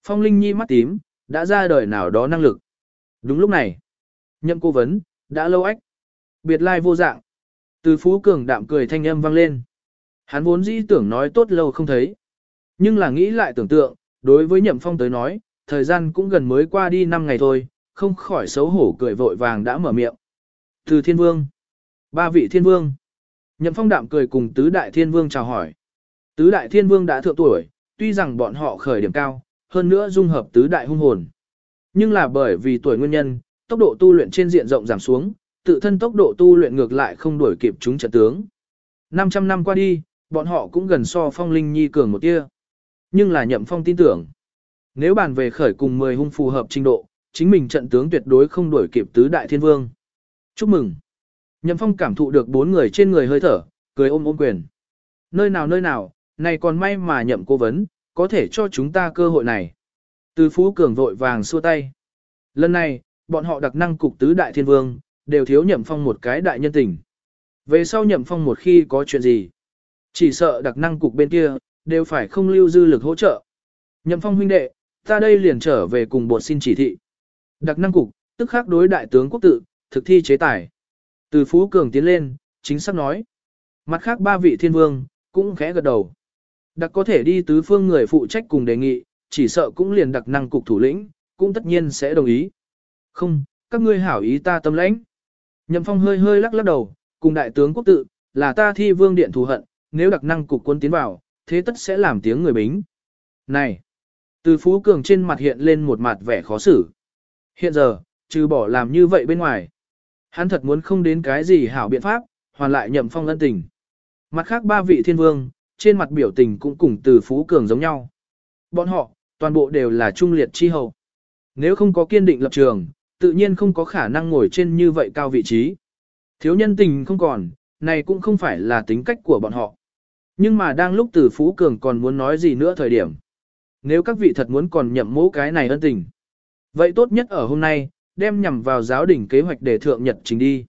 Phong Linh Nhi mắt tím, đã ra đời nào đó năng lực. Đúng lúc này, nhậm cô vấn, đã lâu ách. Biệt lai vô dạng. Từ phú cường đạm cười thanh âm vang lên. Hắn vốn dĩ tưởng nói tốt lâu không thấy. Nhưng là nghĩ lại tưởng tượng, đối với nhậm phong tới nói, thời gian cũng gần mới qua đi 5 ngày thôi, không khỏi xấu hổ cười vội vàng đã mở miệng. Từ thiên vương. Ba vị thiên vương. Nhậm phong đạm cười cùng tứ đại thiên vương chào hỏi. Tứ đại thiên vương đã thượng tuổi, tuy rằng bọn họ khởi điểm cao, hơn nữa dung hợp tứ đại hung hồn. Nhưng là bởi vì tuổi nguyên nhân, tốc độ tu luyện trên diện rộng giảm xuống, tự thân tốc độ tu luyện ngược lại không đuổi kịp chúng trận tướng. 500 năm qua đi, bọn họ cũng gần so phong linh nhi cường một tia. Nhưng là nhậm phong tin tưởng. Nếu bàn về khởi cùng 10 hung phù hợp trình độ, chính mình trận tướng tuyệt đối không đuổi kịp tứ đại thiên vương. Chúc mừng. Nhậm phong cảm thụ được bốn người trên người hơi thở, cười ôm ôm quyền. Nơi nào nơi nào, này còn may mà nhậm cố vấn, có thể cho chúng ta cơ hội này. Từ Phú Cường vội vàng xua tay. Lần này, bọn họ đặc năng cục tứ đại thiên vương, đều thiếu nhậm phong một cái đại nhân tình. Về sau nhậm phong một khi có chuyện gì, chỉ sợ đặc năng cục bên kia, đều phải không lưu dư lực hỗ trợ. Nhậm phong huynh đệ, ta đây liền trở về cùng bột xin chỉ thị. Đặc năng cục, tức khắc đối đại tướng quốc tự, thực thi chế tài. Từ Phú Cường tiến lên, chính xác nói. Mặt khác ba vị thiên vương, cũng khẽ gật đầu. Đặc có thể đi tứ phương người phụ trách cùng đề nghị, chỉ sợ cũng liền đặc năng cục thủ lĩnh, cũng tất nhiên sẽ đồng ý. Không, các ngươi hảo ý ta tâm lãnh. Nhậm Phong hơi hơi lắc lắc đầu, cùng đại tướng quốc tự, là ta thi vương điện thù hận, nếu đặc năng cục quân tiến vào, thế tất sẽ làm tiếng người bính. Này! Từ Phú Cường trên mặt hiện lên một mặt vẻ khó xử. Hiện giờ, trừ bỏ làm như vậy bên ngoài. Hắn thật muốn không đến cái gì hảo biện pháp, hoàn lại nhậm phong ân tình. Mặt khác ba vị thiên vương, trên mặt biểu tình cũng cùng từ Phú Cường giống nhau. Bọn họ, toàn bộ đều là trung liệt chi hậu. Nếu không có kiên định lập trường, tự nhiên không có khả năng ngồi trên như vậy cao vị trí. Thiếu nhân tình không còn, này cũng không phải là tính cách của bọn họ. Nhưng mà đang lúc từ Phú Cường còn muốn nói gì nữa thời điểm. Nếu các vị thật muốn còn nhậm mỗ cái này ân tình. Vậy tốt nhất ở hôm nay, đem nhằm vào giáo đỉnh kế hoạch để thượng nhật trình đi.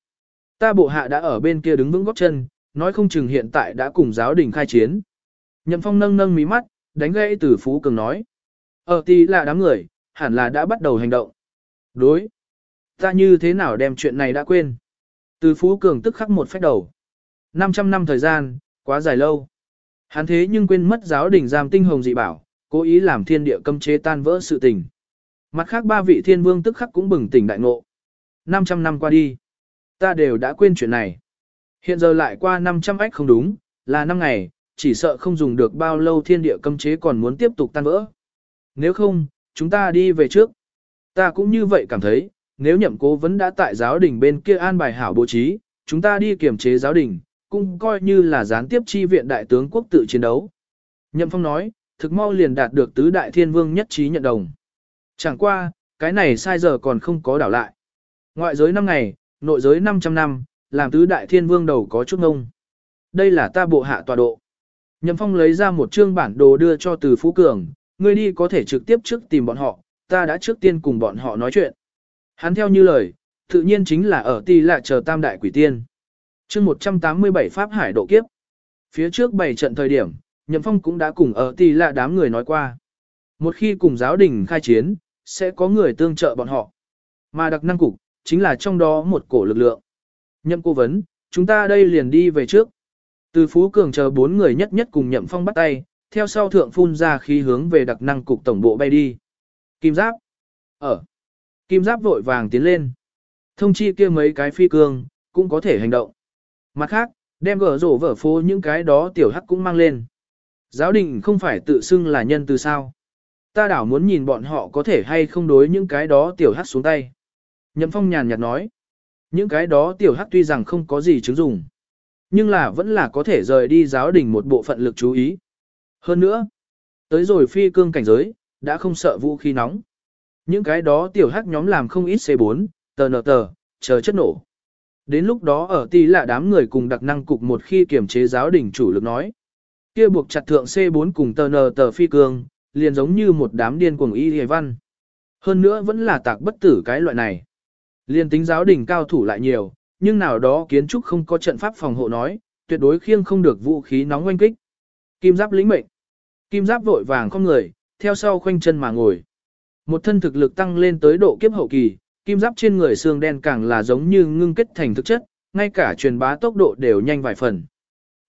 Ta bộ hạ đã ở bên kia đứng vững góc chân, nói không chừng hiện tại đã cùng giáo đỉnh khai chiến. Nhậm phong nâng nâng mí mắt, đánh gãy từ Phú Cường nói. Ở tì là đám người, hẳn là đã bắt đầu hành động. Đối. Ta như thế nào đem chuyện này đã quên. Từ Phú Cường tức khắc một phách đầu. 500 năm thời gian, quá dài lâu. Hắn thế nhưng quên mất giáo đình giam tinh hồng dị bảo, cố ý làm thiên địa cấm chế tan vỡ sự tình. Mặt khác ba vị thiên vương tức khắc cũng bừng tỉnh đại ngộ. 500 năm qua đi, ta đều đã quên chuyện này. Hiện giờ lại qua 500 ách không đúng, là năm ngày, chỉ sợ không dùng được bao lâu thiên địa cấm chế còn muốn tiếp tục tan vỡ. Nếu không, chúng ta đi về trước. Ta cũng như vậy cảm thấy, nếu nhậm cố vẫn đã tại giáo đình bên kia an bài hảo bố trí, chúng ta đi kiểm chế giáo đình, cũng coi như là gián tiếp chi viện đại tướng quốc tự chiến đấu. Nhậm Phong nói, thực mau liền đạt được tứ đại thiên vương nhất trí nhận đồng. Chẳng qua, cái này sai giờ còn không có đảo lại. Ngoại giới 5 ngày, nội giới 500 năm, làm tứ đại thiên vương đầu có chút ngông. Đây là ta bộ hạ tọa độ. Nhậm Phong lấy ra một chương bản đồ đưa cho Từ Phú Cường, ngươi đi có thể trực tiếp trước tìm bọn họ, ta đã trước tiên cùng bọn họ nói chuyện. Hắn theo như lời, tự nhiên chính là ở ti lạ chờ tam đại quỷ tiên. chương 187 Pháp Hải độ kiếp. Phía trước bảy trận thời điểm, Nhậm Phong cũng đã cùng ở tỷ lạ đám người nói qua. Một khi cùng giáo đình khai chiến, sẽ có người tương trợ bọn họ. Mà đặc năng cục, chính là trong đó một cổ lực lượng. Nhậm cố vấn, chúng ta đây liền đi về trước. Từ Phú Cường chờ bốn người nhất nhất cùng Nhậm Phong bắt tay, theo sau thượng phun ra khí hướng về đặc năng cục tổng bộ bay đi. Kim Giáp. Ở. Kim Giáp vội vàng tiến lên. Thông chi kia mấy cái phi cương, cũng có thể hành động. Mặt khác, đem gỡ rổ vở phố những cái đó tiểu hắc cũng mang lên. Giáo đình không phải tự xưng là nhân từ sao. Ta đảo muốn nhìn bọn họ có thể hay không đối những cái đó tiểu hắc xuống tay. Nhậm phong nhàn nhạt nói. Những cái đó tiểu hắc tuy rằng không có gì chứng dùng. Nhưng là vẫn là có thể rời đi giáo đình một bộ phận lực chú ý. Hơn nữa, tới rồi phi cương cảnh giới, đã không sợ vũ khí nóng. Những cái đó tiểu hắc nhóm làm không ít C4, tờ nờ tờ, chờ chất nổ. Đến lúc đó ở tỷ lạ đám người cùng đặc năng cục một khi kiểm chế giáo đình chủ lực nói kia buộc chặt thượng C4 cùng tờ nờ tờ phi cương, liền giống như một đám điên cuồng y hề văn. Hơn nữa vẫn là tạc bất tử cái loại này. Liên tính giáo đình cao thủ lại nhiều, nhưng nào đó kiến trúc không có trận pháp phòng hộ nói, tuyệt đối khiêng không được vũ khí nóng oanh kích. Kim giáp lĩnh mệnh. Kim giáp vội vàng không người, theo sau khoanh chân mà ngồi. Một thân thực lực tăng lên tới độ kiếp hậu kỳ, kim giáp trên người xương đen càng là giống như ngưng kết thành thực chất, ngay cả truyền bá tốc độ đều nhanh vài phần.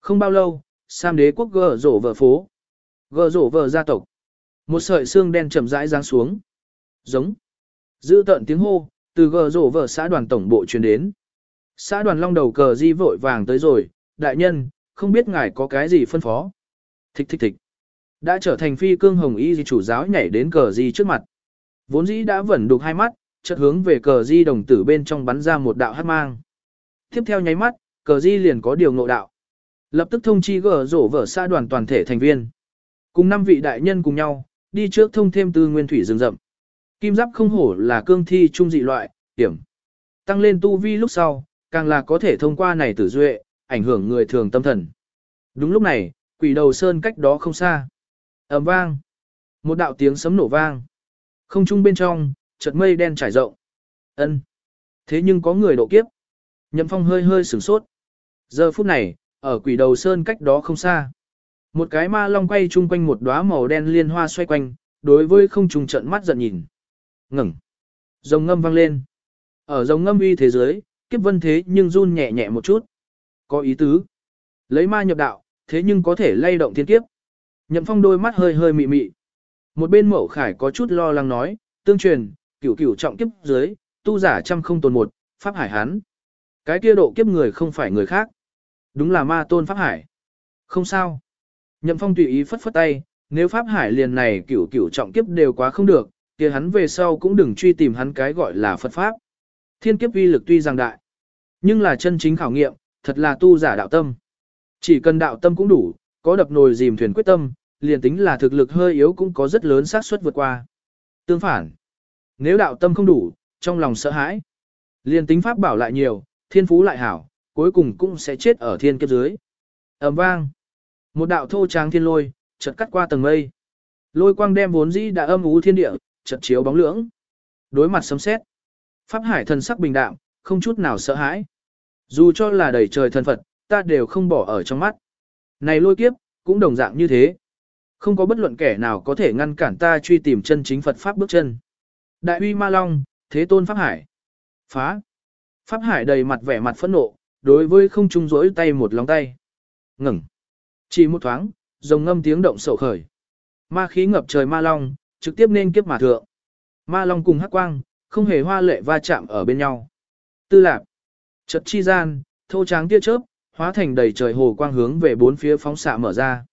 Không bao lâu, Sam đế quốc gờ rổ vợ phố. gờ rổ vợ gia tộc. Một sợi xương đen chậm rãi giáng xuống. Giống. Giữ tận tiếng hô, từ gờ rổ vợ xã đoàn tổng bộ truyền đến. Xã đoàn long đầu cờ di vội vàng tới rồi, đại nhân, không biết ngài có cái gì phân phó. Thích thích thích. Đã trở thành phi cương hồng y di chủ giáo nhảy đến cờ di trước mặt. Vốn dĩ đã vẩn đục hai mắt, chợt hướng về cờ di đồng tử bên trong bắn ra một đạo hát mang. Tiếp theo nháy mắt, cờ di liền có điều ngộ đạo. Lập tức thông chi gở rổ vở xã đoàn toàn thể thành viên. Cùng năm vị đại nhân cùng nhau, đi trước thông thêm tư nguyên thủy rừng rậm. Kim giáp không hổ là cương thi trung dị loại, điểm. Tăng lên tu vi lúc sau, càng là có thể thông qua này tử duệ, ảnh hưởng người thường tâm thần. Đúng lúc này, quỷ đầu sơn cách đó không xa. ầm vang. Một đạo tiếng sấm nổ vang. Không trung bên trong, chợt mây đen trải rộng. ân Thế nhưng có người độ kiếp. Nhậm Phong hơi hơi sửng sốt. Giờ phút này, ở quỷ đầu sơn cách đó không xa. Một cái ma long quay chung quanh một đóa màu đen liên hoa xoay quanh, đối với không trùng trận mắt giận nhìn. Ngừng. Rồng ngâm vang lên. Ở rồng ngâm uy thế giới, kiếp vân thế nhưng run nhẹ nhẹ một chút. Có ý tứ. Lấy ma nhập đạo, thế nhưng có thể lay động thiên kiếp. Nhậm phong đôi mắt hơi hơi mị mị. Một bên mẫu khải có chút lo lắng nói, tương truyền, cửu cửu trọng kiếp dưới, tu giả trăm không tồn một, pháp hải hán. Cái kia độ kiếp người không phải người khác. Đúng là ma tôn pháp hải. Không sao. Nhậm phong tùy ý phất phất tay, nếu pháp hải liền này cửu cửu trọng kiếp đều quá không được, kia hắn về sau cũng đừng truy tìm hắn cái gọi là Phật Pháp. Thiên kiếp uy lực tuy rằng đại, nhưng là chân chính khảo nghiệm, thật là tu giả đạo tâm. Chỉ cần đạo tâm cũng đủ, có đập nồi dìm thuyền quyết tâm, liền tính là thực lực hơi yếu cũng có rất lớn xác suất vượt qua. Tương phản, nếu đạo tâm không đủ, trong lòng sợ hãi, liền tính pháp bảo lại nhiều, thiên phú lại hảo, cuối cùng cũng sẽ chết ở thiên kiếp dưới. ầm vang, một đạo thô tráng thiên lôi, chợt cắt qua tầng mây. Lôi quang đem vốn dĩ đã âm ú thiên địa, chợt chiếu bóng lưỡng. Đối mặt sấm sét, Pháp Hải thần sắc bình đạm, không chút nào sợ hãi. Dù cho là đầy trời thần Phật, ta đều không bỏ ở trong mắt. Này lôi kiếp, cũng đồng dạng như thế. Không có bất luận kẻ nào có thể ngăn cản ta truy tìm chân chính Phật Pháp bước chân. Đại uy ma long, thế tôn Pháp Hải. Phá. Pháp Hải đầy mặt vẻ mặt phẫn nộ, đối với không trung rỗi tay một lòng tay. Ngừng. Chỉ một thoáng, rồng ngâm tiếng động sầu khởi. Ma khí ngập trời ma long, trực tiếp nên kiếp mà thượng. Ma long cùng hắc quang, không hề hoa lệ va chạm ở bên nhau. Tư lạc. Chật chi gian, thô tráng tia chớp, hóa thành đầy trời hồ quang hướng về bốn phía phóng xạ mở ra.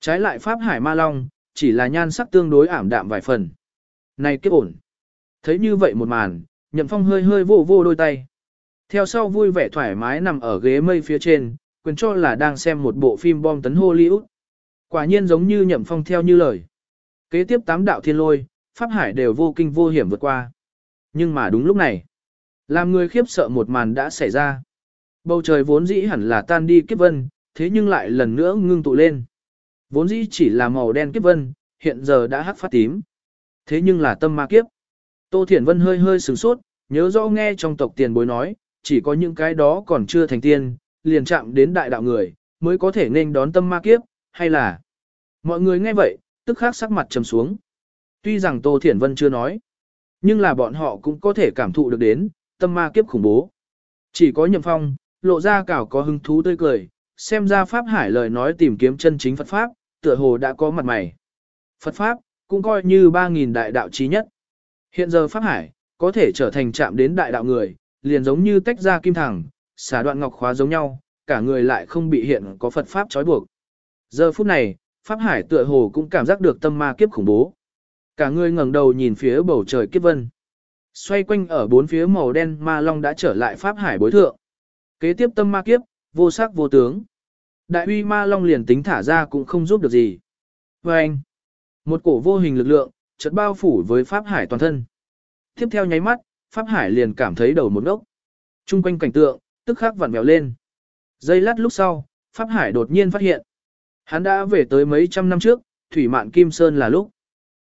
Trái lại Pháp Hải Ma Long, chỉ là nhan sắc tương đối ảm đạm vài phần. Này kiếp ổn. Thấy như vậy một màn, Nhậm Phong hơi hơi vô vô đôi tay. Theo sau vui vẻ thoải mái nằm ở ghế mây phía trên, quyền cho là đang xem một bộ phim bom tấn Hollywood. Quả nhiên giống như Nhậm Phong theo như lời. Kế tiếp tám đạo thiên lôi, Pháp Hải đều vô kinh vô hiểm vượt qua. Nhưng mà đúng lúc này, làm người khiếp sợ một màn đã xảy ra. Bầu trời vốn dĩ hẳn là tan đi kiếp vân, thế nhưng lại lần nữa ngưng tụ lên. Vốn dĩ chỉ là màu đen kiếp vân, hiện giờ đã hắc phát tím. Thế nhưng là tâm ma kiếp. Tô Thiển Vân hơi hơi sửng sốt, nhớ rõ nghe trong tộc tiền bối nói, chỉ có những cái đó còn chưa thành tiên, liền chạm đến đại đạo người, mới có thể nên đón tâm ma kiếp, hay là... Mọi người nghe vậy, tức khắc sắc mặt trầm xuống. Tuy rằng Tô Thiển Vân chưa nói, nhưng là bọn họ cũng có thể cảm thụ được đến, tâm ma kiếp khủng bố. Chỉ có nhậm phong, lộ ra cảo có hứng thú tươi cười, xem ra Pháp Hải lời nói tìm kiếm chân chính Phật Pháp, tựa hồ đã có mặt mày. Phật Pháp, cũng coi như 3.000 đại đạo trí nhất. Hiện giờ Pháp Hải, có thể trở thành chạm đến đại đạo người, liền giống như tách ra kim thẳng, xả đoạn ngọc khóa giống nhau, cả người lại không bị hiện có Phật Pháp trói buộc. Giờ phút này, Pháp Hải tựa hồ cũng cảm giác được tâm ma kiếp khủng bố. Cả người ngẩng đầu nhìn phía bầu trời kiếp vân. Xoay quanh ở bốn phía màu đen ma long đã trở lại Pháp Hải bối thượng. Kế tiếp tâm ma kiếp, vô sắc vô tướng. Đại uy ma long liền tính thả ra cũng không giúp được gì. Và anh, một cổ vô hình lực lượng, chợt bao phủ với Pháp Hải toàn thân. Tiếp theo nháy mắt, Pháp Hải liền cảm thấy đầu một ngốc. Trung quanh cảnh tượng, tức khắc vặn vẹo lên. Giây lát lúc sau, Pháp Hải đột nhiên phát hiện. Hắn đã về tới mấy trăm năm trước, Thủy Mạn Kim Sơn là lúc.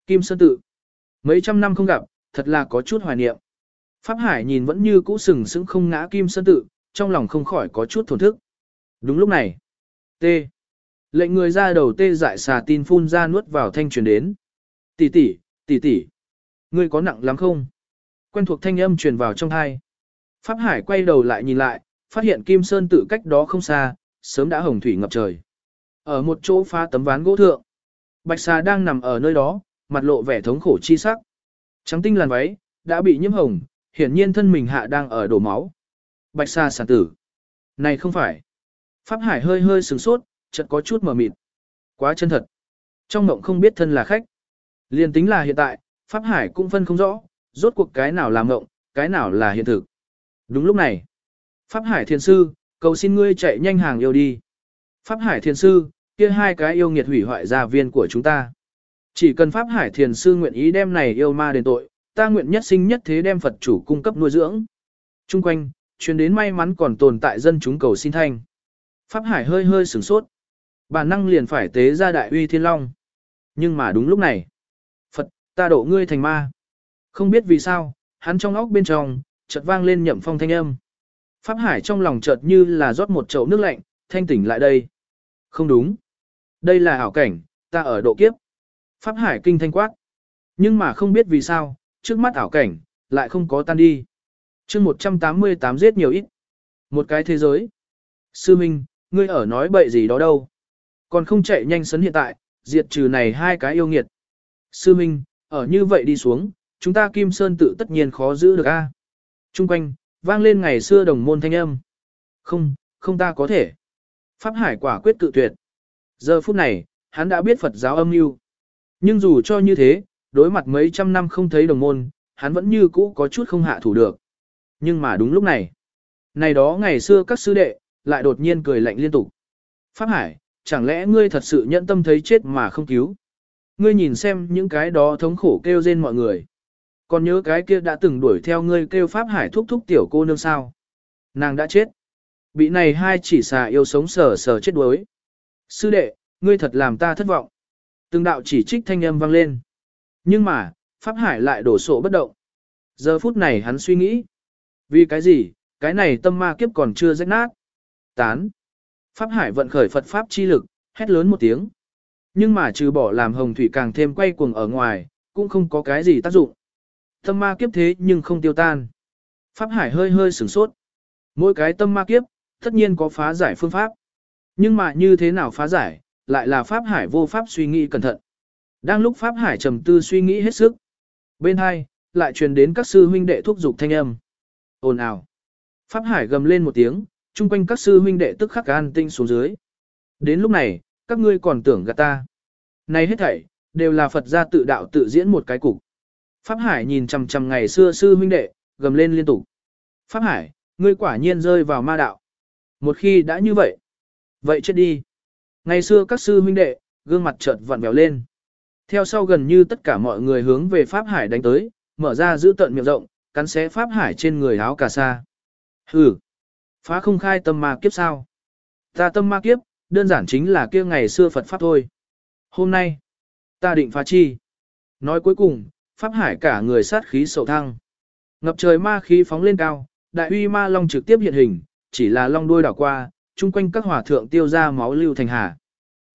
Kim Sơn tự. Mấy trăm năm không gặp, thật là có chút hoài niệm. Pháp Hải nhìn vẫn như cũ sừng sững không ngã Kim Sơn tự, trong lòng không khỏi có chút thổn thức. Đúng lúc này. T. Lệnh người ra đầu tê dại xà tin phun ra nuốt vào thanh truyền đến. Tỷ tỷ, tỷ tỷ. Ngươi có nặng lắm không? Quen thuộc thanh âm truyền vào trong thai. Pháp Hải quay đầu lại nhìn lại, phát hiện Kim Sơn tự cách đó không xa, sớm đã hồng thủy ngập trời. Ở một chỗ phá tấm ván gỗ thượng, Bạch xà đang nằm ở nơi đó, mặt lộ vẻ thống khổ chi sắc. Trắng tinh làn váy, đã bị nhiễm hồng, hiển nhiên thân mình hạ đang ở đổ máu. Bạch xà sản tử. Này không phải. Pháp Hải hơi hơi sửng sốt, chợt có chút mờ mịt. Quá chân thật. Trong mộng không biết thân là khách. Liên tính là hiện tại, Pháp Hải cũng phân không rõ, rốt cuộc cái nào là mộng, cái nào là hiện thực. Đúng lúc này, Pháp Hải Thiên Sư, cầu xin ngươi chạy nhanh hàng yêu đi. Pháp Hải Thiên Sư, kia hai cái yêu nghiệt hủy hoại gia viên của chúng ta. Chỉ cần Pháp Hải Thiền Sư nguyện ý đem này yêu ma đền tội, ta nguyện nhất sinh nhất thế đem Phật chủ cung cấp nuôi dưỡng. Trung quanh, chuyến đến may mắn còn tồn tại dân chúng cầu xin thanh. Pháp Hải hơi hơi sửng sốt. Bản năng liền phải tế ra đại uy thiên long. Nhưng mà đúng lúc này. Phật, ta độ ngươi thành ma. Không biết vì sao, hắn trong óc bên trong, chợt vang lên nhậm phong thanh âm. Pháp Hải trong lòng chợt như là rót một chậu nước lạnh, thanh tỉnh lại đây. Không đúng. Đây là ảo cảnh, ta ở độ kiếp. Pháp Hải kinh thanh quát. Nhưng mà không biết vì sao, trước mắt ảo cảnh, lại không có tan đi. chương 188 giết nhiều ít. Một cái thế giới. Sư Minh, ngươi ở nói bậy gì đó đâu. Còn không chạy nhanh sấn hiện tại, diệt trừ này hai cái yêu nghiệt. Sư Minh, ở như vậy đi xuống, chúng ta Kim Sơn tự tất nhiên khó giữ được a. À? Trung quanh, vang lên ngày xưa đồng môn thanh âm. Không, không ta có thể. Pháp Hải quả quyết cự tuyệt. Giờ phút này, hắn đã biết Phật giáo âm mưu. Nhưng dù cho như thế, đối mặt mấy trăm năm không thấy đồng môn, hắn vẫn như cũ có chút không hạ thủ được. Nhưng mà đúng lúc này, này đó ngày xưa các sư đệ, lại đột nhiên cười lạnh liên tục. Pháp Hải, chẳng lẽ ngươi thật sự nhận tâm thấy chết mà không cứu? Ngươi nhìn xem những cái đó thống khổ kêu rên mọi người. Còn nhớ cái kia đã từng đuổi theo ngươi kêu Pháp Hải thúc thúc tiểu cô nương sao? Nàng đã chết. Bị này hai chỉ xà yêu sống sờ sờ chết đuối. Sư đệ, ngươi thật làm ta thất vọng. Từng đạo chỉ trích thanh âm vang lên. Nhưng mà, Pháp Hải lại đổ sộ bất động. Giờ phút này hắn suy nghĩ. Vì cái gì, cái này tâm ma kiếp còn chưa rách nát. Tán. Pháp Hải vận khởi Phật Pháp chi lực, hét lớn một tiếng. Nhưng mà trừ bỏ làm hồng thủy càng thêm quay cuồng ở ngoài, cũng không có cái gì tác dụng. Tâm ma kiếp thế nhưng không tiêu tan. Pháp Hải hơi hơi sửng sốt. Mỗi cái tâm ma kiếp, tất nhiên có phá giải phương pháp. Nhưng mà như thế nào phá giải, lại là Pháp Hải vô pháp suy nghĩ cẩn thận. Đang lúc Pháp Hải trầm tư suy nghĩ hết sức. Bên hai, lại truyền đến các sư huynh đệ thúc giục thanh âm. Ồn ào. Pháp Hải gầm lên một tiếng, chung quanh các sư huynh đệ tức khắc an tinh xuống dưới. Đến lúc này, các ngươi còn tưởng gạt ta. Này hết thảy, đều là Phật gia tự đạo tự diễn một cái cục. Pháp Hải nhìn chằm chằm ngày xưa sư huynh đệ, gầm lên liên tục. Pháp Hải, ngươi quả nhiên rơi vào ma đạo. Một khi đã như vậy, vậy chết đi. Ngày xưa các sư huynh đệ, gương mặt chợt vặn vẹo lên. Theo sau gần như tất cả mọi người hướng về Pháp Hải đánh tới, mở ra giữ tận miệng rộng, cắn xé Pháp Hải trên người áo cà sa. Hừ, phá không khai tâm ma kiếp sao? Ta tâm ma kiếp, đơn giản chính là kia ngày xưa Phật Pháp thôi. Hôm nay, ta định phá chi. Nói cuối cùng, Pháp Hải cả người sát khí sầu thăng. Ngập trời ma khí phóng lên cao, đại uy ma long trực tiếp hiện hình, chỉ là long đuôi đảo qua, chung quanh các hỏa thượng tiêu ra máu lưu thành hà.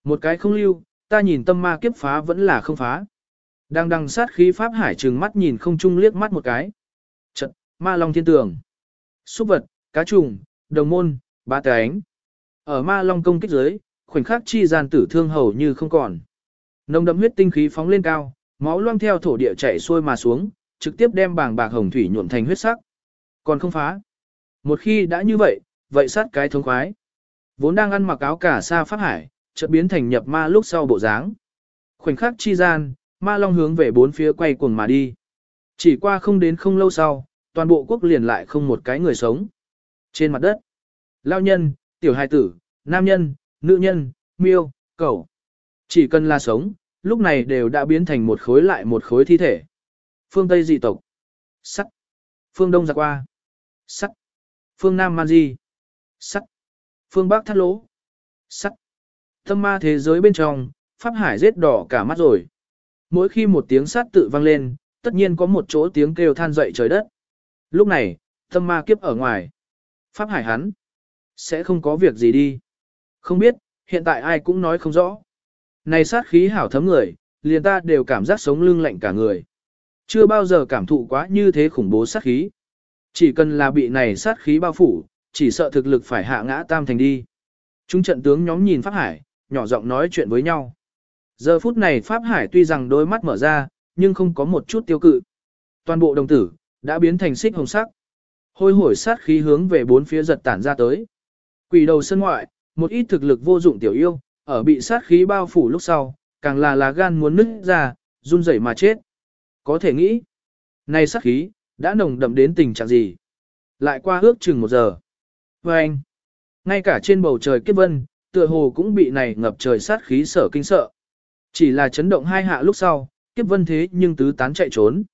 Một cái không lưu, ta nhìn tâm ma kiếp phá vẫn là không phá. Đang đằng sát khí Pháp Hải trừng mắt nhìn không chung liếc mắt một cái. Trận, ma long thiên tường. Xúc vật, cá trùng, đồng môn, ba ánh. Ở ma long công kích dưới, khoảnh khắc chi gian tử thương hầu như không còn. Nồng đậm huyết tinh khí phóng lên cao, máu loang theo thổ địa chảy xuôi mà xuống, trực tiếp đem bảng bạc hồng thủy nhuộm thành huyết sắc. Còn không phá. Một khi đã như vậy, vậy sát cái thống khoái. Vốn đang ăn mặc áo cả sa pháp hải, chợt biến thành nhập ma lúc sau bộ dáng. Khoảnh khắc chi gian, ma long hướng về bốn phía quay cuồng mà đi. Chỉ qua không đến không lâu sau, toàn bộ quốc liền lại không một cái người sống. Trên mặt đất, lao nhân, tiểu hài tử, nam nhân, nữ nhân, miêu, cẩu. Chỉ cần là sống, lúc này đều đã biến thành một khối lại một khối thi thể. Phương Tây dị tộc. Sắt. Phương Đông giặc qua. Sắt. Phương Nam man di. Sắt. Phương Bắc thắt lỗ. Sắt. Thâm ma thế giới bên trong, Pháp Hải rết đỏ cả mắt rồi. Mỗi khi một tiếng sát tự vang lên, tất nhiên có một chỗ tiếng kêu than dậy trời đất. Lúc này, thâm ma kiếp ở ngoài. Pháp Hải hắn. Sẽ không có việc gì đi. Không biết, hiện tại ai cũng nói không rõ. Này sát khí hảo thấm người, liền ta đều cảm giác sống lưng lạnh cả người. Chưa bao giờ cảm thụ quá như thế khủng bố sát khí. Chỉ cần là bị này sát khí bao phủ, chỉ sợ thực lực phải hạ ngã tam thành đi. Chúng trận tướng nhóm nhìn Pháp Hải, nhỏ giọng nói chuyện với nhau. Giờ phút này Pháp Hải tuy rằng đôi mắt mở ra, nhưng không có một chút tiêu cự. Toàn bộ đồng tử, đã biến thành xích hồng sắc. Hôi hổi sát khí hướng về bốn phía giật tản ra tới. Quỷ đầu sân ngoại, một ít thực lực vô dụng tiểu yêu, ở bị sát khí bao phủ lúc sau, càng là lá gan muốn nứt ra, run rẩy mà chết. Có thể nghĩ, này sát khí, đã nồng đậm đến tình trạng gì? Lại qua ước chừng một giờ. Và anh, ngay cả trên bầu trời kiếp vân, tựa hồ cũng bị này ngập trời sát khí sở kinh sợ. Chỉ là chấn động hai hạ lúc sau, kiếp vân thế nhưng tứ tán chạy trốn.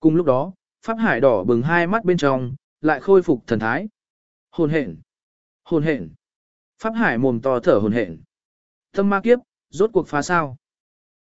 Cùng lúc đó, Pháp Hải đỏ bừng hai mắt bên trong, lại khôi phục thần thái. Hồn hển, hồn hển. Pháp Hải mồm to thở hồn hển thâm ma kiếp, rốt cuộc phá sao.